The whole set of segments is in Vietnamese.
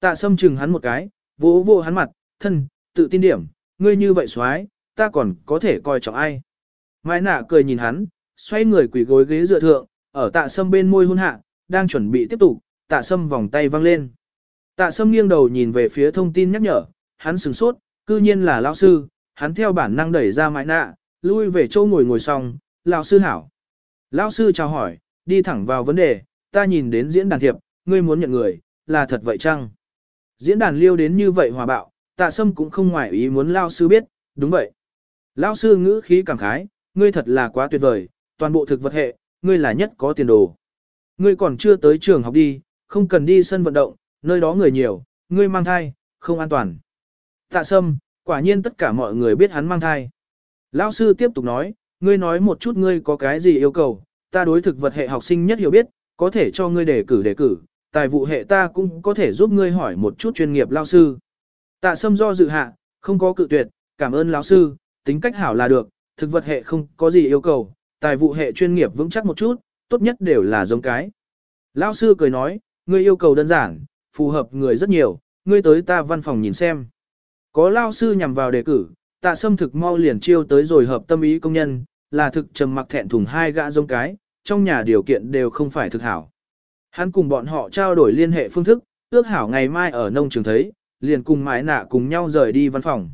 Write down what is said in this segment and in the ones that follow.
Tạ sâm chừng hắn một cái, vỗ vỗ hắn mặt, thân, tự tin điểm, ngươi như vậy xoái, ta còn có thể coi trọng ai. Mai nạ cười nhìn hắn, xoay người quỳ gối ghế dựa thượng, ở tạ sâm bên môi hôn hạ, đang chuẩn bị tiếp tục, tạ sâm vòng tay văng lên. Tạ sâm nghiêng đầu nhìn về phía thông tin nhắc nhở, hắn sửng sốt, cư nhiên là lão sư, hắn theo bản năng đẩy ra mãi nạ, lui về chỗ ngồi ngồi xong, lão sư hảo. Lão sư chào hỏi, đi thẳng vào vấn đề, ta nhìn đến diễn đàn thiệp, ngươi muốn nhận người, là thật vậy chăng? Diễn đàn liêu đến như vậy hòa bạo, tạ sâm cũng không ngoài ý muốn lão sư biết, đúng vậy. Lão sư ngữ khí cảm khái, ngươi thật là quá tuyệt vời, toàn bộ thực vật hệ, ngươi là nhất có tiền đồ. Ngươi còn chưa tới trường học đi, không cần đi sân vận động, nơi đó người nhiều, ngươi mang thai, không an toàn. Tạ sâm, quả nhiên tất cả mọi người biết hắn mang thai. Lão sư tiếp tục nói, ngươi nói một chút ngươi có cái gì yêu cầu, ta đối thực vật hệ học sinh nhất hiểu biết, có thể cho ngươi đề cử đề cử, tài vụ hệ ta cũng có thể giúp ngươi hỏi một chút chuyên nghiệp lão sư. Tạ sâm do dự hạ, không có cự tuyệt, cảm ơn lão sư, tính cách hảo là được, thực vật hệ không có gì yêu cầu, tài vụ hệ chuyên nghiệp vững chắc một chút, tốt nhất đều là giống cái. Lão sư cười nói, ngươi yêu cầu đơn giản, phù hợp người rất nhiều, ngươi tới ta văn phòng nhìn xem. Có lao sư nhằm vào đề cử, tạ sâm thực mau liền chiêu tới rồi hợp tâm ý công nhân, là thực trầm mặc thẹn thùng hai gã giống cái, trong nhà điều kiện đều không phải thực hảo. Hắn cùng bọn họ trao đổi liên hệ phương thức, ước hảo ngày mai ở nông trường thấy, liền cùng mái nạ cùng nhau rời đi văn phòng.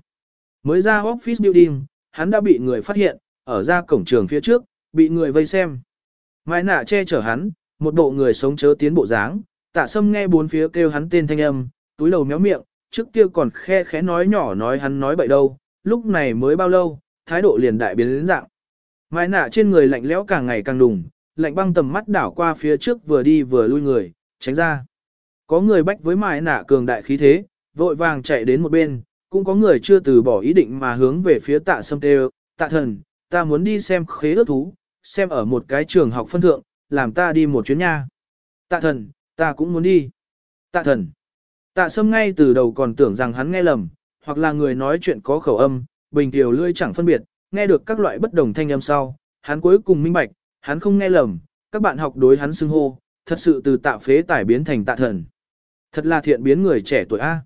Mới ra office building, hắn đã bị người phát hiện, ở ra cổng trường phía trước, bị người vây xem. Mái nạ che chở hắn, một bộ người sống chớ tiến bộ dáng, tạ sâm nghe bốn phía kêu hắn tên thanh âm, túi đầu méo miệng, trước kia còn khe khẽ nói nhỏ nói hắn nói bậy đâu, lúc này mới bao lâu, thái độ liền đại biến đến dạng. Mái nạ trên người lạnh lẽo càng ngày càng đùng, lạnh băng tầm mắt đảo qua phía trước vừa đi vừa lui người, tránh ra. Có người bách với mài nạ cường đại khí thế, vội vàng chạy đến một bên, cũng có người chưa từ bỏ ý định mà hướng về phía tạ sâm tê tạ thần, ta muốn đi xem khế ước thú, xem ở một cái trường học phân thượng, làm ta đi một chuyến nha. Tạ thần, ta cũng muốn đi. Tạ thần. Tạ sâm ngay từ đầu còn tưởng rằng hắn nghe lầm, hoặc là người nói chuyện có khẩu âm, bình tiểu lươi chẳng phân biệt, nghe được các loại bất đồng thanh âm sau, hắn cuối cùng minh bạch, hắn không nghe lầm, các bạn học đối hắn xưng hô, thật sự từ tạ phế tải biến thành tạ thần. Thật là thiện biến người trẻ tuổi A.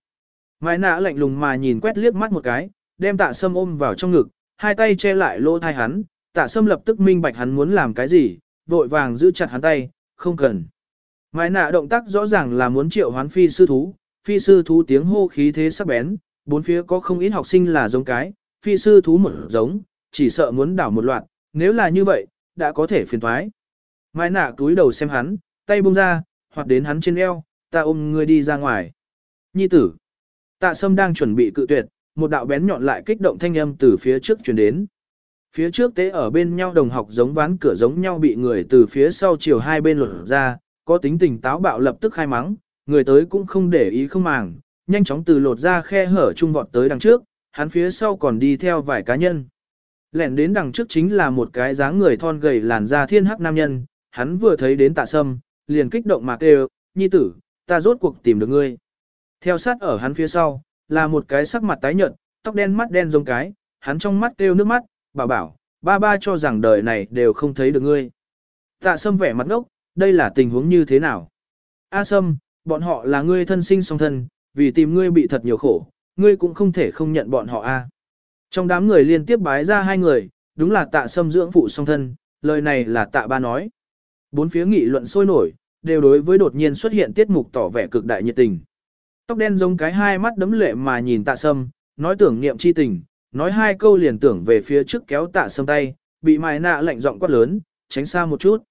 Mai nã lạnh lùng mà nhìn quét liếc mắt một cái, đem tạ sâm ôm vào trong ngực, hai tay che lại lỗ thai hắn, tạ sâm lập tức minh bạch hắn muốn làm cái gì, vội vàng giữ chặt hắn tay, không cần. Mai nã động tác rõ ràng là muốn triệu hoán phi sư thú, phi sư thú tiếng hô khí thế sắc bén, bốn phía có không ít học sinh là giống cái, phi sư thú một giống, chỉ sợ muốn đảo một loạt, nếu là như vậy, đã có thể phiền thoái. Mai nạ túi đầu xem hắn, tay buông ra, hoặc đến hắn trên eo, ta ôm ngươi đi ra ngoài. Nhi tử. Tạ sâm đang chuẩn bị cự tuyệt, một đạo bén nhọn lại kích động thanh âm từ phía trước truyền đến. Phía trước tế ở bên nhau đồng học giống ván cửa giống nhau bị người từ phía sau chiều hai bên lột ra, có tính tình táo bạo lập tức khai mắng, người tới cũng không để ý không màng, nhanh chóng từ lột ra khe hở trung vọt tới đằng trước, hắn phía sau còn đi theo vài cá nhân. Lẻn đến đằng trước chính là một cái dáng người thon gầy làn da thiên hắc nam nhân, hắn vừa thấy đến tạ sâm, liền kích động mà kêu, nhi tử, ta rốt cuộc tìm được ngươi. Theo sát ở hắn phía sau, là một cái sắc mặt tái nhợt, tóc đen mắt đen giống cái, hắn trong mắt kêu nước mắt, bảo bảo, ba ba cho rằng đời này đều không thấy được ngươi. Tạ sâm vẻ mặt ngốc, đây là tình huống như thế nào? A sâm, bọn họ là ngươi thân sinh song thân, vì tìm ngươi bị thật nhiều khổ, ngươi cũng không thể không nhận bọn họ a. Trong đám người liên tiếp bái ra hai người, đúng là tạ sâm dưỡng phụ song thân, lời này là tạ ba nói. Bốn phía nghị luận sôi nổi, đều đối với đột nhiên xuất hiện tiết mục tỏ vẻ cực đại nhiệt tình. Tóc đen giống cái hai mắt đấm lệ mà nhìn tạ sâm, nói tưởng niệm chi tình, nói hai câu liền tưởng về phía trước kéo tạ sâm tay, bị mài nạ lạnh giọng quát lớn, tránh xa một chút.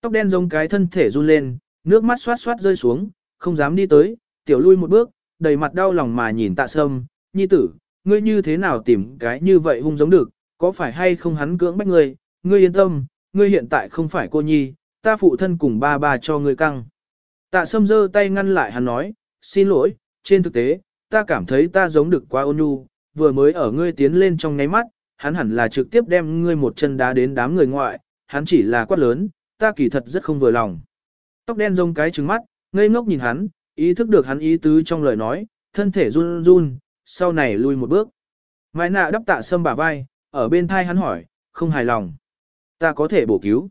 Tóc đen giống cái thân thể run lên, nước mắt xoát xoát rơi xuống, không dám đi tới, tiểu lui một bước, đầy mặt đau lòng mà nhìn tạ sâm, nhi tử, ngươi như thế nào tìm cái như vậy hung giống được, có phải hay không hắn cưỡng bách ngươi, ngươi yên tâm, ngươi hiện tại không phải cô nhi, ta phụ thân cùng ba ba cho ngươi căng. Tạ sâm giơ tay ngăn lại hắn nói, xin lỗi, trên thực tế, ta cảm thấy ta giống được quá ôn nhu, vừa mới ở ngươi tiến lên trong ngáy mắt, hắn hẳn là trực tiếp đem ngươi một chân đá đến đám người ngoại, hắn chỉ là quát lớn, ta kỳ thật rất không vừa lòng. Tóc đen rông cái trứng mắt, ngây ngốc nhìn hắn, ý thức được hắn ý tứ trong lời nói, thân thể run run, sau này lui một bước. Mai nạ đắp tạ sâm bả vai, ở bên thai hắn hỏi, không hài lòng. Ta có thể bổ cứu.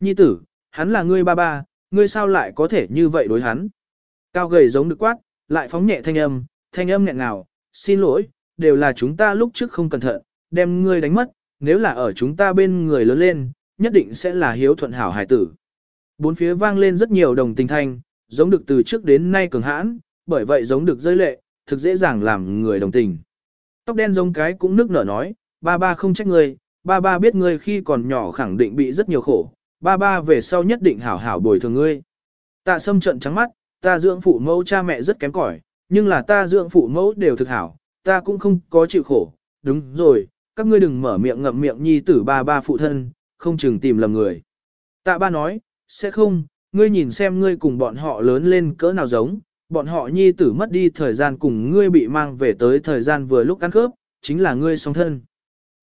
Nhi tử, hắn là ngươi ba ba, ngươi sao lại có thể như vậy đối hắn. Cao gầy giống được quát, lại phóng nhẹ thanh âm, thanh âm nghẹn ngào, xin lỗi, đều là chúng ta lúc trước không cẩn thận, đem ngươi đánh mất, nếu là ở chúng ta bên người lớn lên, nhất định sẽ là hiếu thuận hảo hải tử. Bốn phía vang lên rất nhiều đồng tình thanh, giống được từ trước đến nay cường hãn, bởi vậy giống được rơi lệ, thực dễ dàng làm người đồng tình. Tóc đen giống cái cũng nước nở nói, ba ba không trách ngươi, ba ba biết ngươi khi còn nhỏ khẳng định bị rất nhiều khổ, ba ba về sau nhất định hảo hảo bồi thường ngươi. Tạ sâm trận trắng mắt, ta dưỡng phụ mẫu cha mẹ rất kém cỏi, nhưng là ta dưỡng phụ mẫu đều thực hảo, ta cũng không có chịu khổ, đúng rồi, các ngươi đừng mở miệng ngậm miệng nhi tử ba ba phụ thân, không chừng tìm lầm người. Tạ ba nói, sẽ không, ngươi nhìn xem ngươi cùng bọn họ lớn lên cỡ nào giống, bọn họ nhi tử mất đi thời gian cùng ngươi bị mang về tới thời gian vừa lúc ăn khớp, chính là ngươi song thân.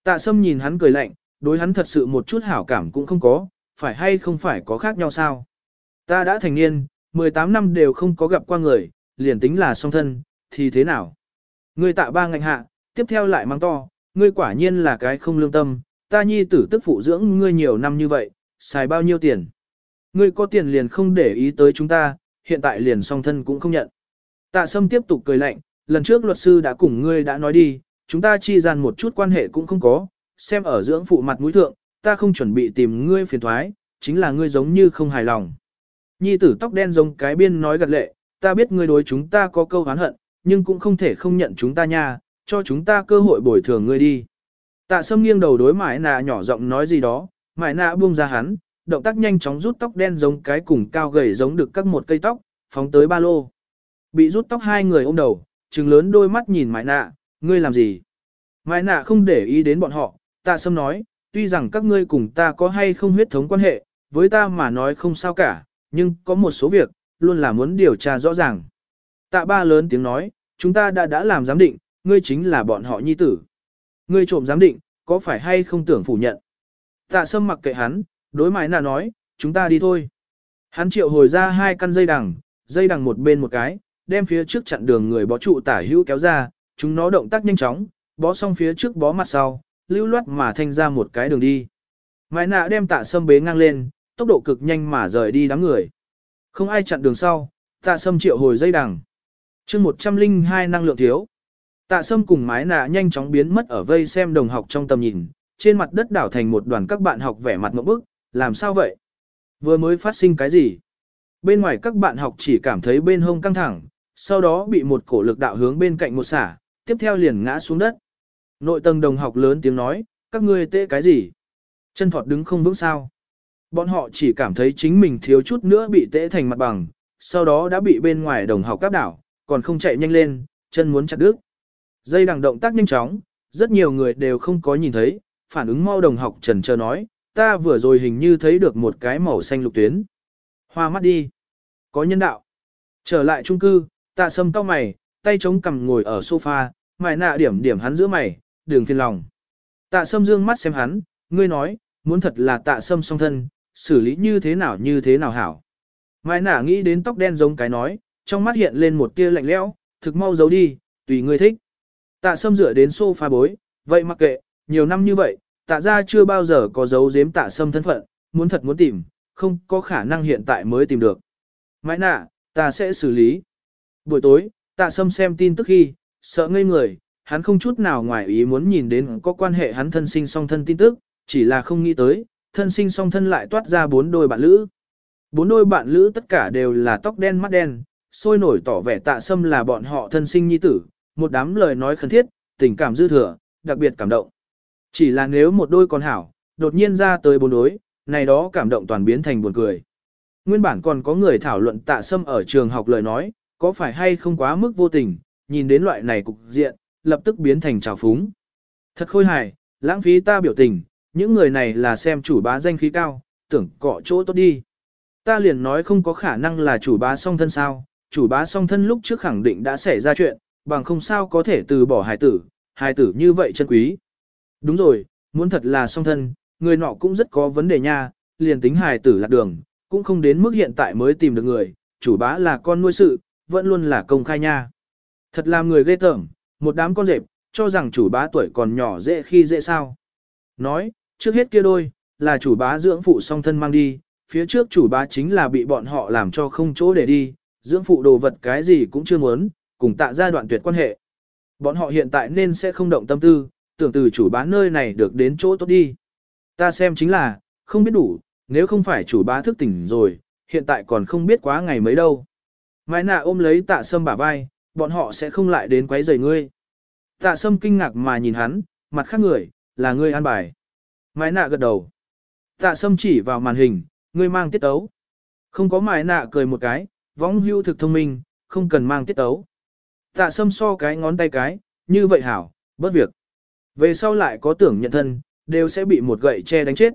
Tạ sâm nhìn hắn cười lạnh, đối hắn thật sự một chút hảo cảm cũng không có, phải hay không phải có khác nhau sao. Ta đã thành niên, 18 năm đều không có gặp qua người, liền tính là song thân, thì thế nào? Ngươi tạ ba ngạnh hạ, tiếp theo lại mang to, ngươi quả nhiên là cái không lương tâm, ta nhi tử tức phụ dưỡng ngươi nhiều năm như vậy, xài bao nhiêu tiền? Ngươi có tiền liền không để ý tới chúng ta, hiện tại liền song thân cũng không nhận. Tạ sâm tiếp tục cười lạnh, lần trước luật sư đã cùng ngươi đã nói đi, chúng ta chi gian một chút quan hệ cũng không có, xem ở dưỡng phụ mặt mũi thượng, ta không chuẩn bị tìm ngươi phiền thoái, chính là ngươi giống như không hài lòng. Nhi tử tóc đen giống cái biên nói gật lệ, ta biết ngươi đối chúng ta có câu hán hận, nhưng cũng không thể không nhận chúng ta nha, cho chúng ta cơ hội bồi thường ngươi đi. Tạ sâm nghiêng đầu đối mãi nạ nhỏ giọng nói gì đó, mãi nạ buông ra hắn, động tác nhanh chóng rút tóc đen giống cái cùng cao gầy giống được các một cây tóc, phóng tới ba lô. Bị rút tóc hai người ôm đầu, trừng lớn đôi mắt nhìn mãi nạ, ngươi làm gì? Mãi nạ không để ý đến bọn họ, tạ sâm nói, tuy rằng các ngươi cùng ta có hay không huyết thống quan hệ, với ta mà nói không sao cả, nhưng có một số việc, luôn là muốn điều tra rõ ràng. Tạ ba lớn tiếng nói, chúng ta đã đã làm giám định, ngươi chính là bọn họ nhi tử. Ngươi trộm giám định, có phải hay không tưởng phủ nhận? Tạ sâm mặc kệ hắn, đối mãi nà nói, chúng ta đi thôi. Hắn triệu hồi ra hai căn dây đằng, dây đằng một bên một cái, đem phía trước chặn đường người bó trụ tả hữu kéo ra, chúng nó động tác nhanh chóng, bó xong phía trước bó mặt sau, lưu loát mà thanh ra một cái đường đi. Mãi nạ đem tạ sâm bế ngang lên, tốc độ cực nhanh mà rời đi đám người. Không ai chặn đường sau, tạ sâm triệu hồi dây đằng. chương 102 năng lượng thiếu. Tạ sâm cùng mái nạ nhanh chóng biến mất ở vây xem đồng học trong tầm nhìn, trên mặt đất đảo thành một đoàn các bạn học vẻ mặt ngộp bức, làm sao vậy? Vừa mới phát sinh cái gì? Bên ngoài các bạn học chỉ cảm thấy bên hông căng thẳng, sau đó bị một cổ lực đạo hướng bên cạnh một xả, tiếp theo liền ngã xuống đất. Nội tầng đồng học lớn tiếng nói, các ngươi tệ cái gì? Chân thọt đứng không vững sao? Bọn họ chỉ cảm thấy chính mình thiếu chút nữa bị tệ thành mặt bằng, sau đó đã bị bên ngoài đồng học cáp đảo, còn không chạy nhanh lên, chân muốn chặt đứt. Dây đằng động tác nhanh chóng, rất nhiều người đều không có nhìn thấy, phản ứng mau đồng học trần chờ nói, ta vừa rồi hình như thấy được một cái màu xanh lục tuyến. Hoa mắt đi. Có nhân đạo. Trở lại trung cư, tạ sâm cao mày, tay chống cằm ngồi ở sofa, mày nạ điểm điểm hắn giữa mày, đường phiền lòng. Tạ sâm dương mắt xem hắn, ngươi nói, muốn thật là tạ sâm song thân, xử lý như thế nào như thế nào hảo. Mai nạ nghĩ đến tóc đen giống cái nói, trong mắt hiện lên một tia lạnh lẽo, thực mau giấu đi, tùy ngươi thích. Tạ sâm dựa đến sofa bối, vậy mặc kệ, nhiều năm như vậy, tạ ra chưa bao giờ có dấu giếm tạ sâm thân phận, muốn thật muốn tìm, không có khả năng hiện tại mới tìm được. Mãi nạ, ta sẽ xử lý. Buổi tối, tạ sâm xem tin tức khi, sợ ngây người, hắn không chút nào ngoài ý muốn nhìn đến có quan hệ hắn thân sinh song thân tin tức, chỉ là không nghĩ tới, thân sinh song thân lại toát ra bốn đôi bạn lữ. Bốn đôi bạn lữ tất cả đều là tóc đen mắt đen, sôi nổi tỏ vẻ tạ sâm là bọn họ thân sinh nhi tử, một đám lời nói khẩn thiết, tình cảm dư thừa, đặc biệt cảm động. Chỉ là nếu một đôi còn hảo, đột nhiên ra tới bốn đối, này đó cảm động toàn biến thành buồn cười. Nguyên bản còn có người thảo luận tạ sâm ở trường học lời nói, có phải hay không quá mức vô tình, nhìn đến loại này cục diện, lập tức biến thành trào phúng. Thật khôi hài, lãng phí ta biểu tình, những người này là xem chủ bá danh khí cao, tưởng cọ chỗ tốt đi. Ta liền nói không có khả năng là chủ bá song thân sao, chủ bá song thân lúc trước khẳng định đã xảy ra chuyện, bằng không sao có thể từ bỏ hài tử, hài tử như vậy chân quý. Đúng rồi, muốn thật là song thân, người nọ cũng rất có vấn đề nha, liền tính hài tử lạc đường, cũng không đến mức hiện tại mới tìm được người, chủ bá là con nuôi sự, vẫn luôn là công khai nha. Thật là người ghê tởm, một đám con rệp, cho rằng chủ bá tuổi còn nhỏ dễ khi dễ sao. Nói, trước hết kia đôi, là chủ bá dưỡng phụ song thân mang đi, phía trước chủ bá chính là bị bọn họ làm cho không chỗ để đi, dưỡng phụ đồ vật cái gì cũng chưa muốn, cùng tạ ra đoạn tuyệt quan hệ. Bọn họ hiện tại nên sẽ không động tâm tư, tưởng từ chủ bá nơi này được đến chỗ tốt đi. Ta xem chính là, không biết đủ, nếu không phải chủ bá thức tỉnh rồi, hiện tại còn không biết quá ngày mấy đâu. Mai nạ ôm lấy tạ sâm bả vai, bọn họ sẽ không lại đến quấy rầy ngươi. Tạ sâm kinh ngạc mà nhìn hắn, mặt khác người, là ngươi an bài. Mai nạ gật đầu. Tạ sâm chỉ vào màn hình, ngươi mang tiết tấu. Không có mai nạ cười một cái, võng hưu thực thông minh, không cần mang tiết tấu. Tạ sâm so cái ngón tay cái, như vậy hảo, bớt việc. Về sau lại có tưởng nhận thân, đều sẽ bị một gậy che đánh chết.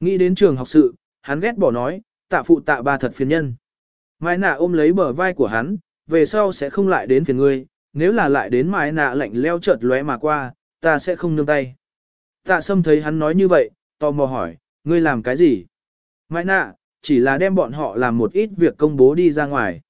Nghĩ đến trường học sự, hắn ghét bỏ nói, tạ phụ tạ ba thật phiền nhân. Mai nạ ôm lấy bờ vai của hắn, về sau sẽ không lại đến phiền ngươi, nếu là lại đến mai nạ lạnh leo chợt lóe mà qua, ta sẽ không nương tay. Tạ sâm thấy hắn nói như vậy, tò mò hỏi, ngươi làm cái gì? Mai nạ, chỉ là đem bọn họ làm một ít việc công bố đi ra ngoài.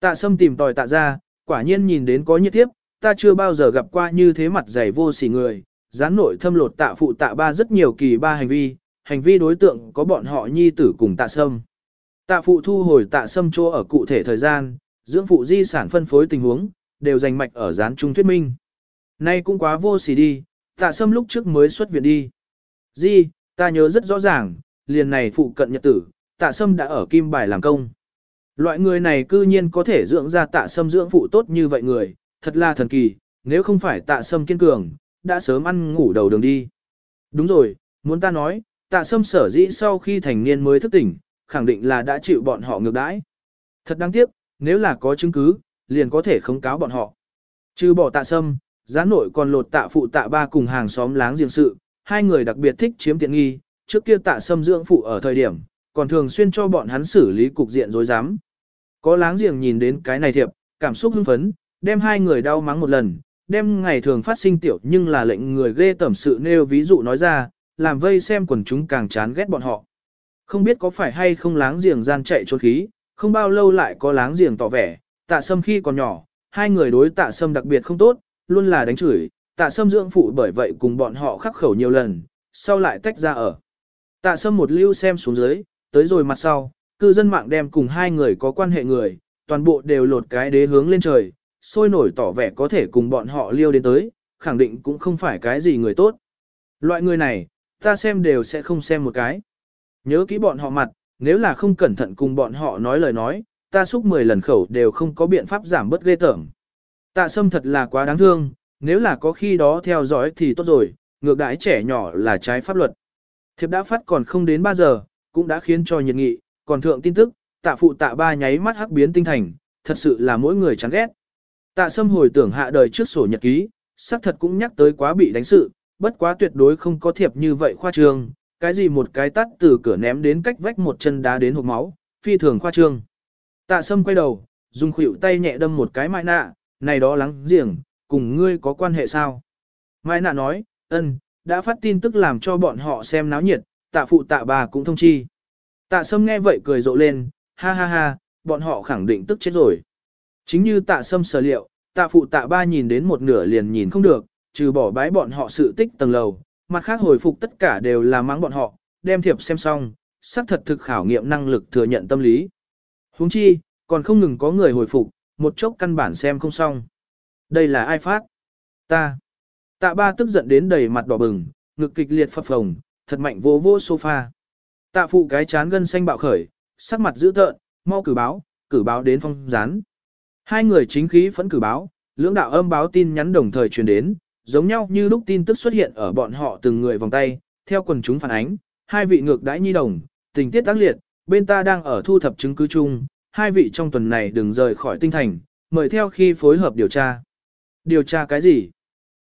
Tạ sâm tìm tòi tạ ra, quả nhiên nhìn đến có nhiệt tiếp, ta chưa bao giờ gặp qua như thế mặt dày vô sỉ người, gián nội thâm lột tạ phụ tạ ba rất nhiều kỳ ba hành vi, hành vi đối tượng có bọn họ nhi tử cùng tạ sâm. Tạ phụ thu hồi tạ sâm chỗ ở cụ thể thời gian, dưỡng phụ di sản phân phối tình huống, đều dành mạch ở gián trung thuyết minh. Nay cũng quá vô sỉ đi, tạ sâm lúc trước mới xuất viện đi. Di, ta nhớ rất rõ ràng, liền này phụ cận nhật tử, tạ sâm đã ở kim bài làm công. Loại người này cư nhiên có thể dưỡng ra tạ sâm dưỡng phụ tốt như vậy người, thật là thần kỳ, nếu không phải tạ sâm kiên cường, đã sớm ăn ngủ đầu đường đi. Đúng rồi, muốn ta nói, tạ sâm sở dĩ sau khi thành niên mới thức tỉnh, khẳng định là đã chịu bọn họ ngược đãi. Thật đáng tiếc, nếu là có chứng cứ, liền có thể khống cáo bọn họ. Trừ bỏ tạ sâm, giá nội còn lột tạ phụ tạ ba cùng hàng xóm láng giềng sự, hai người đặc biệt thích chiếm tiện nghi, trước kia tạ sâm dưỡng phụ ở thời điểm, còn thường xuyên cho bọn hắn xử lý cục diện rối rắm. Có láng giềng nhìn đến cái này thiệp, cảm xúc hưng phấn, đem hai người đau mắng một lần, đem ngày thường phát sinh tiểu nhưng là lệnh người ghê tẩm sự nêu ví dụ nói ra, làm vây xem quần chúng càng chán ghét bọn họ. Không biết có phải hay không láng giềng gian chạy trốn khí, không bao lâu lại có láng giềng tỏ vẻ, tạ sâm khi còn nhỏ, hai người đối tạ sâm đặc biệt không tốt, luôn là đánh chửi, tạ sâm dưỡng phụ bởi vậy cùng bọn họ khắc khẩu nhiều lần, sau lại tách ra ở. Tạ sâm một lưu xem xuống dưới, tới rồi mặt sau, cư dân mạng đem cùng hai người có quan hệ người, toàn bộ đều lột cái đế hướng lên trời, sôi nổi tỏ vẻ có thể cùng bọn họ liêu đến tới, khẳng định cũng không phải cái gì người tốt. Loại người này, ta xem đều sẽ không xem một cái. Nhớ kỹ bọn họ mặt, nếu là không cẩn thận cùng bọn họ nói lời nói, ta xúc 10 lần khẩu đều không có biện pháp giảm bớt ghê tởm. Tạ sâm thật là quá đáng thương, nếu là có khi đó theo dõi thì tốt rồi, ngược đãi trẻ nhỏ là trái pháp luật. Thiệp đã phát còn không đến 3 giờ, cũng đã khiến cho nhiệt nghị, còn thượng tin tức, tạ phụ tạ ba nháy mắt hắc biến tinh thành, thật sự là mỗi người chán ghét. Tạ sâm hồi tưởng hạ đời trước sổ nhật ký, xác thật cũng nhắc tới quá bị đánh sự, bất quá tuyệt đối không có thiệp như vậy khoa trương, cái gì một cái tắt từ cửa ném đến cách vách một chân đá đến hộp máu, phi thường khoa trương. Tạ sâm quay đầu, dùng khuỷu tay nhẹ đâm một cái mai nạ, này đó lắng giềng, cùng ngươi có quan hệ sao? Mai nạ nói, ân, đã phát tin tức làm cho bọn họ xem náo nhiệt, tạ phụ tạ bà cũng thông chi. Tạ sâm nghe vậy cười rộ lên, ha ha ha, bọn họ khẳng định tức chết rồi. Chính như tạ sâm sở liệu, tạ phụ tạ ba nhìn đến một nửa liền nhìn không được, trừ bỏ bái bọn họ sự tích tầng lầu, mặt khác hồi phục tất cả đều là mắng bọn họ, đem thiệp xem xong, xác thật thực khảo nghiệm năng lực thừa nhận tâm lý. huống chi, còn không ngừng có người hồi phục, một chốc căn bản xem không xong. Đây là ai phát? Ta. Tạ ba tức giận đến đầy mặt đỏ bừng, ngực kịch liệt phập phồng, thật mạnh vô vô sofa. Tạ phụ cái chán gân xanh bạo khởi, sắc mặt dữ tợn, mau cử báo, cử báo đến phong gián. Hai người chính khí phẫn cử báo, lưỡng đạo âm báo tin nhắn đồng thời truyền đến, giống nhau như lúc tin tức xuất hiện ở bọn họ từng người vòng tay, theo quần chúng phản ánh, hai vị ngược đãi nhi đồng, tình tiết tác liệt, bên ta đang ở thu thập chứng cứ chung, hai vị trong tuần này đừng rời khỏi tinh thành, mời theo khi phối hợp điều tra. Điều tra cái gì?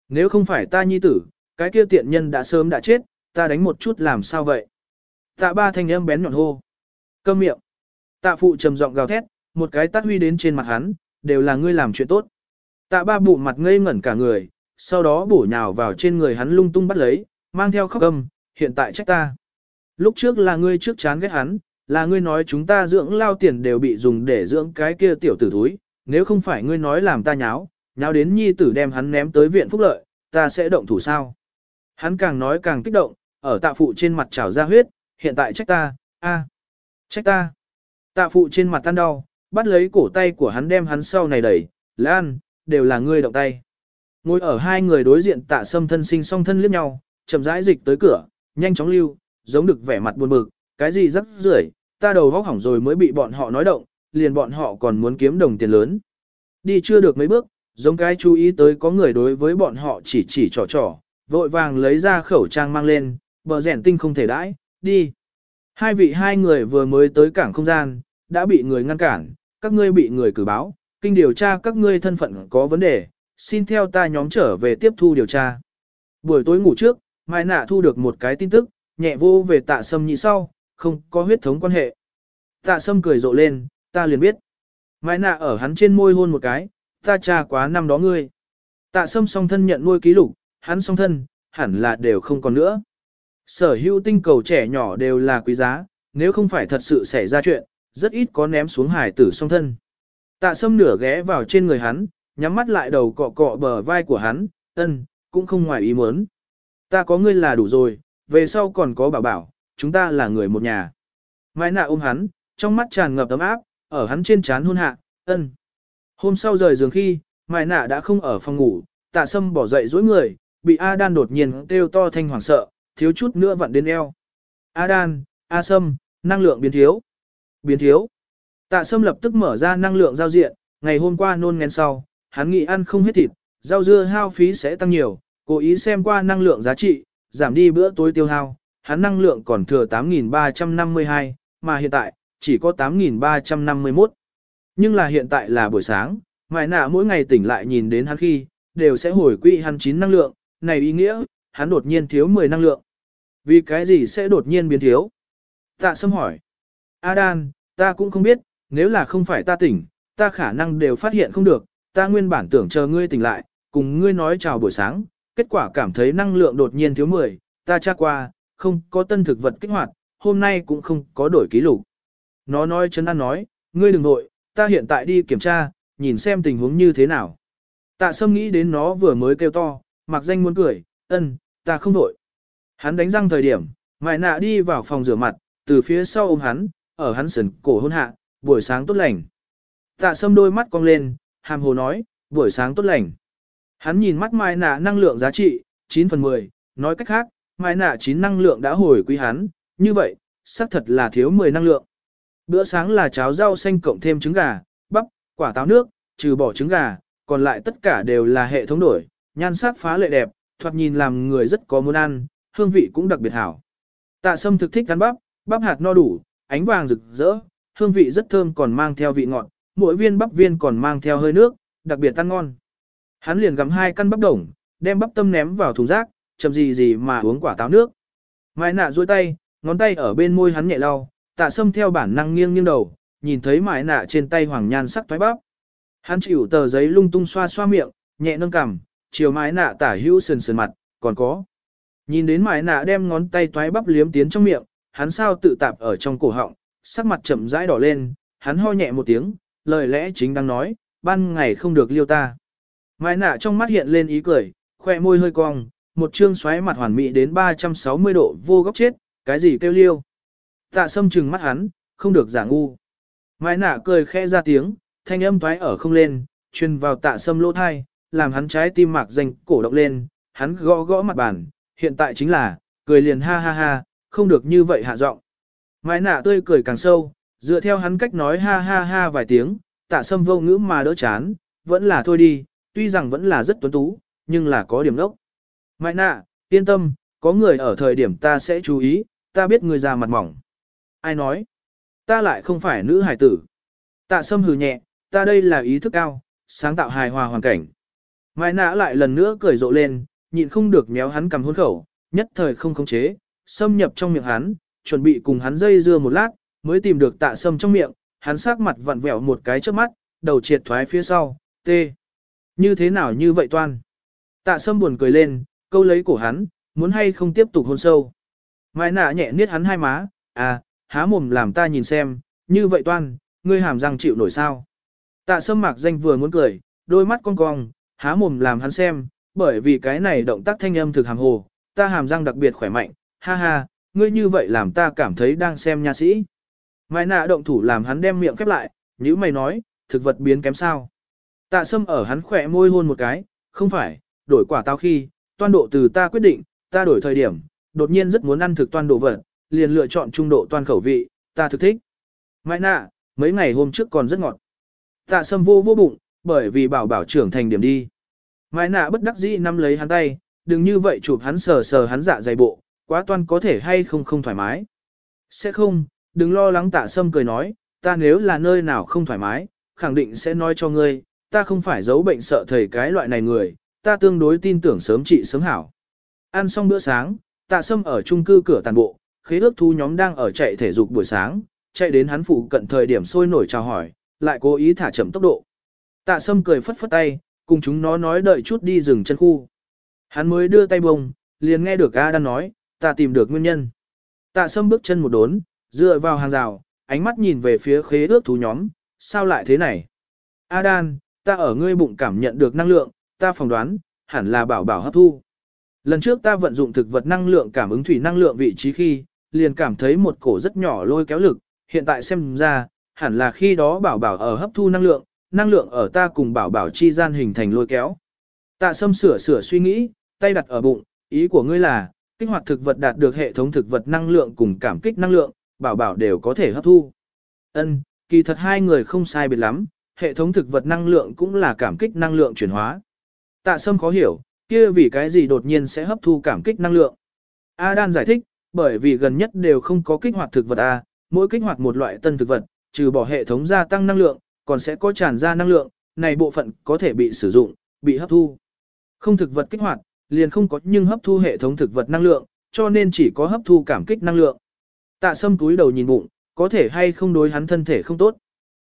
Nếu không phải ta nhi tử, cái kia tiện nhân đã sớm đã chết, ta đánh một chút làm sao vậy? Tạ ba thanh âm bén nhọn hô. Câm miệng. Tạ phụ trầm giọng gào thét, một cái tát huy đến trên mặt hắn, đều là ngươi làm chuyện tốt. Tạ ba bụ mặt ngây ngẩn cả người, sau đó bổ nhào vào trên người hắn lung tung bắt lấy, mang theo khóc âm, hiện tại trách ta. Lúc trước là ngươi trước chán ghét hắn, là ngươi nói chúng ta dưỡng lao tiền đều bị dùng để dưỡng cái kia tiểu tử thúi, nếu không phải ngươi nói làm ta nháo, nháo đến nhi tử đem hắn ném tới viện phúc lợi, ta sẽ động thủ sao. Hắn càng nói càng kích động, ở tạ phụ trên mặt trào ra huyết, hiện tại trách ta, a, trách ta. Tạ phụ trên mặt tan đau, bắt lấy cổ tay của hắn đem hắn sau này đẩy, Lan, đều là ngươi động tay. Ngồi ở hai người đối diện tạ sâm thân sinh song thân liếc nhau, chậm rãi dịch tới cửa, nhanh chóng lưu, giống được vẻ mặt buồn bực, cái gì rắc rưởi, ta đầu vóc hỏng rồi mới bị bọn họ nói động, liền bọn họ còn muốn kiếm đồng tiền lớn. Đi chưa được mấy bước, giống cái chú ý tới có người đối với bọn họ chỉ chỉ trò trò, vội vàng lấy ra khẩu trang mang lên, bờ rẻn tinh không thể đãi, đi. Hai vị hai người vừa mới tới cảng không gian, đã bị người ngăn cản, các ngươi bị người cử báo, kinh điều tra các ngươi thân phận có vấn đề, xin theo ta nhóm trở về tiếp thu điều tra. Buổi tối ngủ trước, Mai Nạ thu được một cái tin tức, nhẹ vô về tạ sâm nhị sau, không có huyết thống quan hệ. Tạ sâm cười rộ lên, ta liền biết. Mai Nạ ở hắn trên môi hôn một cái, ta cha quá năm đó ngươi. Tạ sâm song thân nhận nuôi ký lục, hắn song thân, hẳn là đều không còn nữa. Sở hữu tinh cầu trẻ nhỏ đều là quý giá, nếu không phải thật sự xảy ra chuyện, rất ít có ném xuống hải tử song thân. Tạ sâm nửa ghé vào trên người hắn, nhắm mắt lại đầu cọ cọ bờ vai của hắn, ân, cũng không ngoài ý muốn. Ta có ngươi là đủ rồi, về sau còn có bảo bảo, chúng ta là người một nhà. Mai nạ ôm hắn, trong mắt tràn ngập ấm áp, ở hắn trên trán hôn hạ, ân. Hôm sau rời giường khi, Mai nạ đã không ở phòng ngủ, tạ sâm bỏ dậy dối người, bị A đan đột nhiên kêu to thanh hoảng sợ, thiếu chút nữa vặn đến eo. A đan, A sâm, năng lượng biến thiếu. Biến thiếu. Tạ sâm lập tức mở ra năng lượng giao diện, ngày hôm qua nôn ngén sau, hắn nghĩ ăn không hết thịt, rau dưa hao phí sẽ tăng nhiều, cố ý xem qua năng lượng giá trị, giảm đi bữa tối tiêu hao, hắn năng lượng còn thừa 8.352, mà hiện tại, chỉ có 8.351. Nhưng là hiện tại là buổi sáng, mại nạ mỗi ngày tỉnh lại nhìn đến hắn khi, đều sẽ hồi quỹ hắn 9 năng lượng, này ý nghĩa, hắn đột nhiên thiếu 10 năng lượng. Vì cái gì sẽ đột nhiên biến thiếu? Tạ sâm hỏi. Adan, ta cũng không biết, nếu là không phải ta tỉnh, ta khả năng đều phát hiện không được, ta nguyên bản tưởng chờ ngươi tỉnh lại, cùng ngươi nói chào buổi sáng, kết quả cảm thấy năng lượng đột nhiên thiếu 10, ta tra qua, không có tân thực vật kích hoạt, hôm nay cũng không có đổi ký lục. Nó nói chân ăn nói, ngươi đừng nội, ta hiện tại đi kiểm tra, nhìn xem tình huống như thế nào. Tạ sâm nghĩ đến nó vừa mới kêu to, mặc danh muốn cười, ân, ta không nội. Hắn đánh răng thời điểm, mại nạ đi vào phòng rửa mặt, từ phía sau ôm hắn, ở hắn sườn cổ hôn hạ, buổi sáng tốt lành. Tạ sâm đôi mắt cong lên, hàm hồ nói, buổi sáng tốt lành. Hắn nhìn mắt mai nạ năng lượng giá trị, 9 phần 10, nói cách khác, mai nạ 9 năng lượng đã hồi quý hắn, như vậy, xác thật là thiếu 10 năng lượng. Bữa sáng là cháo rau xanh cộng thêm trứng gà, bắp, quả táo nước, trừ bỏ trứng gà, còn lại tất cả đều là hệ thống đổi, nhan sắc phá lệ đẹp, thoạt nhìn làm người rất có muốn ăn, hương vị cũng đặc biệt hảo. Tạ sâm thực thích ăn bắp, bắp hạt no đủ, ánh vàng rực rỡ, hương vị rất thơm còn mang theo vị ngọt, mỗi viên bắp viên còn mang theo hơi nước, đặc biệt ăn ngon. Hắn liền gặm hai căn bắp đồng, đem bắp tâm ném vào thùng rác, chậm gì gì mà uống quả táo nước. Mai nạ duỗi tay, ngón tay ở bên môi hắn nhẹ lau, tạ sâm theo bản năng nghiêng nghiêng đầu, nhìn thấy mái nạ trên tay hoàng nhan sắc thoái bắp. Hắn chịu tờ giấy lung tung xoa xoa miệng, nhẹ nâng cằm, chiều mái nạ tả hữu sườn sườn mặt, còn có. Nhìn đến mái nạ đem ngón tay thoái bắp liếm tiến trong miệng, hắn sao tự tạp ở trong cổ họng, sắc mặt chậm rãi đỏ lên, hắn ho nhẹ một tiếng, lời lẽ chính đang nói, ban ngày không được liêu ta. Mai nạ trong mắt hiện lên ý cười, khoe môi hơi cong, một trương xoáy mặt hoàn mỹ đến 360 độ vô góc chết, cái gì kêu liêu. Tạ sâm trừng mắt hắn, không được giả ngu. Mai nạ cười khẽ ra tiếng, thanh âm thoái ở không lên, truyền vào tạ sâm lỗ thai, làm hắn trái tim mạc danh cổ động lên, hắn gõ gõ mặt bàn, hiện tại chính là, cười liền ha ha ha, không được như vậy hạ giọng. Mai nạ tươi cười càng sâu, dựa theo hắn cách nói ha ha ha vài tiếng, tạ sâm vô ngữ mà đỡ chán, vẫn là thôi đi, tuy rằng vẫn là rất tuấn tú, nhưng là có điểm đốc. Mai nạ, yên tâm, có người ở thời điểm ta sẽ chú ý, ta biết người già mặt mỏng. Ai nói? Ta lại không phải nữ hải tử. Tạ sâm hừ nhẹ, ta đây là ý thức cao, sáng tạo hài hòa hoàn cảnh. Mai nạ lại lần nữa cười rộ lên, nhịn không được méo hắn cầm hôn khẩu, nhất thời không khống chế, xâm nhập trong miệng hắn, chuẩn bị cùng hắn dây dưa một lát, mới tìm được tạ sâm trong miệng, hắn sắc mặt vặn vẹo một cái trước mắt, đầu triệt thoái phía sau, tê. Như thế nào như vậy toan? Tạ sâm buồn cười lên, câu lấy cổ hắn, muốn hay không tiếp tục hôn sâu. Mai nạ nhẹ niết hắn hai má, à, há mồm làm ta nhìn xem, như vậy toan, ngươi hàm răng chịu nổi sao. Tạ sâm mạc danh vừa muốn cười, đôi mắt cong cong, há mồm làm hắn xem, bởi vì cái này động tác thanh âm thực hàm hồ, ta hàm răng đặc biệt khỏe mạnh, ha ha, ngươi như vậy làm ta cảm thấy đang xem nha sĩ. Mai nạ động thủ làm hắn đem miệng khép lại, như mày nói, thực vật biến kém sao. Tạ sâm ở hắn khỏe môi hôn một cái, không phải, đổi quả tao khi, toan độ từ ta quyết định, ta đổi thời điểm, đột nhiên rất muốn ăn thực toan độ vật, liền lựa chọn trung độ toan khẩu vị, ta thực thích. Mai nạ, mấy ngày hôm trước còn rất ngọt. Tạ sâm vô vô bụng, bởi vì bảo bảo trưởng thành điểm đi. Mai nạ bất đắc dĩ nắm lấy hắn tay, đừng như vậy chụp hắn sờ sờ hắn dạ dày bộ, quá toan có thể hay không không thoải mái. Sẽ không, đừng lo lắng tạ sâm cười nói, ta nếu là nơi nào không thoải mái, khẳng định sẽ nói cho ngươi, ta không phải giấu bệnh sợ thầy cái loại này người, ta tương đối tin tưởng sớm trị sớm hảo. Ăn xong bữa sáng, tạ sâm ở trung cư cửa tàn bộ, khế ước thu nhóm đang ở chạy thể dục buổi sáng, chạy đến hắn phụ cận thời điểm sôi nổi chào hỏi, lại cố ý thả chậm tốc độ. Tạ sâm cười phất phất tay, cùng chúng nó nói đợi chút đi dừng chân khu. Hắn mới đưa tay bông, liền nghe được A đang nói, ta tìm được nguyên nhân. Tạ sâm bước chân một đốn, dựa vào hàng rào, ánh mắt nhìn về phía khế ước thú nhóm, sao lại thế này? adan, ta ở ngươi bụng cảm nhận được năng lượng, ta phỏng đoán, hẳn là bảo bảo hấp thu. Lần trước ta vận dụng thực vật năng lượng cảm ứng thủy năng lượng vị trí khi, liền cảm thấy một cổ rất nhỏ lôi kéo lực, hiện tại xem ra, hẳn là khi đó bảo bảo ở hấp thu năng lượng, năng lượng ở ta cùng bảo bảo chi gian hình thành lôi kéo. Tạ sâm sửa sửa suy nghĩ, tay đặt ở bụng, ý của ngươi là, kích hoạt thực vật đạt được hệ thống thực vật năng lượng cùng cảm kích năng lượng, bảo bảo đều có thể hấp thu. Ân, kỳ thật hai người không sai biệt lắm, hệ thống thực vật năng lượng cũng là cảm kích năng lượng chuyển hóa. Tạ Sâm khó hiểu, kia vì cái gì đột nhiên sẽ hấp thu cảm kích năng lượng. A Đan giải thích, bởi vì gần nhất đều không có kích hoạt thực vật A, mỗi kích hoạt một loại tân thực vật, trừ bỏ hệ thống gia tăng năng lượng, còn sẽ có tràn ra năng lượng, này bộ phận có thể bị sử dụng, bị hấp thu. Không thực vật kích hoạt, liền không có nhưng hấp thu hệ thống thực vật năng lượng, cho nên chỉ có hấp thu cảm kích năng lượng. Tạ sâm túi đầu nhìn bụng, có thể hay không đối hắn thân thể không tốt.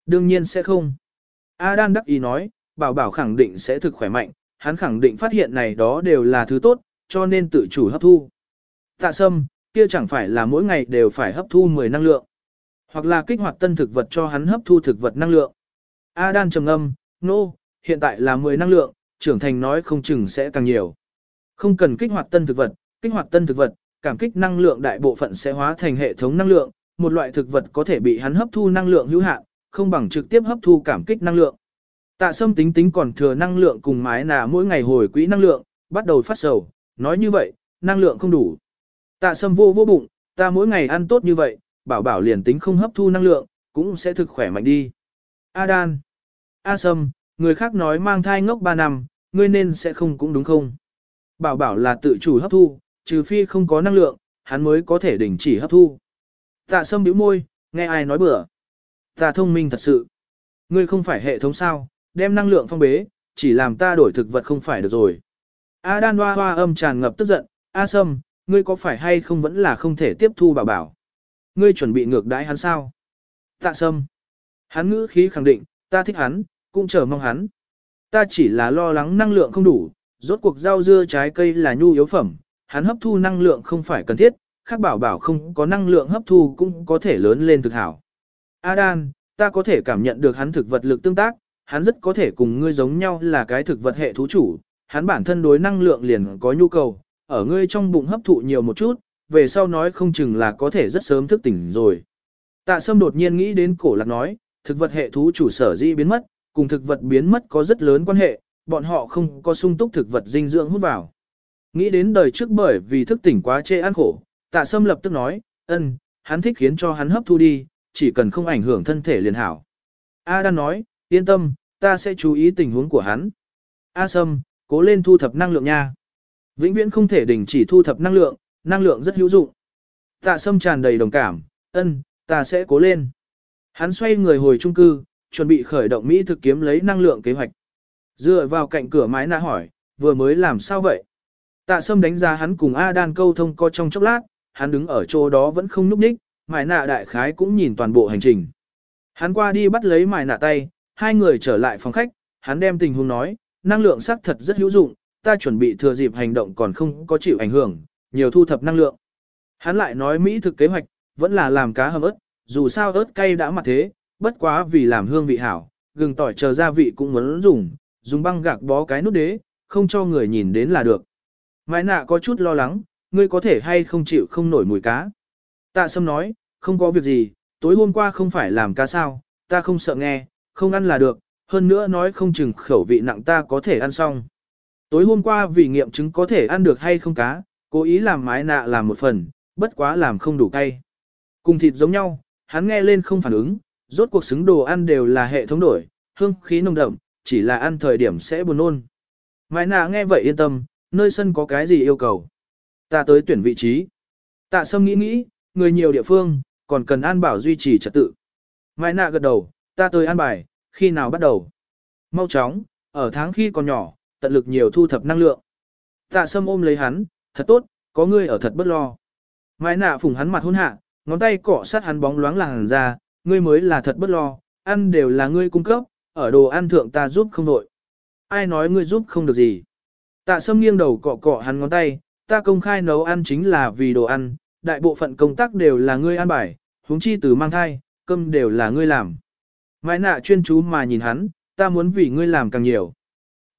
Đương nhiên sẽ không. A đắc ý nói, bảo bảo khẳng định sẽ thực khỏe mạnh, hắn khẳng định phát hiện này đó đều là thứ tốt, cho nên tự chủ hấp thu. Tạ sâm, kia chẳng phải là mỗi ngày đều phải hấp thu 10 năng lượng, hoặc là kích hoạt tân thực vật cho hắn hấp thu thực vật năng lượng. A trầm âm, nô, no, hiện tại là 10 năng lượng, trưởng thành nói không chừng sẽ càng nhiều. Không cần kích hoạt tân thực vật, kích hoạt tân thực vật, cảm kích năng lượng đại bộ phận sẽ hóa thành hệ thống năng lượng, một loại thực vật có thể bị hắn hấp thu năng lượng hữu hạn, không bằng trực tiếp hấp thu cảm kích năng lượng. Tạ Sâm tính tính còn thừa năng lượng cùng mái nà mỗi ngày hồi quỹ năng lượng, bắt đầu phát sầu, nói như vậy, năng lượng không đủ. Tạ Sâm vô vô bụng, ta mỗi ngày ăn tốt như vậy, bảo bảo liền tính không hấp thu năng lượng, cũng sẽ thực khỏe mạnh đi. A Đan, A Sâm, người khác nói mang thai ngốc 3 năm, ngươi nên sẽ không cũng đúng không? Bảo bảo là tự chủ hấp thu, trừ phi không có năng lượng, hắn mới có thể đình chỉ hấp thu. Tạ sâm bĩu môi, nghe ai nói bừa. Ta thông minh thật sự. Ngươi không phải hệ thống sao, đem năng lượng phong bế, chỉ làm ta đổi thực vật không phải được rồi. A đan hoa hoa âm tràn ngập tức giận, A sâm, ngươi có phải hay không vẫn là không thể tiếp thu bảo bảo. Ngươi chuẩn bị ngược đãi hắn sao? Tạ sâm. Hắn ngữ khí khẳng định, ta thích hắn, cũng chờ mong hắn. Ta chỉ là lo lắng năng lượng không đủ, rốt cuộc rau dưa trái cây là nhu yếu phẩm, hắn hấp thu năng lượng không phải cần thiết, khác bảo bảo không có năng lượng hấp thu cũng có thể lớn lên thực hảo. Adan, ta có thể cảm nhận được hắn thực vật lực tương tác, hắn rất có thể cùng ngươi giống nhau là cái thực vật hệ thú chủ, hắn bản thân đối năng lượng liền có nhu cầu, ở ngươi trong bụng hấp thụ nhiều một chút, về sau nói không chừng là có thể rất sớm thức tỉnh rồi. Tạ Sâm đột nhiên nghĩ đến cổ lạc nói, thực vật hệ thú chủ sở di biến mất, cùng thực vật biến mất có rất lớn quan hệ, bọn họ không có sung túc thực vật dinh dưỡng hút vào. Nghĩ đến đời trước bởi vì thức tỉnh quá chê ăn khổ, tạ sâm lập tức nói, ân, hắn thích khiến cho hắn hấp thu đi, chỉ cần không ảnh hưởng thân thể liền hảo. A đang nói, yên tâm, ta sẽ chú ý tình huống của hắn. A sâm, cố lên thu thập năng lượng nha. Vĩnh viễn không thể đình chỉ thu thập năng lượng, năng lượng rất hữu dụng. Tạ sâm tràn đầy đồng cảm, ân, ta sẽ cố lên. Hắn xoay người hồi trung cư, chuẩn bị khởi động Mỹ thực kiếm lấy năng lượng kế hoạch. Dựa vào cạnh cửa mái nạ hỏi, vừa mới làm sao vậy? Tạ sâm đánh giá hắn cùng A đan câu thông co trong chốc lát, hắn đứng ở chỗ đó vẫn không núp ních, mài nạ đại khái cũng nhìn toàn bộ hành trình. Hắn qua đi bắt lấy mài nạ tay, hai người trở lại phòng khách, hắn đem tình huống nói, năng lượng sắc thật rất hữu dụng, ta chuẩn bị thừa dịp hành động còn không có chịu ảnh hưởng, nhiều thu thập năng lượng. Hắn lại nói Mỹ thực kế hoạch, vẫn là làm cá hầm ớt, dù sao ớt cay đã mặt thế, bất quá vì làm hương vị hảo, gừng tỏi chờ gia vị cũng muốn dùng, dùng băng gạc bó cái nút đế, không cho người nhìn đến là được. Mai nạ có chút lo lắng, ngươi có thể hay không chịu không nổi mùi cá. Tạ sâm nói, không có việc gì, tối hôm qua không phải làm cá sao, ta không sợ nghe, không ăn là được, hơn nữa nói không chừng khẩu vị nặng ta có thể ăn xong. Tối hôm qua vì nghiệm chứng có thể ăn được hay không cá, cố ý làm mái nạ làm một phần, bất quá làm không đủ cay. Cùng thịt giống nhau, hắn nghe lên không phản ứng, rốt cuộc xứng đồ ăn đều là hệ thống đổi, hương khí nồng đậm, chỉ là ăn thời điểm sẽ buồn nôn. Mai nạ nghe vậy yên tâm, nơi sân có cái gì yêu cầu. Ta tới tuyển vị trí. Tạ sâm nghĩ nghĩ, người nhiều địa phương, còn cần an bảo duy trì trật tự. Mai nạ gật đầu, ta tới an bài, khi nào bắt đầu? Mau chóng, ở tháng khi còn nhỏ, tận lực nhiều thu thập năng lượng. Tạ sâm ôm lấy hắn, thật tốt, có ngươi ở thật bất lo. Mai nạ phùng hắn mặt hôn hạ, ngón tay cọ sát hắn bóng loáng làng ra, ngươi mới là thật bất lo, ăn đều là ngươi cung cấp, ở đồ ăn thượng ta giúp không đội. Ai nói ngươi giúp không được gì? Tạ sâm nghiêng đầu cọ cọ hắn ngón tay, ta công khai nấu ăn chính là vì đồ ăn, đại bộ phận công tác đều là ngươi ăn bài, huống chi từ mang thai, cơm đều là ngươi làm. Mai nạ chuyên chú mà nhìn hắn, ta muốn vì ngươi làm càng nhiều.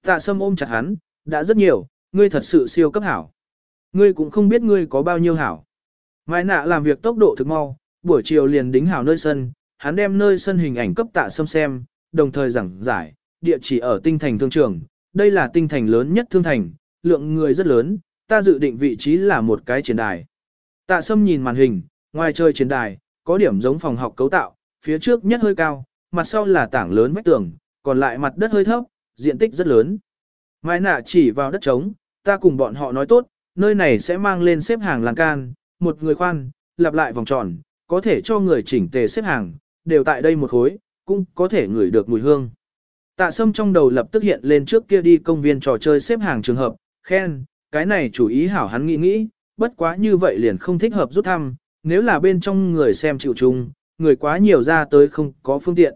Tạ sâm ôm chặt hắn, đã rất nhiều, ngươi thật sự siêu cấp hảo. Ngươi cũng không biết ngươi có bao nhiêu hảo. Mai nạ làm việc tốc độ thực mau, buổi chiều liền đính hảo nơi sân, hắn đem nơi sân hình ảnh cấp tạ sâm xem, đồng thời giảng giải, địa chỉ ở tinh thành thương trường, đây là tinh thành lớn nhất thương thành, lượng người rất lớn, ta dự định vị trí là một cái triển đài. Tạ sâm nhìn màn hình, ngoài chơi triển đài, có điểm giống phòng học cấu tạo, phía trước nhất hơi cao, mặt sau là tảng lớn vách tường, còn lại mặt đất hơi thấp, diện tích rất lớn. Mai nạ chỉ vào đất trống, ta cùng bọn họ nói tốt, nơi này sẽ mang lên xếp hàng lan can, một người khoan, lặp lại vòng tròn, có thể cho người chỉnh tề xếp hàng, đều tại đây một khối, cũng có thể ngửi được mùi hương. Tạ sâm trong đầu lập tức hiện lên trước kia đi công viên trò chơi xếp hàng trường hợp, khen, cái này chủ ý hảo hắn nghĩ nghĩ, bất quá như vậy liền không thích hợp rút thăm, nếu là bên trong người xem chịu chung, người quá nhiều ra tới không có phương tiện.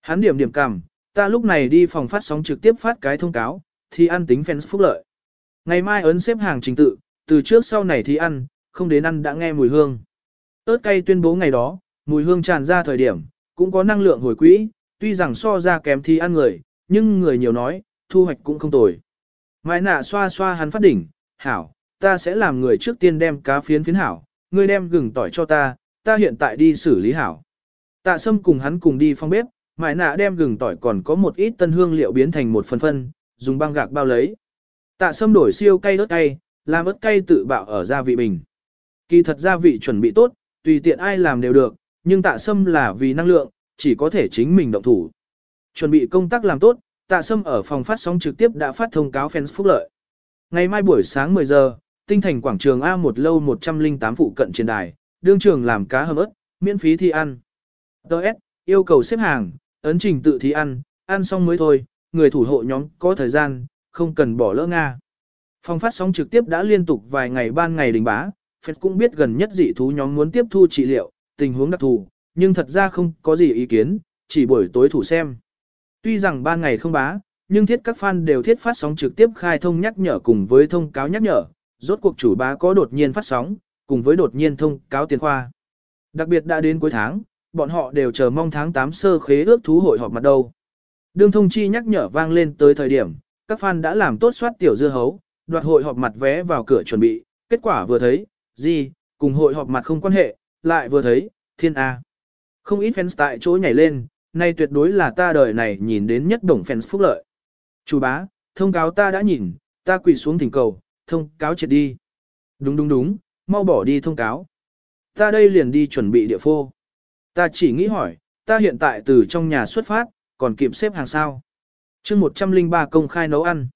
Hắn điểm điểm cảm, ta lúc này đi phòng phát sóng trực tiếp phát cái thông cáo, thì ăn tính fans phúc lợi. Ngày mai ấn xếp hàng trình tự, từ trước sau này thì ăn, không đến ăn đã nghe mùi hương. ớt cay tuyên bố ngày đó, mùi hương tràn ra thời điểm, cũng có năng lượng hồi quỹ, tuy rằng so ra kém thì ăn người, nhưng người nhiều nói, thu hoạch cũng không tồi. Mai nạ xoa xoa hắn phát đỉnh, hảo, ta sẽ làm người trước tiên đem cá phiến phiến hảo, ngươi đem gừng tỏi cho ta, ta hiện tại đi xử lý hảo. Tạ sâm cùng hắn cùng đi phong bếp, mai nạ đem gừng tỏi còn có một ít tân hương liệu biến thành một phần phân, dùng băng gạc bao lấy. Tạ sâm đổi siêu cay ớt cay, làm ớt cay tự bạo ở gia vị bình. Kỳ thật gia vị chuẩn bị tốt, tùy tiện ai làm đều được, nhưng tạ sâm là vì năng lượng, chỉ có thể chính mình động thủ. Chuẩn bị công tác làm tốt, tạ sâm ở phòng phát sóng trực tiếp đã phát thông cáo fans phúc lợi. Ngày mai buổi sáng 10 giờ, tinh thành quảng trường A1 lâu 108 phụ cận trên đài, đương trường làm cá hầm ớt, miễn phí thi ăn. Đợt, yêu cầu xếp hàng, ấn trình tự thi ăn, ăn xong mới thôi, người thủ hộ nhóm có thời gian, không cần bỏ lỡ Nga. Phòng phát sóng trực tiếp đã liên tục vài ngày ban ngày đình bá, fans cũng biết gần nhất dị thú nhóm muốn tiếp thu trị liệu, tình huống đặc thù, nhưng thật ra không có gì ý kiến, chỉ buổi tối thủ xem. Tuy rằng ban ngày không bá, nhưng thiết các fan đều thiết phát sóng trực tiếp khai thông nhắc nhở cùng với thông cáo nhắc nhở, rốt cuộc chủ bá có đột nhiên phát sóng, cùng với đột nhiên thông cáo tiền khoa. Đặc biệt đã đến cuối tháng, bọn họ đều chờ mong tháng 8 sơ khế ước thú hội họp mặt đâu. Đương thông chi nhắc nhở vang lên tới thời điểm, các fan đã làm tốt soát tiểu dưa hấu, đoạt hội họp mặt vé vào cửa chuẩn bị, kết quả vừa thấy, gì, cùng hội họp mặt không quan hệ, lại vừa thấy, thiên A. Không ít fans tại chỗ nhảy lên, nay tuyệt đối là ta đời này nhìn đến nhất đồng fans phúc lợi. Chủ bá, thông cáo ta đã nhìn, ta quỳ xuống thỉnh cầu, thông cáo triệt đi. Đúng đúng đúng, mau bỏ đi thông cáo. Ta đây liền đi chuẩn bị địa phô. Ta chỉ nghĩ hỏi, ta hiện tại từ trong nhà xuất phát, còn kịp xếp hàng sao. chương 103 công khai nấu ăn.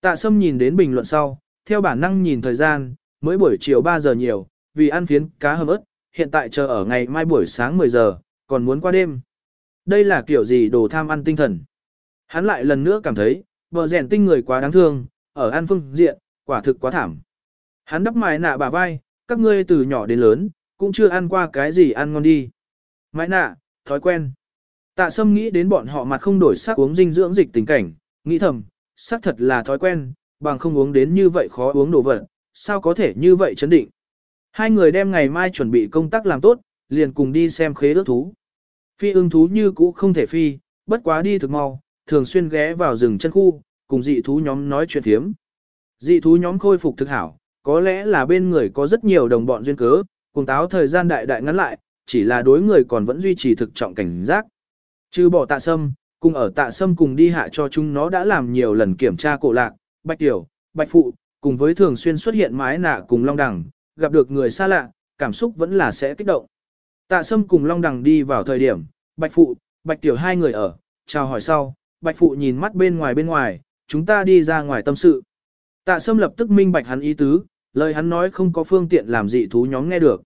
Tạ Sâm nhìn đến bình luận sau, theo bản năng nhìn thời gian, mới buổi chiều 3 giờ nhiều, vì ăn phiến cá hầm ớt, hiện tại chờ ở ngày mai buổi sáng 10 giờ, còn muốn qua đêm. Đây là kiểu gì đồ tham ăn tinh thần. Hắn lại lần nữa cảm thấy, bờ rèn tinh người quá đáng thương, ở An phương diện, quả thực quá thảm. Hắn đắp mài nạ bà vai, các ngươi từ nhỏ đến lớn, cũng chưa ăn qua cái gì ăn ngon đi. Mãi nạ, thói quen. Tạ sâm nghĩ đến bọn họ mặt không đổi sắc uống dinh dưỡng dịch tình cảnh, nghĩ thầm, sắc thật là thói quen, bằng không uống đến như vậy khó uống đồ vật, sao có thể như vậy chấn định. Hai người đem ngày mai chuẩn bị công tác làm tốt, liền cùng đi xem khế ước thú. Phi ưng thú như cũ không thể phi, bất quá đi thực mau, thường xuyên ghé vào rừng chân khu, cùng dị thú nhóm nói chuyện thiếm. Dị thú nhóm khôi phục thực hảo, có lẽ là bên người có rất nhiều đồng bọn duyên cớ, cùng táo thời gian đại đại ngắn lại, chỉ là đối người còn vẫn duy trì thực trọng cảnh giác. Trừ bỏ tạ sâm, cùng ở tạ sâm cùng đi hạ cho chúng nó đã làm nhiều lần kiểm tra cổ lạc, bạch tiểu, bạch phụ, cùng với thường xuyên xuất hiện mái nạ cùng long đẳng, gặp được người xa lạ, cảm xúc vẫn là sẽ kích động. Tạ sâm cùng long Đằng đi vào thời điểm, bạch phụ, bạch tiểu hai người ở, chào hỏi sau, bạch phụ nhìn mắt bên ngoài bên ngoài, chúng ta đi ra ngoài tâm sự. Tạ sâm lập tức minh bạch hắn ý tứ, lời hắn nói không có phương tiện làm dị thú nhóm nghe được.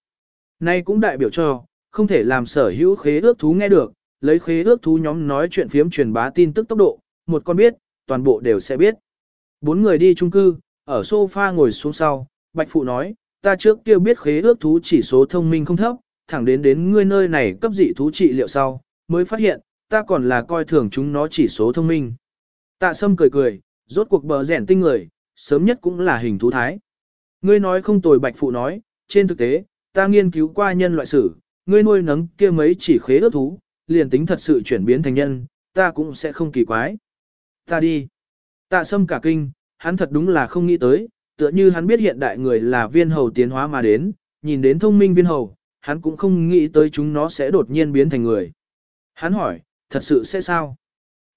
Nay cũng đại biểu cho, không thể làm sở hữu khế ước thú nghe được, lấy khế ước thú nhóm nói chuyện phiếm truyền bá tin tức tốc độ, một con biết, toàn bộ đều sẽ biết. Bốn người đi chung cư, ở sofa ngồi xuống sau, Bạch Phụ nói, ta trước kia biết khế ước thú chỉ số thông minh không thấp, thẳng đến đến ngươi nơi này cấp dị thú trị liệu sau, mới phát hiện, ta còn là coi thường chúng nó chỉ số thông minh. Tạ Sâm cười cười, rốt cuộc bờ rẻn tinh người, sớm nhất cũng là hình thú thái. Ngươi nói không tồi Bạch Phụ nói, trên thực tế, ta nghiên cứu qua nhân loại sử, ngươi nuôi nấng kia mấy chỉ khế ước thú, liền tính thật sự chuyển biến thành nhân, ta cũng sẽ không kỳ quái. Ta đi. Tạ sâm cả kinh, hắn thật đúng là không nghĩ tới, tựa như hắn biết hiện đại người là viên hầu tiến hóa mà đến, nhìn đến thông minh viên hầu, hắn cũng không nghĩ tới chúng nó sẽ đột nhiên biến thành người. Hắn hỏi, thật sự sẽ sao?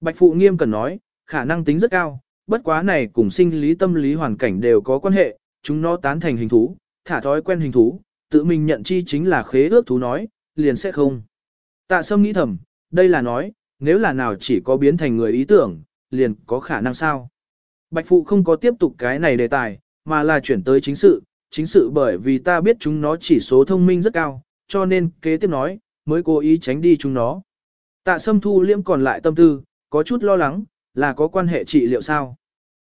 Bạch Phụ nghiêm cần nói, khả năng tính rất cao, bất quá này cùng sinh lý tâm lý hoàn cảnh đều có quan hệ, chúng nó tán thành hình thú, thả thói quen hình thú, tự mình nhận chi chính là khế ước thú nói, liền sẽ không. Tạ Sâm nghĩ thầm, đây là nói, nếu là nào chỉ có biến thành người ý tưởng, liền có khả năng sao. Bạch Phụ không có tiếp tục cái này đề tài, mà là chuyển tới chính sự, chính sự bởi vì ta biết chúng nó chỉ số thông minh rất cao, cho nên kế tiếp nói, mới cố ý tránh đi chúng nó. Tạ Sâm thu liễm còn lại tâm tư, có chút lo lắng, là có quan hệ trị liệu sao.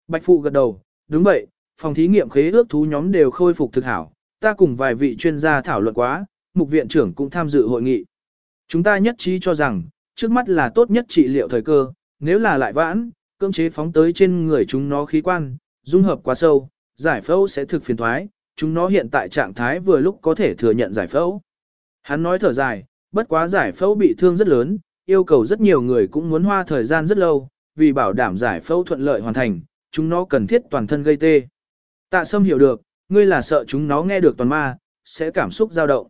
Bạch Phụ gật đầu, đúng vậy, phòng thí nghiệm khế ước thú nhóm đều khôi phục thực hảo, ta cùng vài vị chuyên gia thảo luận quá, mục viện trưởng cũng tham dự hội nghị. Chúng ta nhất trí cho rằng, trước mắt là tốt nhất trị liệu thời cơ, nếu là lại vãn, cưỡng chế phóng tới trên người chúng nó khí quan, dung hợp quá sâu, giải phẫu sẽ thực phiền thoái, chúng nó hiện tại trạng thái vừa lúc có thể thừa nhận giải phẫu. Hắn nói thở dài, bất quá giải phẫu bị thương rất lớn, yêu cầu rất nhiều người cũng muốn hoa thời gian rất lâu, vì bảo đảm giải phẫu thuận lợi hoàn thành, chúng nó cần thiết toàn thân gây tê. Tạ Sâm hiểu được, ngươi là sợ chúng nó nghe được toàn ma, sẽ cảm xúc dao động.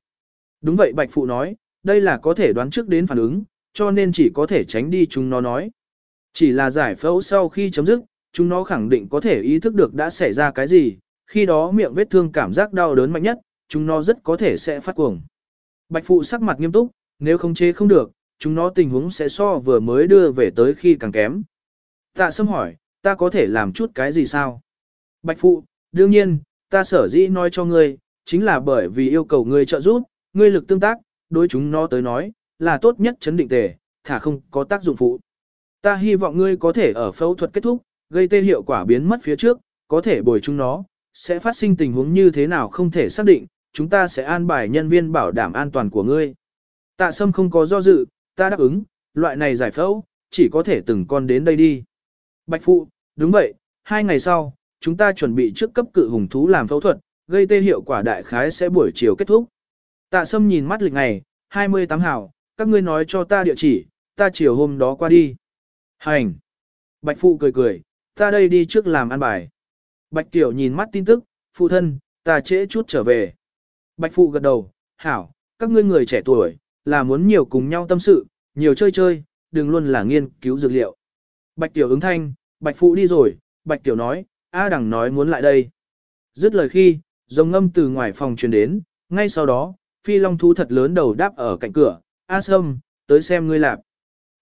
Đúng vậy Bạch Phụ nói, đây là có thể đoán trước đến phản ứng, cho nên chỉ có thể tránh đi chúng nó nói. Chỉ là giải phẫu sau khi chấm dứt, chúng nó khẳng định có thể ý thức được đã xảy ra cái gì, khi đó miệng vết thương cảm giác đau đớn mạnh nhất, chúng nó rất có thể sẽ phát cuồng. Bạch Phụ sắc mặt nghiêm túc, nếu không chế không được, chúng nó tình huống sẽ so vừa mới đưa về tới khi càng kém. Tạ Sâm hỏi, ta có thể làm chút cái gì sao? Bạch Phụ, đương nhiên, ta sở dĩ nói cho ngươi, chính là bởi vì yêu cầu ngươi trợ giúp, ngươi lực tương tác, đối chúng nó tới nói, là tốt nhất chấn định tề, thả không có tác dụng phụ. Ta hy vọng ngươi có thể ở phẫu thuật kết thúc, gây tê hiệu quả biến mất phía trước, có thể bồi chúng nó, sẽ phát sinh tình huống như thế nào không thể xác định, chúng ta sẽ an bài nhân viên bảo đảm an toàn của ngươi. Tạ Sâm không có do dự, ta đáp ứng, loại này giải phẫu, chỉ có thể từng con đến đây đi. Bạch Phụ, đúng vậy, hai ngày sau, chúng ta chuẩn bị trước cấp cự hùng thú làm phẫu thuật, gây tê hiệu quả đại khái sẽ buổi chiều kết thúc. Tạ Sâm nhìn mắt lịch ngày, 28 hảo, các ngươi nói cho ta địa chỉ, ta chiều hôm đó qua đi. Hành. Bạch Phụ cười cười, ta đây đi trước làm ăn bài. Bạch Tiểu nhìn mắt tin tức, phụ thân, ta trễ chút trở về. Bạch Phụ gật đầu, hảo, các ngươi người trẻ tuổi, là muốn nhiều cùng nhau tâm sự, nhiều chơi chơi, đừng luôn là nghiên cứu dược liệu. Bạch Tiểu ứng thanh, Bạch Phụ đi rồi, Bạch Tiểu nói, A Đằng nói muốn lại đây. Dứt lời khi, dòng ngâm từ ngoài phòng truyền đến, ngay sau đó, phi long thú thật lớn đầu đáp ở cạnh cửa, A Sâm, tới xem ngươi lạp.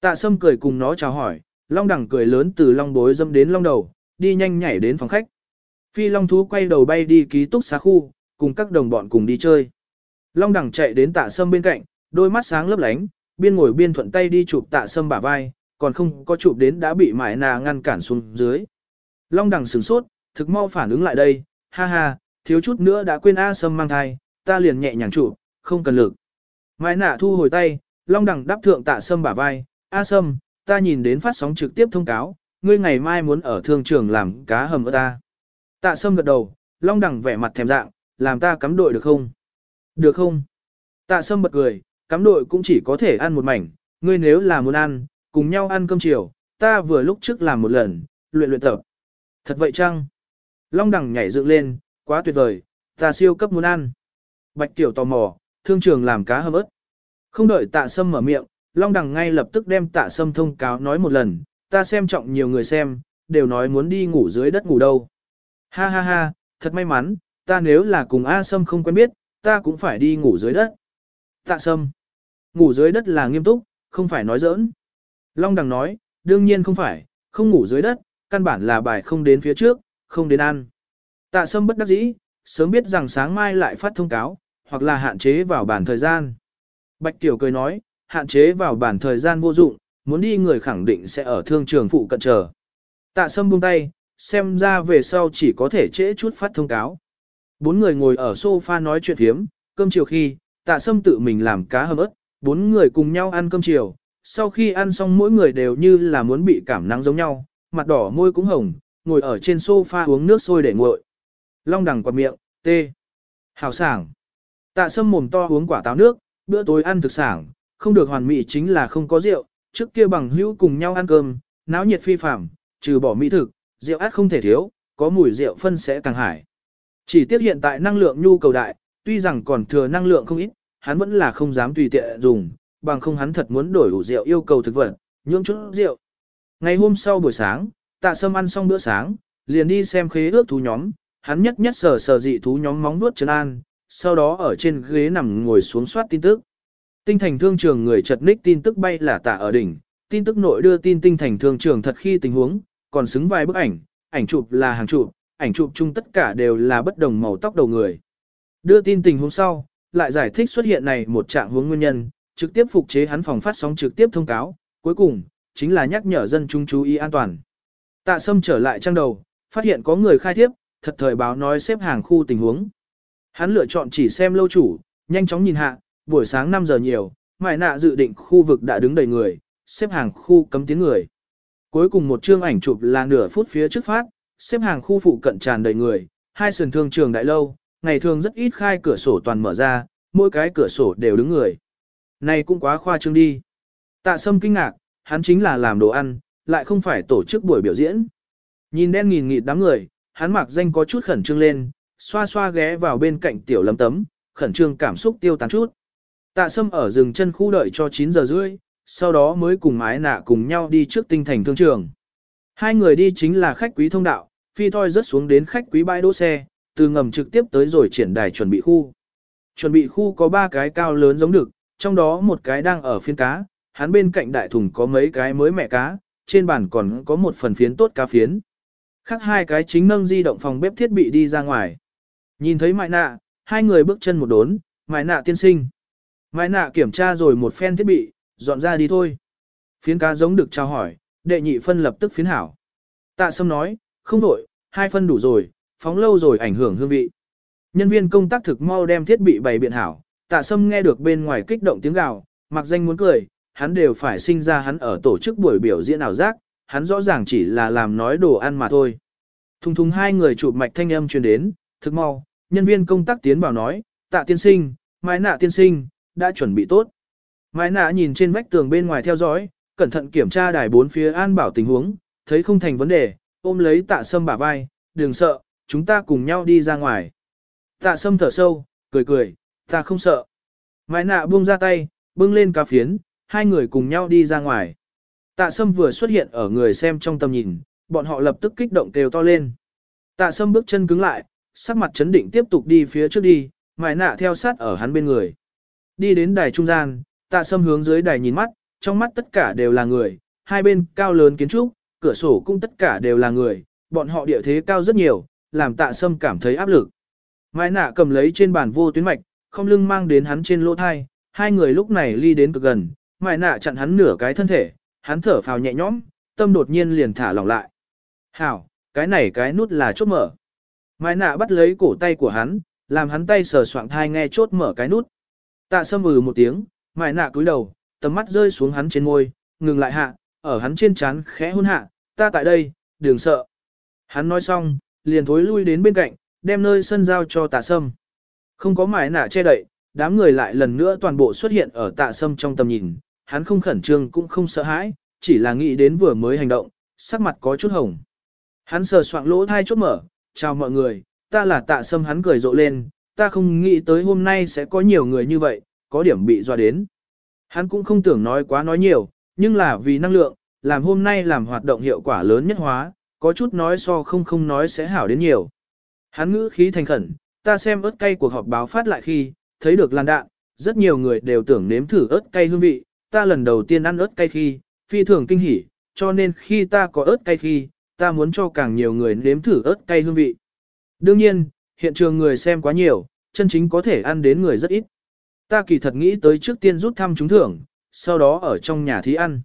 Tạ Sâm cười cùng nó chào hỏi, long đẳng cười lớn từ long bối dâm đến long đầu, đi nhanh nhảy đến phòng khách. Phi long thú quay đầu bay đi ký túc xá khu, cùng các đồng bọn cùng đi chơi. Long đẳng chạy đến tạ sâm bên cạnh, đôi mắt sáng lấp lánh, biên ngồi biên thuận tay đi chụp tạ sâm bả vai, còn không có chụp đến đã bị mải nà ngăn cản xuống dưới. Long đẳng sửng sốt, thực mau phản ứng lại đây, ha ha, thiếu chút nữa đã quên A sâm mang thai, ta liền nhẹ nhàng chụp, không cần lực. Mãi nạ thu hồi tay, long đẳng đáp thượng tạ sâm bả vai, A sâm, ta nhìn đến phát sóng trực tiếp thông cáo, ngươi ngày mai muốn ở thương trường làm cá hầm ở ta. Tạ sâm gật đầu, long đẳng vẻ mặt thèm dạng, làm ta cắm đội được không? Được không? Tạ sâm bật cười, cắm đội cũng chỉ có thể ăn một mảnh, ngươi nếu là muốn ăn, cùng nhau ăn cơm chiều, ta vừa lúc trước làm một lần, luyện luyện tập. Thật vậy chăng? Long đẳng nhảy dựng lên, quá tuyệt vời, ta siêu cấp muốn ăn. Bạch Tiểu tò mò, thương trường làm cá hầm ớt. Không đợi tạ sâm mở miệng, Long Đằng ngay lập tức đem tạ sâm thông cáo nói một lần, ta xem trọng nhiều người xem, đều nói muốn đi ngủ dưới đất ngủ đâu. Ha ha ha, thật may mắn, ta nếu là cùng A Sâm không quen biết, ta cũng phải đi ngủ dưới đất. Tạ Sâm, ngủ dưới đất là nghiêm túc, không phải nói giỡn. Long Đằng nói, đương nhiên không phải, không ngủ dưới đất, căn bản là bài không đến phía trước, không đến ăn. Tạ Sâm bất đắc dĩ, sớm biết rằng sáng mai lại phát thông cáo, hoặc là hạn chế vào bản thời gian. Bạch Tiểu cười nói, hạn chế vào bản thời gian vô dụng, muốn đi người khẳng định sẽ ở thương trường phụ cận chờ. Tạ Sâm buông tay, xem ra về sau chỉ có thể trễ chút phát thông cáo. Bốn người ngồi ở sofa nói chuyện thiếm, cơm chiều khi, tạ sâm tự mình làm cá hầm ớt, bốn người cùng nhau ăn cơm chiều, sau khi ăn xong mỗi người đều như là muốn bị cảm nắng giống nhau, mặt đỏ môi cũng hồng, ngồi ở trên sofa uống nước sôi để nguội. Long đằng quạt miệng, tê. Hào sảng. Tạ sâm mồm to uống quả táo nước, bữa tối ăn thực sảng, không được hoàn mỹ chính là không có rượu, trước kia bằng hữu cùng nhau ăn cơm, náo nhiệt phi phạm, trừ bỏ mỹ thực, rượu át không thể thiếu, có mùi rượu phân sẽ càng hải. Chỉ tiếc hiện tại năng lượng nhu cầu đại, tuy rằng còn thừa năng lượng không ít, hắn vẫn là không dám tùy tiện dùng, bằng không hắn thật muốn đổi đủ rượu yêu cầu thực vật, nhưỡng chút rượu. Ngày hôm sau buổi sáng, tạ sâm ăn xong bữa sáng, liền đi xem khế ước thú nhóm, hắn nhất nhất sờ sờ dị thú nhóm móng nuốt chân an, sau đó ở trên ghế nằm ngồi xuống soát tin tức. Tinh thành thương trường người chật ních tin tức bay là tạ ở đỉnh, tin tức nội đưa tin tinh thành thương trường thật khi tình huống, còn xứng vài bức ảnh, ảnh chụp là hàng chụp, ảnh chụp chung tất cả đều là bất đồng màu tóc đầu người. Đưa tin tình huống sau, lại giải thích xuất hiện này một trạng huống nguyên nhân, trực tiếp phục chế hắn phòng phát sóng trực tiếp thông cáo, cuối cùng, chính là nhắc nhở dân chúng chú ý an toàn. Tạ Sâm trở lại trang đầu, phát hiện có người khai thiếp, thật thời báo nói xếp hàng khu tình huống. Hắn lựa chọn chỉ xem lâu chủ, nhanh chóng nhìn hạ, buổi sáng 5 giờ nhiều, mại nạ dự định khu vực đã đứng đầy người, xếp hàng khu cấm tiếng người. Cuối cùng một chương ảnh chụp là nửa phút phía trước phát, xếp hàng khu phụ cận tràn đầy người, hai sườn thương trường đại lâu, ngày thường rất ít khai cửa sổ toàn mở ra, mỗi cái cửa sổ đều đứng người. Này cũng quá khoa trương đi. Tạ sâm kinh ngạc, hắn chính là làm đồ ăn, lại không phải tổ chức buổi biểu diễn. Nhìn đen nghìn nghịt đám người, hắn mặc danh có chút khẩn trương lên, xoa xoa ghé vào bên cạnh tiểu lâm tấm, khẩn trương cảm xúc tiêu tán chút. Tạ sâm ở rừng chân khu đợi cho 9 giờ rưỡi, sau đó mới cùng mái nạ cùng nhau đi trước tinh thành thương trường. Hai người đi chính là khách quý thông đạo, phi thoi rất xuống đến khách quý bãi đỗ xe, từ ngầm trực tiếp tới rồi triển đài chuẩn bị khu. Chuẩn bị khu có ba cái cao lớn giống được, trong đó một cái đang ở phiên cá, hắn bên cạnh đại thùng có mấy cái mới mẹ cá, trên bàn còn có một phần phiến tốt cá phiến. Khác hai cái chính nâng di động phòng bếp thiết bị đi ra ngoài. Nhìn thấy mại nạ, hai người bước chân một đốn, mại nạ tiên sinh. Mai nạ kiểm tra rồi một phen thiết bị, dọn ra đi thôi. Phiến cá giống được trao hỏi, đệ nhị phân lập tức phiến hảo. Tạ sâm nói, không đổi, hai phân đủ rồi, phóng lâu rồi ảnh hưởng hương vị. Nhân viên công tác thực mau đem thiết bị bày biện hảo, tạ sâm nghe được bên ngoài kích động tiếng gào, mặc danh muốn cười, hắn đều phải sinh ra hắn ở tổ chức buổi biểu diễn ảo giác, hắn rõ ràng chỉ là làm nói đồ ăn mà thôi. Thùng thùng hai người chụp mạch thanh âm truyền đến, thực mau, nhân viên công tác tiến vào nói, tạ tiên sinh, mái nạ tiên sinh, đã chuẩn bị tốt. Mai nạ nhìn trên vách tường bên ngoài theo dõi, cẩn thận kiểm tra đài bốn phía an bảo tình huống, thấy không thành vấn đề, ôm lấy tạ sâm bả vai, đừng sợ, chúng ta cùng nhau đi ra ngoài. Tạ sâm thở sâu, cười cười, ta không sợ. Mai nạ buông ra tay, bưng lên cà phiến, hai người cùng nhau đi ra ngoài. Tạ sâm vừa xuất hiện ở người xem trong tầm nhìn, bọn họ lập tức kích động kêu to lên. Tạ sâm bước chân cứng lại, sắc mặt chấn định tiếp tục đi phía trước đi, Mai nạ theo sát ở hắn bên người. Đi đến đài trung gian, tạ sâm hướng dưới đài nhìn mắt, trong mắt tất cả đều là người, hai bên cao lớn kiến trúc, cửa sổ cũng tất cả đều là người, bọn họ địa thế cao rất nhiều, làm tạ sâm cảm thấy áp lực. Mai nạ cầm lấy trên bàn vô tuyến mạch, không lưng mang đến hắn trên lỗ thai, hai người lúc này ly đến cực gần, mai nạ chặn hắn nửa cái thân thể, hắn thở phào nhẹ nhõm, tâm đột nhiên liền thả lỏng lại. Hảo, cái này cái nút là chốt mở. Mai nạ bắt lấy cổ tay của hắn, làm hắn tay sờ soạng thai nghe chốt mở cái nút. Tạ sâm ừ một tiếng, mài nạ cúi đầu, tầm mắt rơi xuống hắn trên môi, ngừng lại hạ, ở hắn trên trán khẽ hôn hạ, ta tại đây, đừng sợ. Hắn nói xong, liền thối lui đến bên cạnh, đem nơi sân giao cho tạ sâm. Không có mải nạ che đậy, đám người lại lần nữa toàn bộ xuất hiện ở tạ sâm trong tầm nhìn, hắn không khẩn trương cũng không sợ hãi, chỉ là nghĩ đến vừa mới hành động, sắc mặt có chút hồng. Hắn sờ soạng lỗ thai chốt mở, chào mọi người, ta là tạ sâm hắn cười rộ lên, ta không nghĩ tới hôm nay sẽ có nhiều người như vậy, có điểm bị dọa đến. Hắn cũng không tưởng nói quá nói nhiều, nhưng là vì năng lượng, làm hôm nay làm hoạt động hiệu quả lớn nhất hóa, có chút nói so không không nói sẽ hảo đến nhiều. Hắn ngữ khí thành khẩn, ta xem ớt cay cuộc họp báo phát lại khi, thấy được làn đạn, rất nhiều người đều tưởng nếm thử ớt cay hương vị, ta lần đầu tiên ăn ớt cay khi, phi thường kinh hỉ, cho nên khi ta có ớt cay khi, ta muốn cho càng nhiều người nếm thử ớt cay hương vị. Đương nhiên, hiện trường người xem quá nhiều, chân chính có thể ăn đến người rất ít. Ta kỳ thật nghĩ tới trước tiên rút thăm trúng thưởng, sau đó ở trong nhà thí ăn.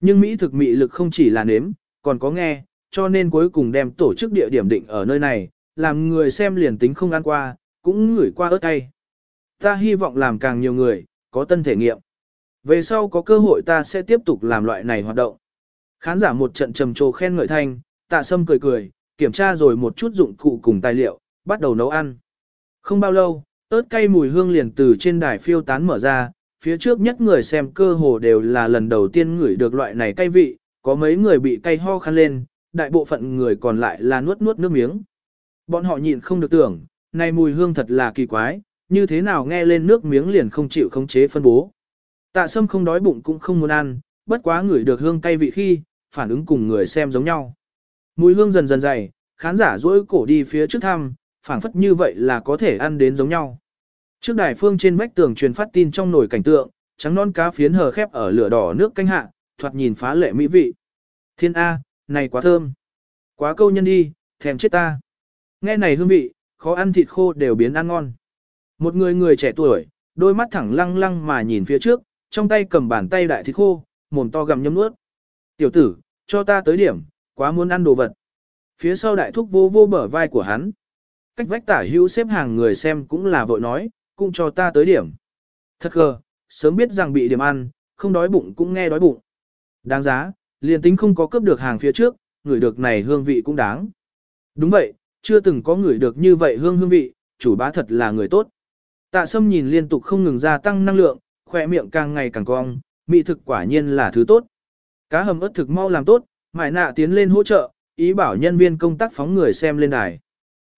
Nhưng Mỹ thực mị lực không chỉ là nếm, còn có nghe, cho nên cuối cùng đem tổ chức địa điểm định ở nơi này, làm người xem liền tính không ăn qua, cũng ngửi qua ớt cay. Ta hy vọng làm càng nhiều người, có tân thể nghiệm. Về sau có cơ hội ta sẽ tiếp tục làm loại này hoạt động. Khán giả một trận trầm trồ khen ngợi thanh, tạ sâm cười cười, kiểm tra rồi một chút dụng cụ cùng tài liệu, bắt đầu nấu ăn. Không bao lâu, ớt cay mùi hương liền từ trên đài phiêu tán mở ra, phía trước nhất người xem cơ hồ đều là lần đầu tiên ngửi được loại này cay vị, có mấy người bị cay ho khăn lên, đại bộ phận người còn lại là nuốt nuốt nước miếng. Bọn họ nhịn không được tưởng, này mùi hương thật là kỳ quái, như thế nào nghe lên nước miếng liền không chịu khống chế phân bố. Tạ sâm không đói bụng cũng không muốn ăn, bất quá ngửi được hương cay vị khi, phản ứng cùng người xem giống nhau. Mùi hương dần dần dày, khán giả dỗi cổ đi phía trước thăm, phảng phất như vậy là có thể ăn đến giống nhau. Trước đài phương trên vách tường truyền phát tin trong nồi cảnh tượng, trắng non cá phiến hờ khép ở lửa đỏ nước canh hạ, thoạt nhìn phá lệ mỹ vị. Thiên A, này quá thơm. Quá câu nhân đi, thèm chết ta. Nghe này hương vị, khó ăn thịt khô đều biến ăn ngon. Một người người trẻ tuổi, đôi mắt thẳng lăng lăng mà nhìn phía trước, trong tay cầm bàn tay đại thịt khô, mồm to gặm nhấm nuốt. Tiểu tử, cho ta tới điểm, quá muốn ăn đồ vật. Phía sau đại thúc vô vô bở vai của hắn. Cách vách tả hữu xếp hàng người xem cũng là vội nói, cũng cho ta tới điểm. Thật gờ, sớm biết rằng bị điểm ăn, không đói bụng cũng nghe đói bụng. Đáng giá, liền tính không có cướp được hàng phía trước, người được này hương vị cũng đáng. Đúng vậy, chưa từng có người được như vậy hương hương vị, chủ bá thật là người tốt. Tạ sâm nhìn liên tục không ngừng gia tăng năng lượng, khỏe miệng càng ngày càng cong, mỹ thực quả nhiên là thứ tốt. Cá hầm ớt thực mau làm tốt, mại nạ tiến lên hỗ trợ, ý bảo nhân viên công tác phóng người xem lên đài.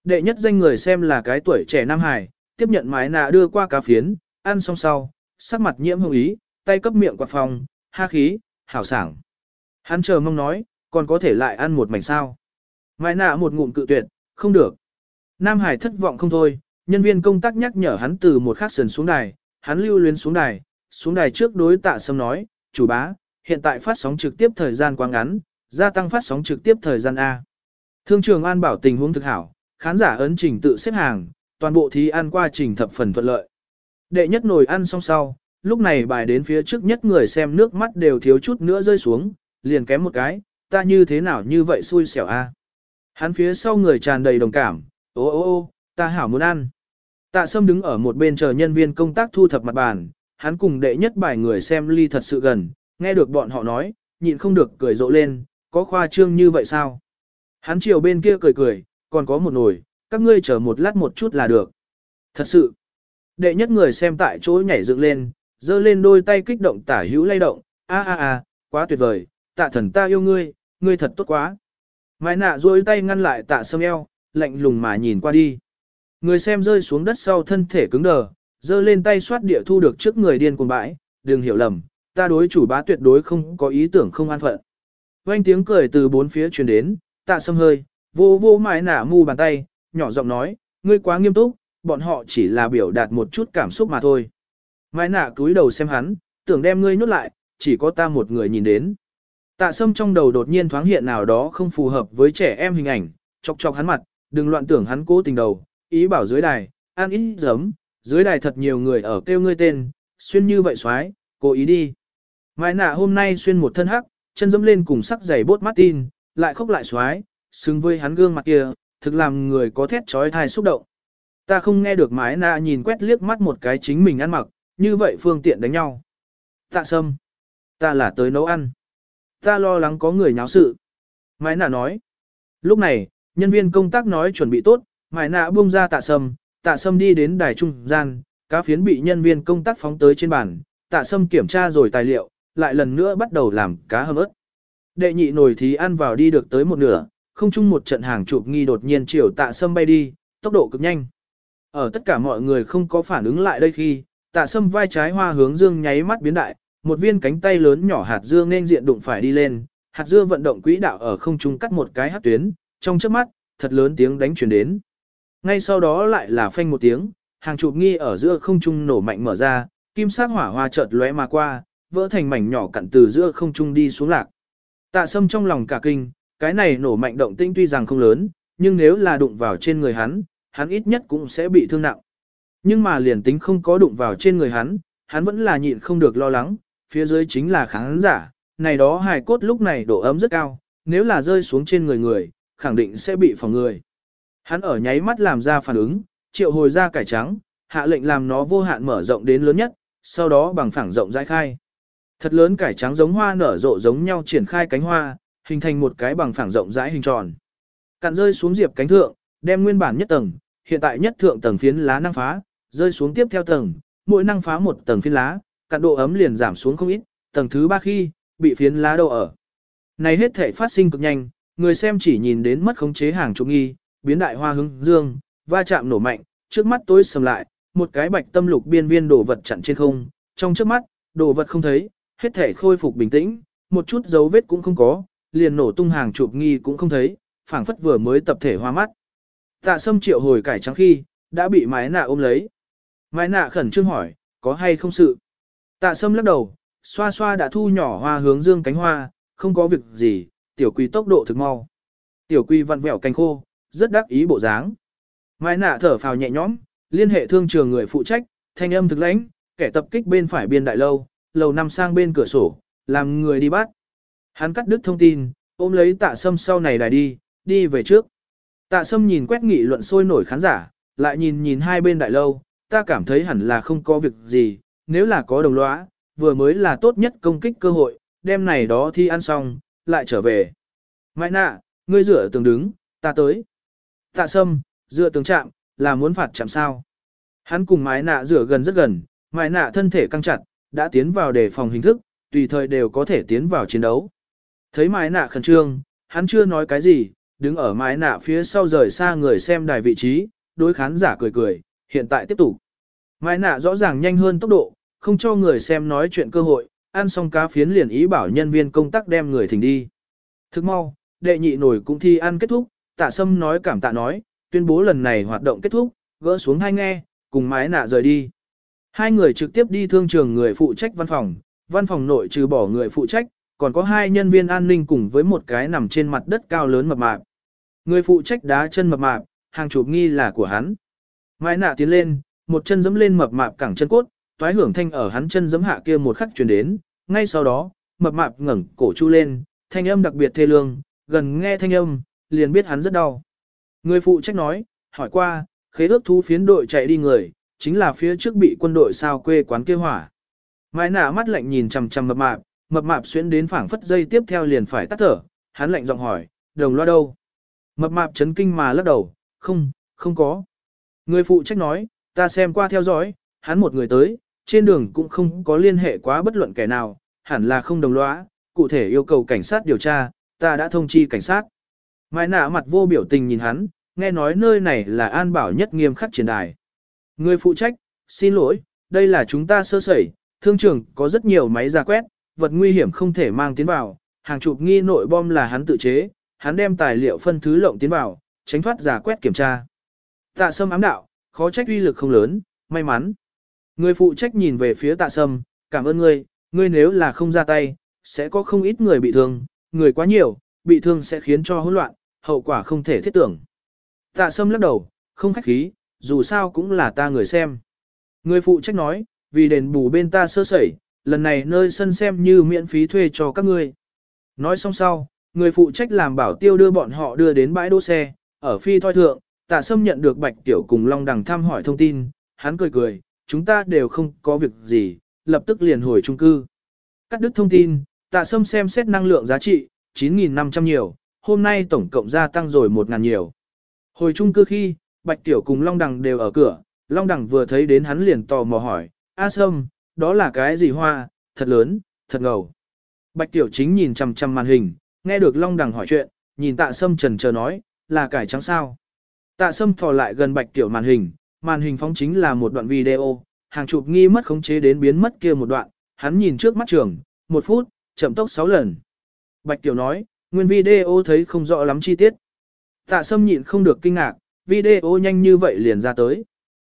Đệ nhất danh người xem là cái tuổi trẻ Nam Hải, tiếp nhận mái nạ đưa qua cá phiến, ăn xong sau, sắc mặt nhiễm hồng ý, tay cấp miệng quạt phòng, ha khí, hảo sảng. Hắn chờ mong nói, còn có thể lại ăn một mảnh sao. Mái nạ một ngụm cự tuyệt, không được. Nam Hải thất vọng không thôi, nhân viên công tác nhắc nhở hắn từ một khắc sườn xuống đài, hắn lưu luyến xuống đài, xuống đài trước đối tạ sâm nói, chủ bá, hiện tại phát sóng trực tiếp thời gian quá ngắn, gia tăng phát sóng trực tiếp thời gian A. Thương trường an bảo tình huống thực hảo, khán giả ấn trình tự xếp hàng, toàn bộ thí ăn qua trình thập phần thuận lợi. Đệ nhất nồi ăn xong sau, lúc này bài đến phía trước nhất người xem nước mắt đều thiếu chút nữa rơi xuống, liền kém một cái, ta như thế nào như vậy xui xẻo a. Hắn phía sau người tràn đầy đồng cảm, ô ô ô, ta hảo muốn ăn. Tạ Sâm đứng ở một bên chờ nhân viên công tác thu thập mặt bàn, hắn cùng đệ nhất bài người xem ly thật sự gần, nghe được bọn họ nói, nhịn không được cười rộ lên, có khoa trương như vậy sao? Hắn chiều bên kia cười cười, còn có một nồi, các ngươi chờ một lát một chút là được. Thật sự, đệ nhất người xem tại chỗ nhảy dựng lên, giơ lên đôi tay kích động tả hữu lay động, a a a, quá tuyệt vời, tạ thần ta yêu ngươi, ngươi thật tốt quá. Mai nạ duỗi tay ngăn lại tạ sâm eo, lạnh lùng mà nhìn qua đi. Người xem rơi xuống đất sau thân thể cứng đờ, giơ lên tay xoát địa thu được trước người điên cuồng bãi, đừng hiểu lầm, ta đối chủ bá tuyệt đối không có ý tưởng không an phận. Vang tiếng cười từ bốn phía truyền đến, tạ sâm hơi, vô vô mãi nả mu bàn tay, nhỏ giọng nói, ngươi quá nghiêm túc, bọn họ chỉ là biểu đạt một chút cảm xúc mà thôi. Mai nả cúi đầu xem hắn, tưởng đem ngươi nhốt lại, chỉ có ta một người nhìn đến. Tạ sâm trong đầu đột nhiên thoáng hiện nào đó không phù hợp với trẻ em hình ảnh, chọc chọc hắn mặt, đừng loạn tưởng hắn cố tình đầu, ý bảo dưới đài, an ít giấm, dưới đài thật nhiều người ở kêu ngươi tên, xuyên như vậy xoái, cố ý đi. Mai nạ hôm nay xuyên một thân hắc, chân dẫm lên cùng sắc giày bốt Martin, lại khóc lại xoái, xứng với hắn gương mặt kia, thực làm người có thét trói thai xúc động. Ta không nghe được mái na nhìn quét liếc mắt một cái chính mình ăn mặc, như vậy phương tiện đánh nhau. Tạ sâm. Ta là tới nấu ăn. Ta lo lắng có người nháo sự. Mái nạ nói. Lúc này, nhân viên công tác nói chuẩn bị tốt, mái nạ buông ra tạ sâm, tạ sâm đi đến đài trung gian, cá phiến bị nhân viên công tác phóng tới trên bàn, tạ sâm kiểm tra rồi tài liệu, lại lần nữa bắt đầu làm cá hầm ớt. Đệ nhị nồi thì ăn vào đi được tới một nửa, không chung một trận hàng chụp nghi đột nhiên chiều tạ sâm bay đi, tốc độ cực nhanh. Ở tất cả mọi người không có phản ứng lại đây khi, tạ sâm vai trái hoa hướng dương nháy mắt biến đại, một viên cánh tay lớn nhỏ hạt dưa nên diện đụng phải đi lên, hạt dưa vận động quỹ đạo ở không trung cắt một cái hắc tuyến, trong chớp mắt, thật lớn tiếng đánh truyền đến. Ngay sau đó lại là phanh một tiếng, hàng chục nghi ở giữa không trung nổ mạnh mở ra, kim sắc hỏa hoa chợt lóe mà qua, vỡ thành mảnh nhỏ cặn từ giữa không trung đi xuống lạc. Tạ sâm trong lòng cả kinh, cái này nổ mạnh động tinh tuy rằng không lớn, nhưng nếu là đụng vào trên người hắn, hắn ít nhất cũng sẽ bị thương nặng. Nhưng mà liền tính không có đụng vào trên người hắn, hắn vẫn là nhịn không được lo lắng, phía dưới chính là kháng giả, này đó hài cốt lúc này độ ấm rất cao, nếu là rơi xuống trên người người, khẳng định sẽ bị phòng người. Hắn ở nháy mắt làm ra phản ứng, triệu hồi ra cải trắng, hạ lệnh làm nó vô hạn mở rộng đến lớn nhất, sau đó bằng phẳng rộng rãi khai. Thật lớn cải trắng giống hoa nở rộ giống nhau triển khai cánh hoa, hình thành một cái bằng phẳng rộng rãi hình tròn. Cạn rơi xuống diệp cánh thượng, đem nguyên bản nhất tầng, hiện tại nhất thượng tầng phiến lá năng phá, rơi xuống tiếp theo tầng, mỗi năng phá một tầng phiến lá, cạn độ ấm liền giảm xuống không ít, tầng thứ ba khi, bị phiến lá đâu ở. Này hết thể phát sinh cực nhanh, người xem chỉ nhìn đến mất khống chế hàng chục nghi, biến đại hoa hướng dương, va chạm nổ mạnh, trước mắt tối sầm lại, một cái bạch tâm lục biên viên đồ vật chặn trên không, trong trước mắt, đồ vật không thấy, hết thể khôi phục bình tĩnh, một chút dấu vết cũng không có, liền nổ tung hàng chụp nghi cũng không thấy, phảng phất vừa mới tập thể hoa mắt. Tạ sâm triệu hồi cải trắng khi, đã bị mái nạ ôm lấy. Mái nạ khẩn trương hỏi, có hay không sự? Tạ sâm lắc đầu, xoa xoa đã thu nhỏ hoa hướng dương cánh hoa, không có việc gì, tiểu quỳ tốc độ thực mau. Tiểu quỳ vặn vẹo cánh khô, rất đắc ý bộ dáng. Mai nạ thở phào nhẹ nhõm, liên hệ thương trường người phụ trách, thanh âm thực lãnh, kẻ tập kích bên phải biên đại lâu, lầu năm sang bên cửa sổ, làm người đi bắt. Hắn cắt đứt thông tin, ôm lấy tạ sâm sau này đài đi, đi về trước. Tạ sâm nhìn quét nghị luận sôi nổi khán giả, lại nhìn nhìn hai bên đại lâu, ta cảm thấy hẳn là không có việc gì, nếu là có đồng lõa, vừa mới là tốt nhất công kích cơ hội, đêm này đó thi ăn xong, lại trở về. Mai nạ, ngươi rửa tường đứng, ta tới. Tạ sâm, dựa tường chạm, là muốn phạt chạm sao. Hắn cùng mái nạ rửa gần rất gần, mái nạ thân thể căng chặt, đã tiến vào đề phòng hình thức, tùy thời đều có thể tiến vào chiến đấu. Thấy mái nạ khẩn trương, hắn chưa nói cái gì, đứng ở mái nạ phía sau rời xa người xem đài vị trí, đối khán giả cười cười, hiện tại tiếp tục. Mái nạ rõ ràng nhanh hơn tốc độ, không cho người xem nói chuyện cơ hội, ăn xong cá phiến liền ý bảo nhân viên công tác đem người thỉnh đi. Thức mau, đệ nhị nổi cũng thi ăn kết thúc, tạ sâm nói cảm tạ nói, tuyên bố lần này hoạt động kết thúc, gỡ xuống hai nghe, cùng mái nạ rời đi. Hai người trực tiếp đi thương trường người phụ trách văn phòng, văn phòng nội trừ bỏ người phụ trách, còn có hai nhân viên an ninh cùng với một cái nằm trên mặt đất cao lớn mập mạp. Người phụ trách đá chân mập mạp, hàng chụp nghi là của hắn. Mai nạ tiến lên, một chân dẫm lên mập mạp cẳng chân cốt, toái hưởng thanh ở hắn chân dẫm hạ kia một khắc truyền đến, ngay sau đó, mập mạp ngẩng cổ chu lên, thanh âm đặc biệt thê lương, gần nghe thanh âm, liền biết hắn rất đau. Người phụ trách nói, hỏi qua, khế ước thú phiến đội chạy đi người, chính là phía trước bị quân đội sao quê quán kia hỏa. Mai nạ mắt lạnh nhìn chằm chằm mập mạp, mập mạp xuyến đến phảng phất dây tiếp theo liền phải tắt thở, hắn lạnh giọng hỏi, đồng loa đâu? Mập mạp chấn kinh mà lắc đầu, không, không có. Người phụ trách nói, ta xem qua theo dõi, hắn một người tới, trên đường cũng không có liên hệ quá bất luận kẻ nào, hẳn là không đồng loa. cụ thể yêu cầu cảnh sát điều tra, ta đã thông chi cảnh sát. Mai nạ mặt vô biểu tình nhìn hắn, nghe nói nơi này là an bảo nhất nghiêm khắc triển đài. Người phụ trách, xin lỗi, đây là chúng ta sơ sẩy, thương trường có rất nhiều máy ra quét, vật nguy hiểm không thể mang tiến vào, hàng chục nghi nội bom là hắn tự chế, hắn đem tài liệu phân thứ lộng tiến vào, tránh thoát giả quét kiểm tra. Tạ sâm ám đạo, khó trách uy lực không lớn, may mắn. Người phụ trách nhìn về phía tạ sâm, cảm ơn ngươi, ngươi nếu là không ra tay, sẽ có không ít người bị thương, người quá nhiều, bị thương sẽ khiến cho hỗn loạn, hậu quả không thể thiết tưởng. Tạ sâm lắc đầu, không khách khí, dù sao cũng là ta người xem. Người phụ trách nói, vì đền bù bên ta sơ sẩy, lần này nơi sân xem như miễn phí thuê cho các ngươi. Nói xong sau, người phụ trách làm bảo tiêu đưa bọn họ đưa đến bãi đỗ xe, ở phi thoi thượng, tạ sâm nhận được bạch tiểu cùng long đằng thăm hỏi thông tin, hắn cười cười, chúng ta đều không có việc gì, lập tức liền hồi trung cư. Cắt đứt thông tin, tạ sâm xem xét năng lượng giá trị, 9.500 nhiều, hôm nay tổng cộng gia tăng rồi 1.000 nhiều. Hồi trung cư khi, Bạch Tiểu cùng Long Đằng đều ở cửa, Long Đằng vừa thấy đến hắn liền tò mò hỏi, A Sâm, đó là cái gì hoa, thật lớn, thật ngầu. Bạch Tiểu chính nhìn chằm chằm màn hình, nghe được Long Đằng hỏi chuyện, nhìn tạ Sâm trần chờ nói, là cải trắng sao. Tạ Sâm thò lại gần Bạch Tiểu màn hình, màn hình phóng chính là một đoạn video, hàng chục nghi mất khống chế đến biến mất kia một đoạn, hắn nhìn trước mắt trường, một phút, chậm tốc 6 lần. Bạch Tiểu nói, nguyên video thấy không rõ lắm chi tiết. Tạ Sâm nhịn không được kinh ngạc, video nhanh như vậy liền ra tới.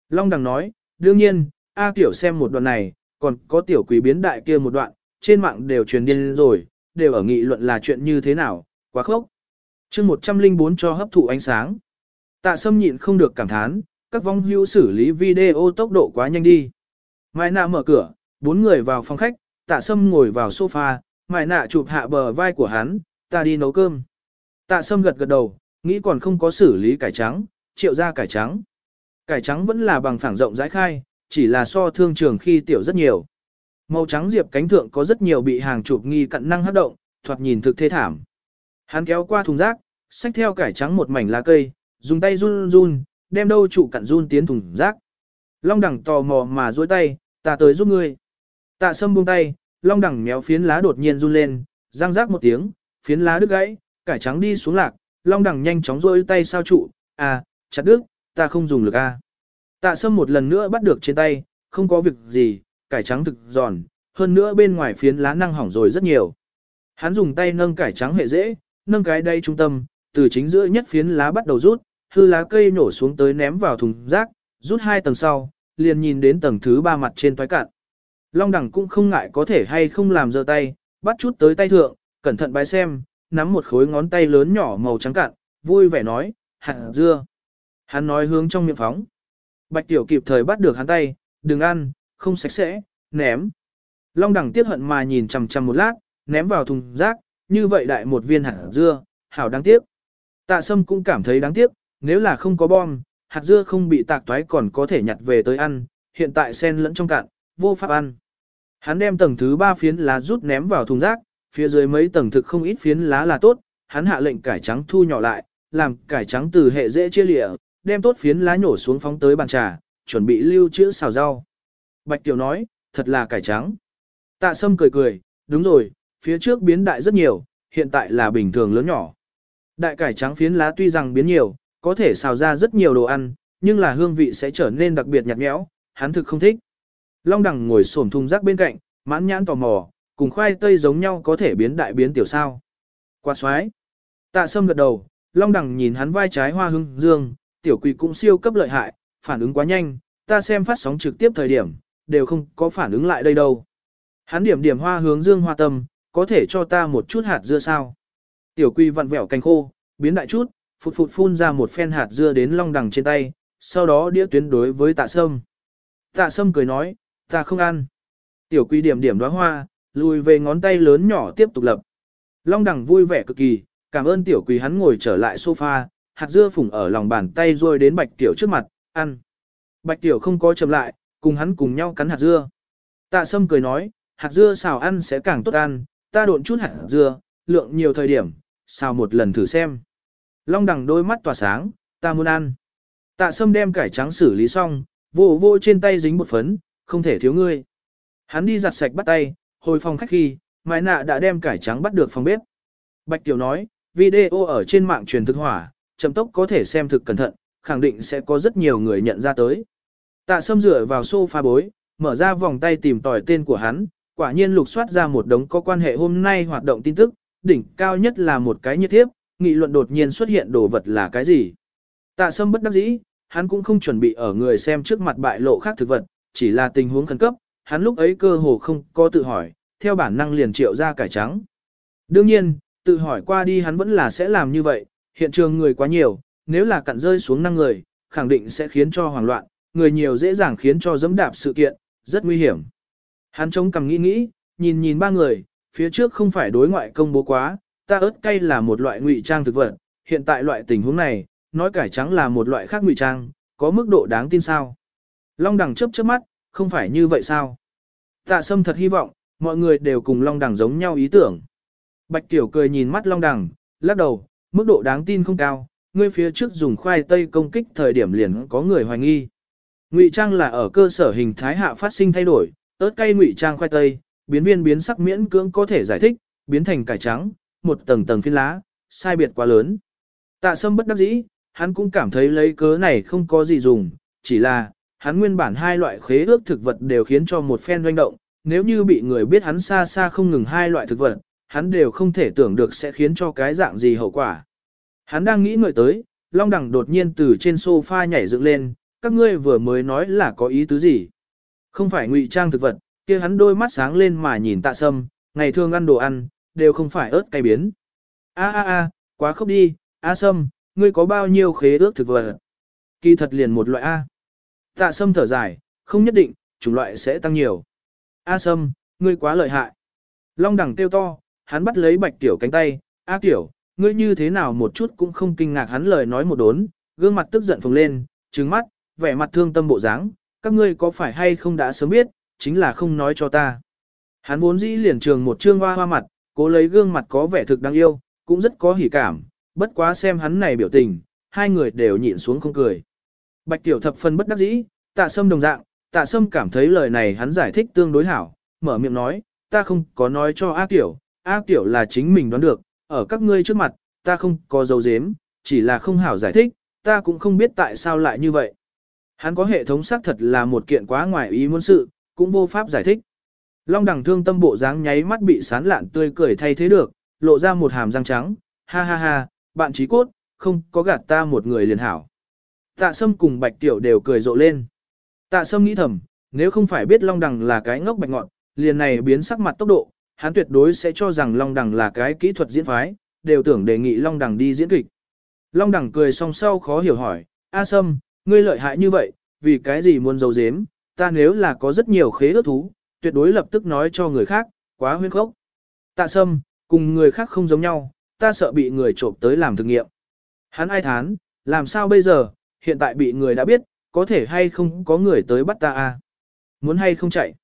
Long Đằng nói, đương nhiên, A Tiểu xem một đoạn này, còn có tiểu quỷ biến đại kia một đoạn, trên mạng đều truyền điên rồi, đều ở nghị luận là chuyện như thế nào, quá khốc. chương 104 cho hấp thụ ánh sáng. Tạ Sâm nhịn không được cảm thán, các vong hữu xử lý video tốc độ quá nhanh đi. Mai nạ mở cửa, bốn người vào phòng khách, tạ Sâm ngồi vào sofa, mai nạ chụp hạ bờ vai của hắn, ta đi nấu cơm. Tạ Sâm gật gật đầu, nghĩ còn không có xử lý cải trắng, triệu ra cải trắng. Cải trắng vẫn là bằng phẳng rộng rãi khai, chỉ là so thương trường khi tiểu rất nhiều. Màu trắng diệp cánh thượng có rất nhiều bị hàng chụp nghi cận năng hấp động, thoạt nhìn thực thê thảm. Hắn kéo qua thùng rác, xách theo cải trắng một mảnh lá cây, dùng tay run run, đem đâu trụ cặn run tiến thùng rác. Long đẳng tò mò mà duỗi tay, ta tới giúp ngươi. Tạ sâm buông tay, long đẳng méo phiến lá đột nhiên run lên, răng rác một tiếng, phiến lá đứt gãy, cải trắng đi xuống lạc, long đẳng nhanh chóng duỗi tay sao trụ, à, chặt đứt, ta không dùng lực a. À. Tạ sâm một lần nữa bắt được trên tay, không có việc gì, cải trắng thực giòn, hơn nữa bên ngoài phiến lá năng hỏng rồi rất nhiều. Hắn dùng tay nâng cải trắng hệ dễ, nâng cái đây trung tâm, từ chính giữa nhất phiến lá bắt đầu rút, hư lá cây nổ xuống tới ném vào thùng rác, rút hai tầng sau, liền nhìn đến tầng thứ ba mặt trên toái cạn. Long đẳng cũng không ngại có thể hay không làm dơ tay, bắt chút tới tay thượng, cẩn thận bái xem, nắm một khối ngón tay lớn nhỏ màu trắng cạn, vui vẻ nói, hạt dưa. Hắn nói hướng trong miệng phóng. Bạch tiểu kịp thời bắt được hắn tay, đừng ăn, không sạch sẽ, ném. Long đẳng tiếc hận mà nhìn chằm chằm một lát, ném vào thùng rác, như vậy đại một viên hạt dưa, hảo đáng tiếc. Tạ sâm cũng cảm thấy đáng tiếc, nếu là không có bom, hạt dưa không bị tạc toái còn có thể nhặt về tới ăn, hiện tại sen lẫn trong cạn, vô pháp ăn. Hắn đem tầng thứ ba phiến lá rút ném vào thùng rác, phía dưới mấy tầng thực không ít phiến lá là tốt, hắn hạ lệnh cải trắng thu nhỏ lại, làm cải trắng từ hệ dễ chia lịa, đem tốt phiến lá nhổ xuống phóng tới bàn trà, chuẩn bị lưu trữ xào rau. Bạch Kiều nói, thật là cải trắng. Tạ Sâm cười cười, đúng rồi, phía trước biến đại rất nhiều, hiện tại là bình thường lớn nhỏ. Đại cải trắng phiến lá tuy rằng biến nhiều, có thể xào ra rất nhiều đồ ăn, nhưng là hương vị sẽ trở nên đặc biệt nhạt nhẽo, hắn thực không thích. Long đẳng ngồi xổm thùng rác bên cạnh, mãn nhãn tò mò, cùng khoai tây giống nhau có thể biến đại biến tiểu sao. Qua xoái. Tạ sâm gật đầu, long đẳng nhìn hắn vai trái hoa hương dương, tiểu quỷ cũng siêu cấp lợi hại, phản ứng quá nhanh, ta xem phát sóng trực tiếp thời điểm, đều không có phản ứng lại đây đâu. Hắn điểm điểm hoa hướng dương hoa tâm, có thể cho ta một chút hạt dưa sao. Tiểu quỷ vặn vẹo cành khô, biến đại chút, phụt phụt phun ra một phen hạt dưa đến long đằng trên tay, sau đó đĩa tuyến đối với tạ sâm. Tạ sâm cười nói, ta không ăn. Tiểu quỷ điểm điểm đóa hoa, lùi về ngón tay lớn nhỏ tiếp tục lập. Long đằng vui vẻ cực kỳ, cảm ơn tiểu quỷ hắn ngồi trở lại sofa, hạt dưa phủng ở lòng bàn tay rồi đến bạch tiểu trước mặt, ăn. Bạch tiểu không có chậm lại, cùng hắn cùng nhau cắn hạt dưa. Tạ sâm cười nói, hạt dưa xào ăn sẽ càng tốt ăn, ta độn chút hạt dưa, lượng nhiều thời điểm, xào một lần thử xem. Long đằng đôi mắt tỏa sáng, ta muốn ăn. Tạ sâm đem cải trắng xử lý xong, vô vô trên tay dính bột phấn, không thể thiếu ngươi. Hắn đi giặt sạch bắt tay, hồi phòng khách khi, Mai nạ đã đem cải trắng bắt được phòng bếp. Bạch Tiểu nói, video ở trên mạng truyền thực hỏa, chậm tốc có thể xem thực cẩn thận, khẳng định sẽ có rất nhiều người nhận ra tới. Tạ sâm dựa vào sofa bối, mở ra vòng tay tìm tòi tên của hắn, quả nhiên lục soát ra một đống có quan hệ hôm nay hoạt động tin tức, đỉnh cao nhất là một cái nhiệt thiếp, nghị luận đột nhiên xuất hiện đồ vật là cái gì. Tạ sâm bất đắc dĩ, hắn cũng không chuẩn bị ở người xem trước mặt bại lộ khác thực vật, chỉ là tình huống khẩn cấp, hắn lúc ấy cơ hồ không có tự hỏi, theo bản năng liền triệu ra cải trắng. Đương nhiên, tự hỏi qua đi hắn vẫn là sẽ làm như vậy, hiện trường người quá nhiều, nếu là cặn rơi xuống năng người, khẳng định sẽ khiến cho hoảng loạn, người nhiều dễ dàng khiến cho dẫm đạp sự kiện, rất nguy hiểm. Hắn chống cằm nghĩ nghĩ, nhìn nhìn ba người, phía trước không phải đối ngoại công bố quá, ta ớt cay là một loại ngụy trang thực vật, hiện tại loại tình huống này, nói cải trắng là một loại khác ngụy trang, có mức độ đáng tin sao? Long đằng chớp chớp mắt, không phải như vậy sao? Tạ sâm thật hy vọng, mọi người đều cùng long đằng giống nhau ý tưởng. Bạch Tiểu cười nhìn mắt long đằng, lắc đầu, mức độ đáng tin không cao, ngươi phía trước dùng khoai tây công kích thời điểm liền có người hoài nghi. Ngụy trang là ở cơ sở hình thái hạ phát sinh thay đổi, ớt cay ngụy trang khoai tây, biến viên biến sắc miễn cưỡng có thể giải thích, biến thành cải trắng, một tầng tầng phiến lá, sai biệt quá lớn. Tạ sâm bất đắc dĩ, hắn cũng cảm thấy lấy cớ này không có gì dùng, chỉ là, hắn nguyên bản hai loại khế ước thực vật đều khiến cho một phen doanh động, nếu như bị người biết hắn xa xa không ngừng hai loại thực vật, hắn đều không thể tưởng được sẽ khiến cho cái dạng gì hậu quả. Hắn đang nghĩ ngợi tới, Long Đằng đột nhiên từ trên sofa nhảy dựng lên, các ngươi vừa mới nói là có ý tứ gì? Không phải ngụy trang thực vật, kia hắn đôi mắt sáng lên mà nhìn tạ sâm, ngày thường ăn đồ ăn, đều không phải ớt cay biến. A a a, quá khốc đi, A sâm, ngươi có bao nhiêu khế ước thực vật? Kỳ thật liền một loại A. Tạ sâm thở dài, không nhất định, chủng loại sẽ tăng nhiều. A sâm, ngươi quá lợi hại. Long đẳng kêu to, hắn bắt lấy bạch tiểu cánh tay, A tiểu, ngươi như thế nào một chút cũng không kinh ngạc hắn lời nói một đốn, gương mặt tức giận phồng lên, trừng mắt, vẻ mặt thương tâm bộ dáng, các ngươi có phải hay không đã sớm biết, chính là không nói cho ta. Hắn vốn dĩ liền trường một trương hoa hoa mặt, cố lấy gương mặt có vẻ thực đáng yêu, cũng rất có hỉ cảm, bất quá xem hắn này biểu tình, hai người đều nhịn xuống không cười. Bạch tiểu thập phân bất đắc dĩ, tạ sâm đồng dạng, tạ sâm cảm thấy lời này hắn giải thích tương đối hảo, mở miệng nói, ta không có nói cho A tiểu, A tiểu là chính mình đoán được, ở các ngươi trước mặt, ta không có dấu dếm, chỉ là không hảo giải thích, ta cũng không biết tại sao lại như vậy. Hắn có hệ thống xác thật là một kiện quá ngoài ý muốn sự, cũng vô pháp giải thích. Long đẳng thương tâm bộ dáng nháy mắt bị sán lạn tươi cười thay thế được, lộ ra một hàm răng trắng, ha ha ha, bạn trí cốt, không có gạt ta một người liền hảo. Tạ sâm cùng bạch tiểu đều cười rộ lên. Tạ sâm nghĩ thầm, nếu không phải biết long đẳng là cái ngốc bạch ngọn, liền này biến sắc mặt tốc độ, hắn tuyệt đối sẽ cho rằng long Đằng là cái kỹ thuật diễn phái, đều tưởng đề nghị long Đằng đi diễn kịch. Long Đằng cười song sau khó hiểu hỏi, A sâm, ngươi lợi hại như vậy, vì cái gì muốn giấu giếm, ta nếu là có rất nhiều khế ước thú, tuyệt đối lập tức nói cho người khác, quá huyên khốc. Tạ sâm, cùng người khác không giống nhau, ta sợ bị người trộm tới làm thực nghiệm. Hắn ai thán, làm sao bây giờ, hiện tại bị người đã biết, có thể hay không có người tới bắt ta à? Muốn hay không chạy?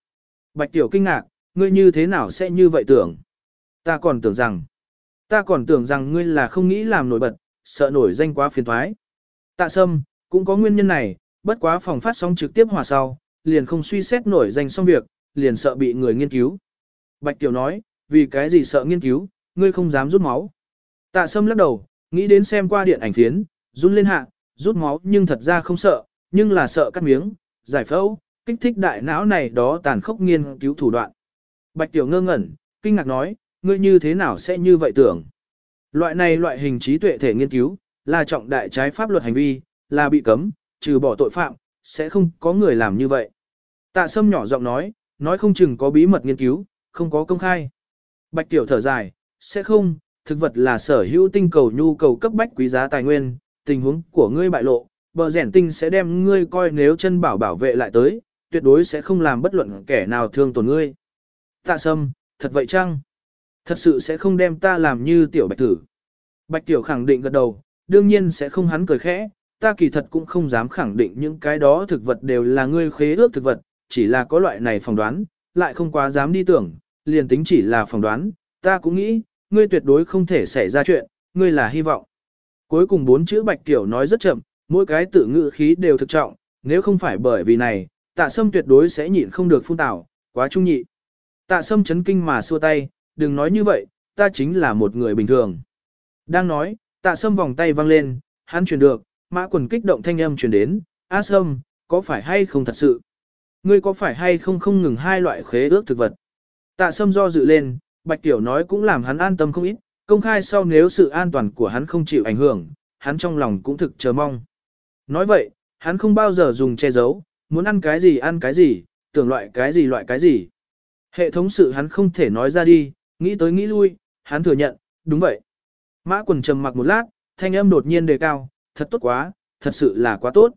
Bạch Tiểu kinh ngạc, ngươi như thế nào sẽ như vậy tưởng? Ta còn tưởng rằng, ta còn tưởng rằng ngươi là không nghĩ làm nổi bật, sợ nổi danh quá phiền thoái. Tạ sâm, cũng có nguyên nhân này, bất quá phòng phát sóng trực tiếp hòa sau, liền không suy xét nổi danh xong việc, liền sợ bị người nghiên cứu. Bạch Tiểu nói, vì cái gì sợ nghiên cứu, ngươi không dám rút máu. Tạ Sâm lắc đầu, nghĩ đến xem qua điện ảnh phiến, run lên hạ, rút máu nhưng thật ra không sợ, nhưng là sợ cắt miếng, giải phẫu, kích thích đại não này đó tàn khốc nghiên cứu thủ đoạn. Bạch Tiểu ngơ ngẩn, kinh ngạc nói, ngươi như thế nào sẽ như vậy tưởng. Loại này loại hình trí tuệ thể nghiên cứu, là trọng đại trái pháp luật hành vi, là bị cấm, trừ bỏ tội phạm, sẽ không có người làm như vậy. Tạ Sâm nhỏ giọng nói, nói không chừng có bí mật nghiên cứu, không có công khai. Bạch Tiểu thở dài, sẽ không, thực vật là sở hữu tinh cầu nhu cầu cấp bách quý giá tài nguyên, tình huống của ngươi bại lộ, bờ rẻn tinh sẽ đem ngươi coi nếu chân bảo bảo vệ lại tới, tuyệt đối sẽ không làm bất luận kẻ nào thương tổn ngươi. Tạ Sâm, thật vậy chăng? Thật sự sẽ không đem ta làm như tiểu bạch tử. Bạch Tiểu khẳng định gật đầu, đương nhiên sẽ không hắn cười khẽ, ta kỳ thật cũng không dám khẳng định những cái đó thực vật đều là ngươi khế ước thực vật, chỉ là có loại này phỏng đoán, lại không quá dám đi tưởng, liền tính chỉ là phỏng đoán, ta cũng nghĩ, ngươi tuyệt đối không thể xảy ra chuyện, ngươi là hy vọng. Cuối cùng bốn chữ bạch tiểu nói rất chậm, mỗi cái tự ngữ khí đều thực trọng, nếu không phải bởi vì này, tạ sâm tuyệt đối sẽ nhịn không được phun tảo, quá trung nhị. Tạ sâm chấn kinh mà xua tay, đừng nói như vậy, ta chính là một người bình thường. Đang nói, tạ sâm vòng tay văng lên, hắn truyền được, mã quần kích động thanh âm truyền đến, A sâm, có phải hay không thật sự? Ngươi có phải hay không không ngừng hai loại khế ước thực vật? Tạ sâm do dự lên, Bạch Tiểu nói cũng làm hắn an tâm không ít, công khai sau nếu sự an toàn của hắn không chịu ảnh hưởng, hắn trong lòng cũng thực chờ mong. Nói vậy, hắn không bao giờ dùng che giấu, muốn ăn cái gì ăn cái gì, tưởng loại cái gì loại cái gì. Hệ thống sự hắn không thể nói ra đi, nghĩ tới nghĩ lui, hắn thừa nhận, đúng vậy. Mã quần trầm mặc một lát, thanh âm đột nhiên đề cao, thật tốt quá, thật sự là quá tốt.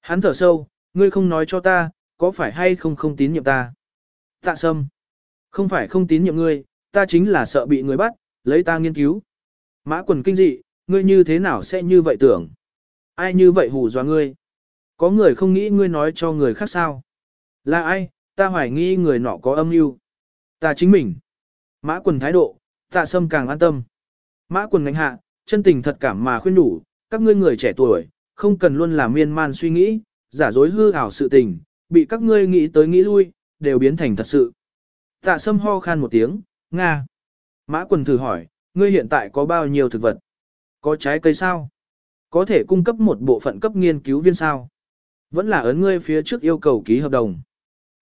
Hắn thở sâu, ngươi không nói cho ta, có phải hay không không tín nhiệm ta? Tạ sâm. Không phải không tín nhiệm ngươi, ta chính là sợ bị người bắt, lấy ta nghiên cứu. Mã quần kinh dị, ngươi như thế nào sẽ như vậy tưởng? Ai như vậy hù dọa ngươi? Có người không nghĩ ngươi nói cho người khác sao? Là ai? Ta hoài nghi người nọ có âm mưu. Ta chính mình. Mã quần thái độ, tạ sâm càng an tâm. Mã quần ngánh hạ, chân tình thật cảm mà khuyên đủ, các ngươi người trẻ tuổi, không cần luôn làm miên man suy nghĩ, giả dối hư ảo sự tình, bị các ngươi nghĩ tới nghĩ lui, đều biến thành thật sự. Tạ sâm ho khan một tiếng, Nga. Mã quần thử hỏi, ngươi hiện tại có bao nhiêu thực vật? Có trái cây sao? Có thể cung cấp một bộ phận cấp nghiên cứu viên sao? Vẫn là ấn ngươi phía trước yêu cầu ký hợp đồng.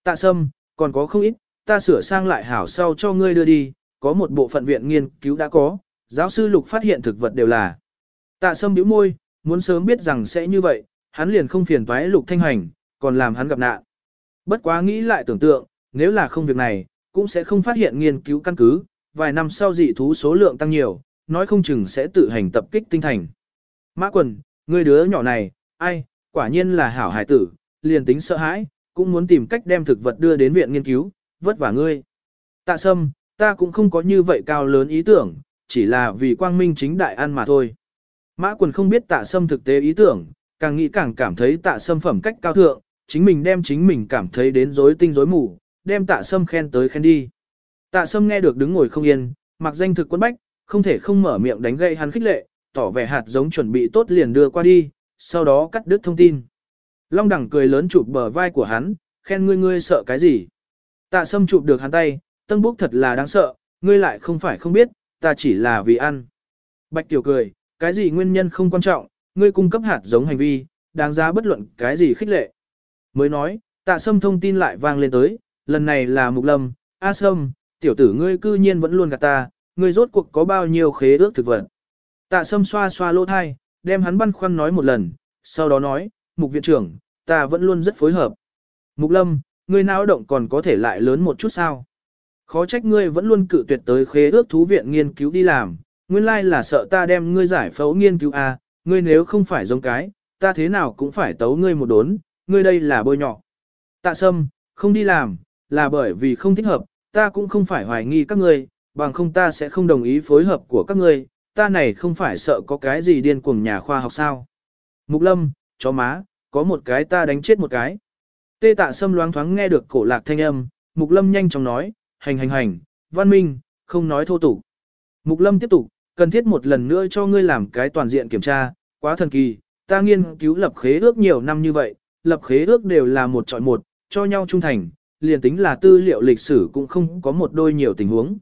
Tạ sâm, còn có không ít, ta sửa sang lại hảo sau cho ngươi đưa đi, có một bộ phận viện nghiên cứu đã có, giáo sư lục phát hiện thực vật đều là. Tạ sâm bĩu môi, muốn sớm biết rằng sẽ như vậy, hắn liền không phiền toái lục thanh hành, còn làm hắn gặp nạn. Bất quá nghĩ lại tưởng tượng, nếu là không việc này, cũng sẽ không phát hiện nghiên cứu căn cứ, vài năm sau dị thú số lượng tăng nhiều, nói không chừng sẽ tự hành tập kích tinh thành. Mã quần, người đứa nhỏ này, ai, quả nhiên là hảo hải tử, liền tính sợ hãi, cũng muốn tìm cách đem thực vật đưa đến viện nghiên cứu, vất vả ngươi. Tạ sâm, ta cũng không có như vậy cao lớn ý tưởng, chỉ là vì quang minh chính đại ăn mà thôi. Mã quần không biết tạ sâm thực tế ý tưởng, càng nghĩ càng cảm thấy tạ sâm phẩm cách cao thượng, chính mình đem chính mình cảm thấy đến rối tinh rối mù, đem tạ sâm khen tới khen đi. Tạ sâm nghe được đứng ngồi không yên, mặc danh thực quân bách, không thể không mở miệng đánh gây hắn khích lệ, tỏ vẻ hạt giống chuẩn bị tốt liền đưa qua đi, sau đó cắt đứt thông tin. Long đẳng cười lớn chụp bờ vai của hắn, khen ngươi ngươi sợ cái gì. Tạ sâm chụp được hắn tay, tân búc thật là đáng sợ, ngươi lại không phải không biết, ta chỉ là vì ăn. Bạch tiểu cười, cái gì nguyên nhân không quan trọng, ngươi cung cấp hạt giống hành vi, đáng giá bất luận cái gì khích lệ. Mới nói, tạ sâm thông tin lại vang lên tới, lần này là mục lâm, a sâm, tiểu tử ngươi cư nhiên vẫn luôn gạt ta, ngươi rốt cuộc có bao nhiêu khế ước thực vật. Tạ sâm xoa xoa lỗ thai, đem hắn băn khoăn nói một lần, sau đó nói, mục viện trưởng, ta vẫn luôn rất phối hợp. Mục lâm, ngươi não động còn có thể lại lớn một chút sao? Khó trách ngươi vẫn luôn cự tuyệt tới khế ước thú viện nghiên cứu đi làm, nguyên lai là sợ ta đem ngươi giải phẫu nghiên cứu à, ngươi nếu không phải giống cái, ta thế nào cũng phải tấu ngươi một đốn, ngươi đây là bôi nhọ. Tạ sâm, không đi làm, là bởi vì không thích hợp, ta cũng không phải hoài nghi các ngươi, bằng không ta sẽ không đồng ý phối hợp của các ngươi, ta này không phải sợ có cái gì điên cuồng nhà khoa học sao. Mục lâm, chó má, có một cái ta đánh chết một cái. Tê tạ sâm loáng thoáng nghe được cổ lạc thanh âm, mục lâm nhanh chóng nói, hành hành hành, văn minh, không nói thô tục. Mục lâm tiếp tục, cần thiết một lần nữa cho ngươi làm cái toàn diện kiểm tra, quá thần kỳ, ta nghiên cứu lập khế ước nhiều năm như vậy, lập khế ước đều là một chọi một, cho nhau trung thành, liền tính là tư liệu lịch sử cũng không có một đôi nhiều tình huống.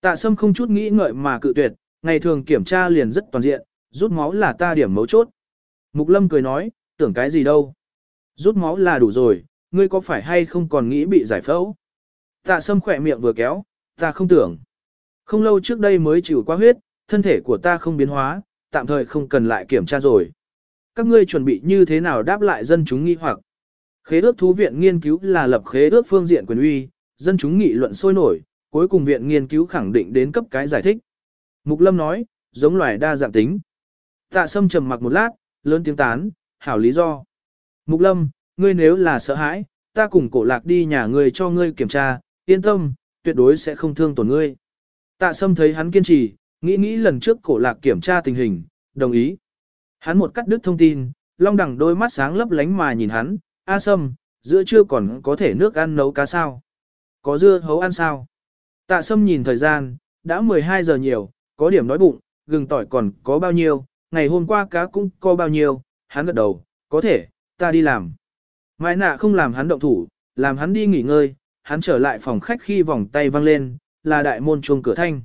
Tạ sâm không chút nghĩ ngợi mà cự tuyệt, ngày thường kiểm tra liền rất toàn diện, rút máu là ta điểm mấu chốt. Mục lâm cười nói, tưởng cái gì đâu. Rút máu là đủ rồi, ngươi có phải hay không còn nghĩ bị giải phẫu? Tạ sâm khỏe miệng vừa kéo, ta không tưởng. Không lâu trước đây mới chịu quá huyết, thân thể của ta không biến hóa, tạm thời không cần lại kiểm tra rồi. Các ngươi chuẩn bị như thế nào đáp lại dân chúng nghi hoặc? Khế ước thú viện nghiên cứu là lập khế ước phương diện quyền uy, dân chúng nghị luận sôi nổi, cuối cùng viện nghiên cứu khẳng định đến cấp cái giải thích. Mục Lâm nói, giống loài đa dạng tính. Tạ Sâm trầm mặc một lát, lớn tiếng tán, hảo lý do. Mục Lâm, ngươi nếu là sợ hãi, ta cùng cổ lạc đi nhà ngươi cho ngươi kiểm tra, yên tâm, tuyệt đối sẽ không thương tổn ngươi. Tạ Sâm thấy hắn kiên trì, nghĩ nghĩ lần trước cổ lạc kiểm tra tình hình, đồng ý. Hắn một cắt đứt thông tin, long đẳng đôi mắt sáng lấp lánh mà nhìn hắn, A Sâm, giữa trưa còn có thể nước ăn nấu cá sao? Có dưa hấu ăn sao? Tạ Sâm nhìn thời gian, đã 12 giờ nhiều, có điểm nói bụng, gừng tỏi còn có bao nhiêu, ngày hôm qua cá cũng có bao nhiêu, hắn gật đầu, có thể, ta đi làm. Mai nạ không làm hắn động thủ, làm hắn đi nghỉ ngơi, hắn trở lại phòng khách khi vòng tay văng lên, là đại môn chuông cửa thanh.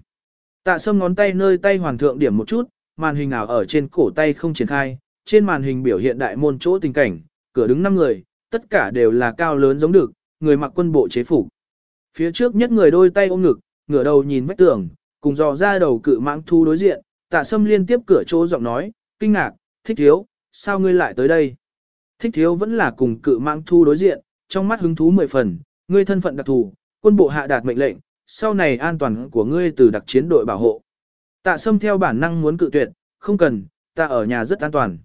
Tạ sâm ngón tay nơi tay hoàn thượng điểm một chút, màn hình nào ở trên cổ tay không triển khai, trên màn hình biểu hiện đại môn chỗ tình cảnh, cửa đứng 5 người, tất cả đều là cao lớn giống được, người mặc quân bộ chế phục. Phía trước nhất người đôi tay ôm ngực, ngửa đầu nhìn vách tường, cùng dò ra đầu cự mãng thu đối diện, tạ sâm liên tiếp cửa chỗ giọng nói, kinh ngạc, thích thiếu, sao ngươi lại tới đây? Thích thiếu vẫn là cùng cự mạng thu đối diện, trong mắt hứng thú mười phần, ngươi thân phận đặc thù, quân bộ hạ đạt mệnh lệnh, sau này an toàn của ngươi từ đặc chiến đội bảo hộ. Tạ sâm theo bản năng muốn cự tuyệt, không cần, ta ở nhà rất an toàn.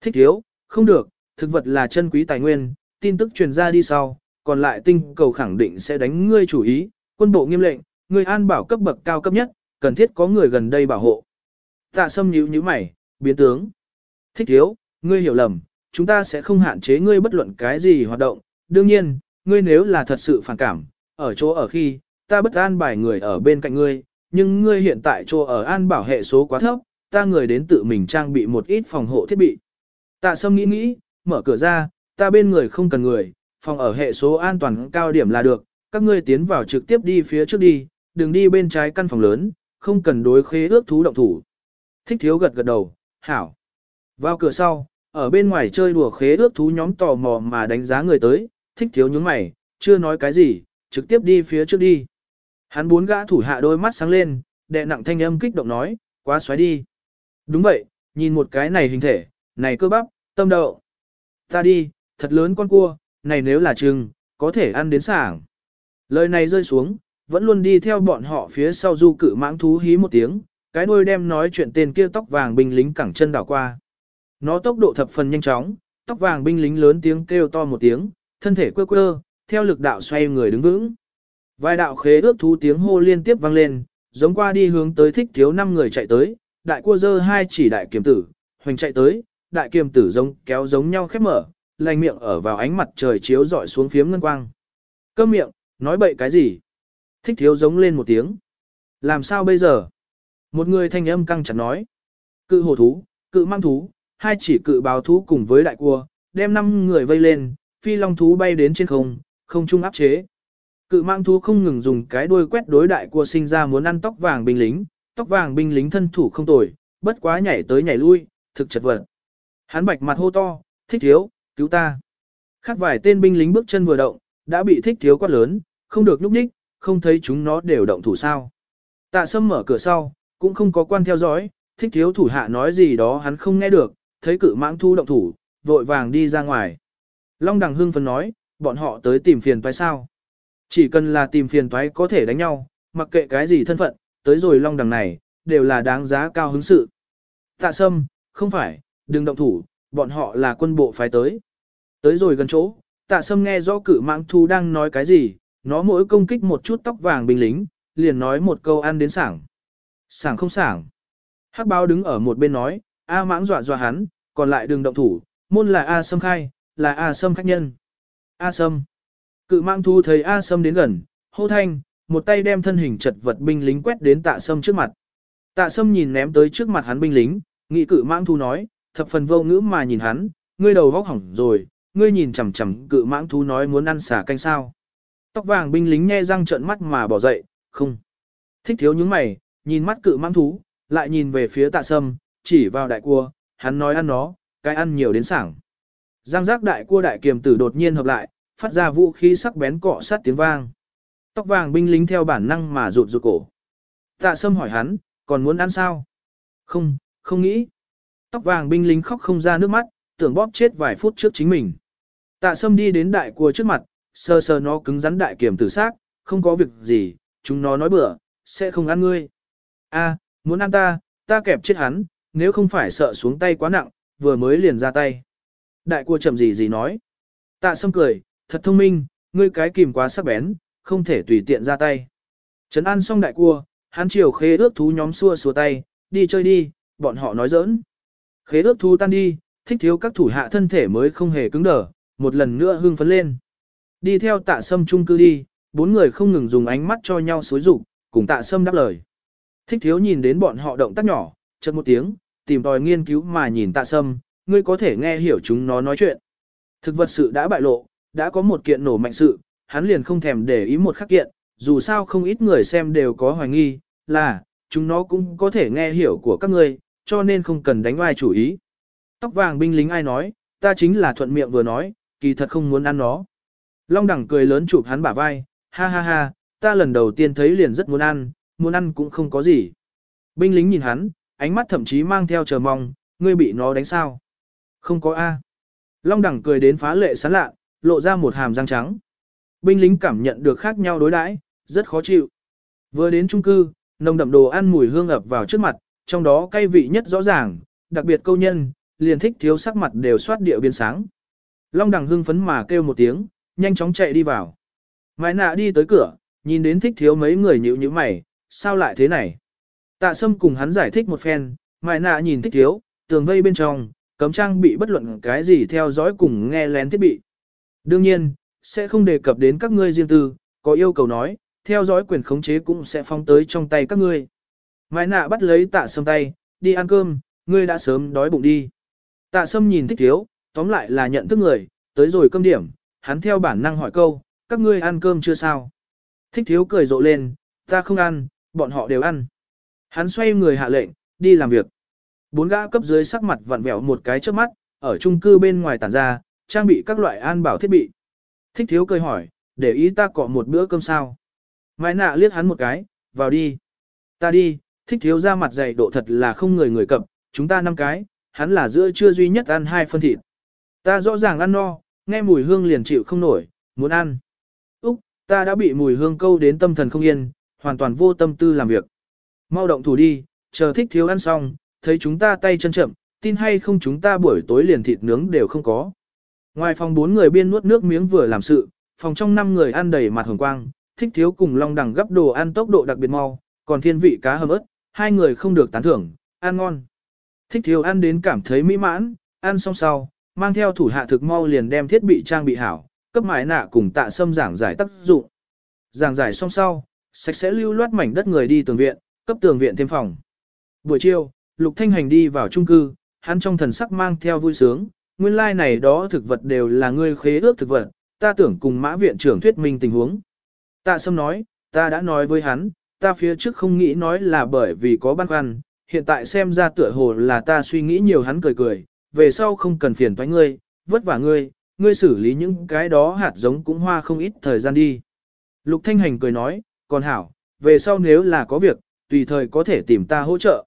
Thích thiếu, không được, thực vật là chân quý tài nguyên, tin tức truyền ra đi sau, còn lại tinh cầu khẳng định sẽ đánh ngươi chủ ý, quân bộ nghiêm lệnh, ngươi an bảo cấp bậc cao cấp nhất, cần thiết có người gần đây bảo hộ. Tạ sâm nhíu nhíu mày, biến tướng. Thích thiếu, ngươi hiểu lầm, chúng ta sẽ không hạn chế ngươi bất luận cái gì hoạt động, đương nhiên, ngươi nếu là thật sự phản cảm, ở chỗ ở khi, ta bất an bài người ở bên cạnh ngươi, nhưng ngươi hiện tại chỗ ở an bảo hệ số quá thấp, ta người đến tự mình trang bị một ít phòng hộ thiết bị. Tạ sâm nghĩ nghĩ, mở cửa ra, ta bên người không cần người, phòng ở hệ số an toàn cao điểm là được, các ngươi tiến vào trực tiếp đi phía trước đi, đừng đi bên trái căn phòng lớn, không cần đối khế ước thú động thủ. Thích thiếu gật gật đầu, hảo. Vào cửa sau, ở bên ngoài chơi đùa khế ước thú nhóm tò mò mà đánh giá người tới, thích thiếu nhướng mày, chưa nói cái gì, trực tiếp đi phía trước đi. Hắn bốn gã thủ hạ đôi mắt sáng lên, đệ nặng thanh âm kích động nói, quá xoáy đi. Đúng vậy, nhìn một cái này hình thể, này cơ bắp, tâm đậu. Ta đi, thật lớn con cua, này nếu là trừng, có thể ăn đến sảng. Lời này rơi xuống, vẫn luôn đi theo bọn họ phía sau du cự mãng thú hí một tiếng, cái đuôi đem nói chuyện tên kia tóc vàng binh lính cẳng chân đảo qua. Nó tốc độ thập phần nhanh chóng, tóc vàng binh lính lớn tiếng kêu to một tiếng, thân thể quơ quơ, theo lực đạo xoay người đứng vững. Vài đạo khế ước thú tiếng hô liên tiếp vang lên, giống qua đi hướng tới thích thiếu năm người chạy tới, đại cua dơ hai chỉ đại kiềm tử, hoành chạy tới, đại kiềm tử giống kéo giống nhau khép mở, lành miệng ở vào ánh mặt trời chiếu dọi xuống phiếm ngân quang. Cơm miệng, nói bậy cái gì? Thích thiếu giống lên một tiếng. Làm sao bây giờ? Một người thanh âm căng chặt nói. Cự hổ thú, cự mang thú, hai chỉ cự báo thú cùng với đại cua, đem năm người vây lên, phi long thú bay đến trên không, không trung áp chế. Cự mang thú không ngừng dùng cái đuôi quét đối đại cua sinh ra muốn ăn tóc vàng binh lính, tóc vàng binh lính thân thủ không tồi, bất quá nhảy tới nhảy lui, thực chật vật. Hắn bạch mặt hô to, thích thiếu, cứu ta. Khác vài tên binh lính bước chân vừa động, đã bị thích thiếu quát lớn, không được núp ních, không thấy chúng nó đều động thủ sao. Tạ sâm mở cửa sau, cũng không có quan theo dõi, thích thiếu thủ hạ nói gì đó hắn không nghe được, thấy cự mãng thu động thủ, vội vàng đi ra ngoài. Long đằng hưng phấn nói, bọn họ tới tìm phiền toái sao. Chỉ cần là tìm phiền toái có thể đánh nhau, mặc kệ cái gì thân phận, tới rồi long đằng này, đều là đáng giá cao hứng sự. Tạ sâm, không phải, đừng động thủ, bọn họ là quân bộ phái tới. Tới rồi gần chỗ, tạ sâm nghe rõ cự mãng thu đang nói cái gì, nó mỗi công kích một chút tóc vàng binh lính, liền nói một câu ăn đến sảng. Sảng không sảng. Hắc báo đứng ở một bên nói, A mãng dọa dọa hắn, còn lại đừng động thủ, môn là A sâm khai, là A sâm khách nhân. A sâm. Cự mãng thu thấy A sâm đến gần, hô thanh, một tay đem thân hình chật vật binh lính quét đến tạ sâm trước mặt. Tạ sâm nhìn ném tới trước mặt hắn binh lính, nghị cự mãng thu nói, thập phần vô ngữ mà nhìn hắn, ngươi đầu vóc hỏng rồi, ngươi nhìn chằm chằm cự mãng thú nói muốn ăn xả canh sao. Tóc vàng binh lính nghe răng trợn mắt mà bỏ dậy, không. Thích thiếu những mày, nhìn mắt cự mãng thú, lại nhìn về phía tạ sâm, chỉ vào đại cua, hắn nói ăn nó, cái ăn nhiều đến sảng. Giang giác đại cua đại kiềm tử đột nhiên hợp lại, phát ra vũ khí sắc bén cọ sát tiếng vang. Tóc vàng binh lính theo bản năng mà rụt rụt cổ. Tạ sâm hỏi hắn, còn muốn ăn sao? Không, không nghĩ. Tóc vàng binh lính khóc không ra nước mắt, tưởng bóp chết vài phút trước chính mình. Tạ sâm đi đến đại cua trước mặt, sờ sờ nó cứng rắn đại kiểm tử xác, không có việc gì, chúng nó nói bừa, sẽ không ăn ngươi. A, muốn ăn ta, ta kẹp chết hắn, nếu không phải sợ xuống tay quá nặng, vừa mới liền ra tay. Đại cua chậm gì gì nói. Tạ sâm cười, thật thông minh, ngươi cái kìm quá sắc bén, không thể tùy tiện ra tay. Trấn an xong đại cua, hắn chiều khế ước thú nhóm xua xua tay, đi chơi đi, bọn họ nói giỡn. Khế ước thú tan đi, thích thiếu các thủ hạ thân thể mới không hề cứng đờ, một lần nữa hưng phấn lên. Đi theo tạ sâm trung cư đi, bốn người không ngừng dùng ánh mắt cho nhau xối rụng, cùng tạ sâm đáp lời. Thích thiếu nhìn đến bọn họ động tác nhỏ, chật một tiếng, tìm tòi nghiên cứu mà nhìn tạ sâm, ngươi có thể nghe hiểu chúng nó nói chuyện. Thực vật sự đã bại lộ, đã có một kiện nổ mạnh sự, hắn liền không thèm để ý một khắc kiện, dù sao không ít người xem đều có hoài nghi, là, chúng nó cũng có thể nghe hiểu của các ngươi, cho nên không cần đánh oai chủ ý. Tóc vàng binh lính ai nói, ta chính là thuận miệng vừa nói, kỳ thật không muốn ăn nó. Long đẳng cười lớn chụp hắn bả vai, ha ha ha, ta lần đầu tiên thấy liền rất muốn ăn, muốn ăn cũng không có gì. Binh lính nhìn hắn, ánh mắt thậm chí mang theo chờ mong, ngươi bị nó đánh sao? Không có A. Long đẳng cười đến phá lệ sán lạ, lộ ra một hàm răng trắng. Binh lính cảm nhận được khác nhau đối đãi, rất khó chịu. Vừa đến trung cư, nồng đậm đồ ăn mùi hương ập vào trước mặt, trong đó cay vị nhất rõ ràng, đặc biệt câu nhân, liền thích thiếu sắc mặt đều soát địa biến sáng. Long đằng hưng phấn mà kêu một tiếng, nhanh chóng chạy đi vào. Mai nạ đi tới cửa, nhìn đến thích thiếu mấy người nhịu như mày, sao lại thế này? Tạ sâm cùng hắn giải thích một phen, mai nạ nhìn thích thiếu, tường vây bên trong, cấm trang bị bất luận cái gì theo dõi cùng nghe lén thiết bị. Đương nhiên, sẽ không đề cập đến các ngươi riêng tư, có yêu cầu nói, theo dõi quyền khống chế cũng sẽ phong tới trong tay các ngươi. Mai nạ bắt lấy tạ sâm tay, đi ăn cơm, ngươi đã sớm đói bụng đi. Tạ sâm nhìn thích thiếu, tóm lại là nhận thức người, tới rồi cơm điểm, hắn theo bản năng hỏi câu, các ngươi ăn cơm chưa sao? Thích thiếu cười rộ lên, ta không ăn, bọn họ đều ăn. Hắn xoay người hạ lệnh, đi làm việc. Bốn gã cấp dưới sắc mặt vặn vẹo một cái trước mắt, ở chung cư bên ngoài tản ra, trang bị các loại an bảo thiết bị. Thích thiếu cười hỏi, để ý ta cọ một bữa cơm sao. Mai nạ liếc hắn một cái, vào đi. Ta đi, thích thiếu ra mặt dày độ thật là không người người cập, chúng ta năm cái, hắn là giữa trưa duy nhất ăn hai phân thịt. Ta rõ ràng ăn no, nghe mùi hương liền chịu không nổi, muốn ăn. Úc, ta đã bị mùi hương câu đến tâm thần không yên, hoàn toàn vô tâm tư làm việc. Mau động thủ đi, chờ thích thiếu ăn xong, thấy chúng ta tay chân chậm, tin hay không chúng ta buổi tối liền thịt nướng đều không có. Ngoài phòng bốn người biên nuốt nước miếng vừa làm sự, phòng trong năm người ăn đầy mặt hồng quang, thích thiếu cùng long đằng gấp đồ ăn tốc độ đặc biệt mau, còn thiên vị cá hầm ớt, hai người không được tán thưởng, ăn ngon. Thích thiếu ăn đến cảm thấy mỹ mãn, ăn xong sau, mang theo thủ hạ thực mau liền đem thiết bị trang bị hảo, cấp mái nạ cùng tạ sâm giảng giải tác dụng. Giảng giải xong sau, sạch sẽ lưu loát mảnh đất người đi tường viện, cấp tường viện thêm phòng. Buổi chiều, Lục Thanh Hành đi vào trung cư, hắn trong thần sắc mang theo vui sướng, nguyên lai like này đó thực vật đều là ngươi khế ước thực vật, ta tưởng cùng mã viện trưởng thuyết minh tình huống. Tạ Sâm nói, ta đã nói với hắn, ta phía trước không nghĩ nói là bởi vì có băn khoăn, hiện tại xem ra tựa hồ là ta suy nghĩ nhiều hắn cười cười, về sau không cần phiền toái ngươi, vất vả ngươi, ngươi xử lý những cái đó hạt giống cũng hoa không ít thời gian đi. Lục Thanh Hành cười nói, còn hảo, về sau nếu là có việc, tùy thời có thể tìm ta hỗ trợ.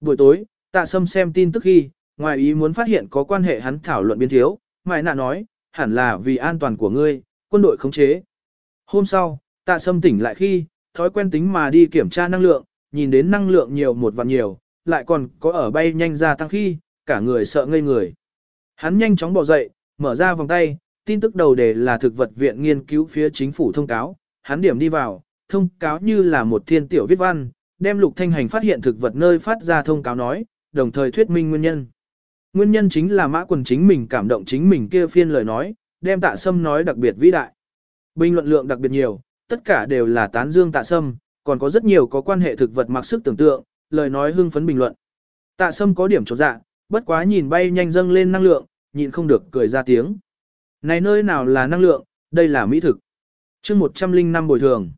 Buổi tối, tạ sâm xem tin tức khi, ngoài ý muốn phát hiện có quan hệ hắn thảo luận biến thiếu, mại nạ nói, hẳn là vì an toàn của ngươi, quân đội khống chế. Hôm sau, tạ sâm tỉnh lại khi, thói quen tính mà đi kiểm tra năng lượng, nhìn đến năng lượng nhiều một vạn nhiều, lại còn có ở bay nhanh ra tăng khi, cả người sợ ngây người. Hắn nhanh chóng bỏ dậy, mở ra vòng tay, tin tức đầu đề là thực vật viện nghiên cứu phía chính phủ thông cáo, hắn điểm đi vào, thông cáo như là một thiên tiểu viết văn, đem lục thanh hành phát hiện thực vật nơi phát ra thông cáo nói, đồng thời thuyết minh nguyên nhân. Nguyên nhân chính là mã quần chính mình cảm động chính mình kia phiên lời nói, đem tạ sâm nói đặc biệt vĩ đại. Bình luận lượng đặc biệt nhiều, tất cả đều là tán dương tạ sâm, còn có rất nhiều có quan hệ thực vật mặc sức tưởng tượng, lời nói hưng phấn bình luận. Tạ sâm có điểm trột dạ, bất quá nhìn bay nhanh dâng lên năng lượng, nhịn không được cười ra tiếng. Này nơi nào là năng lượng, đây là mỹ thực. Trước 105 bồi thường.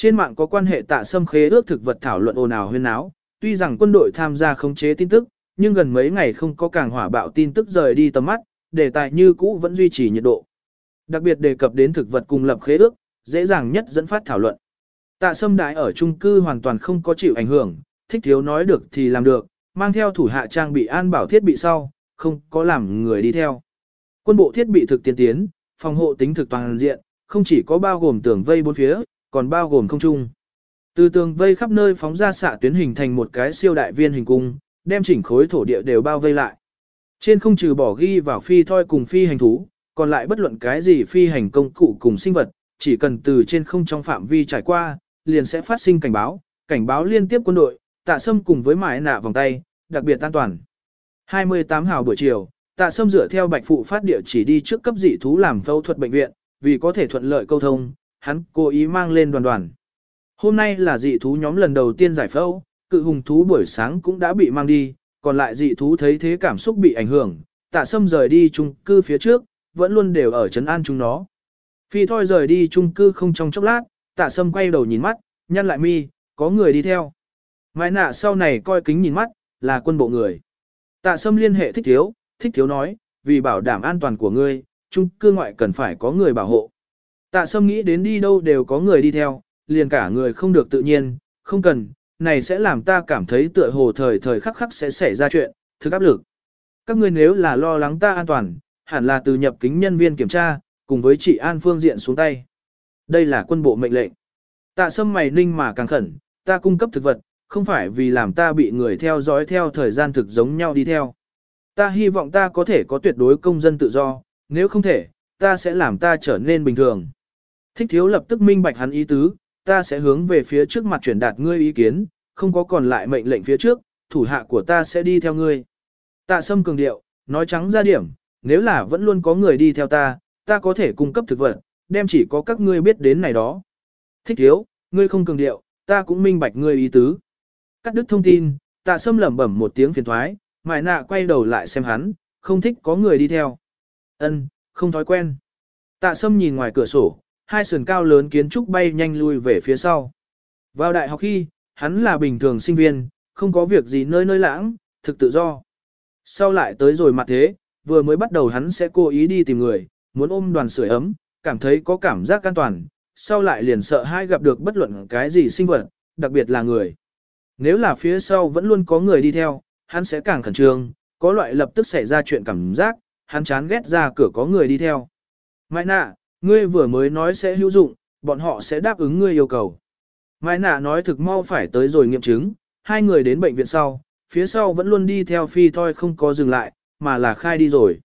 Trên mạng có quan hệ tạ sâm khế ước thực vật thảo luận ồn ào huyên náo, tuy rằng quân đội tham gia khống chế tin tức, nhưng gần mấy ngày không có càng hỏa bạo tin tức rời đi tầm mắt, đề tài như cũ vẫn duy trì nhiệt độ. Đặc biệt đề cập đến thực vật cùng lập khế ước, dễ dàng nhất dẫn phát thảo luận. Tạ sâm đại ở trung cư hoàn toàn không có chịu ảnh hưởng, thích thiếu nói được thì làm được, mang theo thủ hạ trang bị an bảo thiết bị sau, không có làm người đi theo. Quân bộ thiết bị thực tiên tiến, phòng hộ tính thực toàn diện, không chỉ có bao gồm tường vây bốn phía, còn bao gồm không trung. Từ tường vây khắp nơi phóng ra xạ tuyến hình thành một cái siêu đại viên hình cung, đem chỉnh khối thổ địa đều bao vây lại. Trên không trừ bỏ ghi vào phi thoi cùng phi hành thú, còn lại bất luận cái gì phi hành công cụ cùng sinh vật, chỉ cần từ trên không trong phạm vi trải qua, liền sẽ phát sinh cảnh báo, cảnh báo liên tiếp quân đội, tạ sâm cùng với mái nạ vòng tay, đặc biệt an toàn. 28 hào buổi chiều, tạ sâm dựa theo bạch phụ phát địa chỉ đi trước cấp dị thú làm phẫu thuật bệnh viện, vì có thể thuận lợi câu thông, hắn cố ý mang lên đoàn đoàn. Hôm nay là dị thú nhóm lần đầu tiên giải phẫu, cự hùng thú buổi sáng cũng đã bị mang đi, còn lại dị thú thấy thế cảm xúc bị ảnh hưởng, tạ sâm rời đi chung cư phía trước, vẫn luôn đều ở trấn an chúng nó. Phi thôi rời đi chung cư không trong chốc lát, tạ sâm quay đầu nhìn mắt, nhăn lại mi, có người đi theo. Mai nạ sau này coi kính nhìn mắt, là quân bộ người. Tạ sâm liên hệ thích thiếu, thích thiếu nói, vì bảo đảm an toàn của ngươi, chung cư ngoại cần phải có người bảo hộ. Tạ sâm nghĩ đến đi đâu đều có người đi theo, liền cả người không được tự nhiên, không cần, này sẽ làm ta cảm thấy tựa hồ thời thời khắc khắc sẽ xảy ra chuyện, thực áp lực. Các ngươi nếu là lo lắng ta an toàn, hẳn là từ nhập kính nhân viên kiểm tra, cùng với chị An phương diện xuống tay. Đây là quân bộ mệnh lệnh. Tạ sâm mày ninh mà càng khẩn, ta cung cấp thực vật, không phải vì làm ta bị người theo dõi theo thời gian thực giống nhau đi theo. Ta hy vọng ta có thể có tuyệt đối công dân tự do, nếu không thể, ta sẽ làm ta trở nên bình thường. Thích thiếu lập tức minh bạch hắn ý tứ, ta sẽ hướng về phía trước mặt chuyển đạt ngươi ý kiến, không có còn lại mệnh lệnh phía trước, thủ hạ của ta sẽ đi theo ngươi. Tạ sâm cường điệu, nói trắng ra điểm, nếu là vẫn luôn có người đi theo ta, ta có thể cung cấp thực vật, đem chỉ có các ngươi biết đến này đó. Thích thiếu, ngươi không cường điệu, ta cũng minh bạch ngươi ý tứ. Cắt đứt thông tin, tạ sâm lẩm bẩm một tiếng phiền thoái, mài nạ quay đầu lại xem hắn, không thích có người đi theo. Ân, không thói quen. Tạ sâm nhìn ngoài cửa sổ, hai sườn cao lớn kiến trúc bay nhanh lui về phía sau. Vào đại học khi, hắn là bình thường sinh viên, không có việc gì nơi nơi lãng, thực tự do. Sau lại tới rồi mặt thế, vừa mới bắt đầu hắn sẽ cố ý đi tìm người, muốn ôm đoàn sưởi ấm, cảm thấy có cảm giác an toàn, sau lại liền sợ hai gặp được bất luận cái gì sinh vật, đặc biệt là người. Nếu là phía sau vẫn luôn có người đi theo, hắn sẽ càng khẩn trương, có loại lập tức xảy ra chuyện cảm giác, hắn chán ghét ra cửa có người đi theo. Mai nạ, ngươi vừa mới nói sẽ hữu dụng, bọn họ sẽ đáp ứng ngươi yêu cầu. Mai nạ nói thực mau phải tới rồi nghiệm chứng, hai người đến bệnh viện sau, phía sau vẫn luôn đi theo phi thôi không có dừng lại, mà là khai đi rồi.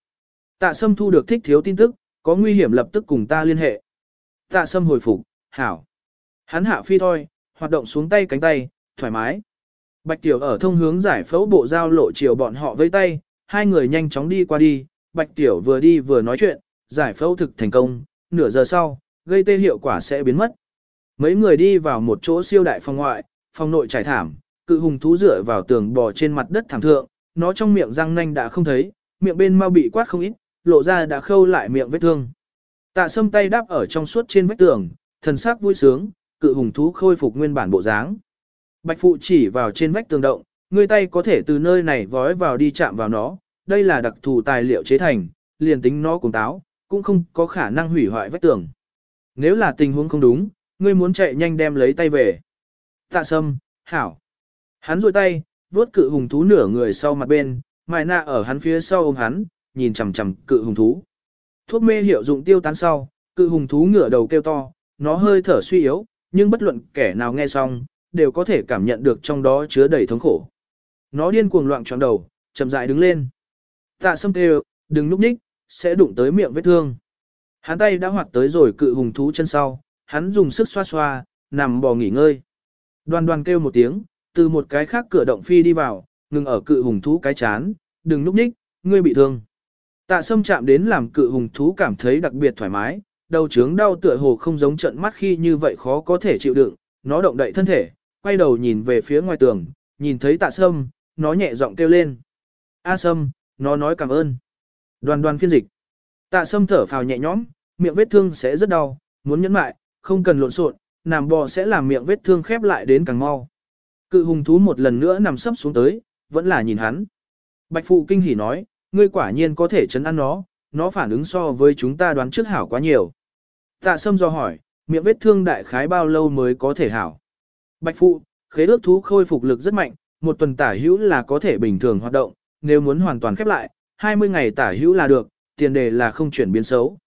Tạ Sâm thu được thích thiếu tin tức, có nguy hiểm lập tức cùng ta liên hệ. Tạ Sâm hồi phục, hảo. Hắn hạ phi thôi, hoạt động xuống tay cánh tay, thoải mái. Bạch Tiểu ở thông hướng giải phẫu bộ giao lộ chiều bọn họ với tay, hai người nhanh chóng đi qua đi, Bạch Tiểu vừa đi vừa nói chuyện, giải phẫu thực thành công, nửa giờ sau, gây tê hiệu quả sẽ biến mất. Mấy người đi vào một chỗ siêu đại phòng ngoại, phòng nội trải thảm, cự hùng thú dựa vào tường bò trên mặt đất thảm thượng, nó trong miệng răng nanh đã không thấy, miệng bên mau bị quát không ít, lộ ra đã khâu lại miệng vết thương. Tạ sâm tay đáp ở trong suốt trên vách tường, thần sắc vui sướng, cự hùng thú khôi phục nguyên bản bộ dáng. Bạch phụ chỉ vào trên vách tường động, người tay có thể từ nơi này vói vào đi chạm vào nó, đây là đặc thù tài liệu chế thành, liền tính nó cùng táo, cũng không có khả năng hủy hoại vách tường. Nếu là tình huống không đúng, ngươi muốn chạy nhanh đem lấy tay về. Tạ sâm, hảo. Hắn rôi tay, vuốt cự hùng thú nửa người sau mặt bên, mài nạ ở hắn phía sau ôm hắn, nhìn chằm chằm cự hùng thú. Thuốc mê hiệu dụng tiêu tán sau, cự hùng thú ngửa đầu kêu to, nó hơi thở suy yếu, nhưng bất luận kẻ nào nghe xong, đều có thể cảm nhận được trong đó chứa đầy thống khổ. Nó điên cuồng loạn tròn đầu, chậm rãi đứng lên. Tạ sâm kêu, đừng núp nhích, sẽ đụng tới miệng vết thương. Hắn tay đã hoạt tới rồi cự hùng thú chân sau, hắn dùng sức xoa xoa, nằm bò nghỉ ngơi. Đoan đoan kêu một tiếng, từ một cái khác cửa động phi đi vào, ngừng ở cự hùng thú cái chán, đừng núp nhích, ngươi bị thương. Tạ sâm chạm đến làm cự hùng thú cảm thấy đặc biệt thoải mái, đầu trướng đau tựa hồ không giống trận mắt khi như vậy khó có thể chịu đựng, nó động đậy thân thể, quay đầu nhìn về phía ngoài tường, nhìn thấy tạ sâm, nó nhẹ giọng kêu lên. A sâm, nó nói cảm ơn. Đoàn đoàn phiên dịch. Tạ sâm thở phào nhẹ nhõm, miệng vết thương sẽ rất đau, muốn nhẫn mại, không cần lộn xộn, nằm bò sẽ làm miệng vết thương khép lại đến càng mau. Cự hùng thú một lần nữa nằm sấp xuống tới, vẫn là nhìn hắn. Bạch phụ kinh hỉ nói, ngươi quả nhiên có thể chấn ăn nó, nó phản ứng so với chúng ta đoán trước hảo quá nhiều. Tạ sâm do hỏi, miệng vết thương đại khái bao lâu mới có thể hảo. Bạch phụ, khế ước thú khôi phục lực rất mạnh, một tuần tả hữu là có thể bình thường hoạt động, nếu muốn hoàn toàn khép lại, 20 ngày tả hữu là được, tiền đề là không chuyển biến xấu.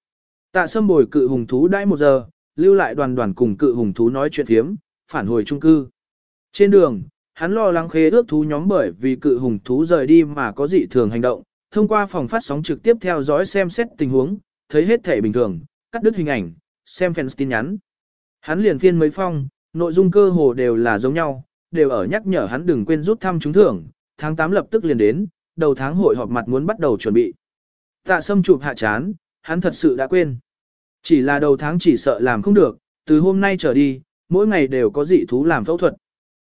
Tạ sâm bồi cự hùng thú đãi một giờ, lưu lại đoàn đoàn cùng cự hùng thú nói chuyện thiếm, phản hồi trung cư. Trên đường, hắn lo lắng khế ước thú nhóm bởi vì cự hùng thú rời đi mà có dị thường hành động, thông qua phòng phát sóng trực tiếp theo dõi xem xét tình huống, thấy hết thể bình thường, cắt đứt hình ảnh, xem fans tin nhắn. Hắn liền phiên mấy phong, nội dung cơ hồ đều là giống nhau, đều ở nhắc nhở hắn đừng quên rút thăm trúng thưởng, tháng 8 lập tức liền đến, đầu tháng hội họp mặt muốn bắt đầu chuẩn bị. Tạ sâm chụp hạ chán, hắn thật sự đã quên. Chỉ là đầu tháng chỉ sợ làm không được, từ hôm nay trở đi, mỗi ngày đều có dị thú làm phẫu thuật.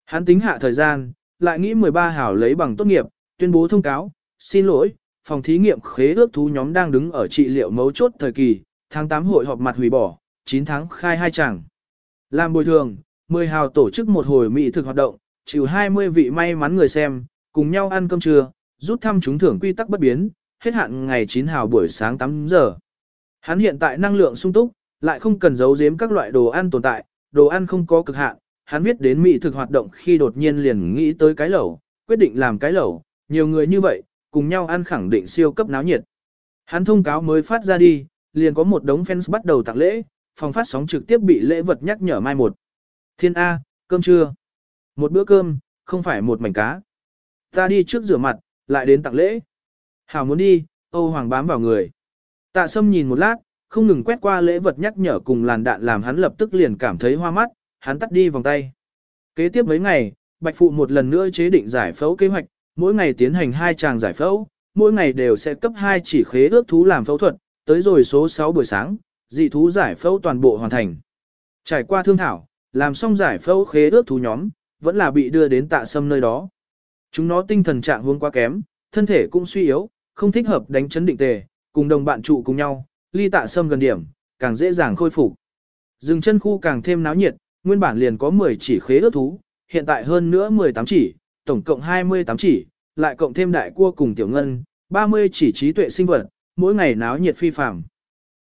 Hắn tính hạ thời gian, lại nghĩ 13 hảo lấy bằng tốt nghiệp, tuyên bố thông cáo, xin lỗi, phòng thí nghiệm khế ước thú nhóm đang đứng ở trị liệu mấu chốt thời kỳ, tháng 8 hội họp mặt hủy bỏ, 9 tháng khai hai chẳng. Làm bồi thường, 10 hào tổ chức một hồi mỹ thực hoạt động, chịu 20 vị may mắn người xem, cùng nhau ăn cơm trưa, rút thăm trúng thưởng quy tắc bất biến, hết hạn ngày 9 hào buổi sáng 8 giờ. Hắn hiện tại năng lượng sung túc, lại không cần giấu giếm các loại đồ ăn tồn tại, đồ ăn không có cực hạn. Hắn viết đến mỹ thực hoạt động khi đột nhiên liền nghĩ tới cái lẩu, quyết định làm cái lẩu, nhiều người như vậy, cùng nhau ăn khẳng định siêu cấp náo nhiệt. Hắn thông cáo mới phát ra đi, liền có một đống fans bắt đầu tặng lễ, phòng phát sóng trực tiếp bị lễ vật nhắc nhở mai một. Thiên A, cơm trưa. Một bữa cơm, không phải một mảnh cá. Ta đi trước rửa mặt, lại đến tặng lễ. Hảo muốn đi, Âu Hoàng bám vào người. Tạ Sâm nhìn một lát, không ngừng quét qua lễ vật nhắc nhở cùng làn đạn làm hắn lập tức liền cảm thấy hoa mắt, hắn tắt đi vòng tay. Kế tiếp mấy ngày, Bạch Phụ một lần nữa chế định giải phẫu kế hoạch, mỗi ngày tiến hành hai tràng giải phẫu, mỗi ngày đều sẽ cấp hai chỉ khế ước thú làm phẫu thuật, tới rồi số 6 buổi sáng, dị thú giải phẫu toàn bộ hoàn thành. Trải qua thương thảo, làm xong giải phẫu khế ước thú nhóm, vẫn là bị đưa đến tạ sâm nơi đó. Chúng nó tinh thần trạng huống quá kém, thân thể cũng suy yếu, không thích hợp đánh chấn định tề, cùng đồng bạn trụ cùng nhau, ly tạ sâm gần điểm, càng dễ dàng khôi phục. Dừng chân khu càng thêm náo nhiệt, nguyên bản liền có 10 chỉ khế ước thú, hiện tại hơn nữa 18 chỉ, tổng cộng 28 chỉ, lại cộng thêm đại cua cùng tiểu ngân, 30 chỉ trí tuệ sinh vật, mỗi ngày náo nhiệt phi phàm.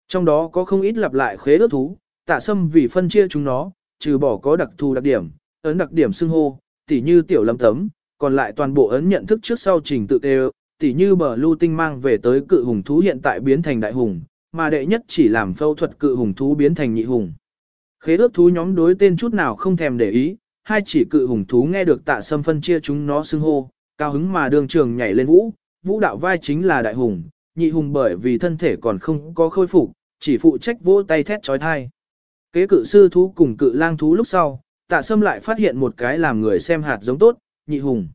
Trong đó có không ít lặp lại khế ước thú, tạ sâm vì phân chia chúng nó, trừ bỏ có đặc thù đặc điểm, ấn đặc điểm xưng hô, tỉ như tiểu lâm tấm, còn lại toàn bộ ấn nhận thức trước sau trình tự đều, tỉ như bờ lưu tinh mang về tới cự hùng thú hiện tại biến thành đại hùng, mà đệ nhất chỉ làm phẫu thuật cự hùng thú biến thành nhị hùng. Khế ước thú nhóm đối tên chút nào không thèm để ý, hai chỉ cự hùng thú nghe được tạ sâm phân chia chúng nó xưng hô, cao hứng mà đường trường nhảy lên vũ, vũ đạo vai chính là đại hùng, nhị hùng bởi vì thân thể còn không có khôi phục, chỉ phụ trách vỗ tay thét chói thai. Kế cự sư thú cùng cự lang thú lúc sau, tạ sâm lại phát hiện một cái làm người xem hạt giống tốt, nhị hùng.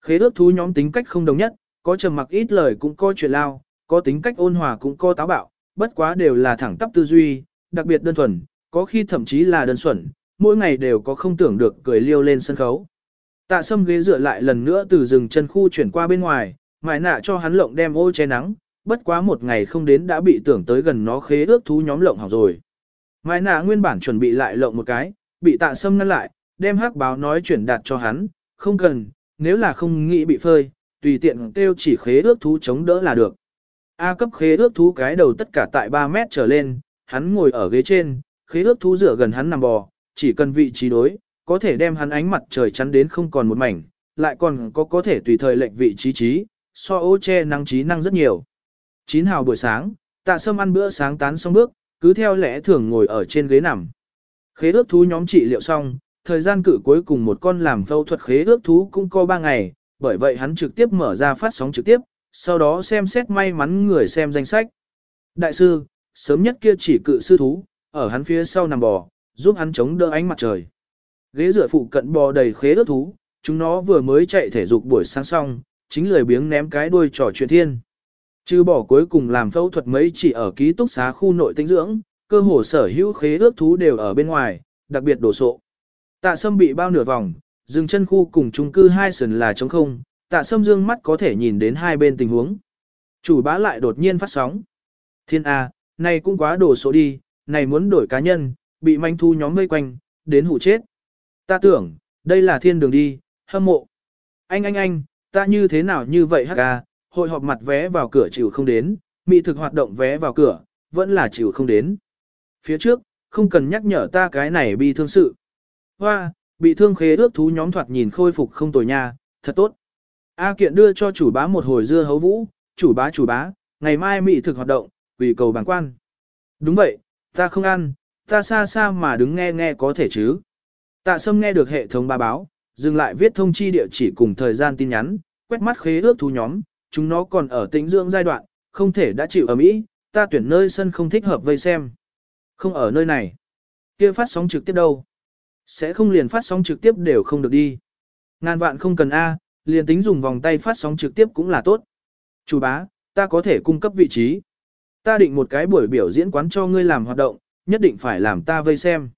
Khế ước thú nhóm tính cách không đồng nhất, có trầm mặc ít lời cũng có chuyện lao, có tính cách ôn hòa cũng có táo bạo, bất quá đều là thẳng tắp tư duy, đặc biệt đơn thuần, có khi thậm chí là đơn xuẩn, mỗi ngày đều có không tưởng được cười liêu lên sân khấu. Tạ sâm ghế dựa lại lần nữa từ rừng chân khu chuyển qua bên ngoài, mải nạ cho hắn lộng đem ô che nắng, bất quá một ngày không đến đã bị tưởng tới gần nó khế ước thú nhóm lộng hỏng rồi. Mải nạ nguyên bản chuẩn bị lại lộng một cái, bị tạ sâm ngăn lại, đem hắc báo nói chuyển đạt cho hắn, không cần, nếu là không nghĩ bị phơi, tùy tiện kêu chỉ khế ước thú chống đỡ là được. A cấp khế ước thú cái đầu tất cả tại 3 mét trở lên, hắn ngồi ở ghế trên, khế ước thú rửa gần hắn nằm bò, chỉ cần vị trí đối, có thể đem hắn ánh mặt trời chắn đến không còn một mảnh, lại còn có có thể tùy thời lệnh vị trí trí, so ô che năng trí năng rất nhiều. 9 hào buổi sáng, tạ sâm ăn bữa sáng tán xong bước, cứ theo lẽ thường ngồi ở trên ghế nằm. Khế ước thú nhóm trị liệu xong, thời gian cử cuối cùng một con làm phẫu thuật khế ước thú cũng có 3 ngày, bởi vậy hắn trực tiếp mở ra phát sóng trực tiếp, sau đó xem xét may mắn người xem danh sách. Đại sư, sớm nhất kia chỉ cự sư thú, ở hắn phía sau nằm bò, giúp hắn chống đỡ ánh mặt trời. Ghế dựa phụ cận bò đầy khế ước thú, chúng nó vừa mới chạy thể dục buổi sáng xong, chính lười biếng ném cái đuôi trò chuyện thiên. Chứ bỏ cuối cùng làm phẫu thuật mấy chỉ ở ký túc xá khu nội tinh dưỡng, cơ hồ sở hữu khế ước thú đều ở bên ngoài, đặc biệt đổ sộ. Tạ sâm bị bao nửa vòng, dừng chân khu cùng chung cư hai sườn là trống không, tạ sâm dương mắt có thể nhìn đến hai bên tình huống. Chủ bá lại đột nhiên phát sóng. Thiên A, này cũng quá đổ số đi, này muốn đổi cá nhân, bị manh thu nhóm vây quanh, đến hủ chết. Ta tưởng, đây là thiên đường đi, hâm mộ. Anh anh anh, ta như thế nào như vậy hắc ca, hội họp mặt vé vào cửa chịu không đến, mỹ thực hoạt động vé vào cửa, vẫn là chịu không đến. Phía trước, không cần nhắc nhở ta cái này bi thương sự. Hoa, bị thương khế ước thú nhóm thoạt nhìn khôi phục không tồi nha, thật tốt. A kiện đưa cho chủ bá một hồi dưa hấu vũ, chủ bá chủ bá, ngày mai mỹ thực hoạt động, vì cầu bằng quan. Đúng vậy, ta không ăn, ta xa xa mà đứng nghe nghe có thể chứ. Tạ sâm nghe được hệ thống ba báo, dừng lại viết thông chi địa chỉ cùng thời gian tin nhắn, quét mắt khế ước thú nhóm, chúng nó còn ở tĩnh dưỡng giai đoạn, không thể đã chịu ở Mỹ, ta tuyển nơi sân không thích hợp vây xem. Không ở nơi này. kia phát sóng trực tiếp đâu? Sẽ không liền phát sóng trực tiếp đều không được đi. Ngàn vạn không cần A, liền tính dùng vòng tay phát sóng trực tiếp cũng là tốt. Chủ bá, ta có thể cung cấp vị trí. Ta định một cái buổi biểu diễn quán cho ngươi làm hoạt động, nhất định phải làm ta vây xem.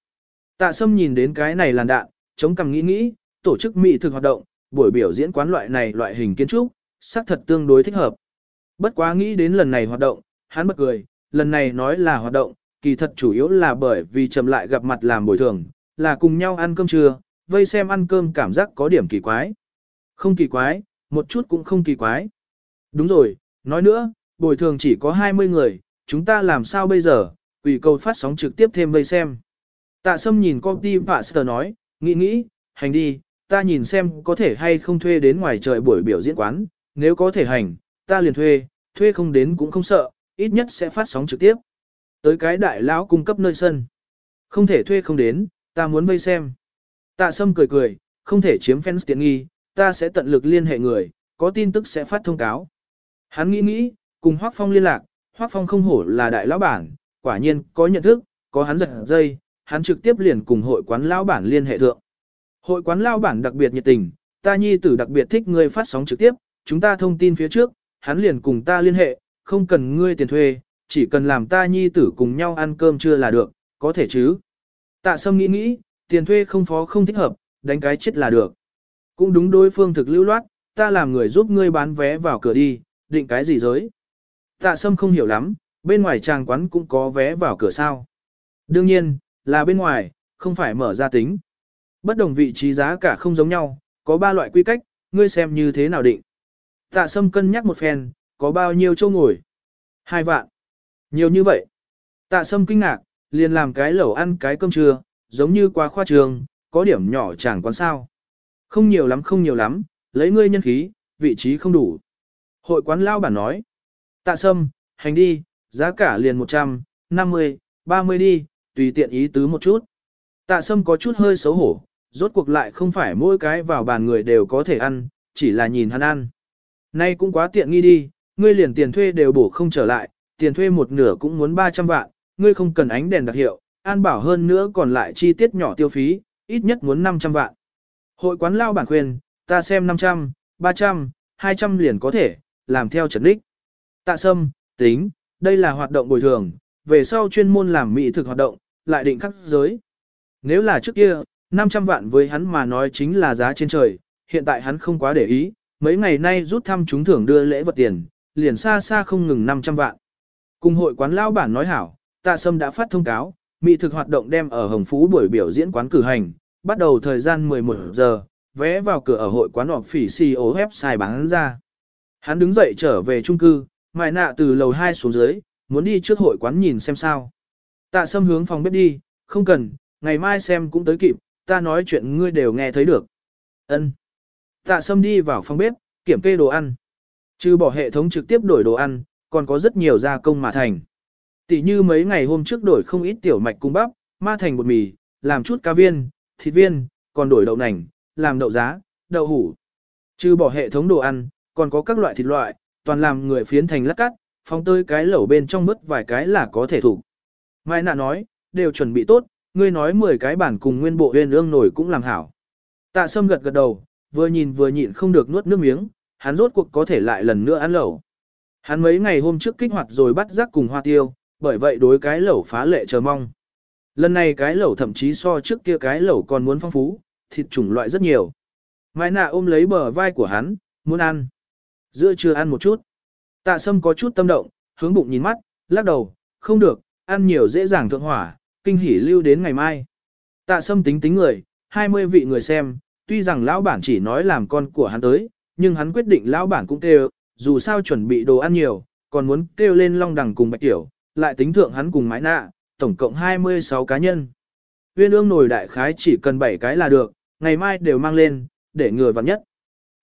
Tạ sâm nhìn đến cái này làn đạn, chống cằm nghĩ nghĩ, tổ chức mỹ thực hoạt động, buổi biểu diễn quán loại này loại hình kiến trúc, xác thật tương đối thích hợp. Bất quá nghĩ đến lần này hoạt động, hắn bật cười, lần này nói là hoạt động, kỳ thật chủ yếu là bởi vì chậm lại gặp mặt làm bồi thường, là cùng nhau ăn cơm trưa, vây xem ăn cơm cảm giác có điểm kỳ quái. Không kỳ quái, một chút cũng không kỳ quái. Đúng rồi, nói nữa, bồi thường chỉ có 20 người, chúng ta làm sao bây giờ, quỷ cầu phát sóng trực tiếp thêm vây xem. Tạ sâm nhìn công ty Pastor nói, nghĩ nghĩ, hành đi, ta nhìn xem có thể hay không thuê đến ngoài trời buổi biểu diễn quán, nếu có thể hành, ta liền thuê, thuê không đến cũng không sợ, ít nhất sẽ phát sóng trực tiếp. Tới cái đại lão cung cấp nơi sân. Không thể thuê không đến, ta muốn vây xem. Tạ sâm cười cười, không thể chiếm fans tiện nghi, ta sẽ tận lực liên hệ người, có tin tức sẽ phát thông cáo. Hắn nghĩ nghĩ, cùng Hoác Phong liên lạc, Hoác Phong không hổ là đại lão bản, quả nhiên có nhận thức, có hắn giật dây, hắn trực tiếp liền cùng hội quán lão bản liên hệ thượng. Hội quán lão bản đặc biệt nhiệt tình, ta nhi tử đặc biệt thích ngươi phát sóng trực tiếp, chúng ta thông tin phía trước, hắn liền cùng ta liên hệ, không cần ngươi tiền thuê, chỉ cần làm ta nhi tử cùng nhau ăn cơm trưa là được, có thể chứ. Tạ sâm nghĩ nghĩ, tiền thuê không phó không thích hợp, đánh cái chết là được. Cũng đúng đối phương thực lưu loát, ta làm người giúp ngươi bán vé vào cửa đi, định cái gì giới. Tạ sâm không hiểu lắm, bên ngoài tràng quán cũng có vé vào cửa sao. Đương nhiên, là bên ngoài, không phải mở ra tính. Bất đồng vị trí giá cả không giống nhau, có ba loại quy cách, ngươi xem như thế nào định. Tạ sâm cân nhắc một phen, có bao nhiêu chỗ ngồi? Hai vạn. Nhiều như vậy. Tạ sâm kinh ngạc, liền làm cái lẩu ăn cái cơm trưa, giống như qua khoa trường, có điểm nhỏ chẳng quán sao. Không nhiều lắm không nhiều lắm, lấy ngươi nhân khí, vị trí không đủ. Hội quán lao bản nói. Tạ sâm, hành đi, giá cả liền 100, 50, 30 đi, tùy tiện ý tứ một chút. Tạ sâm có chút hơi xấu hổ, rốt cuộc lại không phải mỗi cái vào bàn người đều có thể ăn, chỉ là nhìn hắn ăn. Nay cũng quá tiện nghi đi, ngươi liền tiền thuê đều bổ không trở lại, tiền thuê một nửa cũng muốn 300 vạn, ngươi không cần ánh đèn đặc hiệu, an bảo hơn nữa còn lại chi tiết nhỏ tiêu phí, ít nhất muốn 500 vạn. Hội quán lao bản khuyên, ta xem 500, 300, 200 liền có thể, làm theo trần đích. Tạ sâm, tính, đây là hoạt động bồi thường, về sau chuyên môn làm mỹ thực hoạt động, lại định khắc giới. Nếu là trước kia, 500 vạn với hắn mà nói chính là giá trên trời, hiện tại hắn không quá để ý, mấy ngày nay rút thăm trúng thưởng đưa lễ vật tiền, liền xa xa không ngừng 500 vạn. Cùng hội quán lao bản nói hảo, tạ sâm đã phát thông cáo, mỹ thực hoạt động đem ở Hồng Phú buổi biểu diễn quán cử hành, bắt đầu thời gian 11 giờ, vé vào cửa ở hội quán họp phỉ CEO website bán ra. Hắn đứng dậy trở về trung cư, mại nạ từ lầu 2 xuống dưới, muốn đi trước hội quán nhìn xem sao. Tạ sâm hướng phòng bếp đi, không cần, ngày mai xem cũng tới kịp, ta nói chuyện ngươi đều nghe thấy được. Ân. Tạ sâm đi vào phòng bếp, kiểm kê đồ ăn. Trừ bỏ hệ thống trực tiếp đổi đồ ăn, còn có rất nhiều gia công mà thành. Tỷ như mấy ngày hôm trước đổi không ít tiểu mạch cung bắp, ma thành bột mì, làm chút cá viên, thịt viên, còn đổi đậu nành, làm đậu giá, đậu hủ. Trừ bỏ hệ thống đồ ăn, còn có các loại thịt loại, toàn làm người phiến thành lát cắt, phóng tơi cái lẩu bên trong mất vài cái là có thể thủ. Mai nạ nói, đều chuẩn bị tốt, ngươi nói 10 cái bản cùng nguyên bộ huyền ương nổi cũng làm hảo. Tạ sâm gật gật đầu, vừa nhìn vừa nhịn không được nuốt nước miếng, hắn rốt cuộc có thể lại lần nữa ăn lẩu. Hắn mấy ngày hôm trước kích hoạt rồi bắt rắc cùng hoa tiêu, bởi vậy đối cái lẩu phá lệ chờ mong. Lần này cái lẩu thậm chí so trước kia cái lẩu còn muốn phong phú, thịt chủng loại rất nhiều. Mai nạ ôm lấy bờ vai của hắn, muốn ăn. Giữa chưa ăn một chút. Tạ sâm có chút tâm động, hướng bụng nhìn mắt, lắc đầu, không được, ăn nhiều dễ dàng thượng hỏa, kinh hỉ lưu đến ngày mai. Tạ sâm tính tính người, 20 vị người xem, tuy rằng lão bản chỉ nói làm con của hắn tới, nhưng hắn quyết định lão bản cũng kêu, dù sao chuẩn bị đồ ăn nhiều, còn muốn kêu lên long đằng cùng bạch tiểu, lại tính thượng hắn cùng mái nạ, tổng cộng 26 cá nhân. Viên ương nồi đại khái chỉ cần 7 cái là được, ngày mai đều mang lên, để người vặn nhất.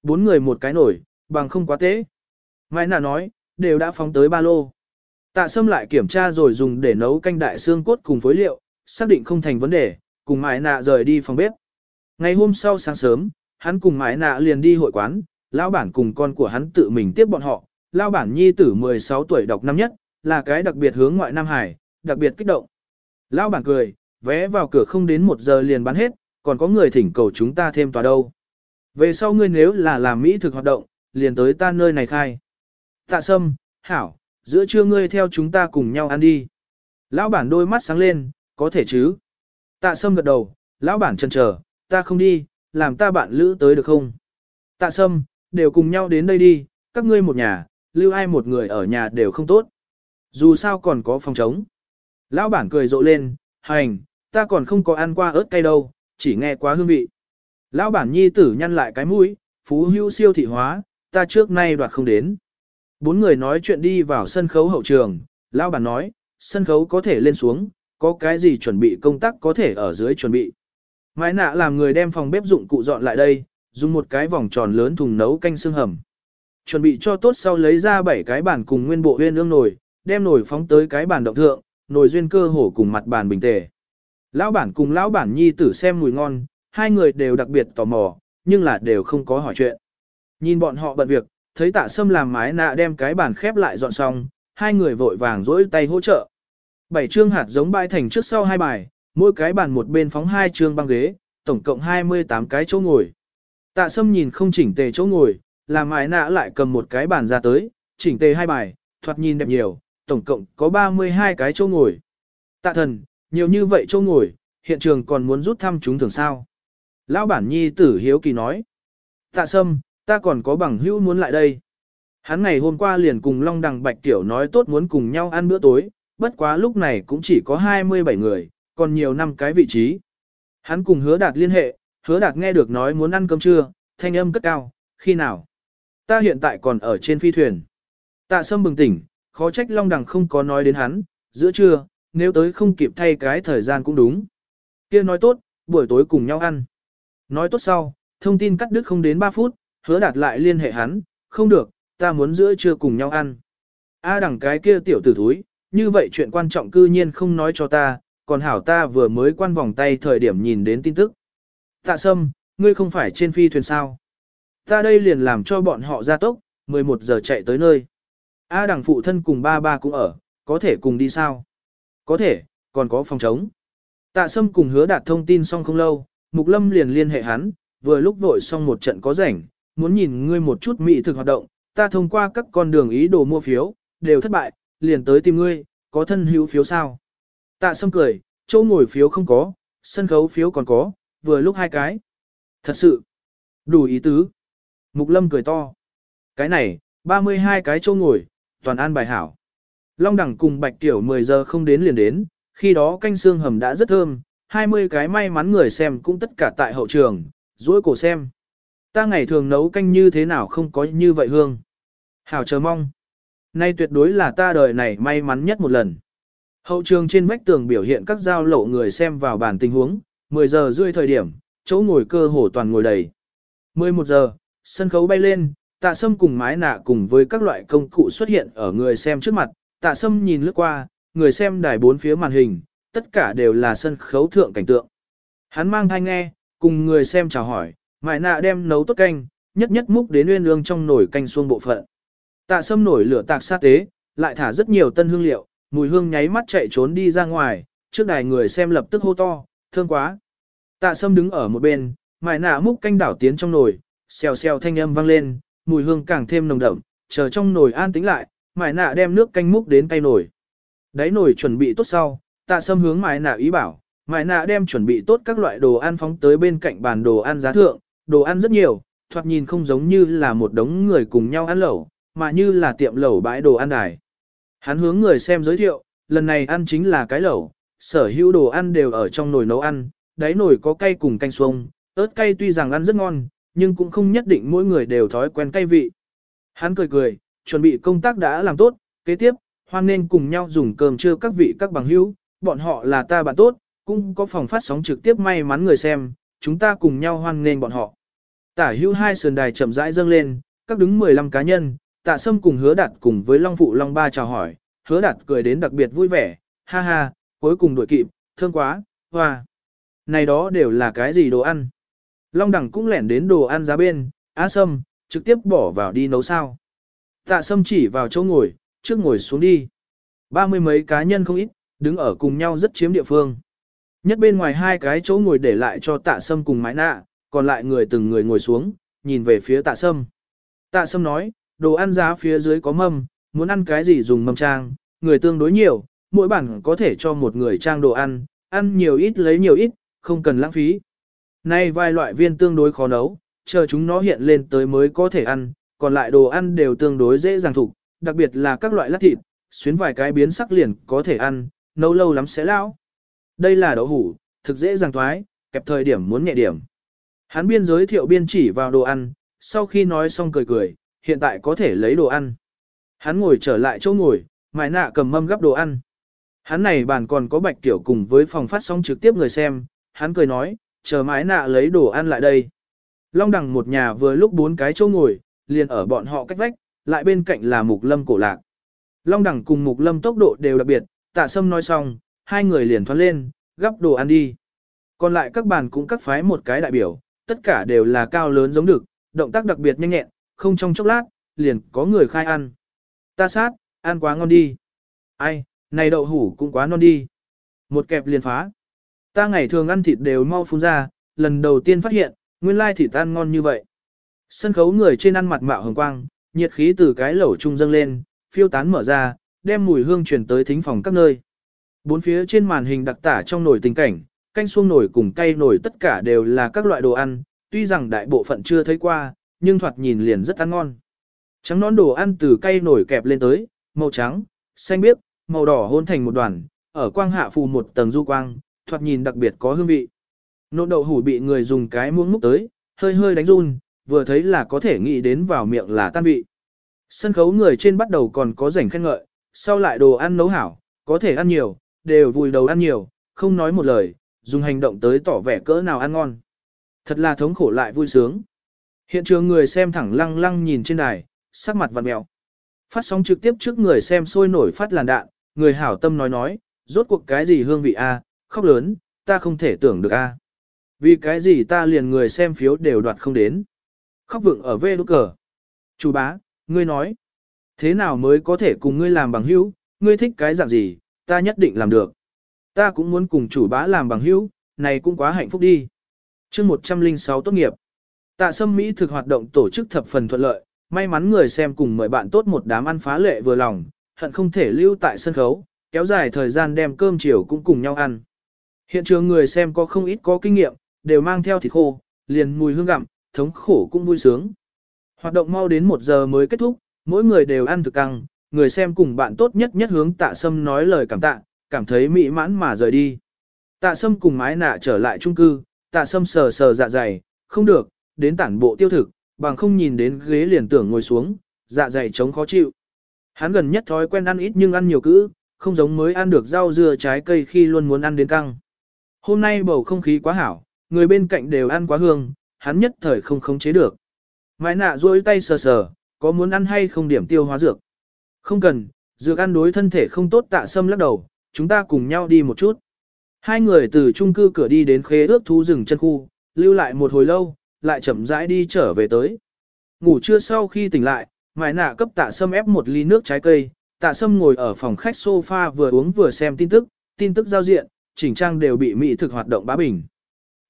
Bốn người một cái nổi, bằng không quá tế. Mai nạ nói, đều đã phóng tới ba lô. Tạ sâm lại kiểm tra rồi dùng để nấu canh đại xương cốt cùng phối liệu, xác định không thành vấn đề, cùng mãi nạ rời đi phòng bếp. Ngày hôm sau sáng sớm, hắn cùng mãi nạ liền đi hội quán, lão bản cùng con của hắn tự mình tiếp bọn họ, lão bản nhi tử 16 tuổi đọc năm nhất, là cái đặc biệt hướng ngoại Nam Hải, đặc biệt kích động. Lão bản cười, vé vào cửa không đến một giờ liền bán hết, còn có người thỉnh cầu chúng ta thêm tòa đâu. Về sau ngươi nếu là làm mỹ thực hoạt động, liền tới ta nơi này khai. Tạ sâm, hảo, giữa trưa ngươi theo chúng ta cùng nhau ăn đi. Lão bản đôi mắt sáng lên, có thể chứ. Tạ sâm gật đầu, lão bản chần chờ, ta không đi, làm ta bạn lữ tới được không? Tạ sâm, đều cùng nhau đến đây đi, các ngươi một nhà, lưu ai một người ở nhà đều không tốt. Dù sao còn có phòng trống. Lão bản cười rộ lên, hành, ta còn không có ăn qua ớt cay đâu, chỉ nghe quá hương vị. Lão bản nhi tử nhăn lại cái mũi, phú hữu siêu thị hóa, ta trước nay đoạt không đến. Bốn người nói chuyện đi vào sân khấu hậu trường, lão bản nói, sân khấu có thể lên xuống, có cái gì chuẩn bị công tác có thể ở dưới chuẩn bị. Mai nạ làm người đem phòng bếp dụng cụ dọn lại đây, dùng một cái vòng tròn lớn thùng nấu canh xương hầm. Chuẩn bị cho tốt sau lấy ra bảy cái bản cùng nguyên bộ huyên ương nồi, đem nồi phóng tới cái bàn động thượng, nồi duyên cơ hổ cùng mặt bàn bình tề. Lão bản cùng lão bản nhi tử xem mùi ngon, hai người đều đặc biệt tò mò, nhưng là đều không có hỏi chuyện. Nhìn bọn họ bận việc, thấy tạ sâm làm mái nạ đem cái bàn khép lại dọn xong, hai người vội vàng rỗi tay hỗ trợ. Bảy chương hạt giống bãi thành trước sau hai bài, mỗi cái bàn một bên phóng hai chương băng ghế, tổng cộng 28 cái chỗ ngồi. Tạ sâm nhìn không chỉnh tề chỗ ngồi, làm mái nạ lại cầm một cái bàn ra tới, chỉnh tề hai bài, thoạt nhìn đẹp nhiều, tổng cộng có 32 cái chỗ ngồi. Tạ thần, nhiều như vậy chỗ ngồi, hiện trường còn muốn rút thăm chúng thường sao. Lão bản nhi tử hiếu kỳ nói. Tạ sâm, ta còn có bằng hữu muốn lại đây. Hắn ngày hôm qua liền cùng Long Đằng Bạch Tiểu nói tốt muốn cùng nhau ăn bữa tối, bất quá lúc này cũng chỉ có 27 người, còn nhiều năm cái vị trí. Hắn cùng hứa đạt liên hệ, hứa đạt nghe được nói muốn ăn cơm trưa, thanh âm cất cao, khi nào? Ta hiện tại còn ở trên phi thuyền. Tạ sâm bừng tỉnh, khó trách Long Đằng không có nói đến hắn, giữa trưa, nếu tới không kịp thay cái thời gian cũng đúng. kia nói tốt, buổi tối cùng nhau ăn. Nói tốt sau, thông tin cắt đứt không đến 3 phút, hứa đạt lại liên hệ hắn, không được, ta muốn giữa trưa cùng nhau ăn. A đằng cái kia tiểu tử thúi, như vậy chuyện quan trọng cư nhiên không nói cho ta, còn hảo ta vừa mới quan vòng tay thời điểm nhìn đến tin tức. Tạ sâm, ngươi không phải trên phi thuyền sao? Ta đây liền làm cho bọn họ ra tốc, 11 giờ chạy tới nơi. A đằng phụ thân cùng ba ba cũng ở, có thể cùng đi sao? Có thể, còn có phòng trống. Tạ sâm cùng hứa đạt thông tin xong không lâu, Mục Lâm liền liên hệ hắn, vừa lúc vội xong một trận có rảnh, muốn nhìn ngươi một chút mỹ thực hoạt động, ta thông qua các con đường ý đồ mua phiếu, đều thất bại, liền tới tìm ngươi, có thân hữu phiếu sao? Tạ sâm cười, chỗ ngồi phiếu không có, sân khấu phiếu còn có, vừa lúc hai cái. Thật sự, đủ ý tứ. Mục Lâm cười to. Cái này, 32 cái chỗ ngồi, toàn an bài hảo. Long đẳng cùng bạch tiểu 10 giờ không đến liền đến, khi đó canh xương hầm đã rất thơm, 20 cái may mắn người xem cũng tất cả tại hậu trường, duỗi cổ xem. Ta ngày thường nấu canh như thế nào không có như vậy hương. Hảo chờ mong. Nay tuyệt đối là ta đời này may mắn nhất một lần. Hậu trường trên vách tường biểu hiện các giao lộ người xem vào bản tình huống, 10 giờ rưỡi thời điểm, chỗ ngồi cơ hồ toàn ngồi đầy. 11 giờ, sân khấu bay lên, tạ sâm cùng mái nạ cùng với các loại công cụ xuất hiện ở người xem trước mặt, tạ sâm nhìn lướt qua, người xem đài bốn phía màn hình, tất cả đều là sân khấu thượng cảnh tượng. Hắn mang thai nghe, cùng người xem chào hỏi, mái nạ đem nấu tốt canh, nhất nhất múc đến nguyên lương trong nồi canh xuông bộ phận. Tạ sâm nổi lửa tạc sát tế, lại thả rất nhiều tân hương liệu, mùi hương nháy mắt chạy trốn đi ra ngoài, trước đài người xem lập tức hô to, thương quá. Tạ sâm đứng ở một bên, mài nạ múc canh đảo tiến trong nồi, xèo xèo thanh âm vang lên, mùi hương càng thêm nồng đậm, chờ trong nồi an tĩnh lại, mài nạ đem nước canh múc đến tay nồi. Đáy nồi chuẩn bị tốt sau, tạ sâm hướng mài nạ ý bảo, mài nạ đem chuẩn bị tốt các loại đồ ăn phóng tới bên cạnh bàn đồ ăn giá thượng, đồ ăn rất nhiều, thoạt nhìn không giống như là một đống người cùng nhau ăn lẩu, mà như là tiệm lẩu bãi đồ ăn đài. Hắn hướng người xem giới thiệu, lần này ăn chính là cái lẩu, sở hữu đồ ăn đều ở trong nồi nấu ăn, đáy nồi có cay cùng canh xuông, ớt cay tuy rằng ăn rất ngon, nhưng cũng không nhất định mỗi người đều thói quen cay vị. Hắn cười cười, chuẩn bị công tác đã làm tốt, kế tiếp, hoan nên cùng nhau dùng cơm trưa các vị các bằng hữu, bọn họ là ta bạn tốt, cũng có phòng phát sóng trực tiếp may mắn người xem, chúng ta cùng nhau hoan nên bọn họ. Tả hữu hai sườn đài chậm rãi dâng lên, các đứng 15 cá nhân, tạ sâm cùng hứa đạt cùng với Long Phụ Long Ba chào hỏi, hứa đạt cười đến đặc biệt vui vẻ, ha ha, cuối cùng đuổi kịp, thương quá, hoa. Này đó đều là cái gì đồ ăn? Long đẳng cũng lẻn đến đồ ăn giá bên, á sâm, trực tiếp bỏ vào đi nấu sao. Tạ sâm chỉ vào chỗ ngồi, trước ngồi xuống đi. Ba mươi mấy cá nhân không ít, đứng ở cùng nhau rất chiếm địa phương. Nhất bên ngoài hai cái chỗ ngồi để lại cho tạ sâm cùng mái nạ, còn lại người từng người ngồi xuống, nhìn về phía tạ sâm. Tạ sâm nói, đồ ăn giá phía dưới có mâm, muốn ăn cái gì dùng mâm trang, người tương đối nhiều, mỗi bản có thể cho một người trang đồ ăn, ăn nhiều ít lấy nhiều ít, không cần lãng phí. Nay vài loại viên tương đối khó nấu, chờ chúng nó hiện lên tới mới có thể ăn, còn lại đồ ăn đều tương đối dễ dàng thủ, đặc biệt là các loại lát thịt, xuyến vài cái biến sắc liền có thể ăn, nấu lâu lắm sẽ lão. Đây là đậu hủ, thực dễ dàng thoái, kẹp thời điểm muốn nhẹ điểm. Hắn biên giới thiệu biên chỉ vào đồ ăn, sau khi nói xong cười cười, hiện tại có thể lấy đồ ăn. Hắn ngồi trở lại chỗ ngồi, mài nạ cầm mâm gắp đồ ăn. Hắn này bàn còn có bạch tiểu cùng với phòng phát sóng trực tiếp người xem, hắn cười nói, chờ mái nạ lấy đồ ăn lại đây. Long đằng một nhà vừa lúc bốn cái chỗ ngồi, liền ở bọn họ cách vách, lại bên cạnh là mục lâm cổ lạc. Long đằng cùng mục lâm tốc độ đều đặc biệt, tạ sâm nói xong, hai người liền thoát lên, gắp đồ ăn đi. Còn lại các bàn cũng cắt phái một cái đại biểu, tất cả đều là cao lớn giống được, động tác đặc biệt nhanh nhẹn, không trong chốc lát, liền có người khai ăn. Ta sát, ăn quá ngon đi. Ai, này đậu hủ cũng quá non đi. Một kẹp liền phá. Ta ngày thường ăn thịt đều mau phun ra, lần đầu tiên phát hiện, nguyên lai thịt ăn ngon như vậy. Sân khấu người trên ăn mặt mạo hồng quang, nhiệt khí từ cái lẩu trung dâng lên, phiêu tán mở ra, đem mùi hương truyền tới thính phòng các nơi. Bốn phía trên màn hình đặc tả trong nồi tình cảnh, canh xuông nồi cùng cay nồi tất cả đều là các loại đồ ăn, tuy rằng đại bộ phận chưa thấy qua, nhưng thoạt nhìn liền rất ăn ngon. Trắng nón đồ ăn từ cay nổi kẹp lên tới, màu trắng, xanh biếc, màu đỏ hôn thành một đoàn, ở quang hạ phù một tầng du quang, thoạt nhìn đặc biệt có hương vị. Nộn đậu hủ bị người dùng cái muỗng múc tới, hơi hơi đánh run, vừa thấy là có thể nghĩ đến vào miệng là tan vị. Sân khấu người trên bắt đầu còn có rảnh khen ngợi, sau lại đồ ăn nấu hảo, có thể ăn nhiều, đều vùi đầu ăn nhiều, không nói một lời, dùng hành động tới tỏ vẻ cỡ nào ăn ngon. Thật là thống khổ lại vui sướng. Hiện trường người xem thẳng lăng lăng nhìn trên đài, sắc mặt vặn mèo. Phát sóng trực tiếp trước người xem sôi nổi phát làn đạn, người hảo tâm nói nói, rốt cuộc cái gì hương vị a, khóc lớn, ta không thể tưởng được a. Vì cái gì ta liền người xem phiếu đều đoạt không đến. Khóc vượng ở vê đốt cờ. Chủ bá, ngươi nói, thế nào mới có thể cùng ngươi làm bằng hữu, ngươi thích cái dạng gì, ta nhất định làm được. Ta cũng muốn cùng chủ bá làm bằng hữu, này cũng quá hạnh phúc đi. chương 106 tốt nghiệp. Tạ Sâm Mỹ thực hoạt động tổ chức thập phần thuận lợi, may mắn người xem cùng mời bạn tốt một đám ăn phá lệ vừa lòng, hận không thể lưu tại sân khấu, kéo dài thời gian đem cơm chiều cũng cùng nhau ăn. Hiện trường người xem có không ít có kinh nghiệm, đều mang theo thịt khô, liền mùi hương gặm, thống khổ cũng vui sướng. Hoạt động mau đến một giờ mới kết thúc, mỗi người đều ăn thực căng, người xem cùng bạn tốt nhất nhất hướng tạ sâm nói lời cảm tạ, cảm thấy mỹ mãn mà rời đi. Tạ sâm cùng mái nạ trở lại trung cư, tạ sâm sờ sờ dạ dày, không được, đến tản bộ tiêu thực, bằng không nhìn đến ghế liền tưởng ngồi xuống, dạ dày chống khó chịu. Hắn gần nhất thói quen ăn ít nhưng ăn nhiều cữ, không giống mới ăn được rau dưa trái cây khi luôn muốn ăn đến căng. Hôm nay bầu không khí quá hảo, người bên cạnh đều ăn quá hương, hắn nhất thời không khống chế được. Mãi nạ duỗi tay sờ sờ, có muốn ăn hay không điểm tiêu hóa dược? Không cần, dược ăn đối thân thể không tốt tạ sâm lắc đầu, chúng ta cùng nhau đi một chút. Hai người từ chung cư cửa đi đến khế ước thú rừng chân khu, lưu lại một hồi lâu, lại chậm rãi đi trở về tới. Ngủ trưa sau khi tỉnh lại, Mai nạ cấp tạ sâm ép một ly nước trái cây, tạ sâm ngồi ở phòng khách sofa vừa uống vừa xem tin tức, tin tức giao diện, chỉnh trang đều bị mỹ thực hoạt động bá bình.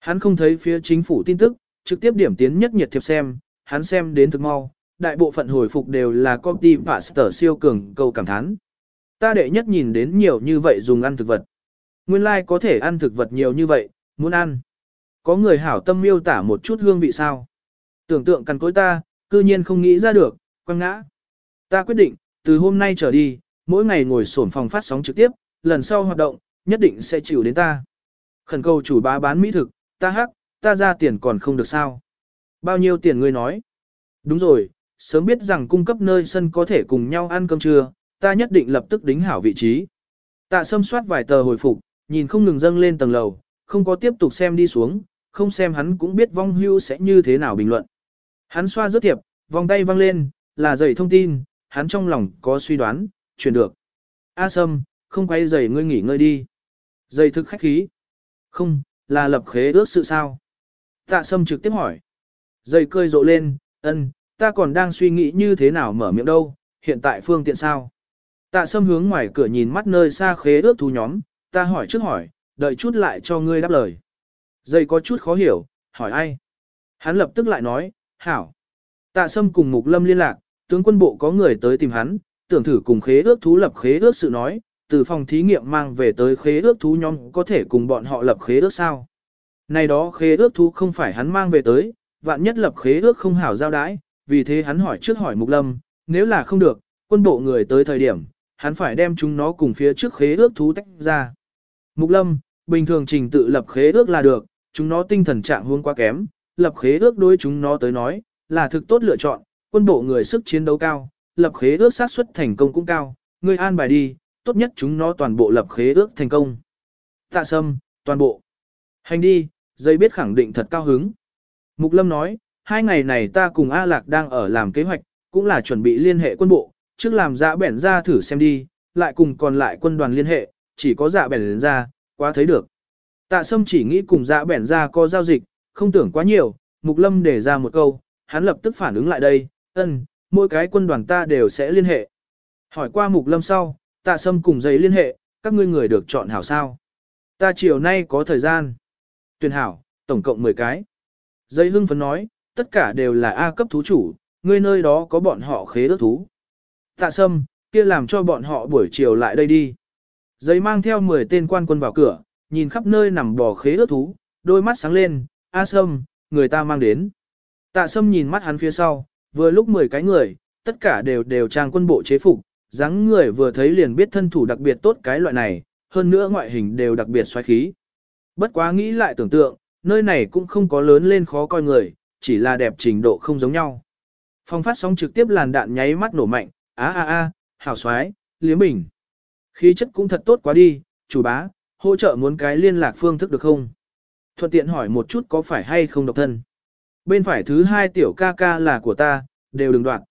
Hắn không thấy phía chính phủ tin tức, trực tiếp điểm tiến nhất nhiệt thiệp xem, hắn xem đến thực mau, đại bộ phận hồi phục đều là copy pastor siêu cường câu cảm thán. Ta đệ nhất nhìn đến nhiều như vậy dùng ăn thực vật. Nguyên lai like có thể ăn thực vật nhiều như vậy, muốn ăn. Có người hảo tâm miêu tả một chút hương vị sao. Tưởng tượng cằn cối ta, cư nhiên không nghĩ ra được, quăng ngã. Ta quyết định, từ hôm nay trở đi, mỗi ngày ngồi sổn phòng phát sóng trực tiếp, lần sau hoạt động, nhất định sẽ chịu đến ta. Khẩn cầu chủ bá bán mỹ thực, ta hắc, ta ra tiền còn không được sao. Bao nhiêu tiền ngươi nói? Đúng rồi, sớm biết rằng cung cấp nơi sân có thể cùng nhau ăn cơm trưa, ta nhất định lập tức đính hảo vị trí. Tạ sâm soát vài tờ hồi phục, nhìn không ngừng dâng lên tầng lầu, không có tiếp tục xem đi xuống, không xem hắn cũng biết vong hưu sẽ như thế nào bình luận. Hắn xoa rất thiệp, vòng tay văng lên, là dậy thông tin, hắn trong lòng có suy đoán, chuyển được. A Sâm, không quay giày ngươi nghỉ ngơi đi. Dây thực khách khí. Không, là lập khế ước sự sao? Tạ Sâm trực tiếp hỏi. Dây cơi rộ lên, ân, ta còn đang suy nghĩ như thế nào mở miệng đâu, hiện tại phương tiện sao? Tạ Sâm hướng ngoài cửa nhìn mắt nơi xa khế ước thú nhóm, ta hỏi trước hỏi, đợi chút lại cho ngươi đáp lời. Dây có chút khó hiểu, hỏi ai? Hắn lập tức lại nói, hảo. Tạ Sâm cùng Mục Lâm liên lạc, tướng quân bộ có người tới tìm hắn, tưởng thử cùng khế ước thú lập khế ước sự nói, từ phòng thí nghiệm mang về tới khế ước thú nhóm có thể cùng bọn họ lập khế ước sao. Này đó khế ước thú không phải hắn mang về tới, vạn nhất lập khế ước không hảo giao đãi, vì thế hắn hỏi trước hỏi Mục Lâm, nếu là không được, quân bộ người tới thời điểm, hắn phải đem chúng nó cùng phía trước khế ước thú tách ra. Mục Lâm, bình thường trình tự lập khế ước là được, chúng nó tinh thần trạng huống quá kém, lập khế ước đối chúng nó tới nói, là thực tốt lựa chọn, quân bộ người sức chiến đấu cao, lập khế ước xác suất thành công cũng cao, người an bài đi, tốt nhất chúng nó toàn bộ lập khế ước thành công. Tạ sâm, toàn bộ. Hành đi, dây biết khẳng định thật cao hứng. Mục Lâm nói, hai ngày này ta cùng A Lạc đang ở làm kế hoạch, cũng là chuẩn bị liên hệ quân bộ, trước làm dạ bẻn ra thử xem đi, lại cùng còn lại quân đoàn liên hệ, chỉ có dạ bẻn ra, quá thấy được. Tạ Sâm chỉ nghĩ cùng dạ bẻn ra có giao dịch, không tưởng quá nhiều, Mục Lâm để ra một câu, hắn lập tức phản ứng lại đây, ơn, mỗi cái quân đoàn ta đều sẽ liên hệ. Hỏi qua Mục Lâm sau, Tạ Sâm cùng giấy liên hệ, các ngươi người được chọn hảo sao. Ta chiều nay có thời gian. Tuyển hảo, tổng cộng 10 cái. Giấy hưng phấn nói, tất cả đều là A cấp thú chủ, ngươi nơi đó có bọn họ khế ước thú. Tạ Sâm, kia làm cho bọn họ buổi chiều lại đây đi. Giấy mang theo 10 tên quan quân vào cửa, nhìn khắp nơi nằm bò khế ước thú, đôi mắt sáng lên, A Sâm, người ta mang đến. Tạ Sâm nhìn mắt hắn phía sau, vừa lúc 10 cái người, tất cả đều đều trang quân bộ chế phục, dáng người vừa thấy liền biết thân thủ đặc biệt tốt cái loại này, hơn nữa ngoại hình đều đặc biệt xoáy khí. Bất quá nghĩ lại tưởng tượng, nơi này cũng không có lớn lên khó coi người, chỉ là đẹp trình độ không giống nhau. phong phát sóng trực tiếp làn đạn nháy mắt nổ mạnh, á á á, hảo xoái, liếm bình. Khí chất cũng thật tốt quá đi, chủ bá, hỗ trợ muốn cái liên lạc phương thức được không? Thuận tiện hỏi một chút có phải hay không độc thân. Bên phải thứ hai tiểu ca ca là của ta, đều đừng đoạn.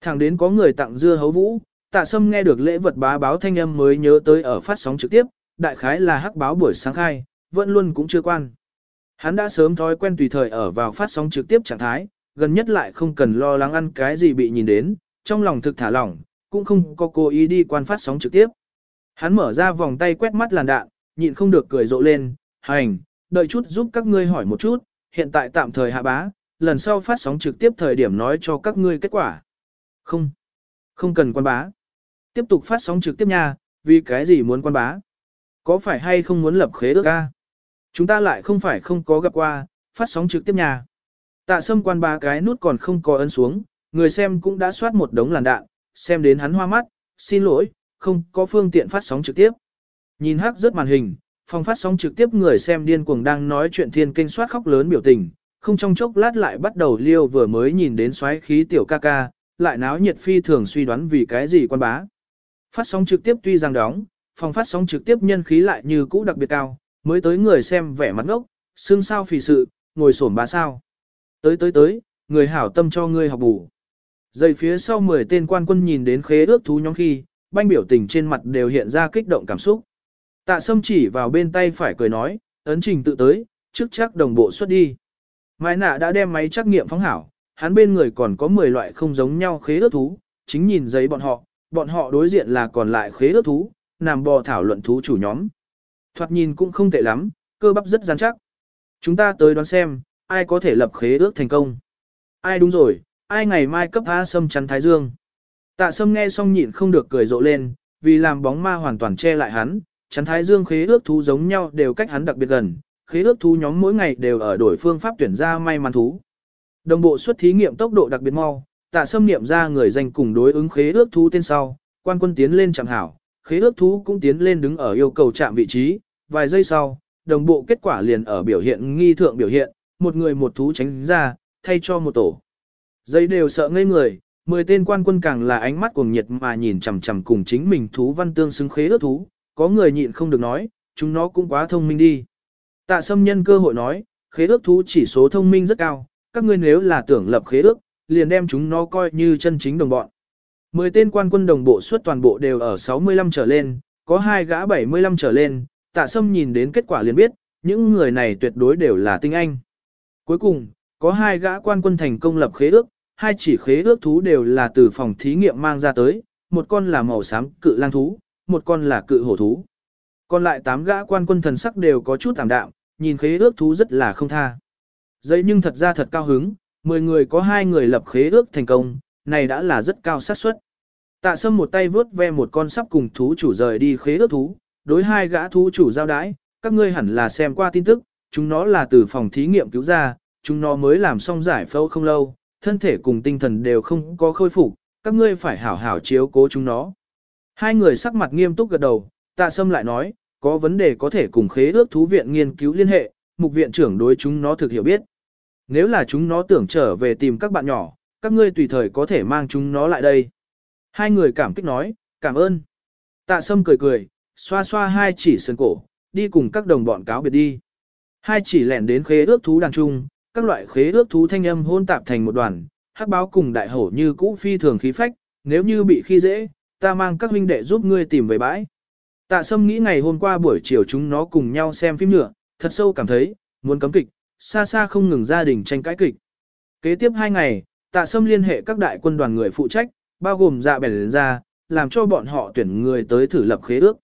Thẳng đến có người tặng dưa hấu vũ, tạ sâm nghe được lễ vật bá báo thanh âm mới nhớ tới ở phát sóng trực tiếp, đại khái là hắc báo buổi sáng khai, vẫn luôn cũng chưa quan. Hắn đã sớm thói quen tùy thời ở vào phát sóng trực tiếp trạng thái, gần nhất lại không cần lo lắng ăn cái gì bị nhìn đến, trong lòng thực thả lỏng, cũng không có cố ý đi quan phát sóng trực tiếp. Hắn mở ra vòng tay quét mắt làn đạn, nhịn không được cười rộ lên, hành, đợi chút giúp các ngươi hỏi một chút, hiện tại tạm thời hạ bá, lần sau phát sóng trực tiếp thời điểm nói cho các ngươi kết quả. Không, không cần quan bá. Tiếp tục phát sóng trực tiếp nha, vì cái gì muốn quan bá? Có phải hay không muốn lập khế ước ca? Chúng ta lại không phải không có gặp qua, phát sóng trực tiếp nha. Tạ sâm quan bá cái nút còn không có ấn xuống, người xem cũng đã soát một đống làn đạn, xem đến hắn hoa mắt, xin lỗi, không có phương tiện phát sóng trực tiếp. Nhìn hắc rớt màn hình, phòng phát sóng trực tiếp người xem điên cuồng đang nói chuyện thiên kinh soát khóc lớn biểu tình, không trong chốc lát lại bắt đầu liêu vừa mới nhìn đến xoáy khí tiểu ca ca, lại náo nhiệt phi thường suy đoán vì cái gì quan bá. Phát sóng trực tiếp tuy rằng đóng, phòng phát sóng trực tiếp nhân khí lại như cũ đặc biệt cao, mới tới người xem vẻ mặt ngốc, xương sao phì sự, ngồi xổm bà sao. Tới tới tới, người hảo tâm cho ngươi học bù. Dây phía sau 10 tên quan quân nhìn đến khế ước thú nhóm khi, banh biểu tình trên mặt đều hiện ra kích động cảm xúc. Tạ sâm chỉ vào bên tay phải cười nói, ấn trình tự tới, trước chắc đồng bộ xuất đi. Mai nạ đã đem máy trắc nghiệm phóng hảo, hắn bên người còn có 10 loại không giống nhau khế ước thú, chính nhìn giấy bọn họ, bọn họ đối diện là còn lại khế ước thú, nằm bò thảo luận thú chủ nhóm. Thoạt nhìn cũng không tệ lắm, cơ bắp rất rắn chắc. Chúng ta tới đoán xem, ai có thể lập khế ước thành công. Ai đúng rồi, ai ngày mai cấp A sâm chắn Thái Dương. Tạ sâm nghe xong nhịn không được cười rộ lên, vì làm bóng ma hoàn toàn che lại hắn, chắn Thái Dương khế ước thú giống nhau đều cách hắn đặc biệt gần, khế ước thú nhóm mỗi ngày đều ở đổi phương pháp tuyển ra may mắn thú. Đồng bộ xuất thí nghiệm tốc độ đặc biệt mau, tạ sâm niệm ra người danh cùng đối ứng khế ước thú tên sau, quan quân tiến lên chẳng hảo, khế ước thú cũng tiến lên đứng ở yêu cầu chạm vị trí, vài giây sau, đồng bộ kết quả liền ở biểu hiện nghi thượng biểu hiện, một người một thú tránh ra, thay cho một tổ. Dây đều sợ ngây người, mười tên quan quân càng là ánh mắt cuồng nhiệt mà nhìn chằm chằm cùng chính mình thú văn tương xứng khế ước thú, có người nhịn không được nói, chúng nó cũng quá thông minh đi. Tạ sâm nhân cơ hội nói, khế ước thú chỉ số thông minh rất cao, các ngươi nếu là tưởng lập khế ước, liền đem chúng nó coi như chân chính đồng bọn. Mười tên quan quân đồng bộ suốt toàn bộ đều ở 65 trở lên, có hai gã 75 trở lên, tạ sâm nhìn đến kết quả liền biết, những người này tuyệt đối đều là tinh anh. Cuối cùng, có hai gã quan quân thành công lập khế ước, hai chỉ khế ước thú đều là từ phòng thí nghiệm mang ra tới, một con là màu xám cự lang thú, một con là cự hổ thú. Còn lại tám gã quan quân thần sắc đều có chút tạm đạm, nhìn khế ước thú rất là không tha. Giấy nhưng thật ra thật cao hứng, 10 người có hai người lập khế ước thành công, này đã là rất cao xác suất. Tạ sâm một tay vướt ve một con sắp cùng thú chủ rời đi khế ước thú, đối hai gã thú chủ giao đái, các ngươi hẳn là xem qua tin tức, chúng nó là từ phòng thí nghiệm cứu ra, chúng nó mới làm xong giải phẫu không lâu, thân thể cùng tinh thần đều không có khôi phục, các ngươi phải hảo hảo chiếu cố chúng nó. Hai người sắc mặt nghiêm túc gật đầu, tạ sâm lại nói, có vấn đề có thể cùng khế ước thú viện nghiên cứu liên hệ, mục viện trưởng đối chúng nó thực hiểu biết. Nếu là chúng nó tưởng trở về tìm các bạn nhỏ, các ngươi tùy thời có thể mang chúng nó lại đây. Hai người cảm kích nói, cảm ơn. Tạ sâm cười cười, xoa xoa hai chỉ sườn cổ, đi cùng các đồng bọn cáo biệt đi. Hai chỉ lẻn đến khế ước thú đàn trung, các loại khế ước thú thanh âm hôn tạp thành một đoàn, hắc báo cùng đại hổ như cũ phi thường khí phách, nếu như bị khi dễ, ta mang các huynh đệ giúp ngươi tìm về bãi. Tạ Sâm nghĩ ngày hôm qua buổi chiều chúng nó cùng nhau xem phim nữa, thật sâu cảm thấy, muốn cấm kịch, xa xa không ngừng gia đình tranh cãi kịch. Kế tiếp hai ngày, Tạ Sâm liên hệ các đại quân đoàn người phụ trách, bao gồm dạ bèn ra, làm cho bọn họ tuyển người tới thử lập khế ước.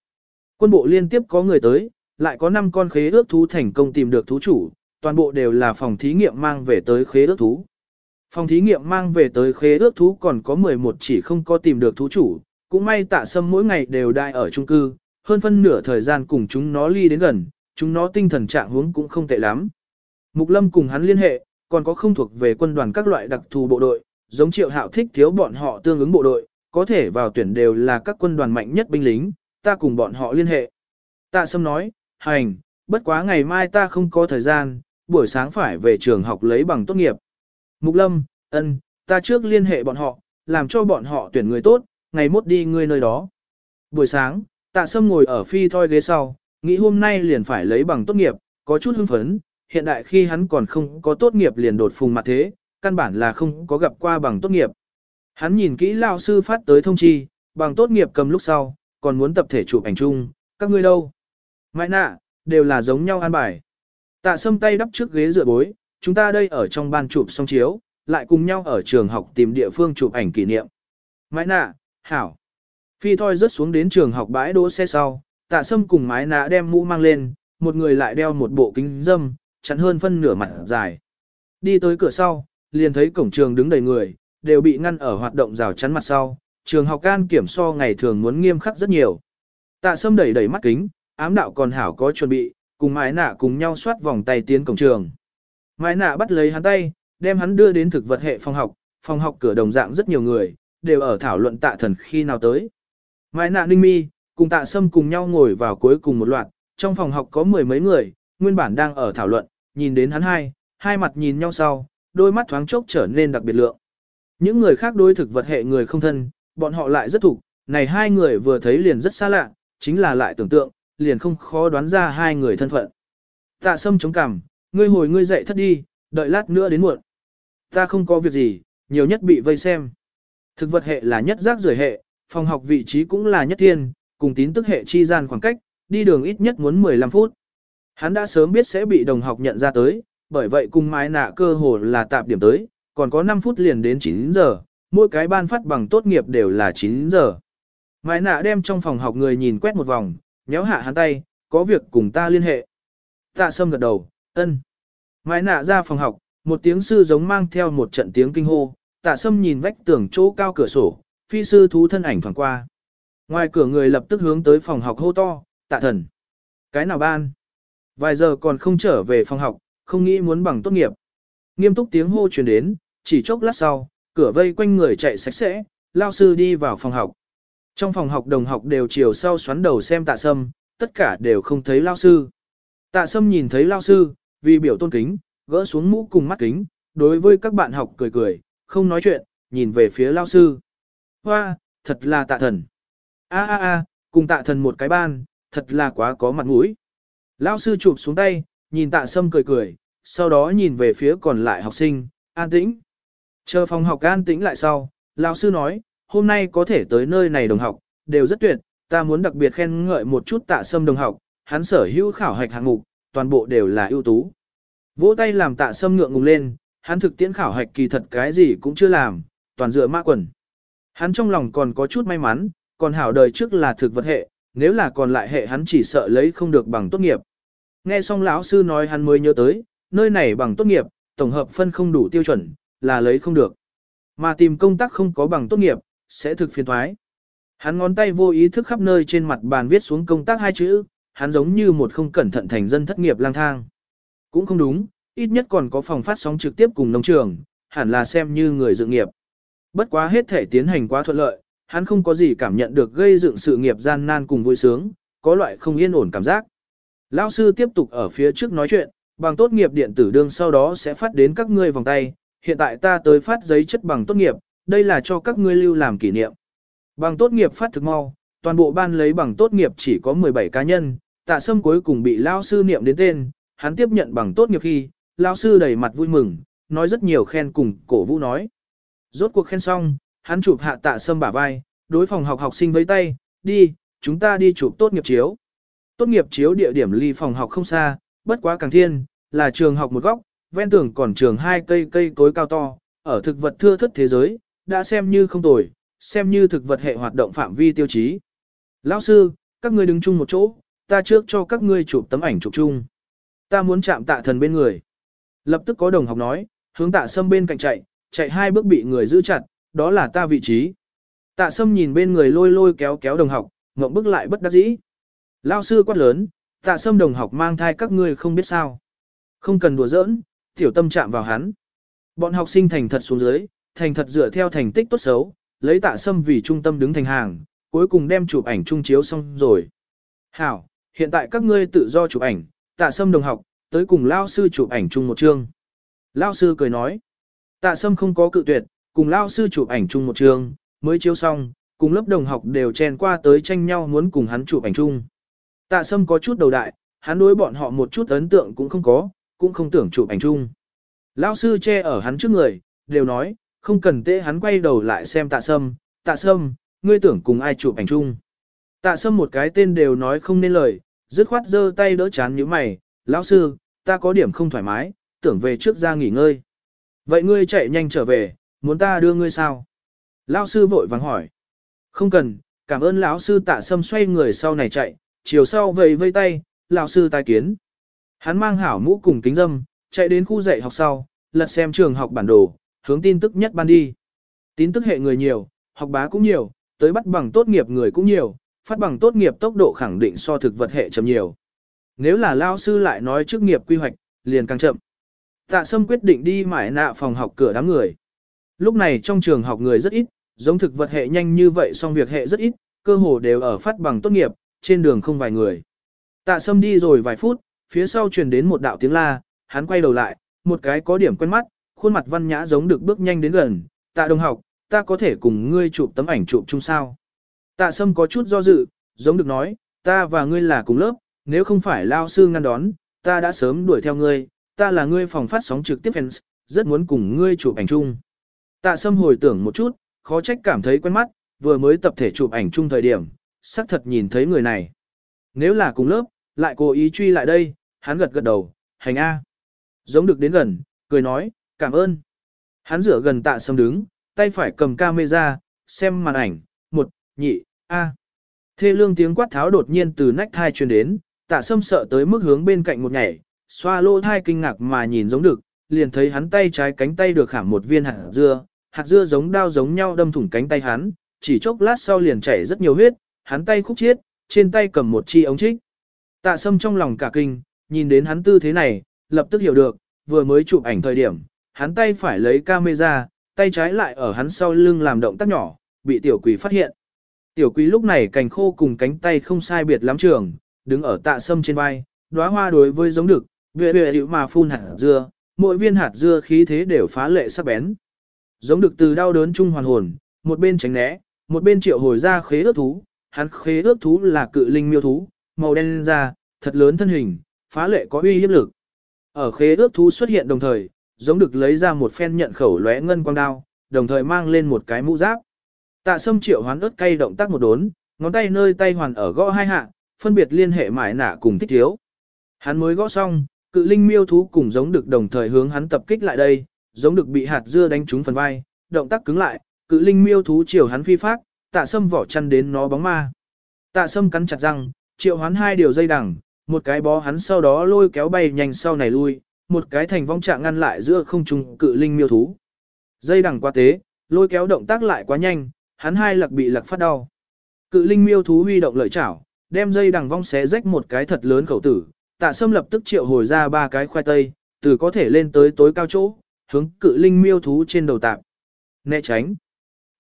Quân bộ liên tiếp có người tới, lại có 5 con khế ước thú thành công tìm được thú chủ, toàn bộ đều là phòng thí nghiệm mang về tới khế ước thú. Phòng thí nghiệm mang về tới khế ước thú còn có 11 chỉ không có tìm được thú chủ, cũng may tạ sâm mỗi ngày đều đại ở trung cư, hơn phân nửa thời gian cùng chúng nó ly đến gần, chúng nó tinh thần trạng huống cũng không tệ lắm. Mục Lâm cùng hắn liên hệ, còn có không thuộc về quân đoàn các loại đặc thù bộ đội, giống triệu hạo thích thiếu bọn họ tương ứng bộ đội, có thể vào tuyển đều là các quân đoàn mạnh nhất binh lính, ta cùng bọn họ liên hệ. Tạ Sâm nói, hành, bất quá ngày mai ta không có thời gian, buổi sáng phải về trường học lấy bằng tốt nghiệp. Mục Lâm, ân, ta trước liên hệ bọn họ, làm cho bọn họ tuyển người tốt, ngày mốt đi ngươi nơi đó. Buổi sáng, tạ sâm ngồi ở phi thoi ghế sau, nghĩ hôm nay liền phải lấy bằng tốt nghiệp, có chút hưng phấn, hiện đại khi hắn còn không có tốt nghiệp liền đột phùng mặt thế, căn bản là không có gặp qua bằng tốt nghiệp. Hắn nhìn kỹ lao sư phát tới thông chi, bằng tốt nghiệp cầm lúc sau, còn muốn tập thể chụp ảnh chung, các ngươi đâu? Mãi nạ, đều là giống nhau an bài. Tạ sâm tay đắp trước ghế dựa bối, chúng ta đây ở trong ban chụp xong chiếu, lại cùng nhau ở trường học tìm địa phương chụp ảnh kỷ niệm. Mãi nạ, hảo. Phi thoi rớt xuống đến trường học bãi đỗ xe sau, tạ sâm cùng mái nạ đem mũ mang lên, một người lại đeo một bộ kính dâm, chắn hơn phân nửa mặt dài. Đi tới cửa sau, liền thấy cổng trường đứng đầy người, đều bị ngăn ở hoạt động rào chắn mặt sau, trường học can kiểm so ngày thường muốn nghiêm khắc rất nhiều. Tạ sâm đẩy đẩy mắt kính, ám đạo còn hảo có chuẩn bị, cùng mái nạ cùng nhau xoát vòng tay tiến cổng trường. Mái nạ bắt lấy hắn tay, đem hắn đưa đến thực vật hệ phòng học, phòng học cửa đồng dạng rất nhiều người, đều ở thảo luận tạ thần khi nào tới. Mái nạ ninh mi, cùng tạ sâm cùng nhau ngồi vào cuối cùng một loạt, trong phòng học có mười mấy người, nguyên bản đang ở thảo luận, nhìn đến hắn hai, hai mặt nhìn nhau sau, đôi mắt thoáng chốc trở nên đặc biệt lượng. Những người khác đối thực vật hệ người không thân, bọn họ lại rất thủ, này hai người vừa thấy liền rất xa lạ, chính là lại tưởng tượng, liền không khó đoán ra hai người thân phận. Tạ sâm chống cằm, ngươi hồi ngươi dậy thất đi, đợi lát nữa đến muộn. Ta không có việc gì, nhiều nhất bị vây xem. Thực vật hệ là nhất giác rời hệ, phòng học vị trí cũng là nhất thiên, cùng tín tức hệ chi gian khoảng cách, đi đường ít nhất muốn 15 phút. Hắn đã sớm biết sẽ bị đồng học nhận ra tới, bởi vậy cùng mái nạ cơ hồ là tạm điểm tới, còn có 5 phút liền đến 9 giờ, mỗi cái ban phát bằng tốt nghiệp đều là 9 giờ. Mái nạ đem trong phòng học người nhìn quét một vòng, nhéo hạ hắn tay, có việc cùng ta liên hệ. Tạ sâm gật đầu, ân. Mái nạ ra phòng học, một tiếng sư giống mang theo một trận tiếng kinh hô, tạ sâm nhìn vách tường chỗ cao cửa sổ, phi sư thú thân ảnh thoảng qua. Ngoài cửa người lập tức hướng tới phòng học hô to, tạ thần. Cái nào ban? Vài giờ còn không trở về phòng học, không nghĩ muốn bằng tốt nghiệp. Nghiêm túc tiếng hô truyền đến, chỉ chốc lát sau, cửa vây quanh người chạy sạch sẽ, lao sư đi vào phòng học. Trong phòng học đồng học đều chiều sau xoắn đầu xem tạ sâm, tất cả đều không thấy lao sư. Tạ sâm nhìn thấy lao sư, vì biểu tôn kính, gỡ xuống mũ cùng mắt kính, đối với các bạn học cười cười, không nói chuyện, nhìn về phía lao sư. Hoa, thật là tạ thần. A a a, cùng tạ thần một cái ban, thật là quá có mặt mũi. Lao sư chụp xuống tay, nhìn tạ sâm cười cười, sau đó nhìn về phía còn lại học sinh, an tĩnh. Chờ phòng học an tĩnh lại sau, Lao sư nói, hôm nay có thể tới nơi này đồng học, đều rất tuyệt, ta muốn đặc biệt khen ngợi một chút tạ sâm đồng học, hắn sở hữu khảo hạch hạng mục, toàn bộ đều là ưu tú. Vỗ tay làm tạ sâm ngượng ngùng lên, hắn thực tiễn khảo hạch kỳ thật cái gì cũng chưa làm, toàn dựa mã quần. Hắn trong lòng còn có chút may mắn, còn hảo đời trước là thực vật hệ, nếu là còn lại hệ hắn chỉ sợ lấy không được bằng tốt nghiệp. Nghe xong lão sư nói hắn mới nhớ tới, nơi này bằng tốt nghiệp, tổng hợp phân không đủ tiêu chuẩn, là lấy không được. Mà tìm công tác không có bằng tốt nghiệp, sẽ thực phiền thoái. Hắn ngón tay vô ý thức khắp nơi trên mặt bàn viết xuống công tác hai chữ, hắn giống như một không cẩn thận thành dân thất nghiệp lang thang. Cũng không đúng, ít nhất còn có phòng phát sóng trực tiếp cùng nông trường, hẳn là xem như người dự nghiệp. Bất quá hết thể tiến hành quá thuận lợi, hắn không có gì cảm nhận được gây dựng sự nghiệp gian nan cùng vui sướng, có loại không yên ổn cảm giác. Lão sư tiếp tục ở phía trước nói chuyện, bằng tốt nghiệp điện tử đương sau đó sẽ phát đến các ngươi vòng tay, hiện tại ta tới phát giấy chất bằng tốt nghiệp, đây là cho các ngươi lưu làm kỷ niệm. Bằng tốt nghiệp phát thực mau, toàn bộ ban lấy bằng tốt nghiệp chỉ có 17 cá nhân, tạ sâm cuối cùng bị lao sư niệm đến tên, hắn tiếp nhận bằng tốt nghiệp khi, lao sư đầy mặt vui mừng, nói rất nhiều khen cùng cổ vũ nói. Rốt cuộc khen xong, hắn chụp hạ tạ sâm bả vai, đối phòng học học sinh với tay, đi, chúng ta đi chụp tốt nghiệp chiếu. Tốt nghiệp chiếu địa điểm ly phòng học không xa, bất quá càng thiên, là trường học một góc, ven tường còn trường hai cây cây cối cao to, ở thực vật thưa thất thế giới, đã xem như không tồi, xem như thực vật hệ hoạt động phạm vi tiêu chí. Lão sư, các ngươi đứng chung một chỗ, ta trước cho các ngươi chụp tấm ảnh chụp chung. Ta muốn chạm tạ thần bên người. Lập tức có đồng học nói, hướng tạ sâm bên cạnh chạy, chạy hai bước bị người giữ chặt, đó là ta vị trí. Tạ sâm nhìn bên người lôi lôi kéo kéo đồng học, ngậm bước lại bất đắc dĩ. Lao sư quát lớn, tạ sâm đồng học mang thai các ngươi không biết sao. Không cần đùa giỡn, tiểu tâm chạm vào hắn. Bọn học sinh thành thật xuống dưới, thành thật dựa theo thành tích tốt xấu, lấy tạ sâm vì trung tâm đứng thành hàng, cuối cùng đem chụp ảnh chung chiếu xong rồi. Hảo, hiện tại các ngươi tự do chụp ảnh, tạ sâm đồng học, tới cùng lao sư chụp ảnh chung một chương. Lao sư cười nói, tạ sâm không có cự tuyệt, cùng lao sư chụp ảnh chung một trường, mới chiếu xong, cùng lớp đồng học đều chen qua tới tranh nhau muốn cùng hắn chụp ảnh chung. Tạ Sâm có chút đầu đại, hắn đối bọn họ một chút ấn tượng cũng không có, cũng không tưởng chụp ảnh chung. Lão sư che ở hắn trước người, đều nói, không cần tệ hắn quay đầu lại xem tạ sâm, tạ sâm, ngươi tưởng cùng ai chụp ảnh chung. Tạ sâm một cái tên đều nói không nên lời, dứt khoát giơ tay đỡ chán như mày, lão sư, ta có điểm không thoải mái, tưởng về trước ra nghỉ ngơi. Vậy ngươi chạy nhanh trở về, muốn ta đưa ngươi sao? Lão sư vội vàng hỏi. Không cần, cảm ơn lão sư tạ sâm xoay người sau này chạy, chiều sau vầy vây tay, lão sư tai kiến. Hắn mang hảo mũ cùng kính dâm, chạy đến khu dạy học sau, lật xem trường học bản đồ, hướng tin tức nhất ban đi. Tin tức hệ người nhiều, học bá cũng nhiều, tới bắt bằng tốt nghiệp người cũng nhiều, phát bằng tốt nghiệp tốc độ khẳng định so thực vật hệ chậm nhiều. Nếu là lao sư lại nói trước nghiệp quy hoạch, liền càng chậm. Tạ Sâm quyết định đi mải nạ phòng học cửa đám người. Lúc này trong trường học người rất ít, giống thực vật hệ nhanh như vậy song việc hệ rất ít, cơ hồ đều ở phát bằng tốt nghiệp, trên đường không vài người. Tạ Sâm đi rồi vài phút, phía sau truyền đến một đạo tiếng la, hắn quay đầu lại, một cái có điểm quen mắt, khuôn mặt văn nhã giống được bước nhanh đến gần, tạ đồng học, ta có thể cùng ngươi chụp tấm ảnh chụp chung sao. Tạ sâm có chút do dự, giống được nói, ta và ngươi là cùng lớp, nếu không phải lao sư ngăn đón, ta đã sớm đuổi theo ngươi, ta là ngươi phòng phát sóng trực tiếp fans, rất muốn cùng ngươi chụp ảnh chung. Tạ sâm hồi tưởng một chút, khó trách cảm thấy quen mắt, vừa mới tập thể chụp ảnh chung thời điểm, xác thật nhìn thấy người này. Nếu là cùng lớp, lại cố ý truy lại đây, hắn gật gật đầu, hành A. Giống được đến gần, cười nói, cảm ơn. Hắn rửa gần tạ sâm đứng, tay phải cầm camera, xem màn ảnh, một, nhị, a. Thê lương tiếng quát tháo đột nhiên từ nách thai truyền đến, tạ sâm sợ tới mức hướng bên cạnh một nhảy, xoa lô thai kinh ngạc mà nhìn giống được, liền thấy hắn tay trái cánh tay được khảm một viên hạt dưa, hạt dưa giống đao giống nhau đâm thủng cánh tay hắn, chỉ chốc lát sau liền chảy rất nhiều huyết, hắn tay khúc chiết, trên tay cầm một chi ống trích. Tạ sâm trong lòng cả kinh, nhìn đến hắn tư thế này, lập tức hiểu được, vừa mới chụp ảnh thời điểm, hắn tay phải lấy camera, tay trái lại ở hắn sau lưng làm động tác nhỏ, bị tiểu quỷ phát hiện. Tiểu quỷ lúc này cành khô cùng cánh tay không sai biệt lắm trường, đứng ở tạ sâm trên vai, đóa hoa đối với giống đực, bệ bệ hữu mà phun hạt dưa, mỗi viên hạt dưa khí thế đều phá lệ sắc bén. Giống đực từ đau đớn chung hoàn hồn, một bên tránh né, một bên triệu hồi ra khế ước thú, hắn khế ước thú là cự linh miêu thú, màu đen da, thật lớn thân hình, phá lệ có uy hiếp lực. Ở khế ước thú xuất hiện đồng thời, giống được lấy ra một phen nhận khẩu lóe ngân quang đao, đồng thời mang lên một cái mũ giáp. Tạ Sâm triệu hoán ớt cay động tác một đốn, ngón tay nơi tay hoàn ở gõ hai hạ, phân biệt liên hệ mải nạ cùng thích thiếu. Hắn mới gõ xong, cự linh miêu thú cùng giống được đồng thời hướng hắn tập kích lại đây, giống được bị hạt dưa đánh trúng phần vai, động tác cứng lại, cự linh miêu thú chiều hắn phi phát, tạ sâm vỏ chăn đến nó bóng ma. Tạ sâm cắn chặt răng, triệu hoán hai điều dây đằng, một cái bó hắn sau đó lôi kéo bay nhanh sau này lui, một cái thành vong trạng ngăn lại giữa không trung cự linh miêu thú. Dây đằng quá tế, lôi kéo động tác lại quá nhanh, hắn hai lặc bị lặc phát đau. Cự linh miêu thú huy động lợi chảo, đem dây đằng vong xé rách một cái thật lớn khẩu tử, tạ sâm lập tức triệu hồi ra ba cái khoai tây, từ có thể lên tới tối cao chỗ, hướng cự linh miêu thú trên đầu tạp. Né tránh.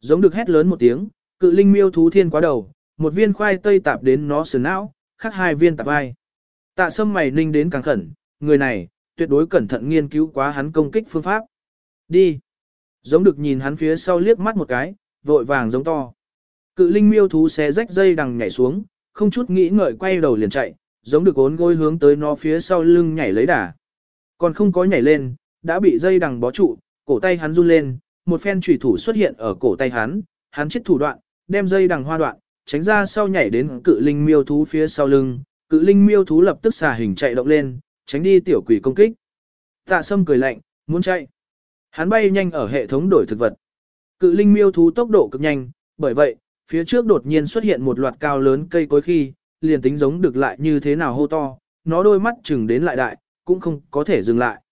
Giống được hét lớn một tiếng, cự linh miêu thú thiên quá đầu, một viên khoai tây tạp đến nó sườn não, khác hai viên tạp vai. Tạ sâm mày ninh đến càng khẩn, người này, tuyệt đối cẩn thận nghiên cứu quá hắn công kích phương pháp. Đi. Giống được nhìn hắn phía sau liếc mắt một cái, vội vàng giống to. Cự linh miêu thú xé rách dây đằng nhảy xuống, không chút nghĩ ngợi quay đầu liền chạy, giống được ốn gối hướng tới nó phía sau lưng nhảy lấy đà. Còn không có nhảy lên, đã bị dây đằng bó trụ, cổ tay hắn run lên, một phen chủy thủ xuất hiện ở cổ tay hắn, hắn chết thủ đoạn, đem dây đằng hoa đoạn, tránh ra sau nhảy đến cự linh miêu thú phía sau lưng, cự linh miêu thú lập tức xả hình chạy động lên, tránh đi tiểu quỷ công kích. Tạ sâm cười lạnh, muốn chạy. Hắn bay nhanh ở hệ thống đổi thực vật. Cự linh miêu thú tốc độ cực nhanh, bởi vậy, phía trước đột nhiên xuất hiện một loạt cao lớn cây cối khi, liền tính giống được lại như thế nào hô to, nó đôi mắt chừng đến lại đại, cũng không có thể dừng lại.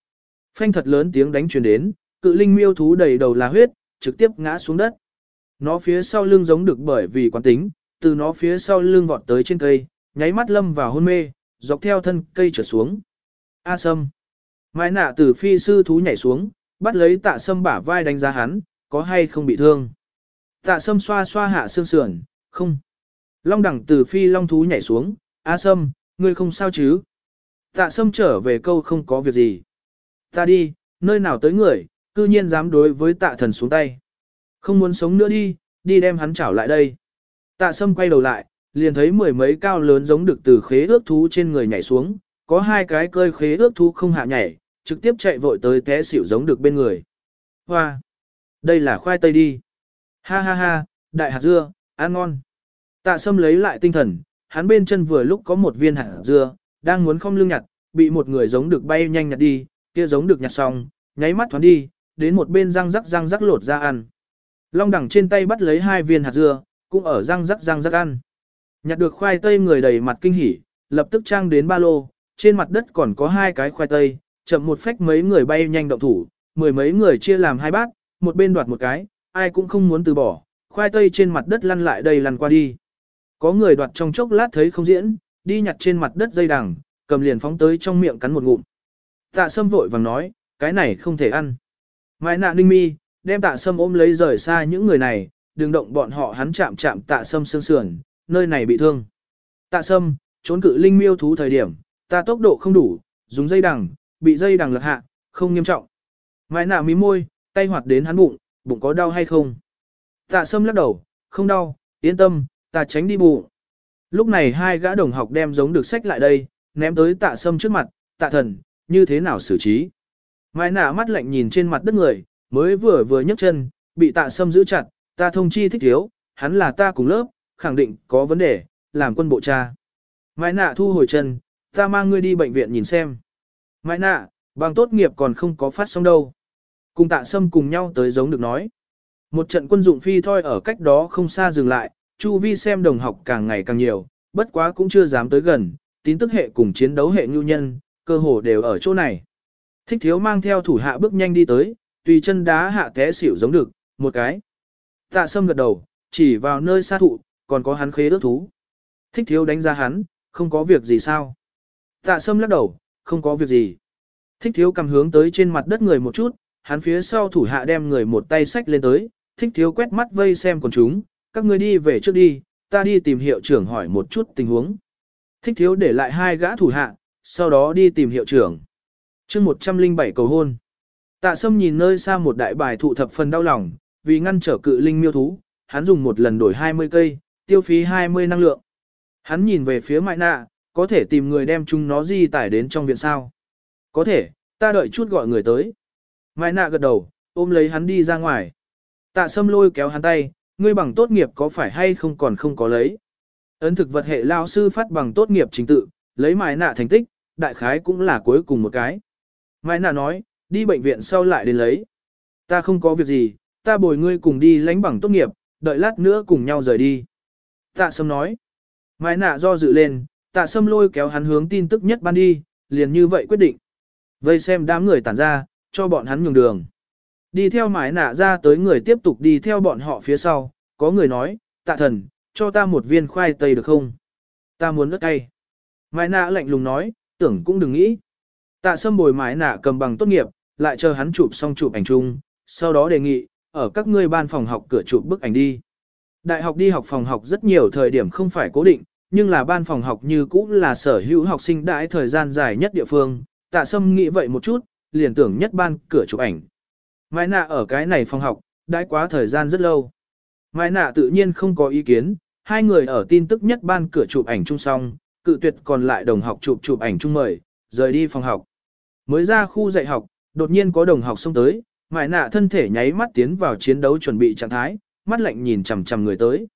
Phanh thật lớn tiếng đánh truyền đến, cự linh miêu thú đầy đầu là huyết, trực tiếp ngã xuống đất. Nó phía sau lưng giống được bởi vì quán tính, từ nó phía sau lưng vọt tới trên cây, nháy mắt lâm vào hôn mê, dọc theo thân cây trở xuống. A Sâm. Mai nạ từ phi sư thú nhảy xuống, bắt lấy tạ sâm bả vai đánh giá hắn, có hay không bị thương. Tạ sâm xoa xoa hạ xương sườn, không. Long đẳng từ phi long thú nhảy xuống, A Sâm, ngươi không sao chứ? Tạ sâm trở về câu không có việc gì. Ta đi, nơi nào tới người, cư nhiên dám đối với tạ thần xuống tay. Không muốn sống nữa đi, đi đem hắn chảo lại đây. Tạ sâm quay đầu lại, liền thấy mười mấy cao lớn giống được từ khế ước thú trên người nhảy xuống, có hai cái cơi khế ước thú không hạ nhảy, trực tiếp chạy vội tới té xỉu giống được bên người. Hoa! Đây là khoai tây đi. Ha ha ha, đại hạt dưa, ăn ngon. Tạ sâm lấy lại tinh thần, hắn bên chân vừa lúc có một viên hạt dưa, đang muốn không lưng nhặt, bị một người giống được bay nhanh nhặt đi, kia giống được nhặt xong, nháy mắt thoáng đi, đến một bên răng rắc răng rắc lột ra ăn. Long đẳng trên tay bắt lấy hai viên hạt dưa, cũng ở răng rắc răng rắc ăn. Nhặt được khoai tây người đầy mặt kinh hỉ, lập tức trang đến ba lô, trên mặt đất còn có hai cái khoai tây, chậm một phách mấy người bay nhanh động thủ, mười mấy người chia làm hai bát, một bên đoạt một cái, ai cũng không muốn từ bỏ, khoai tây trên mặt đất lăn lại đây lăn qua đi. Có người đoạt trong chốc lát thấy không diễn, đi nhặt trên mặt đất dây đằng, cầm liền phóng tới trong miệng cắn một ngụm. Tạ sâm vội vàng nói, cái này không thể ăn. Mai nạ ninh mi, đem tạ sâm ôm lấy rời xa những người này, đừng động bọn họ hắn chạm chạm tạ sâm xương sườn, nơi này bị thương. Tạ sâm, trốn cự linh miêu thú thời điểm, ta tốc độ không đủ, dùng dây đằng, bị dây đằng lật hạ, không nghiêm trọng. Mai nạ mí môi, tay hoạt đến hắn bụng, bụng có đau hay không? Tạ sâm lắc đầu, không đau, yên tâm, ta tránh đi bụng. Lúc này hai gã đồng học đem giống được sách lại đây, ném tới tạ sâm trước mặt, tạ thần, như thế nào xử trí? Mai nạ mắt lạnh nhìn trên mặt đất người, mới vừa vừa nhấc chân, bị tạ sâm giữ chặt, ta thông chi thích thiếu, hắn là ta cùng lớp, khẳng định có vấn đề, làm quân bộ cha. Mai nạ thu hồi chân, ta mang ngươi đi bệnh viện nhìn xem. Mai nạ, bằng tốt nghiệp còn không có phát xong đâu. Cùng tạ sâm cùng nhau tới giống được nói. Một trận quân dụng phi thôi ở cách đó không xa dừng lại, Chu Vi xem đồng học càng ngày càng nhiều, bất quá cũng chưa dám tới gần, tín tức hệ cùng chiến đấu hệ nhu nhân, cơ hồ đều ở chỗ này. Thích thiếu mang theo thủ hạ bước nhanh đi tới, tùy chân đá hạ té xỉu giống được, một cái. Tạ sâm gật đầu, chỉ vào nơi xa thụ, còn có hắn khế ước thú. Thích thiếu đánh ra hắn, không có việc gì sao. Tạ sâm lắc đầu, không có việc gì. Thích thiếu cầm hướng tới trên mặt đất người một chút, hắn phía sau thủ hạ đem người một tay sách lên tới, thích thiếu quét mắt vây xem con chúng, các ngươi đi về trước đi, ta đi tìm hiệu trưởng hỏi một chút tình huống. Thích thiếu để lại hai gã thủ hạ, sau đó đi tìm hiệu trưởng. chương 107 cầu hôn. Tạ sâm nhìn nơi xa một đại bài thụ thập phần đau lòng, vì ngăn trở cự linh miêu thú, hắn dùng một lần đổi 20 cây, tiêu phí 20 năng lượng. Hắn nhìn về phía mại nạ, có thể tìm người đem chúng nó di tải đến trong viện sao. Có thể, ta đợi chút gọi người tới. Mại nạ gật đầu, ôm lấy hắn đi ra ngoài. Tạ sâm lôi kéo hắn tay, ngươi bằng tốt nghiệp có phải hay không còn không có lấy. Ấn thực vật hệ lao sư phát bằng tốt nghiệp chính tự, lấy mại nạ thành tích, đại khái cũng là cuối cùng một cái. Mại nạ nói, đi bệnh viện sau lại đến lấy. Ta không có việc gì, ta bồi ngươi cùng đi lãnh bằng tốt nghiệp, đợi lát nữa cùng nhau rời đi. Tạ sâm nói. Mãi nạ do dự lên, tạ sâm lôi kéo hắn hướng tin tức nhất ban đi, liền như vậy quyết định. Vây xem đám người tản ra, cho bọn hắn nhường đường. Đi theo mãi nạ ra tới người tiếp tục đi theo bọn họ phía sau, có người nói, tạ thần, cho ta một viên khoai tây được không? Ta muốn ớt cay. Mãi nạ lạnh lùng nói, tưởng cũng đừng nghĩ. Tạ sâm bồi mãi nạ cầm bằng tốt nghiệp, lại chờ hắn chụp xong chụp ảnh chung, sau đó đề nghị, ở các ngươi ban phòng học cửa chụp bức ảnh đi. Đại học đi học phòng học rất nhiều thời điểm không phải cố định, nhưng là ban phòng học như cũ là sở hữu học sinh đãi thời gian dài nhất địa phương, tạ sâm nghĩ vậy một chút, liền tưởng nhất ban cửa chụp ảnh. Mai nạ ở cái này phòng học, đãi quá thời gian rất lâu. Mai nạ tự nhiên không có ý kiến, hai người ở tin tức nhất ban cửa chụp ảnh chung xong, cự tuyệt còn lại đồng học chụp chụp ảnh chung mời, rời đi phòng học. Mới ra khu dạy học, đột nhiên có đồng học xông tới, mại nạ thân thể nháy mắt tiến vào chiến đấu chuẩn bị trạng thái, mắt lạnh nhìn chằm chằm người tới.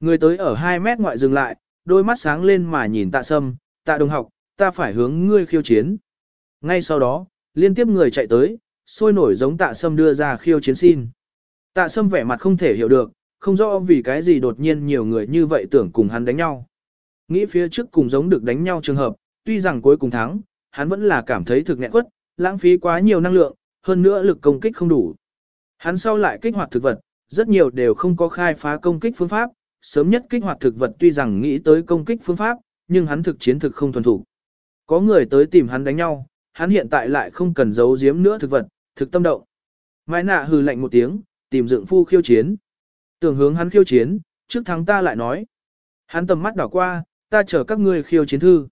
Người tới ở 2 mét ngoại dừng lại, đôi mắt sáng lên mà nhìn tạ sâm, tạ đồng học, ta phải hướng ngươi khiêu chiến. Ngay sau đó, liên tiếp người chạy tới, sôi nổi giống tạ sâm đưa ra khiêu chiến xin. Tạ sâm vẻ mặt không thể hiểu được, không rõ vì cái gì đột nhiên nhiều người như vậy tưởng cùng hắn đánh nhau. Nghĩ phía trước cùng giống được đánh nhau trường hợp, tuy rằng cuối cùng thắng, hắn vẫn là cảm thấy thực nghẹn quất, lãng phí quá nhiều năng lượng, hơn nữa lực công kích không đủ. Hắn sau lại kích hoạt thực vật, rất nhiều đều không có khai phá công kích phương pháp, sớm nhất kích hoạt thực vật tuy rằng nghĩ tới công kích phương pháp, nhưng hắn thực chiến thực không thuần thủ. Có người tới tìm hắn đánh nhau, hắn hiện tại lại không cần giấu giếm nữa thực vật, thực tâm động. Mai nạ hừ lạnh một tiếng, tìm dựng phu khiêu chiến. Tưởng hướng hắn khiêu chiến, trước thắng ta lại nói. Hắn tầm mắt đảo qua, ta chờ các ngươi khiêu chiến thư.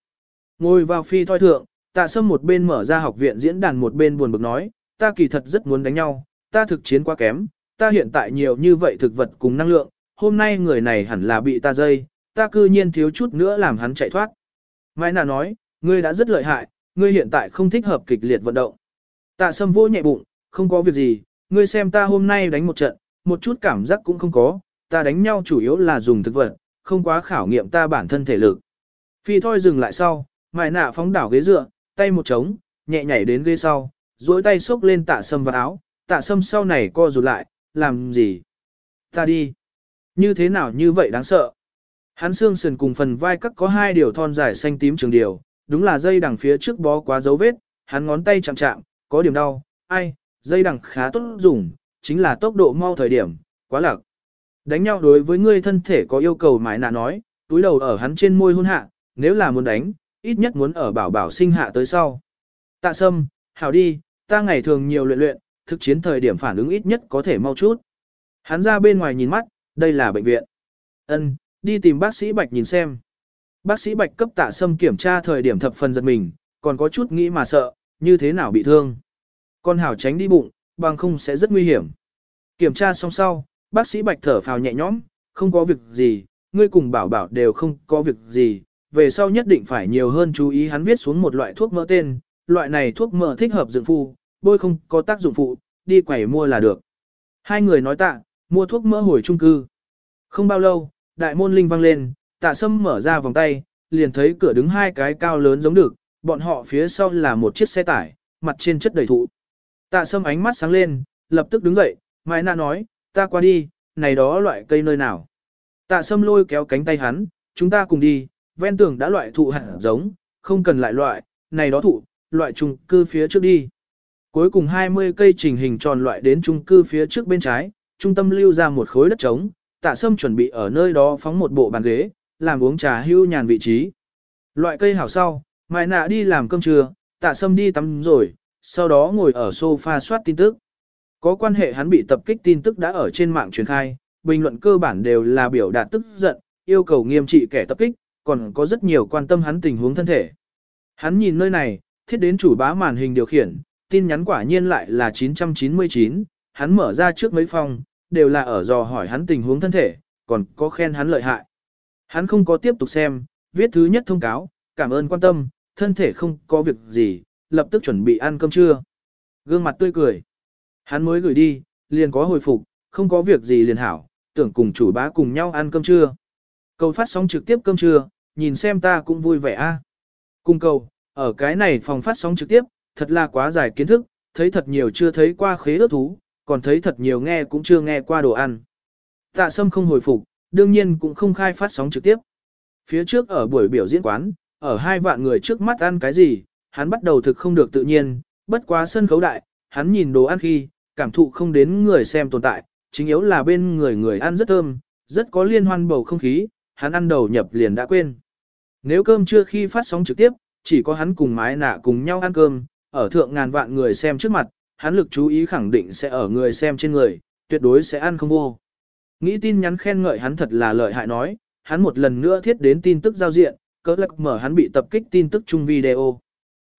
Ngồi vào phi thoi thượng, tạ sâm một bên mở ra học viện diễn đàn một bên buồn bực nói, ta kỳ thật rất muốn đánh nhau, ta thực chiến quá kém, ta hiện tại nhiều như vậy thực vật cùng năng lượng, hôm nay người này hẳn là bị ta dây, ta cư nhiên thiếu chút nữa làm hắn chạy thoát. Mai nà nói, ngươi đã rất lợi hại, ngươi hiện tại không thích hợp kịch liệt vận động. Tạ sâm vô nhẹ bụng, không có việc gì, ngươi xem ta hôm nay đánh một trận, một chút cảm giác cũng không có, ta đánh nhau chủ yếu là dùng thực vật, không quá khảo nghiệm ta bản thân thể lực. Phi thôi dừng lại sau, Mai nạ phóng đảo ghế dựa, tay một trống, nhẹ nhảy đến ghế sau, duỗi tay xốc lên tạ sâm vào áo, tạ sâm sau này co rụt lại, làm gì? Ta đi. Như thế nào như vậy đáng sợ? Hắn xương sườn cùng phần vai cắt có hai điều thon dài xanh tím trường điều, đúng là dây đằng phía trước bó quá dấu vết, hắn ngón tay chạm chạm, có điểm đau, ai, dây đằng khá tốt dùng, chính là tốc độ mau thời điểm, quá lạc. Đánh nhau đối với ngươi thân thể có yêu cầu mãi nạ nói, túi đầu ở hắn trên môi hôn hạ, nếu là muốn đánh, ít nhất muốn ở bảo bảo sinh hạ tới sau. Tạ sâm, hảo đi, ta ngày thường nhiều luyện luyện, thực chiến thời điểm phản ứng ít nhất có thể mau chút. Hắn ra bên ngoài nhìn mắt, đây là bệnh viện. Ân, đi tìm bác sĩ Bạch nhìn xem. Bác sĩ Bạch cấp tạ sâm kiểm tra thời điểm thập phần giật mình, còn có chút nghĩ mà sợ, như thế nào bị thương. Con hảo tránh đi bụng, bằng không sẽ rất nguy hiểm. Kiểm tra xong sau, bác sĩ Bạch thở phào nhẹ nhõm, không có việc gì, ngươi cùng bảo bảo đều không có việc gì, về sau nhất định phải nhiều hơn chú ý hắn viết xuống một loại thuốc mỡ tên, loại này thuốc mỡ thích hợp dưỡng phu, bôi không có tác dụng phụ, đi quẩy mua là được. Hai người nói tạ, mua thuốc mỡ hồi trung cư. Không bao lâu, đại môn linh vang lên, tạ sâm mở ra vòng tay, liền thấy cửa đứng hai cái cao lớn giống được, bọn họ phía sau là một chiếc xe tải, mặt trên chất đầy thụ. Tạ sâm ánh mắt sáng lên, lập tức đứng dậy, Mai Na nói, ta qua đi, này đó loại cây nơi nào. Tạ sâm lôi kéo cánh tay hắn, chúng ta cùng đi, ven tường đã loại thụ hạt giống, không cần lại loại, này đó thụ, loại chung cư phía trước đi. Cuối cùng 20 cây trình hình tròn loại đến chung cư phía trước bên trái, trung tâm lưu ra một khối đất trống, tạ sâm chuẩn bị ở nơi đó phóng một bộ bàn ghế, làm uống trà hưu nhàn vị trí. Loại cây hảo sau, Mai nạ đi làm cơm trưa, tạ sâm đi tắm rồi, sau đó ngồi ở sofa soát tin tức. Có quan hệ hắn bị tập kích tin tức đã ở trên mạng truyền khai, bình luận cơ bản đều là biểu đạt tức giận, yêu cầu nghiêm trị kẻ tập kích, còn có rất nhiều quan tâm hắn tình huống thân thể. Hắn nhìn nơi này, thiết đến chủ bá màn hình điều khiển, tin nhắn quả nhiên lại là 999, hắn mở ra trước mấy phòng, đều là ở dò hỏi hắn tình huống thân thể, còn có khen hắn lợi hại. Hắn không có tiếp tục xem, viết thứ nhất thông cáo, cảm ơn quan tâm, thân thể không có việc gì, lập tức chuẩn bị ăn cơm trưa. Gương mặt tươi cười. Hắn mới gửi đi, liền có hồi phục, không có việc gì liền hảo, tưởng cùng chủ bá cùng nhau ăn cơm trưa. Cầu phát sóng trực tiếp cơm trưa, nhìn xem ta cũng vui vẻ a. À. Cung cầu, ở cái này phòng phát sóng trực tiếp, thật là quá dài kiến thức, thấy thật nhiều chưa thấy qua khế ước thú, còn thấy thật nhiều nghe cũng chưa nghe qua đồ ăn. Tạ sâm không hồi phục, đương nhiên cũng không khai phát sóng trực tiếp. Phía trước ở buổi biểu diễn quán, ở hai vạn người trước mắt ăn cái gì, hắn bắt đầu thực không được tự nhiên, bất quá sân khấu đại, hắn nhìn đồ ăn khi, cảm thụ không đến người xem tồn tại, chính yếu là bên người người ăn rất thơm, rất có liên hoan bầu không khí, hắn ăn đầu nhập liền đã quên. Nếu cơm chưa khi phát sóng trực tiếp, chỉ có hắn cùng mái nạ cùng nhau ăn cơm, ở thượng ngàn vạn người xem trước mặt, hắn lực chú ý khẳng định sẽ ở người xem trên người, tuyệt đối sẽ ăn không vô. Nghĩ tin nhắn khen ngợi hắn thật là lợi hại nói, hắn một lần nữa thiết đến tin tức giao diện, cỡ lắc mở hắn bị tập kích tin tức chung video.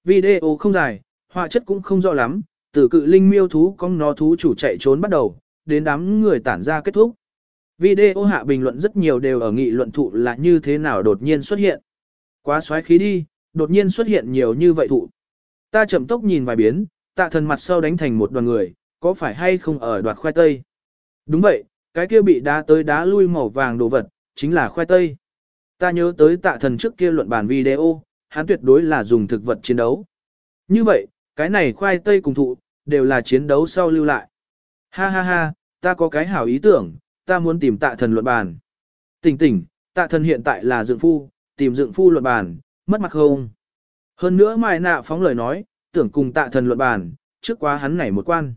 Video không dài, họa chất cũng không rõ lắm, từ cự linh miêu thú con nó thú chủ chạy trốn bắt đầu, đến đám người tản ra kết thúc. Video hạ bình luận rất nhiều đều ở nghị luận thụ là như thế nào đột nhiên xuất hiện. Quá xoáy khí đi, đột nhiên xuất hiện nhiều như vậy thụ. Ta chậm tốc nhìn vài biến, tạ thần mặt sau đánh thành một đoàn người, có phải hay không ở đoạt khoai tây? Đúng vậy, cái kia bị đá tới đá lui màu vàng đồ vật, chính là khoai tây. Ta nhớ tới tạ thần trước kia luận bản video, hắn tuyệt đối là dùng thực vật chiến đấu. Như vậy, cái này khoai tây cùng thụ, đều là chiến đấu sau lưu lại. Ha ha ha, ta có cái hảo ý tưởng, ta muốn tìm tạ thần luận bàn. Tỉnh tỉnh, tạ thần hiện tại là dựng phu, tìm dựng phu luận bàn, mất mặt không? Hơn nữa mai nạ phóng lời nói, tưởng cùng tạ thần luận bàn, trước quá hắn này một quan.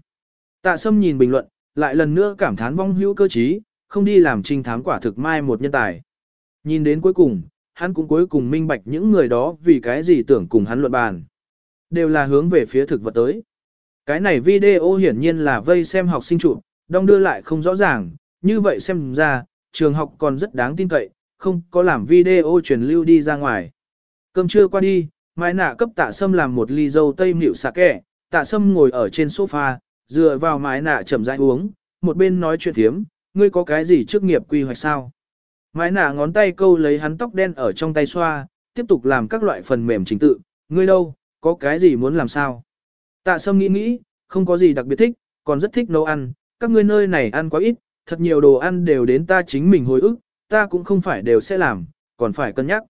Tạ sâm nhìn bình luận, lại lần nữa cảm thán vong hữu cơ trí, không đi làm trinh thám quả thực mai một nhân tài. Nhìn đến cuối cùng, hắn cũng cuối cùng minh bạch những người đó vì cái gì tưởng cùng hắn luận bàn. Đều là hướng về phía thực vật tới. Cái này video hiển nhiên là vây xem học sinh chụp, đong đưa lại không rõ ràng, như vậy xem ra, trường học còn rất đáng tin cậy, không có làm video truyền lưu đi ra ngoài. Cơm trưa qua đi, Mai nạ cấp tạ sâm làm một ly dâu tây mịu xà kẻ, tạ sâm ngồi ở trên sofa, dựa vào mái nạ chậm rãi uống, một bên nói chuyện thiếm, ngươi có cái gì trước nghiệp quy hoạch sao? Mái nạ ngón tay câu lấy hắn tóc đen ở trong tay xoa, tiếp tục làm các loại phần mềm trình tự, ngươi đâu, có cái gì muốn làm sao? Tạ sâm nghĩ nghĩ, không có gì đặc biệt thích, còn rất thích nấu ăn, các ngươi nơi này ăn quá ít, thật nhiều đồ ăn đều đến ta chính mình hồi ức, ta cũng không phải đều sẽ làm, còn phải cân nhắc.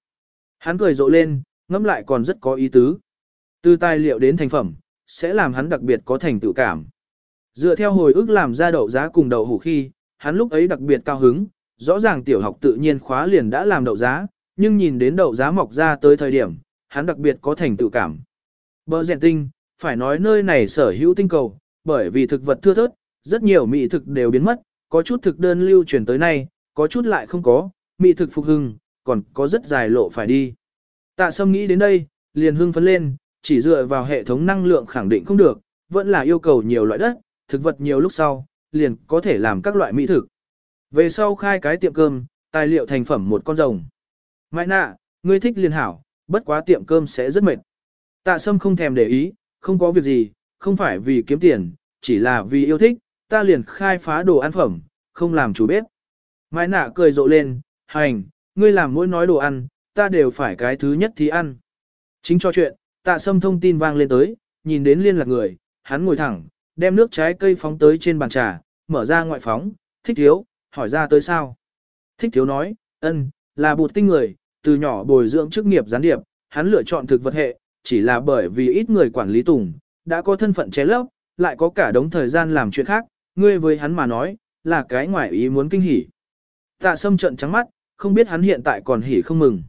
Hắn cười rộ lên, ngẫm lại còn rất có ý tứ. Từ tài liệu đến thành phẩm, sẽ làm hắn đặc biệt có thành tựu cảm. Dựa theo hồi ức làm ra đậu giá cùng đậu hủ khi, hắn lúc ấy đặc biệt cao hứng, rõ ràng tiểu học tự nhiên khóa liền đã làm đậu giá, nhưng nhìn đến đậu giá mọc ra tới thời điểm, hắn đặc biệt có thành tựu cảm. Bờ rèn tinh, phải nói nơi này sở hữu tinh cầu, bởi vì thực vật thưa thớt, rất nhiều mỹ thực đều biến mất, có chút thực đơn lưu truyền tới nay, có chút lại không có, mỹ thực phục hưng, còn có rất dài lộ phải đi. Tạ sâm nghĩ đến đây, liền hưng phấn lên, chỉ dựa vào hệ thống năng lượng khẳng định không được, vẫn là yêu cầu nhiều loại đất, thực vật nhiều lúc sau, liền có thể làm các loại mỹ thực. Về sau khai cái tiệm cơm, tài liệu thành phẩm một con rồng. Mãi nạ, ngươi thích liền hảo, bất quá tiệm cơm sẽ rất mệt. Tạ sâm không thèm để ý, không có việc gì, không phải vì kiếm tiền, chỉ là vì yêu thích, ta liền khai phá đồ ăn phẩm, không làm chủ bếp mai nạ cười rộ lên, hành, ngươi làm mỗi nói đồ ăn, ta đều phải cái thứ nhất thì ăn. Chính cho chuyện, tạ sâm thông tin vang lên tới, nhìn đến liên lạc người, hắn ngồi thẳng, đem nước trái cây phóng tới trên bàn trà, mở ra ngoại phóng, thích thiếu, hỏi ra tới sao. Thích thiếu nói, ân, là bụt tinh người, từ nhỏ bồi dưỡng chức nghiệp gián điệp, hắn lựa chọn thực vật hệ, chỉ là bởi vì ít người quản lý tùng, đã có thân phận chế lấp, lại có cả đống thời gian làm chuyện khác, ngươi với hắn mà nói, là cái ngoại ý muốn kinh hỉ. Tạ sâm trận trắng mắt, không biết hắn hiện tại còn hỉ không mừng.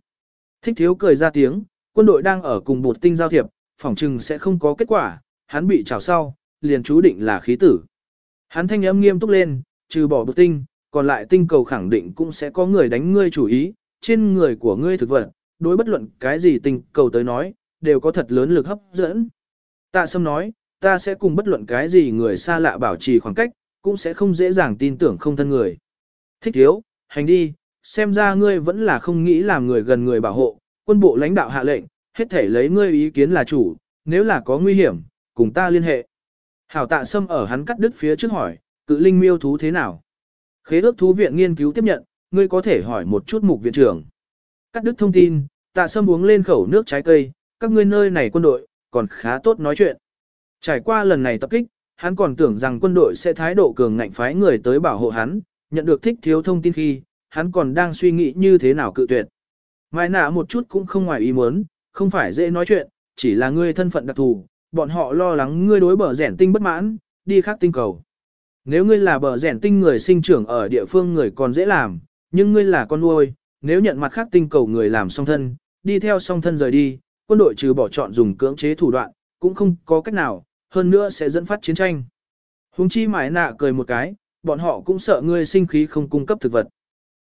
Thích thiếu cười ra tiếng, quân đội đang ở cùng bột tinh giao thiệp, phỏng chừng sẽ không có kết quả, hắn bị trào sau, liền chú định là khí tử. Hắn thanh âm nghiêm túc lên, trừ bỏ bột tinh, còn lại tinh cầu khẳng định cũng sẽ có người đánh ngươi chủ ý, trên người của ngươi thực vật, đối bất luận cái gì tinh cầu tới nói, đều có thật lớn lực hấp dẫn. Tạ Sâm nói, ta sẽ cùng bất luận cái gì người xa lạ bảo trì khoảng cách, cũng sẽ không dễ dàng tin tưởng không thân người. Thích thiếu, hành đi, xem ra ngươi vẫn là không nghĩ làm người gần người bảo hộ, quân bộ lãnh đạo hạ lệnh, hết thể lấy ngươi ý kiến là chủ, nếu là có nguy hiểm, cùng ta liên hệ. Hảo tạ sâm ở hắn cắt đứt phía trước hỏi, cự linh miêu thú thế nào? Khế ước thú viện nghiên cứu tiếp nhận, ngươi có thể hỏi một chút mục viện trưởng. Cắt đứt thông tin, tạ sâm uống lên khẩu nước trái cây, các ngươi nơi này quân đội, còn khá tốt nói chuyện. Trải qua lần này tập kích, hắn còn tưởng rằng quân đội sẽ thái độ cường ngạnh phái người tới bảo hộ hắn, nhận được thích thiếu thông tin khi, hắn còn đang suy nghĩ như thế nào cự tuyệt. Mai nạ một chút cũng không ngoài ý muốn, không phải dễ nói chuyện, chỉ là ngươi thân phận đặc thù, bọn họ lo lắng ngươi đối bờ rẻn tinh bất mãn, đi khác tinh cầu. Nếu ngươi là bờ rẻn tinh người sinh trưởng ở địa phương người còn dễ làm, nhưng ngươi là con nuôi, nếu nhận mặt khác tinh cầu người làm song thân, đi theo song thân rời đi, quân đội trừ bỏ chọn dùng cưỡng chế thủ đoạn, cũng không có cách nào, hơn nữa sẽ dẫn phát chiến tranh. Hùng chi mải nạ cười một cái, bọn họ cũng sợ ngươi sinh khí không cung cấp thực vật.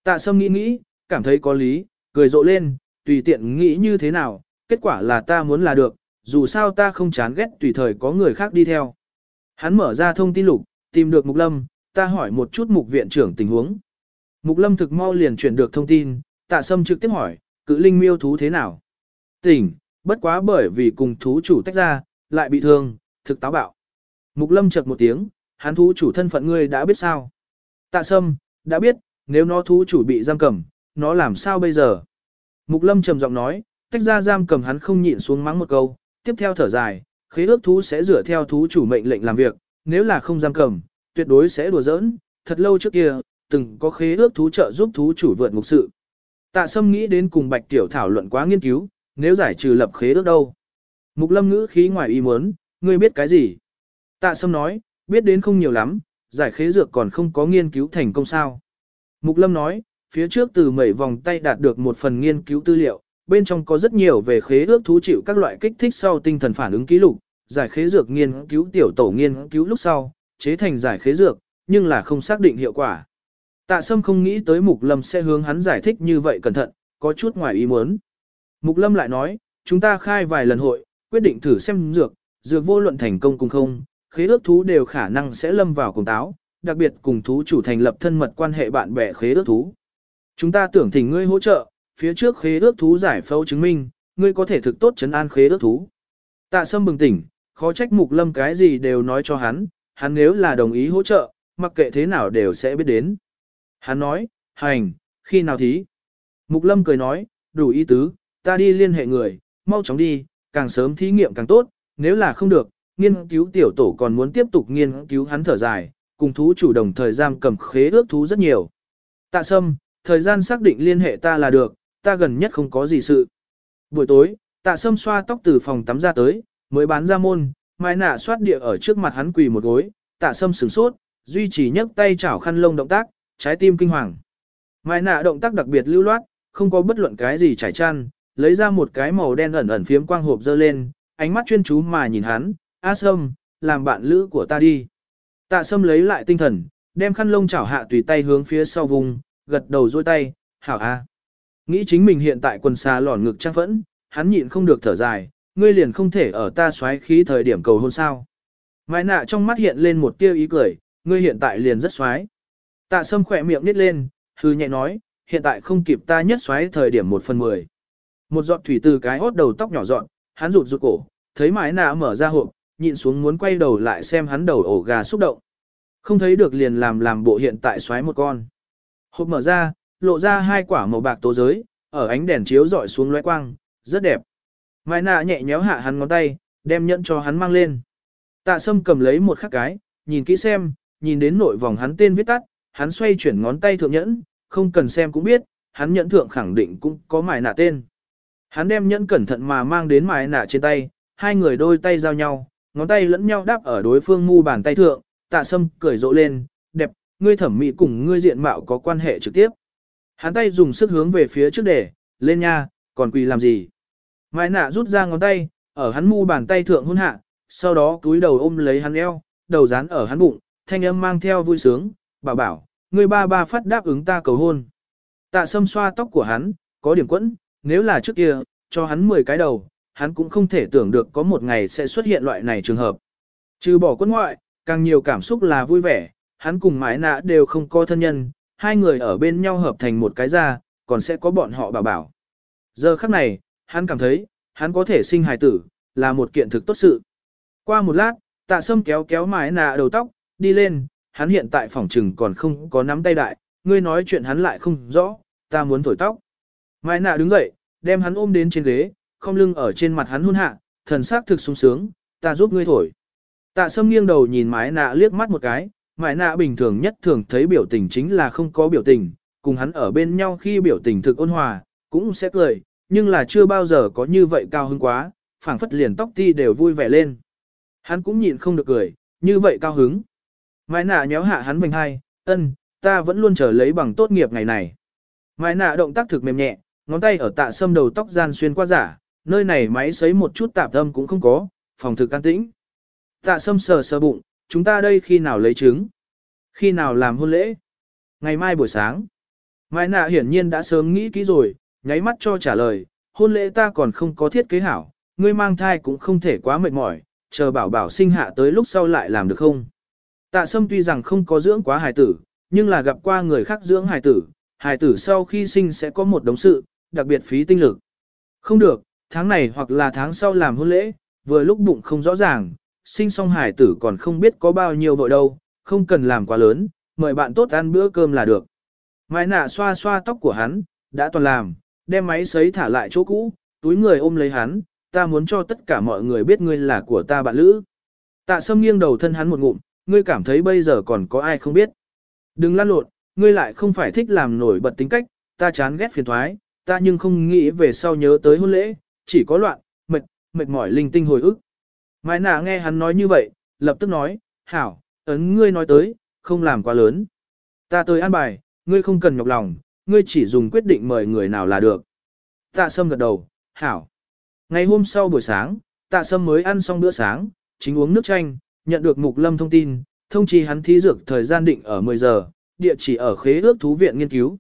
Tạ sâm nghĩ nghĩ, cảm thấy có lý, cười rộ lên, tùy tiện nghĩ như thế nào, kết quả là ta muốn là được, dù sao ta không chán ghét tùy thời có người khác đi theo. Hắn mở ra thông tin lục, tìm được Mục Lâm, ta hỏi một chút Mục viện trưởng tình huống. Mục Lâm thực mau liền chuyển được thông tin, tạ sâm trực tiếp hỏi, cự linh miêu thú thế nào? Tỉnh, bất quá bởi vì cùng thú chủ tách ra, lại bị thương, thực táo bạo. Mục Lâm chợt một tiếng, hắn thú chủ thân phận ngươi đã biết sao? Tạ sâm, đã biết, nếu nó thú chủ bị giam cầm, nó làm sao bây giờ? Mục Lâm trầm giọng nói, tách ra giam cầm hắn không nhịn xuống mắng một câu, tiếp theo thở dài, khế ước thú sẽ dựa theo thú chủ mệnh lệnh làm việc, nếu là không giam cầm, tuyệt đối sẽ đùa giỡn, thật lâu trước kia, từng có khế ước thú trợ giúp thú chủ vượt ngục sự. Tạ Sâm nghĩ đến cùng Bạch Tiểu thảo luận quá nghiên cứu, nếu giải trừ lập khế ước đâu. Mục Lâm ngữ khí ngoài ý muốn, ngươi biết cái gì? Tạ Sâm nói, biết đến không nhiều lắm, giải khế dược còn không có nghiên cứu thành công sao. Mục Lâm nói, phía trước từ mẩy vòng tay đạt được một phần nghiên cứu tư liệu, bên trong có rất nhiều về khế ước thú chịu các loại kích thích sau tinh thần phản ứng ký lục, giải khế dược nghiên cứu tiểu tổ nghiên cứu lúc sau, chế thành giải khế dược, nhưng là không xác định hiệu quả. Tạ Sâm không nghĩ tới Mục Lâm sẽ hướng hắn giải thích như vậy cẩn thận, có chút ngoài ý muốn. Mục Lâm lại nói, chúng ta khai vài lần hội, quyết định thử xem dược, dược vô luận thành công cùng không, khế ước thú đều khả năng sẽ lâm vào cùng táo, đặc biệt cùng thú chủ thành lập thân mật quan hệ bạn bè khế ước thú. Chúng ta tưởng thỉnh ngươi hỗ trợ, phía trước khế ước thú giải phẫu chứng minh, ngươi có thể thực tốt chấn an khế ước thú. Tạ Sâm bừng tỉnh, khó trách Mục Lâm cái gì đều nói cho hắn, hắn nếu là đồng ý hỗ trợ, mặc kệ thế nào đều sẽ biết đến. Hắn nói, hành, khi nào thí? Mục Lâm cười nói, đủ ý tứ, ta đi liên hệ người, mau chóng đi, càng sớm thí nghiệm càng tốt, nếu là không được, nghiên cứu tiểu tổ còn muốn tiếp tục nghiên cứu hắn thở dài, cùng thú chủ đồng thời giam cầm khế ước thú rất nhiều. Tạ sâm, thời gian xác định liên hệ ta là được, ta gần nhất không có gì sự. Buổi tối, tạ sâm xoa tóc từ phòng tắm ra tới, mới bán ra môn, mai nạ xoát địa ở trước mặt hắn quỳ một gối, tạ sâm sửng sốt, duy trì nhấc tay chảo khăn lông động tác, trái tim kinh hoàng. Mai nạ động tác đặc biệt lưu loát, không có bất luận cái gì trải chăn, lấy ra một cái màu đen ẩn ẩn phiếm quang hộp dơ lên, ánh mắt chuyên chú mà nhìn hắn, A Sâm, làm bạn lữ của ta đi. Tạ Sâm lấy lại tinh thần, đem khăn lông chảo hạ tùy tay hướng phía sau vùng, gật đầu dôi tay, hảo A. Nghĩ chính mình hiện tại quần xà lỏn ngực trang phẫn, hắn nhịn không được thở dài, ngươi liền không thể ở ta xoáy khí thời điểm cầu hôn sao. Mai nạ trong mắt hiện lên một tia ý cười, ngươi hiện tại liền rất xoáy. Tạ Sâm khỏe miệng nít lên, hư nhẹ nói, hiện tại không kịp ta nhất xoáy thời điểm một phần mười. Một giọt thủy từ cái hốt đầu tóc nhỏ dọn, hắn rụt rụt cổ, thấy Mai nạ mở ra hộp, nhịn xuống muốn quay đầu lại xem hắn đầu ổ gà xúc động. Không thấy được liền làm làm bộ hiện tại xoáy một con. Hộp mở ra, lộ ra hai quả màu bạc tố giới, ở ánh đèn chiếu dọi xuống lóe quang, rất đẹp. Mai nạ nhẹ nhéo hạ hắn ngón tay, đem nhẫn cho hắn mang lên. Tạ sâm cầm lấy một khắc cái, nhìn kỹ xem, nhìn đến nội vòng hắn tên viết tắt, hắn xoay chuyển ngón tay thượng nhẫn, không cần xem cũng biết, hắn nhẫn thượng khẳng định cũng có mài nạ tên. Hắn đem nhẫn cẩn thận mà mang đến mài nạ trên tay, hai người đôi tay giao nhau, ngón tay lẫn nhau đáp ở đối phương mu bàn tay thượng, tạ sâm cười rộ lên, đẹp, ngươi thẩm mỹ cùng ngươi diện mạo có quan hệ trực tiếp. Hắn tay dùng sức hướng về phía trước để, lên nha, còn quỳ làm gì? Mai nạ rút ra ngón tay, ở hắn mu bàn tay thượng hôn hạ, sau đó túi đầu ôm lấy hắn eo, đầu dán ở hắn bụng, thanh âm mang theo vui sướng, bảo bảo, ngươi ba ba phát đáp ứng ta cầu hôn. Tạ sâm xoa tóc của hắn, có điểm quẫn, nếu là trước kia, cho hắn 10 cái đầu, hắn cũng không thể tưởng được có một ngày sẽ xuất hiện loại này trường hợp. Trừ bỏ quân ngoại, càng nhiều cảm xúc là vui vẻ, hắn cùng mái nạ đều không có thân nhân, hai người ở bên nhau hợp thành một cái ra, còn sẽ có bọn họ bảo bảo. Giờ khắc này, hắn cảm thấy, hắn có thể sinh hài tử, là một kiện thực tốt sự. Qua một lát, tạ sâm kéo kéo mái nạ đầu tóc, đi lên, hắn hiện tại phòng trừng còn không có nắm tay đại, ngươi nói chuyện hắn lại không rõ, ta muốn thổi tóc. Mai nạ đứng dậy, đem hắn ôm đến trên ghế, không lưng ở trên mặt hắn hôn hạ, thần sắc thực sung sướng, ta giúp ngươi thổi. Tạ sâm nghiêng đầu nhìn mái nạ liếc mắt một cái, mái nạ bình thường nhất thường thấy biểu tình chính là không có biểu tình, cùng hắn ở bên nhau khi biểu tình thực ôn hòa, cũng sẽ cười, nhưng là chưa bao giờ có như vậy cao hứng quá, phảng phất liền tóc ti đều vui vẻ lên. Hắn cũng nhịn không được cười, như vậy cao hứng. Mái nạ nhéo hạ hắn vành hai, ân, ta vẫn luôn chờ lấy bằng tốt nghiệp ngày này. Mái nạ động tác thực mềm nhẹ, ngón tay ở tạ sâm đầu tóc gian xuyên qua giả, nơi này máy sấy một chút tạp âm cũng không có, phòng thực an tĩnh. Tạ sâm sờ sờ bụng, chúng ta đây khi nào lấy trứng? Khi nào làm hôn lễ? Ngày mai buổi sáng. Mai nạ hiển nhiên đã sớm nghĩ kỹ rồi, nháy mắt cho trả lời, hôn lễ ta còn không có thiết kế hảo, ngươi mang thai cũng không thể quá mệt mỏi, chờ bảo bảo sinh hạ tới lúc sau lại làm được không? Tạ sâm tuy rằng không có dưỡng quá hài tử, nhưng là gặp qua người khác dưỡng hài tử, hài tử sau khi sinh sẽ có một đống sự, đặc biệt phí tinh lực. Không được, tháng này hoặc là tháng sau làm hôn lễ, vừa lúc bụng không rõ ràng, sinh xong hải tử còn không biết có bao nhiêu vội đâu, không cần làm quá lớn, mời bạn tốt ăn bữa cơm là được. Mai nạ xoa xoa tóc của hắn, đã toàn làm, đem máy sấy thả lại chỗ cũ, túi người ôm lấy hắn, ta muốn cho tất cả mọi người biết ngươi là của ta bạn lữ. Tạ sâm nghiêng đầu thân hắn một ngụm, ngươi cảm thấy bây giờ còn có ai không biết. Đừng lăn lộn, ngươi lại không phải thích làm nổi bật tính cách, ta chán ghét phiền thoái, ta nhưng không nghĩ về sau nhớ tới hôn lễ, chỉ có loạn, mệt, mệt mỏi linh tinh hồi ức. Mai nạ nghe hắn nói như vậy, lập tức nói, hảo, ấn ngươi nói tới, không làm quá lớn. Ta tới an bài, ngươi không cần nhọc lòng, ngươi chỉ dùng quyết định mời người nào là được. Tạ sâm gật đầu, hảo. Ngày hôm sau buổi sáng, tạ sâm mới ăn xong bữa sáng, chính uống nước chanh, nhận được mục lâm thông tin, thông chi hắn thí dược thời gian định ở 10 giờ, địa chỉ ở khế ước thú viện nghiên cứu.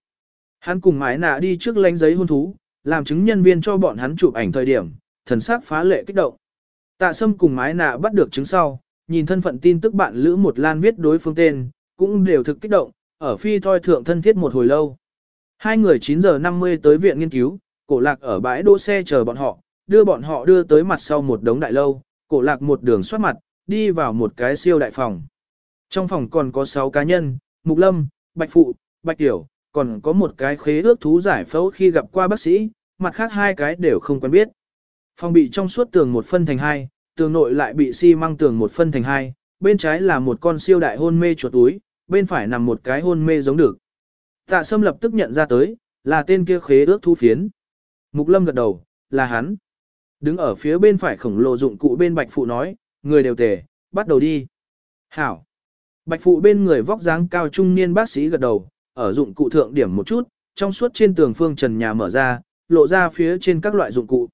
Hắn cùng mái nạ đi trước lánh giấy hôn thú, làm chứng nhân viên cho bọn hắn chụp ảnh thời điểm, thần sắc phá lệ kích động. Tạ sâm cùng mái nạ bắt được chứng sau, nhìn thân phận tin tức bạn Lữ Một Lan viết đối phương tên, cũng đều thực kích động, ở phi thoi thượng thân thiết một hồi lâu. Hai người 9 giờ 50 tới viện nghiên cứu, cổ lạc ở bãi đỗ xe chờ bọn họ, đưa bọn họ đưa tới mặt sau một đống đại lâu, cổ lạc một đường soát mặt, đi vào một cái siêu đại phòng. Trong phòng còn có 6 cá nhân, Mục Lâm, Bạch Phụ, Bạch Tiểu, còn có một cái khế ước thú giải phẫu khi gặp qua bác sĩ, mặt khác hai cái đều không quen biết. Phòng bị trong suốt tường một phân thành hai, tường nội lại bị xi măng tường một phân thành hai, bên trái là một con siêu đại hôn mê chuột túi, bên phải nằm một cái hôn mê giống được. Tạ Sâm lập tức nhận ra tới, là tên kia khế ước thú phiến. Mục Lâm gật đầu, là hắn. Đứng ở phía bên phải khổng lồ dụng cụ bên Bạch Phụ nói, người đều tề, bắt đầu đi. Hảo. Bạch Phụ bên người vóc dáng cao trung niên bác sĩ gật đầu, ở dụng cụ thượng điểm một chút, trong suốt trên tường phương trần nhà mở ra, lộ ra phía trên các loại dụng cụ.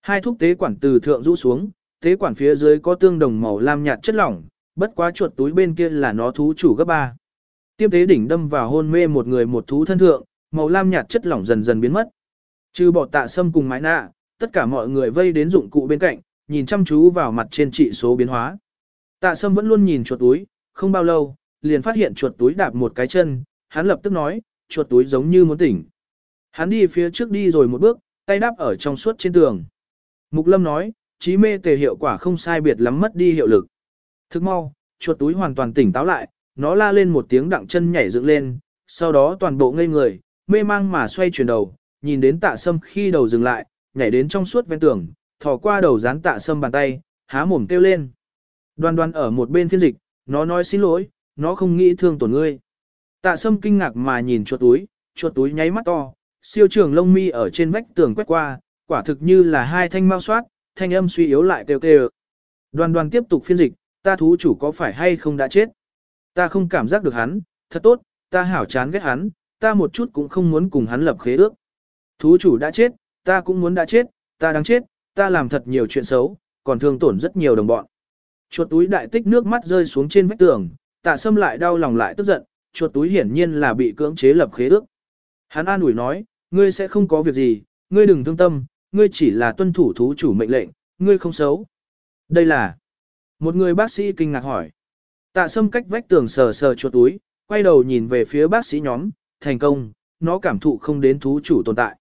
Hai thúc tế quản từ thượng rũ xuống, tế quản phía dưới có tương đồng màu lam nhạt chất lỏng, bất quá chuột túi bên kia là nó thú chủ gấp ba. Tiêm tế đỉnh đâm vào hôn mê một người một thú thân thượng, màu lam nhạt chất lỏng dần dần biến mất. Trừ bỏ tạ sâm cùng mái nạ, tất cả mọi người vây đến dụng cụ bên cạnh, nhìn chăm chú vào mặt trên trị số biến hóa. Tạ sâm vẫn luôn nhìn chuột túi, không bao lâu, liền phát hiện chuột túi đạp một cái chân, hắn lập tức nói, chuột túi giống như muốn tỉnh. Hắn đi phía trước đi rồi một bước, tay đáp ở trong suốt trên tường. Mục Lâm nói, trí mê tề hiệu quả không sai biệt lắm mất đi hiệu lực. Thức mau, chuột túi hoàn toàn tỉnh táo lại, nó la lên một tiếng đặng chân nhảy dựng lên, sau đó toàn bộ ngây người, mê mang mà xoay chuyển đầu, nhìn đến tạ sâm khi đầu dừng lại, nhảy đến trong suốt ven tường, thò qua đầu dán tạ sâm bàn tay, há mồm kêu lên. Đoan đoan ở một bên phiên dịch, nó nói xin lỗi, nó không nghĩ thương tổn ngươi. Tạ sâm kinh ngạc mà nhìn chuột túi, chuột túi nháy mắt to, siêu trường lông mi ở trên vách tường quét qua, quả thực như là hai thanh mau soát, thanh âm suy yếu lại kêu kêu. Đoàn đoàn tiếp tục phiên dịch, ta thú chủ có phải hay không đã chết? Ta không cảm giác được hắn, thật tốt, ta hảo chán ghét hắn, ta một chút cũng không muốn cùng hắn lập khế ước. Thú chủ đã chết, ta cũng muốn đã chết, ta đang chết, ta làm thật nhiều chuyện xấu, còn thương tổn rất nhiều đồng bọn. Chuột túi đại tích nước mắt rơi xuống trên vách tường, tạ sâm lại đau lòng lại tức giận, chuột túi hiển nhiên là bị cưỡng chế lập khế ước. Hắn an ủi nói, ngươi sẽ không có việc gì, ngươi đừng thương tâm, ngươi chỉ là tuân thủ thú chủ mệnh lệnh, ngươi không xấu. Đây là... Một người bác sĩ kinh ngạc hỏi. Tạ sâm cách vách tường sờ sờ chuột túi, quay đầu nhìn về phía bác sĩ nhóm, thành công, nó cảm thụ không đến thú chủ tồn tại.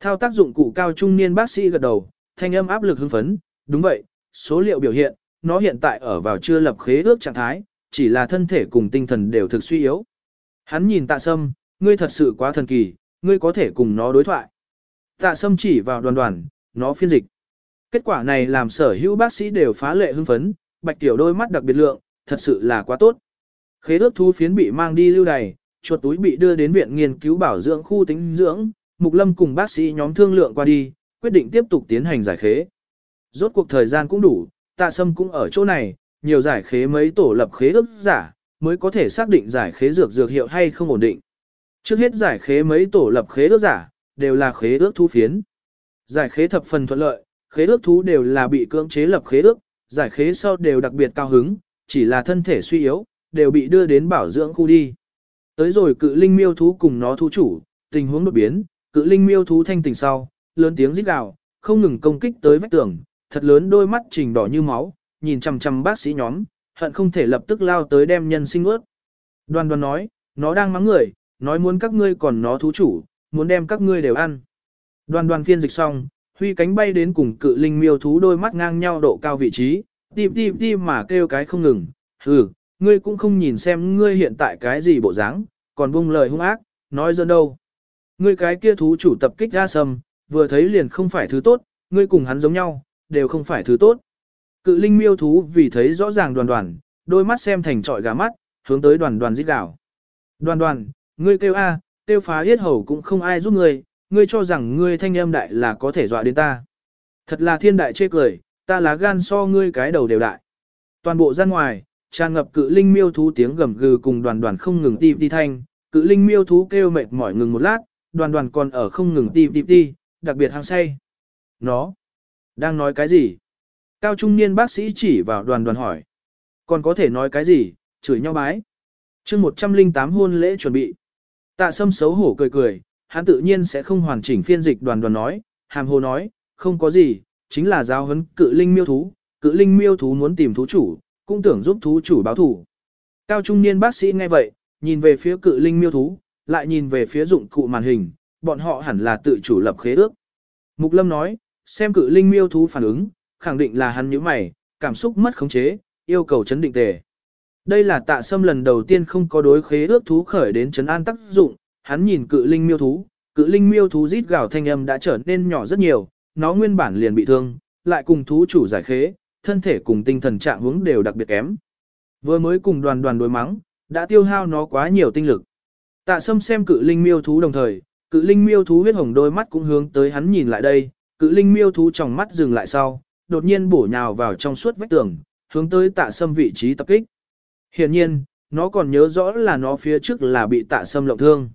Thao tác dụng cụ cao trung niên bác sĩ gật đầu, thanh âm áp lực hưng phấn, đúng vậy, số liệu biểu hiện, nó hiện tại ở vào chưa lập khế ước trạng thái, chỉ là thân thể cùng tinh thần đều thực suy yếu. Hắn nhìn tạ sâm, ngươi thật sự quá thần kỳ, ngươi có thể cùng nó đối thoại. Tạ sâm chỉ vào đoàn đoàn, nó phiên dịch. Kết quả này làm sở hữu bác sĩ đều phá lệ hưng phấn, bạch tiểu đôi mắt đặc biệt lượng, thật sự là quá tốt. Khế ước thu phiến bị mang đi lưu đày, chuột túi bị đưa đến viện nghiên cứu bảo dưỡng khu tính dưỡng, Mục Lâm cùng bác sĩ nhóm thương lượng qua đi, quyết định tiếp tục tiến hành giải khế. Rốt cuộc thời gian cũng đủ, tạ sâm cũng ở chỗ này, nhiều giải khế mấy tổ lập khế ước giả, mới có thể xác định giải khế dược dược hiệu hay không ổn định. Trước hết giải khế mấy tổ lập khế ước giả, đều là khế ước thu phiến. Giải khế thập phần thuận lợi, khế ước thú đều là bị cưỡng chế lập khế ước, giải khế sau đều đặc biệt cao hứng, chỉ là thân thể suy yếu, đều bị đưa đến bảo dưỡng khu đi. Tới rồi cự linh miêu thú cùng nó thú chủ, tình huống đột biến, cự linh miêu thú thanh tỉnh sau, lớn tiếng rít gào, không ngừng công kích tới vách tường, thật lớn đôi mắt trình đỏ như máu, nhìn chằm chằm bác sĩ nhóm, hận không thể lập tức lao tới đem nhân sinh ướt. Đoan đoan nói, nó đang mắng người, nói muốn các ngươi còn nó thú chủ, muốn đem các ngươi đều ăn. Đoan đoan phiên dịch xong, huy cánh bay đến cùng cự linh miêu thú đôi mắt ngang nhau độ cao vị trí, tìm tìm tìm mà kêu cái không ngừng, hừ, ngươi cũng không nhìn xem ngươi hiện tại cái gì bộ dáng, còn buông lời hung ác, nói dân đâu. Ngươi cái kia thú chủ tập kích ra sầm, vừa thấy liền không phải thứ tốt, ngươi cùng hắn giống nhau, đều không phải thứ tốt. Cự linh miêu thú vì thấy rõ ràng đoàn đoàn, đôi mắt xem thành trọi gà mắt, hướng tới đoàn đoàn giết gào. Đoàn đoàn, ngươi kêu A, kêu phá yết hầu cũng không ai giúp ngươi, ngươi cho rằng ngươi thanh âm đại là có thể dọa đến ta. Thật là thiên đại chê cười, ta lá gan so ngươi cái đầu đều đại. Toàn bộ ra ngoài, tràn ngập cự linh miêu thú tiếng gầm gừ cùng đoàn đoàn không ngừng ti ti thanh, cự linh miêu thú kêu mệt mỏi ngừng một lát, đoàn đoàn còn ở không ngừng ti ti ti, đặc biệt hăng say. Nó, đang nói cái gì? Cao trung niên bác sĩ chỉ vào đoàn đoàn hỏi. Còn có thể nói cái gì, chửi nhau bái. chương 108 hôn lễ chuẩn bị. Tạ sâm xấu hổ cười cười, hắn tự nhiên sẽ không hoàn chỉnh phiên dịch đoàn đoàn nói, hàm hồ nói, không có gì, chính là giáo huấn cự linh miêu thú, cự linh miêu thú muốn tìm thú chủ, cũng tưởng giúp thú chủ báo thủ. Cao trung niên bác sĩ nghe vậy, nhìn về phía cự linh miêu thú, lại nhìn về phía dụng cụ màn hình, bọn họ hẳn là tự chủ lập khế ước. Mục Lâm nói, xem cự linh miêu thú phản ứng, khẳng định là hắn nhíu mày, cảm xúc mất khống chế, yêu cầu chấn định tề. Đây là tạ sâm lần đầu tiên không có đối khế ước thú khởi đến chấn an tác dụng, hắn nhìn cự linh miêu thú, cự linh miêu thú rít gào thanh âm đã trở nên nhỏ rất nhiều, nó nguyên bản liền bị thương, lại cùng thú chủ giải khế, thân thể cùng tinh thần trạng hướng đều đặc biệt kém. Vừa mới cùng đoàn đoàn đối mắng, đã tiêu hao nó quá nhiều tinh lực. Tạ sâm xem cự linh miêu thú đồng thời, cự linh miêu thú huyết hồng đôi mắt cũng hướng tới hắn nhìn lại đây, cự linh miêu thú trong mắt dừng lại sau, đột nhiên bổ nhào vào trong suốt vách tường, hướng tới tạ sâm vị trí tập kích. Hiển nhiên, nó còn nhớ rõ là nó phía trước là bị tạ sâm lộng thương.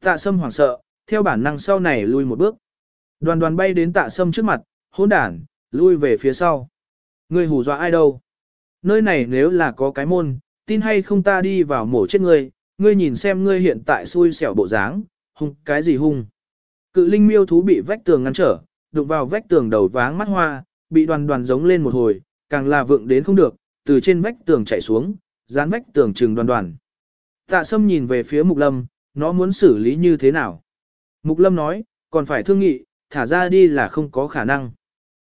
Tạ sâm hoảng sợ, theo bản năng sau này lui một bước. Đoàn đoàn bay đến tạ sâm trước mặt, hỗn đản, lui về phía sau. Ngươi hù dọa ai đâu? Nơi này nếu là có cái môn, tin hay không ta đi vào mổ chết ngươi, ngươi nhìn xem ngươi hiện tại xui xẻo bộ dáng, hung cái gì hung. Cự linh miêu thú bị vách tường ngăn trở, đụng vào vách tường đầu váng mắt hoa, bị đoàn đoàn giống lên một hồi, càng là vượng đến không được, từ trên vách tường chạy xuống, dán vách tường trừng đoàn đoàn. Tạ sâm nhìn về phía mục lâm, nó muốn xử lý như thế nào? Mục lâm nói, còn phải thương nghị, thả ra đi là không có khả năng.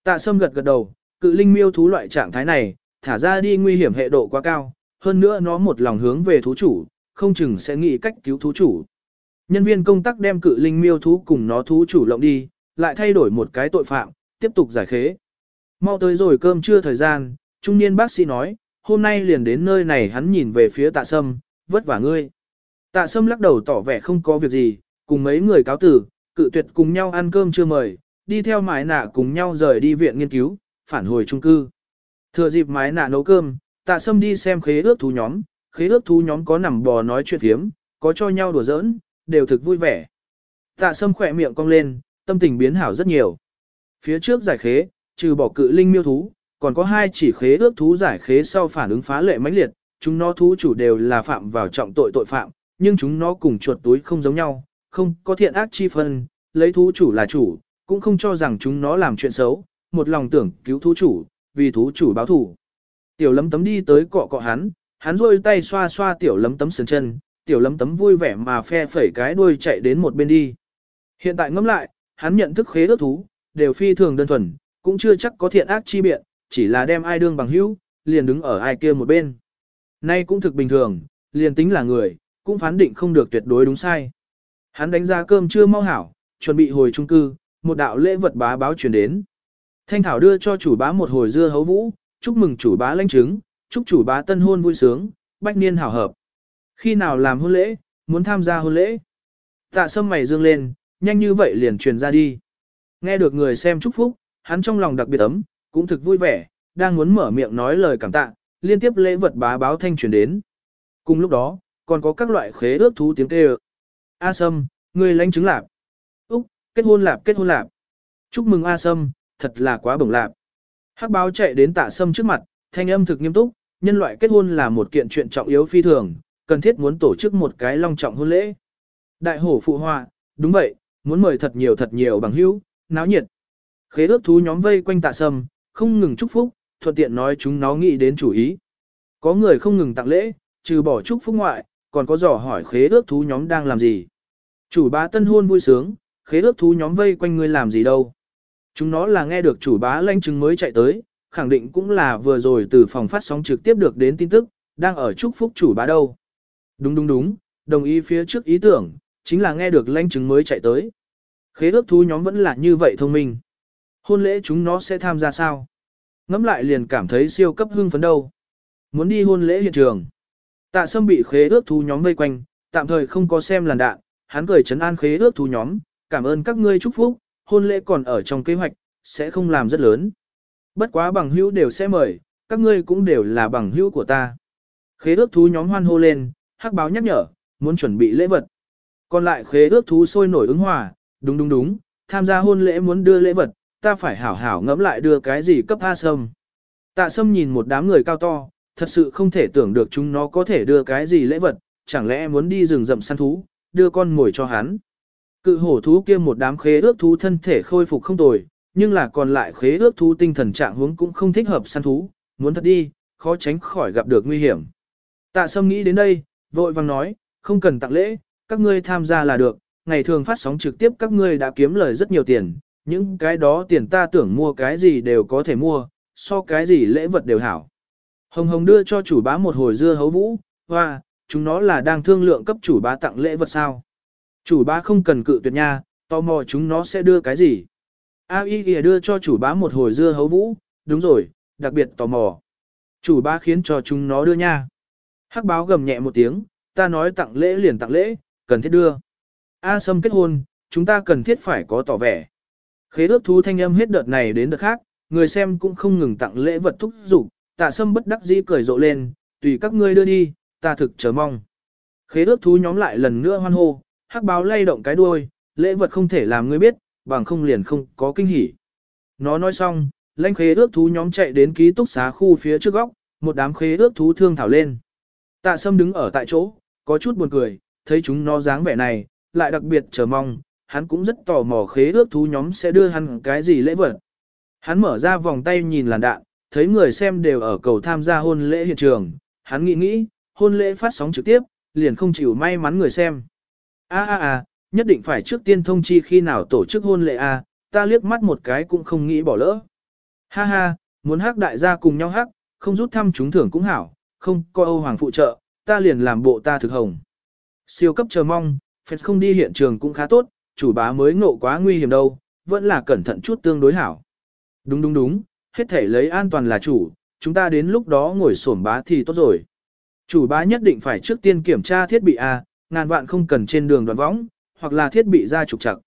Tạ sâm gật gật đầu, cự linh miêu thú loại trạng thái này, thả ra đi nguy hiểm hệ độ quá cao, hơn nữa nó một lòng hướng về thú chủ, không chừng sẽ nghĩ cách cứu thú chủ. Nhân viên công tác đem cự linh miêu thú cùng nó thú chủ lộng đi, lại thay đổi một cái tội phạm, tiếp tục giải khế. Mau tới rồi cơm trưa thời gian, trung niên bác sĩ nói, hôm nay liền đến nơi này hắn nhìn về phía tạ sâm, vất vả ngươi. Tạ sâm lắc đầu tỏ vẻ không có việc gì, cùng mấy người cáo tử, cự tuyệt cùng nhau ăn cơm chưa mời, đi theo mái nạ cùng nhau rời đi viện nghiên cứu, phản hồi trung cư. Thừa dịp mái nạ nấu cơm, tạ sâm đi xem khế ước thú nhóm, khế ước thú nhóm có nằm bò nói chuyện thiếm, có cho nhau đùa giỡn, đều thực vui vẻ. Tạ sâm khỏe miệng cong lên, tâm tình biến hảo rất nhiều. Phía trước giải khế, trừ bỏ cự linh miêu thú, còn có hai chỉ khế ước thú giải khế sau phản ứng phá lệ mãnh liệt, chúng nó thú chủ đều là phạm vào trọng tội tội phạm, nhưng chúng nó cùng chuột túi không giống nhau, không có thiện ác chi phân, lấy thú chủ là chủ, cũng không cho rằng chúng nó làm chuyện xấu, một lòng tưởng cứu thú chủ, vì thú chủ báo thủ. Tiểu lấm tấm đi tới cọ cọ hắn, hắn rôi tay xoa xoa tiểu lấm tấm sườn chân, tiểu lấm tấm vui vẻ mà phe phẩy cái đuôi chạy đến một bên đi. Hiện tại ngẫm lại, hắn nhận thức khế ước thú, đều phi thường đơn thuần, cũng chưa chắc có thiện ác chi biện, chỉ là đem ai đương bằng hữu, liền đứng ở ai kia một bên. Nay cũng thực bình thường, liền tính là người, cũng phán định không được tuyệt đối đúng sai. Hắn đánh ra cơm chưa mau hảo, chuẩn bị hồi trung cư, một đạo lễ vật bá báo truyền đến. Thanh Thảo đưa cho chủ bá một hồi dưa hấu vũ, chúc mừng chủ bá lãnh chứng, chúc chủ bá tân hôn vui sướng, bách niên hảo hợp. Khi nào làm hôn lễ, muốn tham gia hôn lễ. Tạ sâm mày dương lên, nhanh như vậy liền truyền ra đi. Nghe được người xem chúc phúc, hắn trong lòng đặc biệt ấm, cũng thực vui vẻ, đang muốn mở miệng nói lời cảm tạ, liên tiếp lễ vật bá báo thanh truyền đến. Cùng lúc đó, còn có các loại khế ước thú tiếng kêu. A Sâm, người lãnh chứng lạp. Úc, kết hôn lạp kết hôn lạp. Chúc mừng A Sâm, thật là quá bổng lạp. Hắc báo chạy đến tạ Sâm trước mặt, thanh âm thực nghiêm túc, nhân loại kết hôn là một kiện chuyện trọng yếu phi thường, cần thiết muốn tổ chức một cái long trọng hôn lễ. Đại hổ phụ họa, đúng vậy, muốn mời thật nhiều thật nhiều bằng hữu, náo nhiệt. Khế ước thú nhóm vây quanh tạ sâm, không ngừng chúc phúc, thuận tiện nói chúng nó nghĩ đến chủ ý. Có người không ngừng tặng lễ, trừ bỏ chúc phúc ngoại, còn có dò hỏi khế ước thú nhóm đang làm gì. Chủ bá tân hôn vui sướng, khế ước thú nhóm vây quanh ngươi làm gì đâu. Chúng nó là nghe được chủ bá lanh chứng mới chạy tới, khẳng định cũng là vừa rồi từ phòng phát sóng trực tiếp được đến tin tức, đang ở chúc phúc chủ bá đâu. Đúng đúng đúng, đồng ý phía trước ý tưởng, chính là nghe được lanh chứng mới chạy tới. Khế ước thú nhóm vẫn là như vậy thông minh. Hôn lễ chúng nó sẽ tham gia sao? Ngắm lại liền cảm thấy siêu cấp hưng phấn đâu. Muốn đi hôn lễ hiện trường. Tạ sâm bị khế ước thú nhóm vây quanh, tạm thời không có xem làn đạn, hắn cười chấn an khế ước thú nhóm, cảm ơn các ngươi chúc phúc, hôn lễ còn ở trong kế hoạch, sẽ không làm rất lớn. Bất quá bằng hữu đều sẽ mời, các ngươi cũng đều là bằng hữu của ta. Khế ước thú nhóm hoan hô lên, hắc báo nhắc nhở, muốn chuẩn bị lễ vật. Còn lại khế ước thú sôi nổi ứng hòa, đúng đúng đúng, tham gia hôn lễ muốn đưa lễ vật, ta phải hảo hảo ngẫm lại đưa cái gì cấp A Sâm. Tạ Sâm nhìn một đám người cao to, thật sự không thể tưởng được chúng nó có thể đưa cái gì lễ vật, chẳng lẽ muốn đi rừng rậm săn thú, đưa con mồi cho hắn. Cự hổ thú kia một đám khế ước thú thân thể khôi phục không tồi, nhưng là còn lại khế ước thú tinh thần trạng huống cũng không thích hợp săn thú, muốn thật đi, khó tránh khỏi gặp được nguy hiểm. Tạ Sâm nghĩ đến đây, vội vàng nói, không cần tặng lễ, các ngươi tham gia là được, ngày thường phát sóng trực tiếp các ngươi đã kiếm lời rất nhiều tiền, những cái đó tiền ta tưởng mua cái gì đều có thể mua, so cái gì lễ vật đều hảo. Hồng Hồng đưa cho chủ bá một hồi dưa hấu vũ, hoa, chúng nó là đang thương lượng cấp chủ bá tặng lễ vật sao. Chủ bá không cần cự tuyệt nha, tò mò chúng nó sẽ đưa cái gì. A y kìa đưa cho chủ bá một hồi dưa hấu vũ, đúng rồi, đặc biệt tò mò. Chủ bá khiến cho chúng nó đưa nha. Hắc báo gầm nhẹ một tiếng, ta nói tặng lễ liền tặng lễ, cần thiết đưa. A sâm kết hôn, chúng ta cần thiết phải có tỏ vẻ. Khế ước thú thanh âm hết đợt này đến đợt khác, người xem cũng không ngừng tặng lễ vật thúc giục, tạ sâm bất đắc dĩ cười rộ lên, tùy các ngươi đưa đi, ta thực chờ mong. Khế ước thú nhóm lại lần nữa hoan hô, hắc báo lay động cái đuôi, lễ vật không thể làm ngươi biết, bằng không liền không có kinh hỉ. Nó nói xong, lãnh khế ước thú nhóm chạy đến ký túc xá khu phía trước góc, một đám khế ước thú thương thảo lên. Tạ sâm đứng ở tại chỗ, có chút buồn cười, thấy chúng nó dáng vẻ này, lại đặc biệt chờ mong, hắn cũng rất tò mò khế ước thú nhóm sẽ đưa hắn cái gì lễ vật. Hắn mở ra vòng tay nhìn làn đạn, thấy người xem đều ở cầu tham gia hôn lễ hiện trường, hắn nghĩ nghĩ, hôn lễ phát sóng trực tiếp, liền không chịu may mắn người xem. A a a, nhất định phải trước tiên thông chi khi nào tổ chức hôn lễ a, ta liếc mắt một cái cũng không nghĩ bỏ lỡ. Ha ha, muốn hắc đại gia cùng nhau hắc, không rút thăm chúng thưởng cũng hảo, không coi Âu Hoàng phụ trợ, ta liền làm bộ ta thực hồng. Siêu cấp chờ mong, phép không đi hiện trường cũng khá tốt, chủ bá mới ngộ quá nguy hiểm đâu, vẫn là cẩn thận chút tương đối hảo. Đúng đúng đúng, hết thể lấy an toàn là chủ, chúng ta đến lúc đó ngồi sổm bá thì tốt rồi. Chủ bá nhất định phải trước tiên kiểm tra thiết bị A, ngàn vạn không cần trên đường đoạn võng, hoặc là thiết bị ra trục trặc.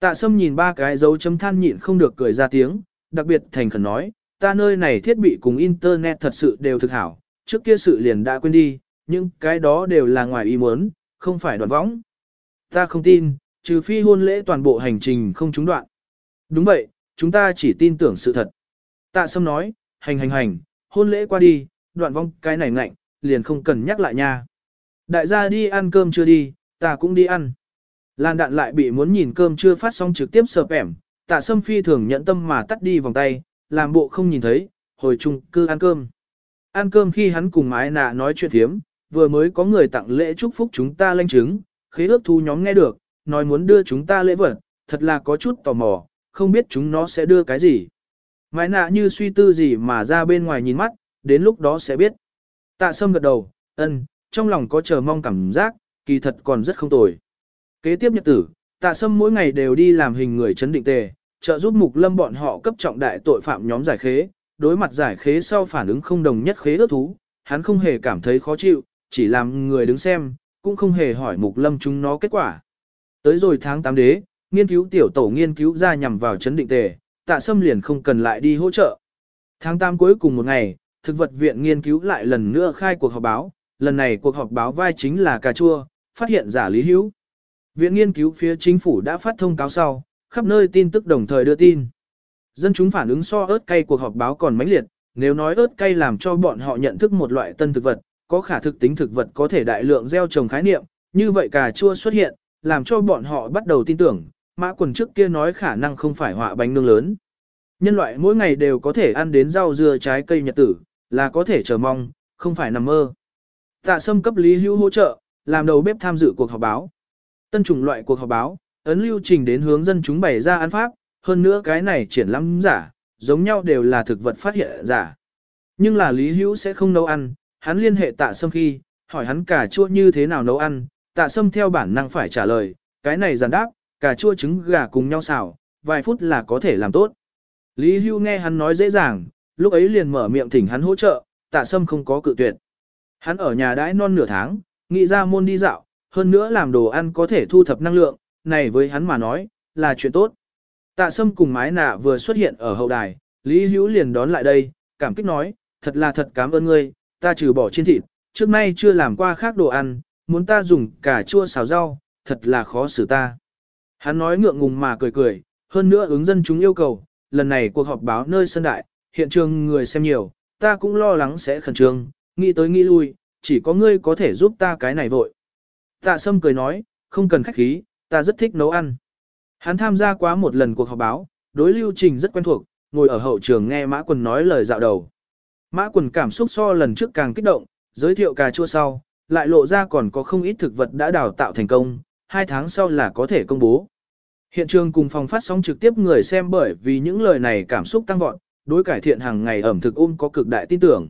Tạ sâm nhìn ba cái dấu chấm than nhịn không được cười ra tiếng, đặc biệt thành khẩn nói, ta nơi này thiết bị cùng internet thật sự đều thực hảo, trước kia sự liền đã quên đi, nhưng cái đó đều là ngoài ý muốn, không phải đoạn võng. Ta không tin, trừ phi hôn lễ toàn bộ hành trình không trúng đoạn. Đúng vậy, chúng ta chỉ tin tưởng sự thật. Tạ Sâm nói, hành hành hành, hôn lễ qua đi, đoạn vong cái này ngạnh, liền không cần nhắc lại nha. Đại gia đi ăn cơm chưa đi, ta cũng đi ăn. Lan đạn lại bị muốn nhìn cơm chưa phát xong trực tiếp sợp ẻm, tạ Sâm phi thường nhận tâm mà tắt đi vòng tay, làm bộ không nhìn thấy, hồi chung cư ăn cơm. Ăn cơm khi hắn cùng mái nạ nói chuyện thiếm, vừa mới có người tặng lễ chúc phúc chúng ta lanh chứng, khế ước thu nhóm nghe được, nói muốn đưa chúng ta lễ vật, thật là có chút tò mò, không biết chúng nó sẽ đưa cái gì. Mái nạ như suy tư gì mà ra bên ngoài nhìn mắt, đến lúc đó sẽ biết. Tạ sâm gật đầu, ân, trong lòng có chờ mong cảm giác, kỳ thật còn rất không tồi. Kế tiếp nhật tử, tạ sâm mỗi ngày đều đi làm hình người chấn định tề, trợ giúp mục lâm bọn họ cấp trọng đại tội phạm nhóm giải khế, đối mặt giải khế sau phản ứng không đồng nhất khế ước thú, hắn không hề cảm thấy khó chịu, chỉ làm người đứng xem, cũng không hề hỏi mục lâm chúng nó kết quả. Tới rồi tháng 8 đế, nghiên cứu tiểu tổ nghiên cứu ra nhằm vào chấn định tề, tạ sâm liền không cần lại đi hỗ trợ. Tháng 8 cuối cùng một ngày, thực vật viện nghiên cứu lại lần nữa khai cuộc họp báo, lần này cuộc họp báo vai chính là cà chua, phát hiện giả lý hữu. Viện nghiên cứu phía chính phủ đã phát thông cáo sau, khắp nơi tin tức đồng thời đưa tin. Dân chúng phản ứng so ớt cay cuộc họp báo còn mãnh liệt, nếu nói ớt cay làm cho bọn họ nhận thức một loại tân thực vật, có khả thực tính thực vật có thể đại lượng gieo trồng khái niệm, như vậy cà chua xuất hiện, làm cho bọn họ bắt đầu tin tưởng, mã quần trước kia nói khả năng không phải họa bánh nương lớn. Nhân loại mỗi ngày đều có thể ăn đến rau dưa trái cây nhật tử, là có thể chờ mong, không phải nằm mơ. Tạ sâm cấp Lý Hữu hỗ trợ, làm đầu bếp tham dự cuộc họp báo. Tân chủng loại cuộc họp báo, ấn lưu trình đến hướng dân chúng bày ra ăn pháp, hơn nữa cái này triển lãm giả, giống nhau đều là thực vật phát hiện giả. Nhưng là Lý Hữu sẽ không nấu ăn, hắn liên hệ tạ sâm khi, hỏi hắn cả chua như thế nào nấu ăn, tạ sâm theo bản năng phải trả lời, cái này giản đáp, cà chua trứng gà cùng nhau xào, vài phút là có thể làm tốt. Lý Hưu nghe hắn nói dễ dàng, lúc ấy liền mở miệng thỉnh hắn hỗ trợ, tạ sâm không có cự tuyệt. Hắn ở nhà đãi non nửa tháng, nghĩ ra môn đi dạo, hơn nữa làm đồ ăn có thể thu thập năng lượng, này với hắn mà nói, là chuyện tốt. Tạ sâm cùng mái nạ vừa xuất hiện ở hậu đài, Lý Hữu liền đón lại đây, cảm kích nói, thật là thật cảm ơn ngươi, ta trừ bỏ trên thịt, trước nay chưa làm qua khác đồ ăn, muốn ta dùng cả chua xào rau, thật là khó xử ta. Hắn nói ngượng ngùng mà cười cười, hơn nữa ứng dân chúng yêu cầu, lần này cuộc họp báo nơi sân đại, hiện trường người xem nhiều, ta cũng lo lắng sẽ khẩn trương, nghĩ tới nghĩ lui, chỉ có ngươi có thể giúp ta cái này vội. Tạ Sâm cười nói, không cần khách khí, ta rất thích nấu ăn. Hắn tham gia quá một lần cuộc họp báo, đối lưu trình rất quen thuộc, ngồi ở hậu trường nghe Mã Quần nói lời dạo đầu. Mã Quần cảm xúc so lần trước càng kích động, giới thiệu cà chua sau, lại lộ ra còn có không ít thực vật đã đào tạo thành công, hai tháng sau là có thể công bố. Hiện trường cùng phòng phát sóng trực tiếp người xem bởi vì những lời này cảm xúc tăng vọt, đối cải thiện hàng ngày ẩm thực ôm có cực đại tin tưởng.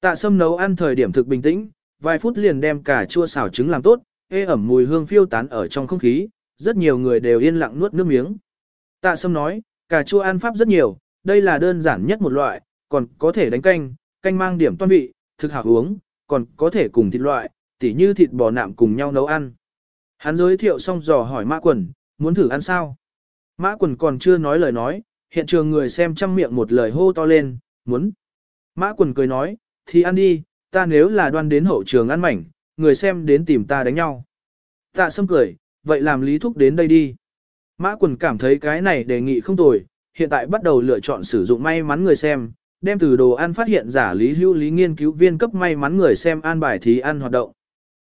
Tạ sâm nấu ăn thời điểm thực bình tĩnh, vài phút liền đem cà chua xào trứng làm tốt, ê ẩm mùi hương phiêu tán ở trong không khí, rất nhiều người đều yên lặng nuốt nước miếng. Tạ sâm nói, cà chua ăn pháp rất nhiều, đây là đơn giản nhất một loại, còn có thể đánh canh, canh mang điểm toan vị, thực hảo uống, còn có thể cùng thịt loại, tỉ như thịt bò nạm cùng nhau nấu ăn. Hắn giới thiệu xong dò hỏi Mã Quần, muốn thử ăn sao? Mã Quần còn chưa nói lời nói, hiện trường người xem chăm miệng một lời hô to lên, muốn. Mã Quần cười nói, thì ăn đi, ta nếu là đoan đến hậu trường ăn mảnh, người xem đến tìm ta đánh nhau. Tạ Sâm cười, vậy làm lý thúc đến đây đi. Mã Quần cảm thấy cái này đề nghị không tồi, hiện tại bắt đầu lựa chọn sử dụng may mắn người xem, đem từ đồ ăn phát hiện giả lý hữu lý nghiên cứu viên cấp may mắn người xem an bài thí ăn hoạt động.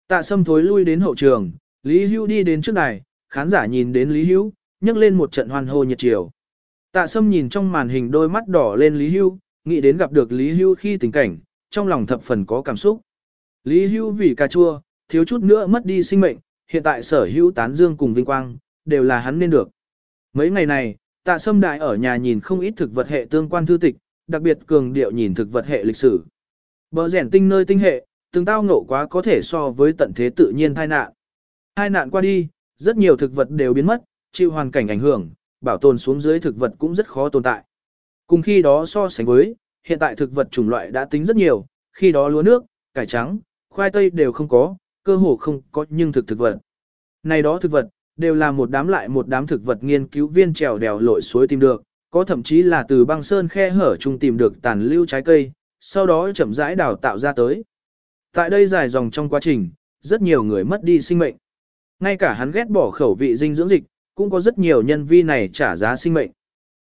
Tạ Sâm thối lui đến hậu trường, Lý Hữu đi đến trước này, khán giả nhìn đến Lý Hữu, nhấc lên một trận hoan hô nhiệt chiều. Tạ Sâm nhìn trong màn hình đôi mắt đỏ lên Lý Hữu, nghĩ đến gặp được Lý Hữu khi tình cảnh, trong lòng thập phần có cảm xúc. Lý Hữu vì cà chua, thiếu chút nữa mất đi sinh mệnh, hiện tại sở hữu tán dương cùng vinh quang, đều là hắn nên được. Mấy ngày này, Tạ Sâm đại ở nhà nhìn không ít thực vật hệ tương quan thư tịch, đặc biệt cường điệu nhìn thực vật hệ lịch sử. Bờ rèn tinh nơi tinh hệ, từng tao ngộ quá có thể so với tận thế tự nhiên tai nạn. Tai nạn qua đi, rất nhiều thực vật đều biến mất, chịu hoàn cảnh ảnh hưởng, bảo tồn xuống dưới thực vật cũng rất khó tồn tại. Cùng khi đó so sánh với, hiện tại thực vật chủng loại đã tính rất nhiều, khi đó lúa nước, cải trắng, khoai tây đều không có, cơ hồ không có nhưng thực thực vật. Này đó thực vật, đều là một đám lại một đám thực vật nghiên cứu viên trèo đèo lội suối tìm được, có thậm chí là từ băng sơn khe hở chung tìm được tàn lưu trái cây, sau đó chậm rãi đào tạo ra tới. Tại đây dài dòng trong quá trình, rất nhiều người mất đi sinh mệnh. Ngay cả hắn ghét bỏ khẩu vị dinh dưỡng dịch, cũng có rất nhiều nhân vi này trả giá sinh mệnh.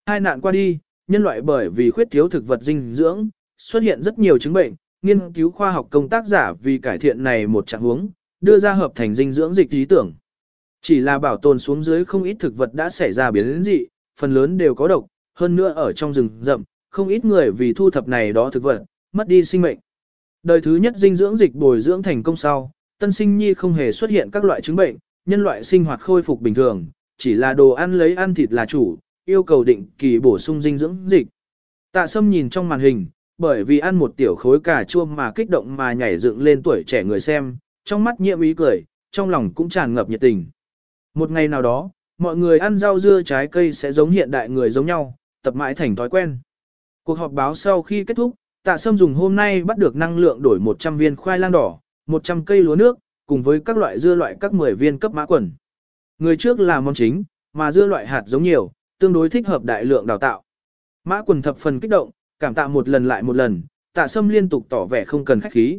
Hai nạn qua đi, nhân loại bởi vì khuyết thiếu thực vật dinh dưỡng, xuất hiện rất nhiều chứng bệnh, nghiên cứu khoa học công tác giả vì cải thiện này một trạng huống, đưa ra hợp thành dinh dưỡng dịch ý tưởng. Chỉ là bảo tồn xuống dưới không ít thực vật đã xảy ra biến dị, phần lớn đều có độc, hơn nữa ở trong rừng rậm, không ít người vì thu thập này đó thực vật, mất đi sinh mệnh. Đời thứ nhất dinh dưỡng dịch bồi dưỡng thành công sau, tân sinh nhi không hề xuất hiện các loại chứng bệnh, nhân loại sinh hoạt khôi phục bình thường, chỉ là đồ ăn lấy ăn thịt là chủ, yêu cầu định kỳ bổ sung dinh dưỡng dịch. Tạ Sâm nhìn trong màn hình, bởi vì ăn một tiểu khối cà chua mà kích động mà nhảy dựng lên tuổi trẻ người xem, trong mắt nhiệm ý cười, trong lòng cũng tràn ngập nhiệt tình. Một ngày nào đó, mọi người ăn rau dưa trái cây sẽ giống hiện đại người giống nhau, tập mãi thành thói quen. Cuộc họp báo sau khi kết thúc, Tạ Sâm dùng hôm nay bắt được năng lượng đổi 100 viên khoai lang đỏ, 100 cây lúa nước, cùng với các loại dưa loại các 10 viên cấp mã quần. Người trước là món chính, mà dưa loại hạt giống nhiều, tương đối thích hợp đại lượng đào tạo. Mã quần thập phần kích động, cảm tạ một lần lại một lần, tạ sâm liên tục tỏ vẻ không cần khách khí.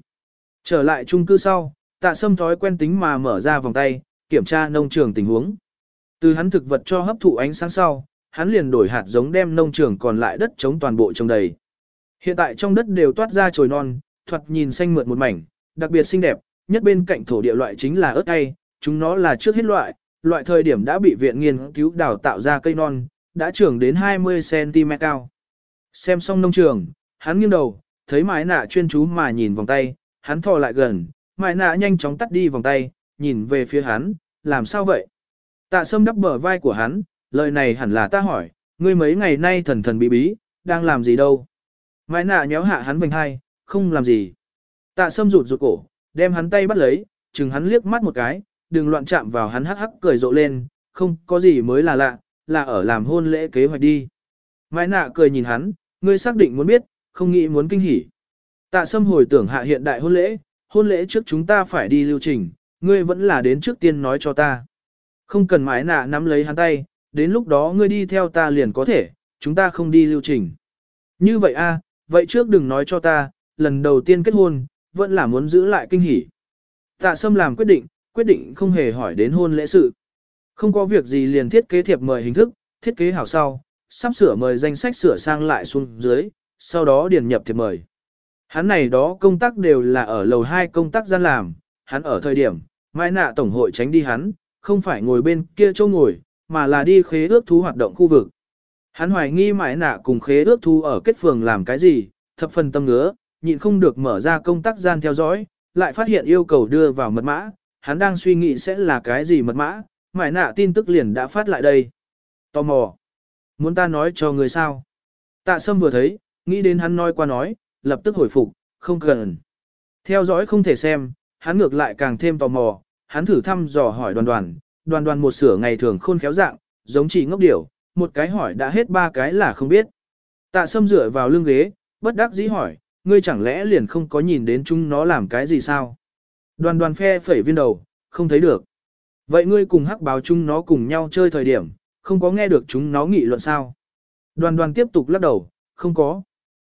Trở lại chung cư sau, tạ sâm thói quen tính mà mở ra vòng tay, kiểm tra nông trường tình huống. Từ hắn thực vật cho hấp thụ ánh sáng sau, hắn liền đổi hạt giống đem nông trường còn lại đất chống toàn bộ trồng đầy. Hiện tại trong đất đều toát ra chồi non, thoạt nhìn xanh mượt một mảnh, đặc biệt xinh đẹp, nhất bên cạnh thổ địa loại chính là ớt cay, chúng nó là trước hết loại, loại thời điểm đã bị viện nghiên cứu đào tạo ra cây non, đã trưởng đến 20cm cao. Xem xong nông trường, hắn nghiêng đầu, thấy mái nạ chuyên chú mà nhìn vòng tay, hắn thò lại gần, mái nạ nhanh chóng tắt đi vòng tay, nhìn về phía hắn, làm sao vậy? Tạ sâm đắp bờ vai của hắn, lời này hẳn là ta hỏi, ngươi mấy ngày nay thần thần bí bí, đang làm gì đâu? mai nạ nhéo hạ hắn vành hai, không làm gì. Tạ sâm rụt rụt cổ, đem hắn tay bắt lấy, chừng hắn liếc mắt một cái, đừng loạn chạm vào hắn hắc hắc cười rộ lên, không có gì mới là lạ, là ở làm hôn lễ kế hoạch đi. Mai nạ cười nhìn hắn, ngươi xác định muốn biết, không nghĩ muốn kinh hỉ. Tạ sâm hồi tưởng hạ hiện đại hôn lễ, hôn lễ trước chúng ta phải đi lưu trình, ngươi vẫn là đến trước tiên nói cho ta. Không cần mái nạ nắm lấy hắn tay, đến lúc đó ngươi đi theo ta liền có thể, chúng ta không đi lưu trình. Như vậy a, vậy trước đừng nói cho ta, lần đầu tiên kết hôn, vẫn là muốn giữ lại kinh hỉ. Tạ Sâm làm quyết định, quyết định không hề hỏi đến hôn lễ sự. Không có việc gì liền thiết kế thiệp mời hình thức, thiết kế hảo sau, sắp sửa mời danh sách sửa sang lại xuống dưới, sau đó điền nhập thiệp mời. Hắn này đó công tác đều là ở lầu 2 công tác gian làm, hắn ở thời điểm, mai nạ tổng hội tránh đi hắn, không phải ngồi bên kia chỗ ngồi, mà là đi khế ước thú hoạt động khu vực. Hắn hoài nghi mãi nạ cùng khế ước thú ở kết phường làm cái gì, thập phần tâm ngứa, nhịn không được mở ra công tác gian theo dõi, lại phát hiện yêu cầu đưa vào mật mã, hắn đang suy nghĩ sẽ là cái gì mật mã, mãi nạ tin tức liền đã phát lại đây. Tò mò. Muốn ta nói cho người sao? Tạ sâm vừa thấy, nghĩ đến hắn nói qua nói, lập tức hồi phục, không cần. Theo dõi không thể xem, hắn ngược lại càng thêm tò mò, hắn thử thăm dò hỏi đoàn đoàn, đoàn đoàn một sửa ngày thường khôn khéo dạng, giống chỉ ngốc điểu, một cái hỏi đã hết ba cái là không biết. Tạ sâm dựa vào lưng ghế, bất đắc dĩ hỏi, ngươi chẳng lẽ liền không có nhìn đến chúng nó làm cái gì sao? Đoàn đoàn phe phẩy viên đầu, không thấy được. Vậy ngươi cùng hắc báo chúng nó cùng nhau chơi thời điểm, không có nghe được chúng nó nghị luận sao? Đoàn đoàn tiếp tục lắc đầu, không có.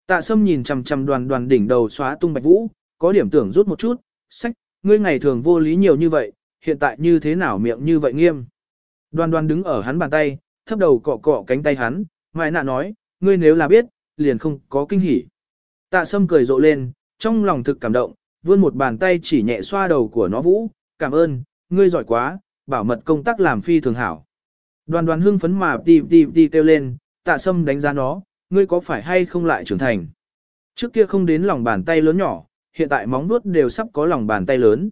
Tạ sâm nhìn chằm chằm đoàn đoàn đỉnh đầu xóa tung bạch vũ, có điểm tưởng rút một chút, sách, ngươi ngày thường vô lý nhiều như vậy, hiện tại như thế nào miệng như vậy nghiêm. Đoan Đoan đứng ở hắn bàn tay, thấp đầu cọ cọ cánh tay hắn, mại nạ nói, ngươi nếu là biết, liền không có kinh hỉ. Tạ sâm cười rộ lên, trong lòng thực cảm động, vươn một bàn tay chỉ nhẹ xoa đầu của nó vũ, cảm ơn, ngươi giỏi quá, bảo mật công tác làm phi thường hảo. Đoàn đoàn hưng phấn mà đi đi đi kêu lên, tạ sâm đánh giá nó, ngươi có phải hay không lại trưởng thành. Trước kia không đến lòng bàn tay lớn nhỏ, hiện tại móng vuốt đều sắp có lòng bàn tay lớn.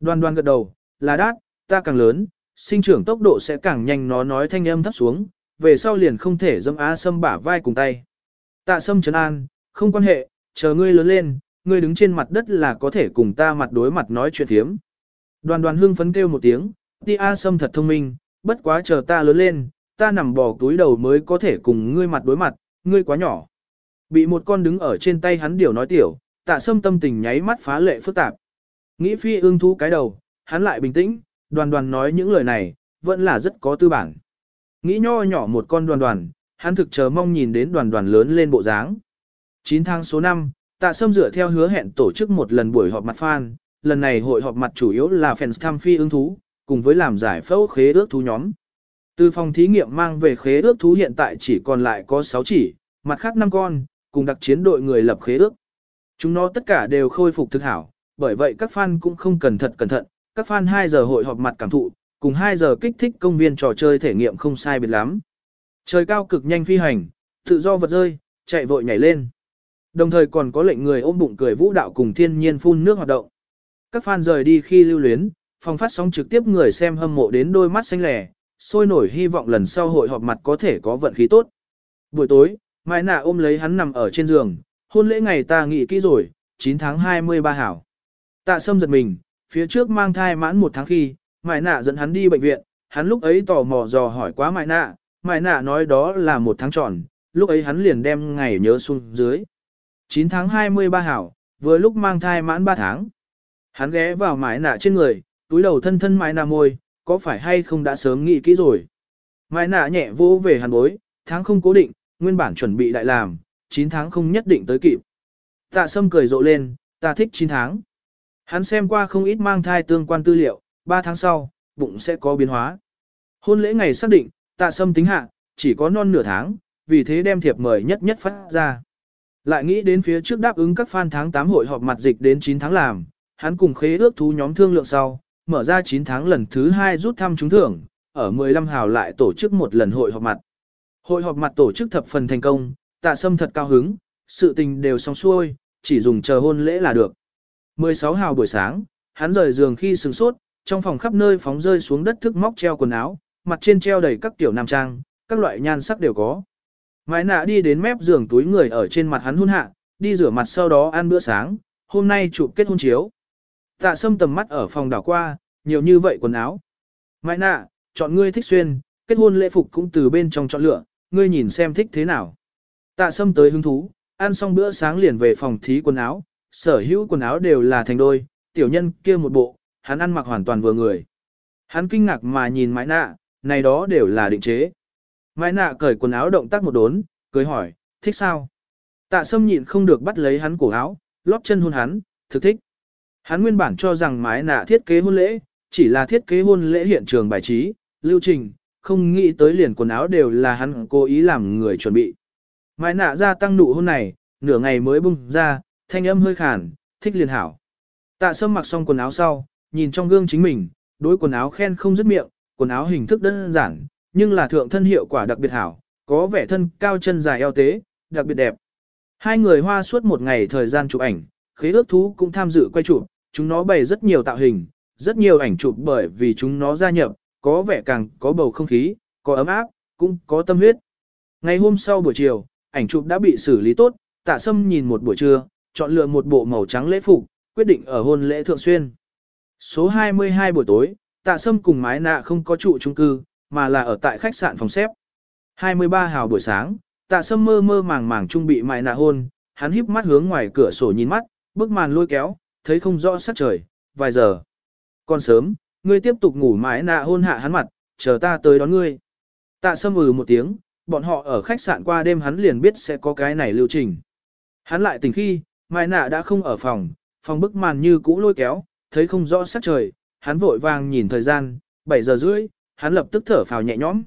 Đoàn đoàn gật đầu, là đát, ta càng lớn, sinh trưởng tốc độ sẽ càng nhanh nó nói thanh âm thấp xuống, về sau liền không thể dâm á sâm bả vai cùng tay. Tạ sâm trấn an, không quan hệ, chờ ngươi lớn lên, ngươi đứng trên mặt đất là có thể cùng ta mặt đối mặt nói chuyện thiếm. Đoàn đoàn hưng phấn kêu một tiếng, ti a sâm thật thông minh, bất quá chờ ta lớn lên, ta nằm bò túi đầu mới có thể cùng ngươi mặt đối mặt, ngươi quá nhỏ. Bị một con đứng ở trên tay hắn điều nói tiểu, tạ sâm tâm tình nháy mắt phá lệ phức tạp. Nghĩ phi ương thú cái đầu, hắn lại bình tĩnh, đoàn đoàn nói những lời này, vẫn là rất có tư bản. Nghĩ nho nhỏ một con đoàn đoàn, hắn thực chờ mong nhìn đến đoàn đoàn lớn lên bộ dáng. 9 tháng số 5, tạ sâm dựa theo hứa hẹn tổ chức một lần buổi họp mặt fan, lần này hội họp mặt chủ yếu là fans tham phi ứng thú, cùng với làm giải phẫu khế ước thú nhóm. Từ phòng thí nghiệm mang về khế ước thú hiện tại chỉ còn lại có 6 chỉ, mặt khác 5 con, cùng đặc chiến đội người lập khế ước. Chúng nó tất cả đều khôi phục thực hảo, bởi vậy các fan cũng không cần thật cẩn thận, các fan 2 giờ hội họp mặt cảm thụ, cùng 2 giờ kích thích công viên trò chơi thể nghiệm không sai biệt lắm. Trời cao cực nhanh phi hành, tự do vật rơi, chạy vội nhảy lên. Đồng thời còn có lệnh người ôm bụng cười vũ đạo cùng thiên nhiên phun nước hoạt động. Các fan rời đi khi lưu luyến, phòng phát sóng trực tiếp người xem hâm mộ đến đôi mắt xanh lẻ, sôi nổi hy vọng lần sau hội họp mặt có thể có vận khí tốt. Buổi tối, Mai nạ ôm lấy hắn nằm ở trên giường, hôn lễ ngày ta nghĩ kỹ rồi, 9 tháng 23 hảo. Tạ sâm giật mình, phía trước mang thai mãn một tháng khi, Mai nạ dẫn hắn đi bệnh viện, hắn lúc ấy tò mò dò hỏi quá Mai nạ, Mai nạ nói đó là một tháng tròn, lúc ấy hắn liền đem ngày nhớ xuống dưới. 9 tháng 23 hảo, vừa lúc mang thai mãn 3 tháng. Hắn ghé vào Mai nạ trên người, túi đầu thân thân Mai nạ môi, có phải hay không đã sớm nghĩ kỹ rồi. Mai nạ nhẹ vô về hắn bối, tháng không cố định, nguyên bản chuẩn bị lại làm, 9 tháng không nhất định tới kịp. Tạ sâm cười rộ lên, ta thích 9 tháng. Hắn xem qua không ít mang thai tương quan tư liệu, 3 tháng sau, bụng sẽ có biến hóa. Hôn lễ ngày xác định, tạ sâm tính hạ, chỉ có non nửa tháng, vì thế đem thiệp mời nhất nhất phát ra. Lại nghĩ đến phía trước đáp ứng các fan tháng 8 hội họp mặt dịch đến 9 tháng làm, hắn cùng khế ước thú nhóm thương lượng sau, mở ra 9 tháng lần thứ 2 rút thăm trúng thưởng, ở 15 hào lại tổ chức một lần hội họp mặt. Hội họp mặt tổ chức thập phần thành công, tạ sâm thật cao hứng, sự tình đều xong xuôi, chỉ dùng chờ hôn lễ là được. 16 hào buổi sáng, hắn rời giường khi sừng sốt, trong phòng khắp nơi phóng rơi xuống đất thức móc treo quần áo, mặt trên treo đầy các tiểu nam trang, các loại nhan sắc đều có. Mãi nạ đi đến mép giường túi người ở trên mặt hắn hôn hạ, đi rửa mặt sau đó ăn bữa sáng, hôm nay chụp kết hôn chiếu. Tạ sâm tầm mắt ở phòng đảo qua, nhiều như vậy quần áo. Mãi nạ, chọn ngươi thích xuyên, kết hôn lễ phục cũng từ bên trong chọn lựa, ngươi nhìn xem thích thế nào. Tạ sâm tới hứng thú, ăn xong bữa sáng liền về phòng thí quần áo, sở hữu quần áo đều là thành đôi, tiểu nhân kia một bộ, hắn ăn mặc hoàn toàn vừa người. Hắn kinh ngạc mà nhìn mãi nạ, này đó đều là định chế. Mãi nạ cởi quần áo động tác một đốn, cười hỏi, thích sao? Tạ sâm nhịn không được bắt lấy hắn cổ áo, lóp chân hôn hắn, thực thích. Hắn nguyên bản cho rằng mái nạ thiết kế hôn lễ, chỉ là thiết kế hôn lễ hiện trường bài trí, lưu trình, không nghĩ tới liền quần áo đều là hắn cố ý làm người chuẩn bị. Mái nạ ra tăng nụ hôn này, nửa ngày mới bung ra, thanh âm hơi khàn, thích liền hảo. Tạ sâm mặc xong quần áo sau, nhìn trong gương chính mình, đối quần áo khen không dứt miệng, quần áo hình thức đơn giản, nhưng là thượng thân hiệu quả đặc biệt hảo, có vẻ thân cao chân dài eo tế, đặc biệt đẹp. Hai người hoa suốt một ngày thời gian chụp ảnh, khế ước thú cũng tham dự quay chụp, chúng nó bày rất nhiều tạo hình, rất nhiều ảnh chụp bởi vì chúng nó gia nhập, có vẻ càng có bầu không khí, có ấm áp, cũng có tâm huyết. Ngày hôm sau buổi chiều, ảnh chụp đã bị xử lý tốt, tạ sâm nhìn một buổi trưa, chọn lựa một bộ màu trắng lễ phục, quyết định ở hôn lễ thượng xuyên. Số 22 buổi tối, tạ sâm cùng mái nạ không có trụ chung cư, mà là ở tại khách sạn phòng xếp. 23 hào buổi sáng, tạ sâm mơ mơ màng màng trung bị mái nạ hôn, hắn híp mắt hướng ngoài cửa sổ nhìn mắt, bức màn lôi kéo, thấy không rõ sắc trời, vài giờ. Còn sớm, ngươi tiếp tục ngủ mái nạ hôn hạ hắn mặt, chờ ta tới đón ngươi. Tạ sâm ừ một tiếng, bọn họ ở khách sạn qua đêm hắn liền biết sẽ có cái này lưu trình. Hắn lại tỉnh khi, mai nạ đã không ở phòng, phòng bức màn như cũ lôi kéo, thấy không rõ sắc trời, hắn vội vàng nhìn thời gian, 7 giờ rưỡi, hắn lập tức thở phào nhẹ nhõm.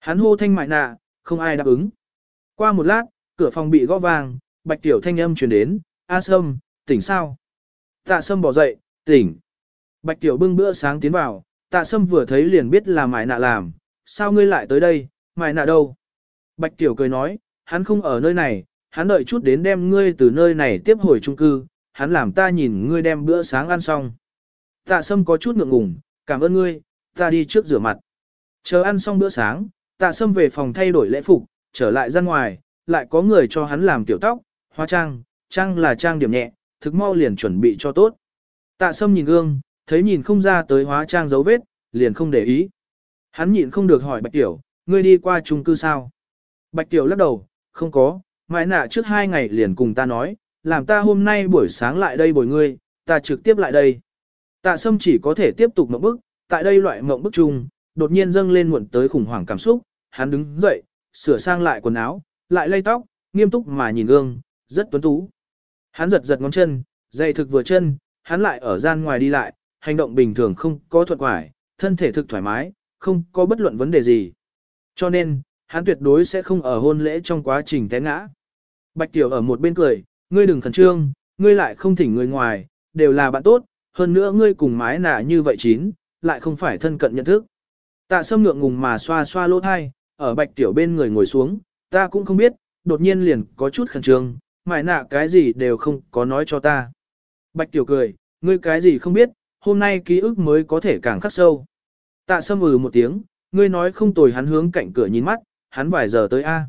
Hắn hô thanh mại nạ, không ai đáp ứng. Qua một lát, cửa phòng bị gõ vàng, bạch tiểu thanh âm truyền đến, A Sâm, tỉnh sao? Tạ Sâm bỏ dậy, tỉnh. Bạch tiểu bưng bữa sáng tiến vào, tạ Sâm vừa thấy liền biết là mại nạ làm, sao ngươi lại tới đây, mại nạ đâu? Bạch tiểu cười nói, hắn không ở nơi này, hắn đợi chút đến đem ngươi từ nơi này tiếp hồi trung cư, hắn làm ta nhìn ngươi đem bữa sáng ăn xong. Tạ Sâm có chút ngượng ngùng, cảm ơn ngươi, ta đi trước rửa mặt. Chờ ăn xong bữa sáng, tạ Sâm về phòng thay đổi lễ phục, trở lại ra ngoài, lại có người cho hắn làm tiểu tóc, hóa trang, trang là trang điểm nhẹ, thực mau liền chuẩn bị cho tốt. Tạ Sâm nhìn gương, thấy nhìn không ra tới hóa trang dấu vết, liền không để ý. Hắn nhịn không được hỏi Bạch Tiểu, ngươi đi qua chung cư sao? Bạch Tiểu lắc đầu, không có, mãi nạ trước hai ngày liền cùng ta nói, làm ta hôm nay buổi sáng lại đây bồi ngươi, ta trực tiếp lại đây. Tạ Sâm chỉ có thể tiếp tục mộng bức, tại đây loại mộng bức chung, đột nhiên dâng lên muộn tới khủng hoảng cảm xúc, hắn đứng dậy, sửa sang lại quần áo, lại lay tóc, nghiêm túc mà nhìn gương, rất tuấn tú. Hắn giật giật ngón chân, dây thực vừa chân, hắn lại ở gian ngoài đi lại, hành động bình thường không có thuận quải, thân thể thực thoải mái, không có bất luận vấn đề gì. Cho nên, hắn tuyệt đối sẽ không ở hôn lễ trong quá trình té ngã. Bạch Tiểu ở một bên cười, ngươi đừng khẩn trương, ngươi lại không thỉnh người ngoài, đều là bạn tốt, hơn nữa ngươi cùng mái nạ như vậy chín, lại không phải thân cận nhận thức. Tạ sâm ngượng ngùng mà xoa xoa lỗ thai, ở Bạch Tiểu bên người ngồi xuống, ta cũng không biết, đột nhiên liền có chút khẩn trương, mái nạ cái gì đều không có nói cho ta. Bạch Tiểu cười, ngươi cái gì không biết, hôm nay ký ức mới có thể càng khắc sâu. Tạ sâm ừ một tiếng, ngươi nói không tồi hắn hướng cạnh cửa nhìn mắt, hắn vài giờ tới A.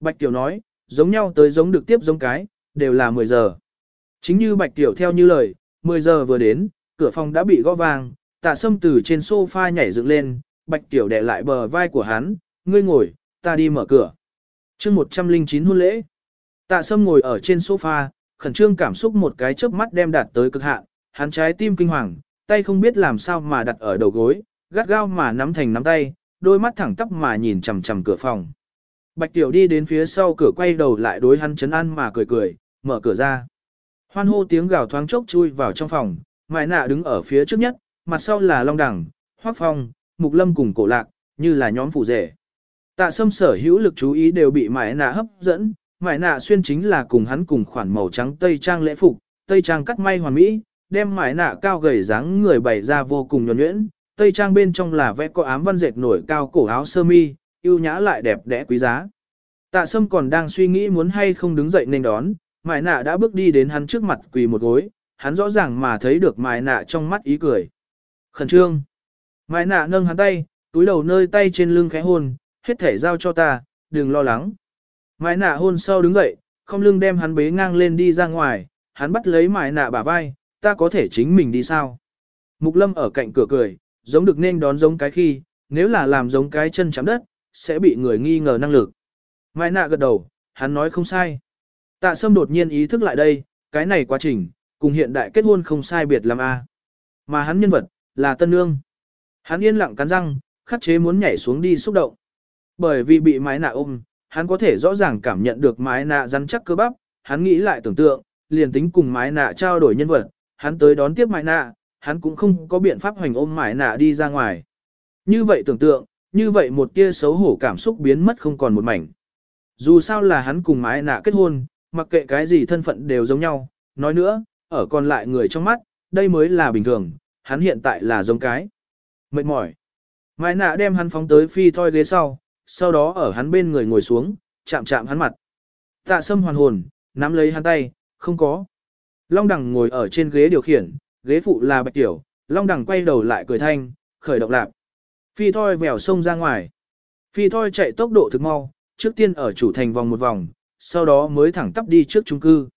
Bạch Tiểu nói, giống nhau tới giống được tiếp giống cái, đều là 10 giờ. Chính như Bạch Tiểu theo như lời, 10 giờ vừa đến, cửa phòng đã bị gõ vang, tạ sâm từ trên sofa nhảy dựng lên, Bạch Tiểu đè lại bờ vai của hắn, ngươi ngồi, ta đi mở cửa. chương 109 hôn lễ. Tạ sâm ngồi ở trên sofa, khẩn trương cảm xúc một cái chớp mắt đem đạt tới cực hạn, hắn trái tim kinh hoàng, tay không biết làm sao mà đặt ở đầu gối, gắt gao mà nắm thành nắm tay, đôi mắt thẳng tắp mà nhìn chằm chằm cửa phòng. Bạch Tiểu đi đến phía sau cửa quay đầu lại đối hắn chấn an mà cười cười, mở cửa ra. Hoan hô tiếng gào thoáng chốc chui vào trong phòng, Mai Nạ đứng ở phía trước nhất, mặt sau là Long Đẳng, Hoác Phong, Mục Lâm cùng Cổ Lạc, như là nhóm phụ rể. Tạ Sâm sở hữu lực chú ý đều bị Mai Nạ hấp dẫn, Mai Nạ xuyên chính là cùng hắn cùng khoản màu trắng tây trang lễ phục, tây trang cắt may hoàn mỹ, đem Mai Nạ cao gầy dáng người bày ra vô cùng nhuần nhuyễn, tây trang bên trong là vẽ có ám văn dệt nổi cao cổ áo sơ mi, yêu nhã lại đẹp đẽ quý giá. Tạ Sâm còn đang suy nghĩ muốn hay không đứng dậy nên đón, mài Nạ đã bước đi đến hắn trước mặt quỳ một gối, hắn rõ ràng mà thấy được mài Nạ trong mắt ý cười. Khẩn trương. Mài Nạ nâng hắn tay, túi đầu nơi tay trên lưng khẽ hôn, hết thể giao cho ta, đừng lo lắng. Mài Nạ hôn sau đứng dậy, không lưng đem hắn bế ngang lên đi ra ngoài, hắn bắt lấy mài Nạ bả vai, ta có thể chính mình đi sao? Mục Lâm ở cạnh cửa cười, giống được nên đón giống cái khi, nếu là làm giống cái chân chạm đất, sẽ bị người nghi ngờ năng lực. Mai nạ gật đầu, hắn nói không sai. Tạ sâm đột nhiên ý thức lại đây, cái này quá trình, cùng hiện đại kết hôn không sai biệt làm a. Mà hắn nhân vật, là tân nương. Hắn yên lặng cắn răng, khắc chế muốn nhảy xuống đi xúc động. Bởi vì bị mái nạ ôm, hắn có thể rõ ràng cảm nhận được mái nạ rắn chắc cơ bắp, hắn nghĩ lại tưởng tượng, liền tính cùng mái nạ trao đổi nhân vật, hắn tới đón tiếp mái nạ, hắn cũng không có biện pháp hoành ôm mái nạ đi ra ngoài. Như vậy tưởng tượng, như vậy một tia xấu hổ cảm xúc biến mất không còn một mảnh. Dù sao là hắn cùng mái nạ kết hôn, mặc kệ cái gì thân phận đều giống nhau, nói nữa, ở còn lại người trong mắt, đây mới là bình thường, hắn hiện tại là giống cái. Mệt mỏi. Mái nạ đem hắn phóng tới phi thoi ghế sau, sau đó ở hắn bên người ngồi xuống, chạm chạm hắn mặt. Tạ sâm hoàn hồn, nắm lấy hắn tay, không có. Long đằng ngồi ở trên ghế điều khiển, ghế phụ là bạch tiểu, long đằng quay đầu lại cười thanh, khởi động lạp. Phi thoi vèo sông ra ngoài. Phi thoi chạy tốc độ thực mau, trước tiên ở chủ thành vòng một vòng, sau đó mới thẳng tắp đi trước trung cư.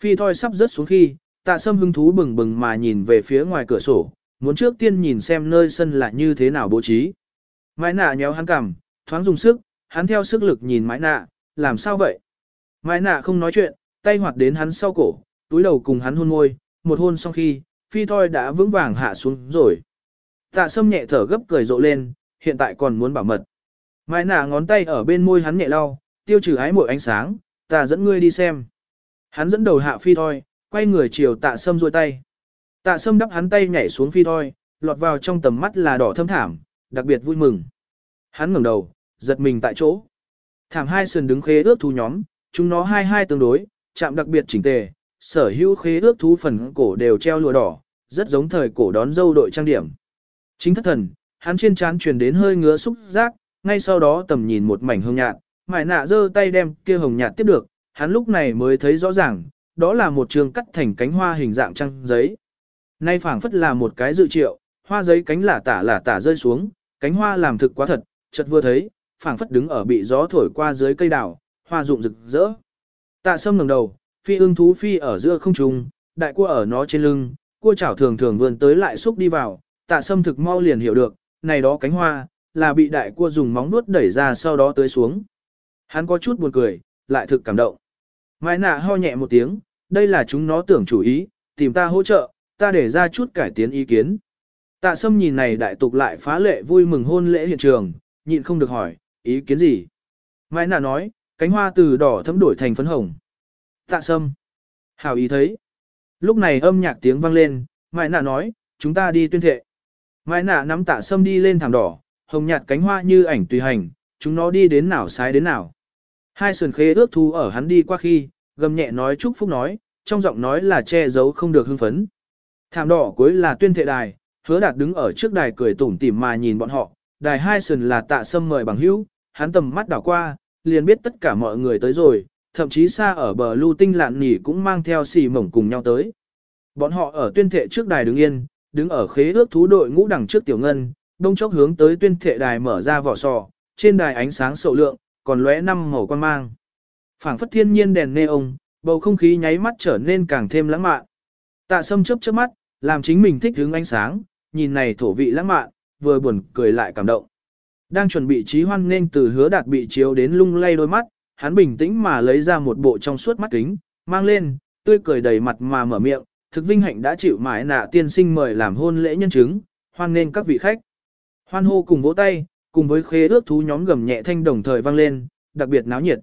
Phi thoi sắp rớt xuống khi, tạ sâm hứng thú bừng bừng mà nhìn về phía ngoài cửa sổ, muốn trước tiên nhìn xem nơi sân là như thế nào bố trí. Mãi nạ nhéo hắn cằm, thoáng dùng sức, hắn theo sức lực nhìn mãi nạ, làm sao vậy? Mãi nạ không nói chuyện, tay hoạt đến hắn sau cổ, túi đầu cùng hắn hôn môi, một hôn xong khi, phi thoi đã vững vàng hạ xuống rồi. Tạ sâm nhẹ thở gấp cười rộ lên, hiện tại còn muốn bảo mật. Mãi nạ ngón tay ở bên môi hắn nhẹ lau, tiêu trừ ái mội ánh sáng, ta dẫn ngươi đi xem. Hắn dẫn đầu hạ phi thôi, quay người chiều tạ sâm duỗi tay. Tạ sâm đắp hắn tay nhảy xuống phi thôi, lọt vào trong tầm mắt là đỏ thâm thảm, đặc biệt vui mừng. Hắn ngẩng đầu, giật mình tại chỗ. Thảm hai sườn đứng khế ước thú nhóm, chúng nó hai hai tương đối, chạm đặc biệt chỉnh tề, sở hữu khế ước thú phần cổ đều treo lụa đỏ, rất giống thời cổ đón dâu đội trang điểm. Chính thất thần, hắn trên trán truyền đến hơi ngứa xúc giác, ngay sau đó tầm nhìn một mảnh hồng nhạt, mải nạ giơ tay đem kia hồng nhạt tiếp được, hắn lúc này mới thấy rõ ràng, đó là một trường cắt thành cánh hoa hình dạng trăng giấy. Nay phảng phất là một cái dự triệu, hoa giấy cánh lả tả lả tả rơi xuống, cánh hoa làm thực quá thật, chợt vừa thấy, phảng phất đứng ở bị gió thổi qua dưới cây đào, hoa rụng rực rỡ. Tạ Sâm ngẩng đầu, phi ưng thú phi ở giữa không trung, đại cua ở nó trên lưng, cua chảo thường thường vươn tới lại xúc đi vào, Tạ Sâm thực mau liền hiểu được, này đó cánh hoa là bị đại cua dùng móng nuốt đẩy ra sau đó tới xuống. Hắn có chút buồn cười, lại thực cảm động. Mai nạ ho nhẹ một tiếng, đây là chúng nó tưởng chủ ý, tìm ta hỗ trợ, ta để ra chút cải tiến ý kiến. Tạ sâm nhìn này đại tục lại phá lệ vui mừng hôn lễ hiện trường, nhịn không được hỏi, ý kiến gì? Mai nạ nói, cánh hoa từ đỏ thấm đổi thành phấn hồng. Tạ sâm. Hảo ý thấy. Lúc này âm nhạc tiếng vang lên, Mai nạ nói, chúng ta đi tuyên thệ. Mai nạ nắm tạ sâm đi lên thảm đỏ, hồng nhạt cánh hoa như ảnh tùy hành, chúng nó đi đến nào sai đến nào. Hai sườn khế ước thu ở hắn đi qua khi, gầm nhẹ nói chúc phúc nói, trong giọng nói là che giấu không được hưng phấn. Thảm đỏ cuối là tuyên thệ đài, hứa đạt đứng ở trước đài cười tủm tỉm mà nhìn bọn họ, đài hai sườn là tạ sâm mời bằng hữu, hắn tầm mắt đảo qua, liền biết tất cả mọi người tới rồi, thậm chí xa ở bờ lưu tinh lạn nỉ cũng mang theo xì mỏng cùng nhau tới. Bọn họ ở tuyên thệ trước đài đứng yên, đứng ở khế ước thú đội ngũ đằng trước tiểu ngân, đông chốc hướng tới tuyên thệ đài mở ra vỏ sò, trên đài ánh sáng sậu lượng, còn lóe năm màu quan mang. phảng phất thiên nhiên đèn neon, bầu không khí nháy mắt trở nên càng thêm lãng mạn. Tạ sâm chớp chớp mắt, làm chính mình thích hứng ánh sáng, nhìn này thổ vị lãng mạn, vừa buồn cười lại cảm động. Đang chuẩn bị trí hoan nên từ hứa đạt bị chiếu đến lung lay đôi mắt, hắn bình tĩnh mà lấy ra một bộ trong suốt mắt kính, mang lên, tươi cười đầy mặt mà mở miệng, thực vinh hạnh đã chịu mãi nạ tiên sinh mời làm hôn lễ nhân chứng, hoan nên các vị khách. Hoan hô cùng vỗ tay, cùng với khế ước thú nhóm gầm nhẹ thanh đồng thời vang lên, đặc biệt náo nhiệt.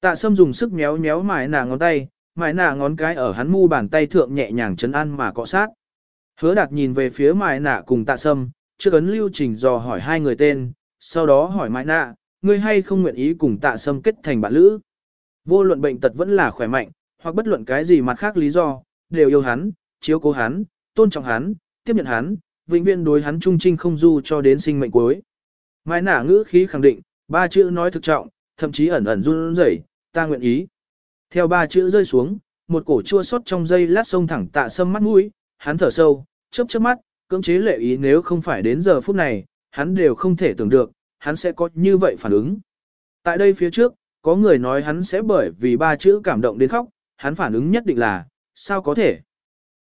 Tạ Sâm dùng sức méo méo mãi nà ngón tay, mãi nà ngón cái ở hắn mu bàn tay thượng nhẹ nhàng chấn an mà cọ sát. Hứa đạt nhìn về phía mãi nà cùng tạ Sâm, chưa ấn lưu trình dò hỏi hai người tên, sau đó hỏi mãi nà, ngươi hay không nguyện ý cùng tạ Sâm kết thành bạn lữ. Vô luận bệnh tật vẫn là khỏe mạnh, hoặc bất luận cái gì mặt khác lý do, đều yêu hắn, chiếu cố hắn, tôn trọng hắn, tiếp nhận hắn, vĩnh viễn đối hắn trung trinh không du cho đến sinh mệnh cuối. Mai nả ngữ khí khẳng định, ba chữ nói thực trọng, thậm chí ẩn ẩn run rẩy, ta nguyện ý. Theo ba chữ rơi xuống, một cổ chua xót trong dây lát sông thẳng tạ sâm mắt mũi, hắn thở sâu, chớp chớp mắt, cưỡng chế lệ ý nếu không phải đến giờ phút này, hắn đều không thể tưởng được, hắn sẽ có như vậy phản ứng. Tại đây phía trước, có người nói hắn sẽ bởi vì ba chữ cảm động đến khóc, hắn phản ứng nhất định là, sao có thể?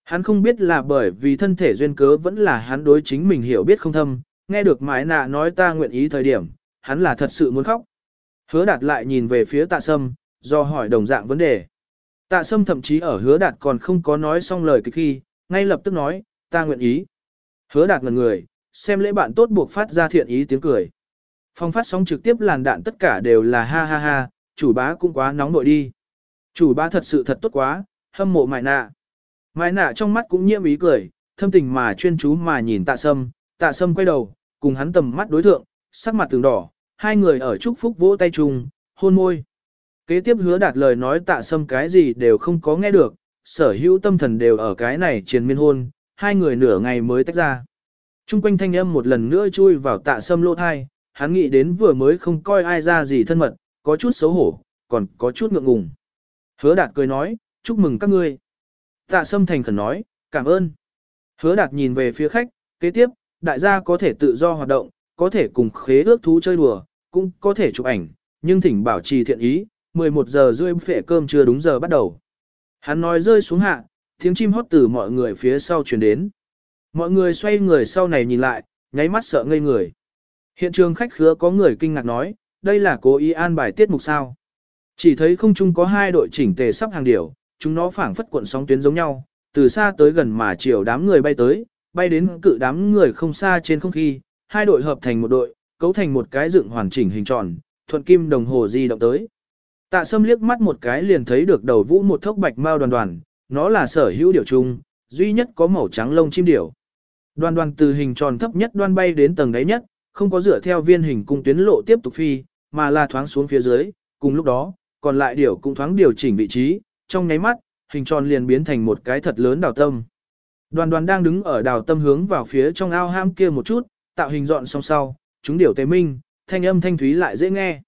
Hắn không biết là bởi vì thân thể duyên cớ vẫn là hắn đối chính mình hiểu biết không thâm, nghe được mái nạ nói ta nguyện ý thời điểm, hắn là thật sự muốn khóc. Hứa đạt lại nhìn về phía tạ sâm, do hỏi đồng dạng vấn đề. Tạ sâm thậm chí ở hứa đạt còn không có nói xong lời kịch khi, ngay lập tức nói, ta nguyện ý. Hứa đạt ngần người, xem lễ bạn tốt buộc phát ra thiện ý tiếng cười. Phong phát sóng trực tiếp làn đạn tất cả đều là ha ha ha, chủ bá cũng quá nóng nội đi. Chủ bá thật sự thật tốt quá, hâm mộ mại nạ. Mại nạ trong mắt cũng nhiễm ý cười, thâm tình mà chuyên chú mà nhìn tạ sâm, tạ sâm quay đầu, cùng hắn tầm mắt đối thượng, sắc mặt từng đỏ, hai người ở chúc phúc vỗ tay chung, hôn môi. Kế tiếp hứa đạt lời nói tạ sâm cái gì đều không có nghe được, sở hữu tâm thần đều ở cái này triền miên hôn, hai người nửa ngày mới tách ra. Trung quanh thanh âm một lần nữa chui vào tạ sâm lô thai, hắn nghĩ đến vừa mới không coi ai ra gì thân mật, có chút xấu hổ, còn có chút ngượng ngùng. Hứa đạt cười nói, chúc mừng các ngươi. Tạ sâm thành khẩn nói, cảm ơn. Hứa đạt nhìn về phía khách, kế tiếp, đại gia có thể tự do hoạt động, có thể cùng khế ước thú chơi đùa, cũng có thể chụp ảnh, nhưng thỉnh bảo trì thiện ý, 11 giờ rưỡi phệ cơm chưa đúng giờ bắt đầu. Hắn nói rơi xuống hạ, tiếng chim hót từ mọi người phía sau truyền đến. Mọi người xoay người sau này nhìn lại, nháy mắt sợ ngây người. Hiện trường khách khứa có người kinh ngạc nói, đây là cố ý an bài tiết mục sao. Chỉ thấy không chung có hai đội chỉnh tề sắp hàng điểu, chúng nó phảng phất cuộn sóng tuyến giống nhau, từ xa tới gần mà chiều đám người bay tới, bay đến cự đám người không xa trên không khí, hai đội hợp thành một đội, cấu thành một cái dựng hoàn chỉnh hình tròn, thuận kim đồng hồ di động tới. Tạ Sâm liếc mắt một cái liền thấy được đầu vũ một thốc bạch mao đoàn đoàn, nó là sở hữu điểu chung, duy nhất có màu trắng lông chim điểu. Đoàn đoàn từ hình tròn thấp nhất đoan bay đến tầng đáy nhất, không có dựa theo viên hình cung tuyến lộ tiếp tục phi, mà là thoáng xuống phía dưới, cùng lúc đó, còn lại điểu cũng thoáng điều chỉnh vị trí, trong nháy mắt, hình tròn liền biến thành một cái thật lớn đào tâm. Đoàn đoàn đang đứng ở đào tâm hướng vào phía trong ao ham kia một chút, tạo hình dọn song sau, chúng điều tế minh, thanh âm thanh thúy lại dễ nghe.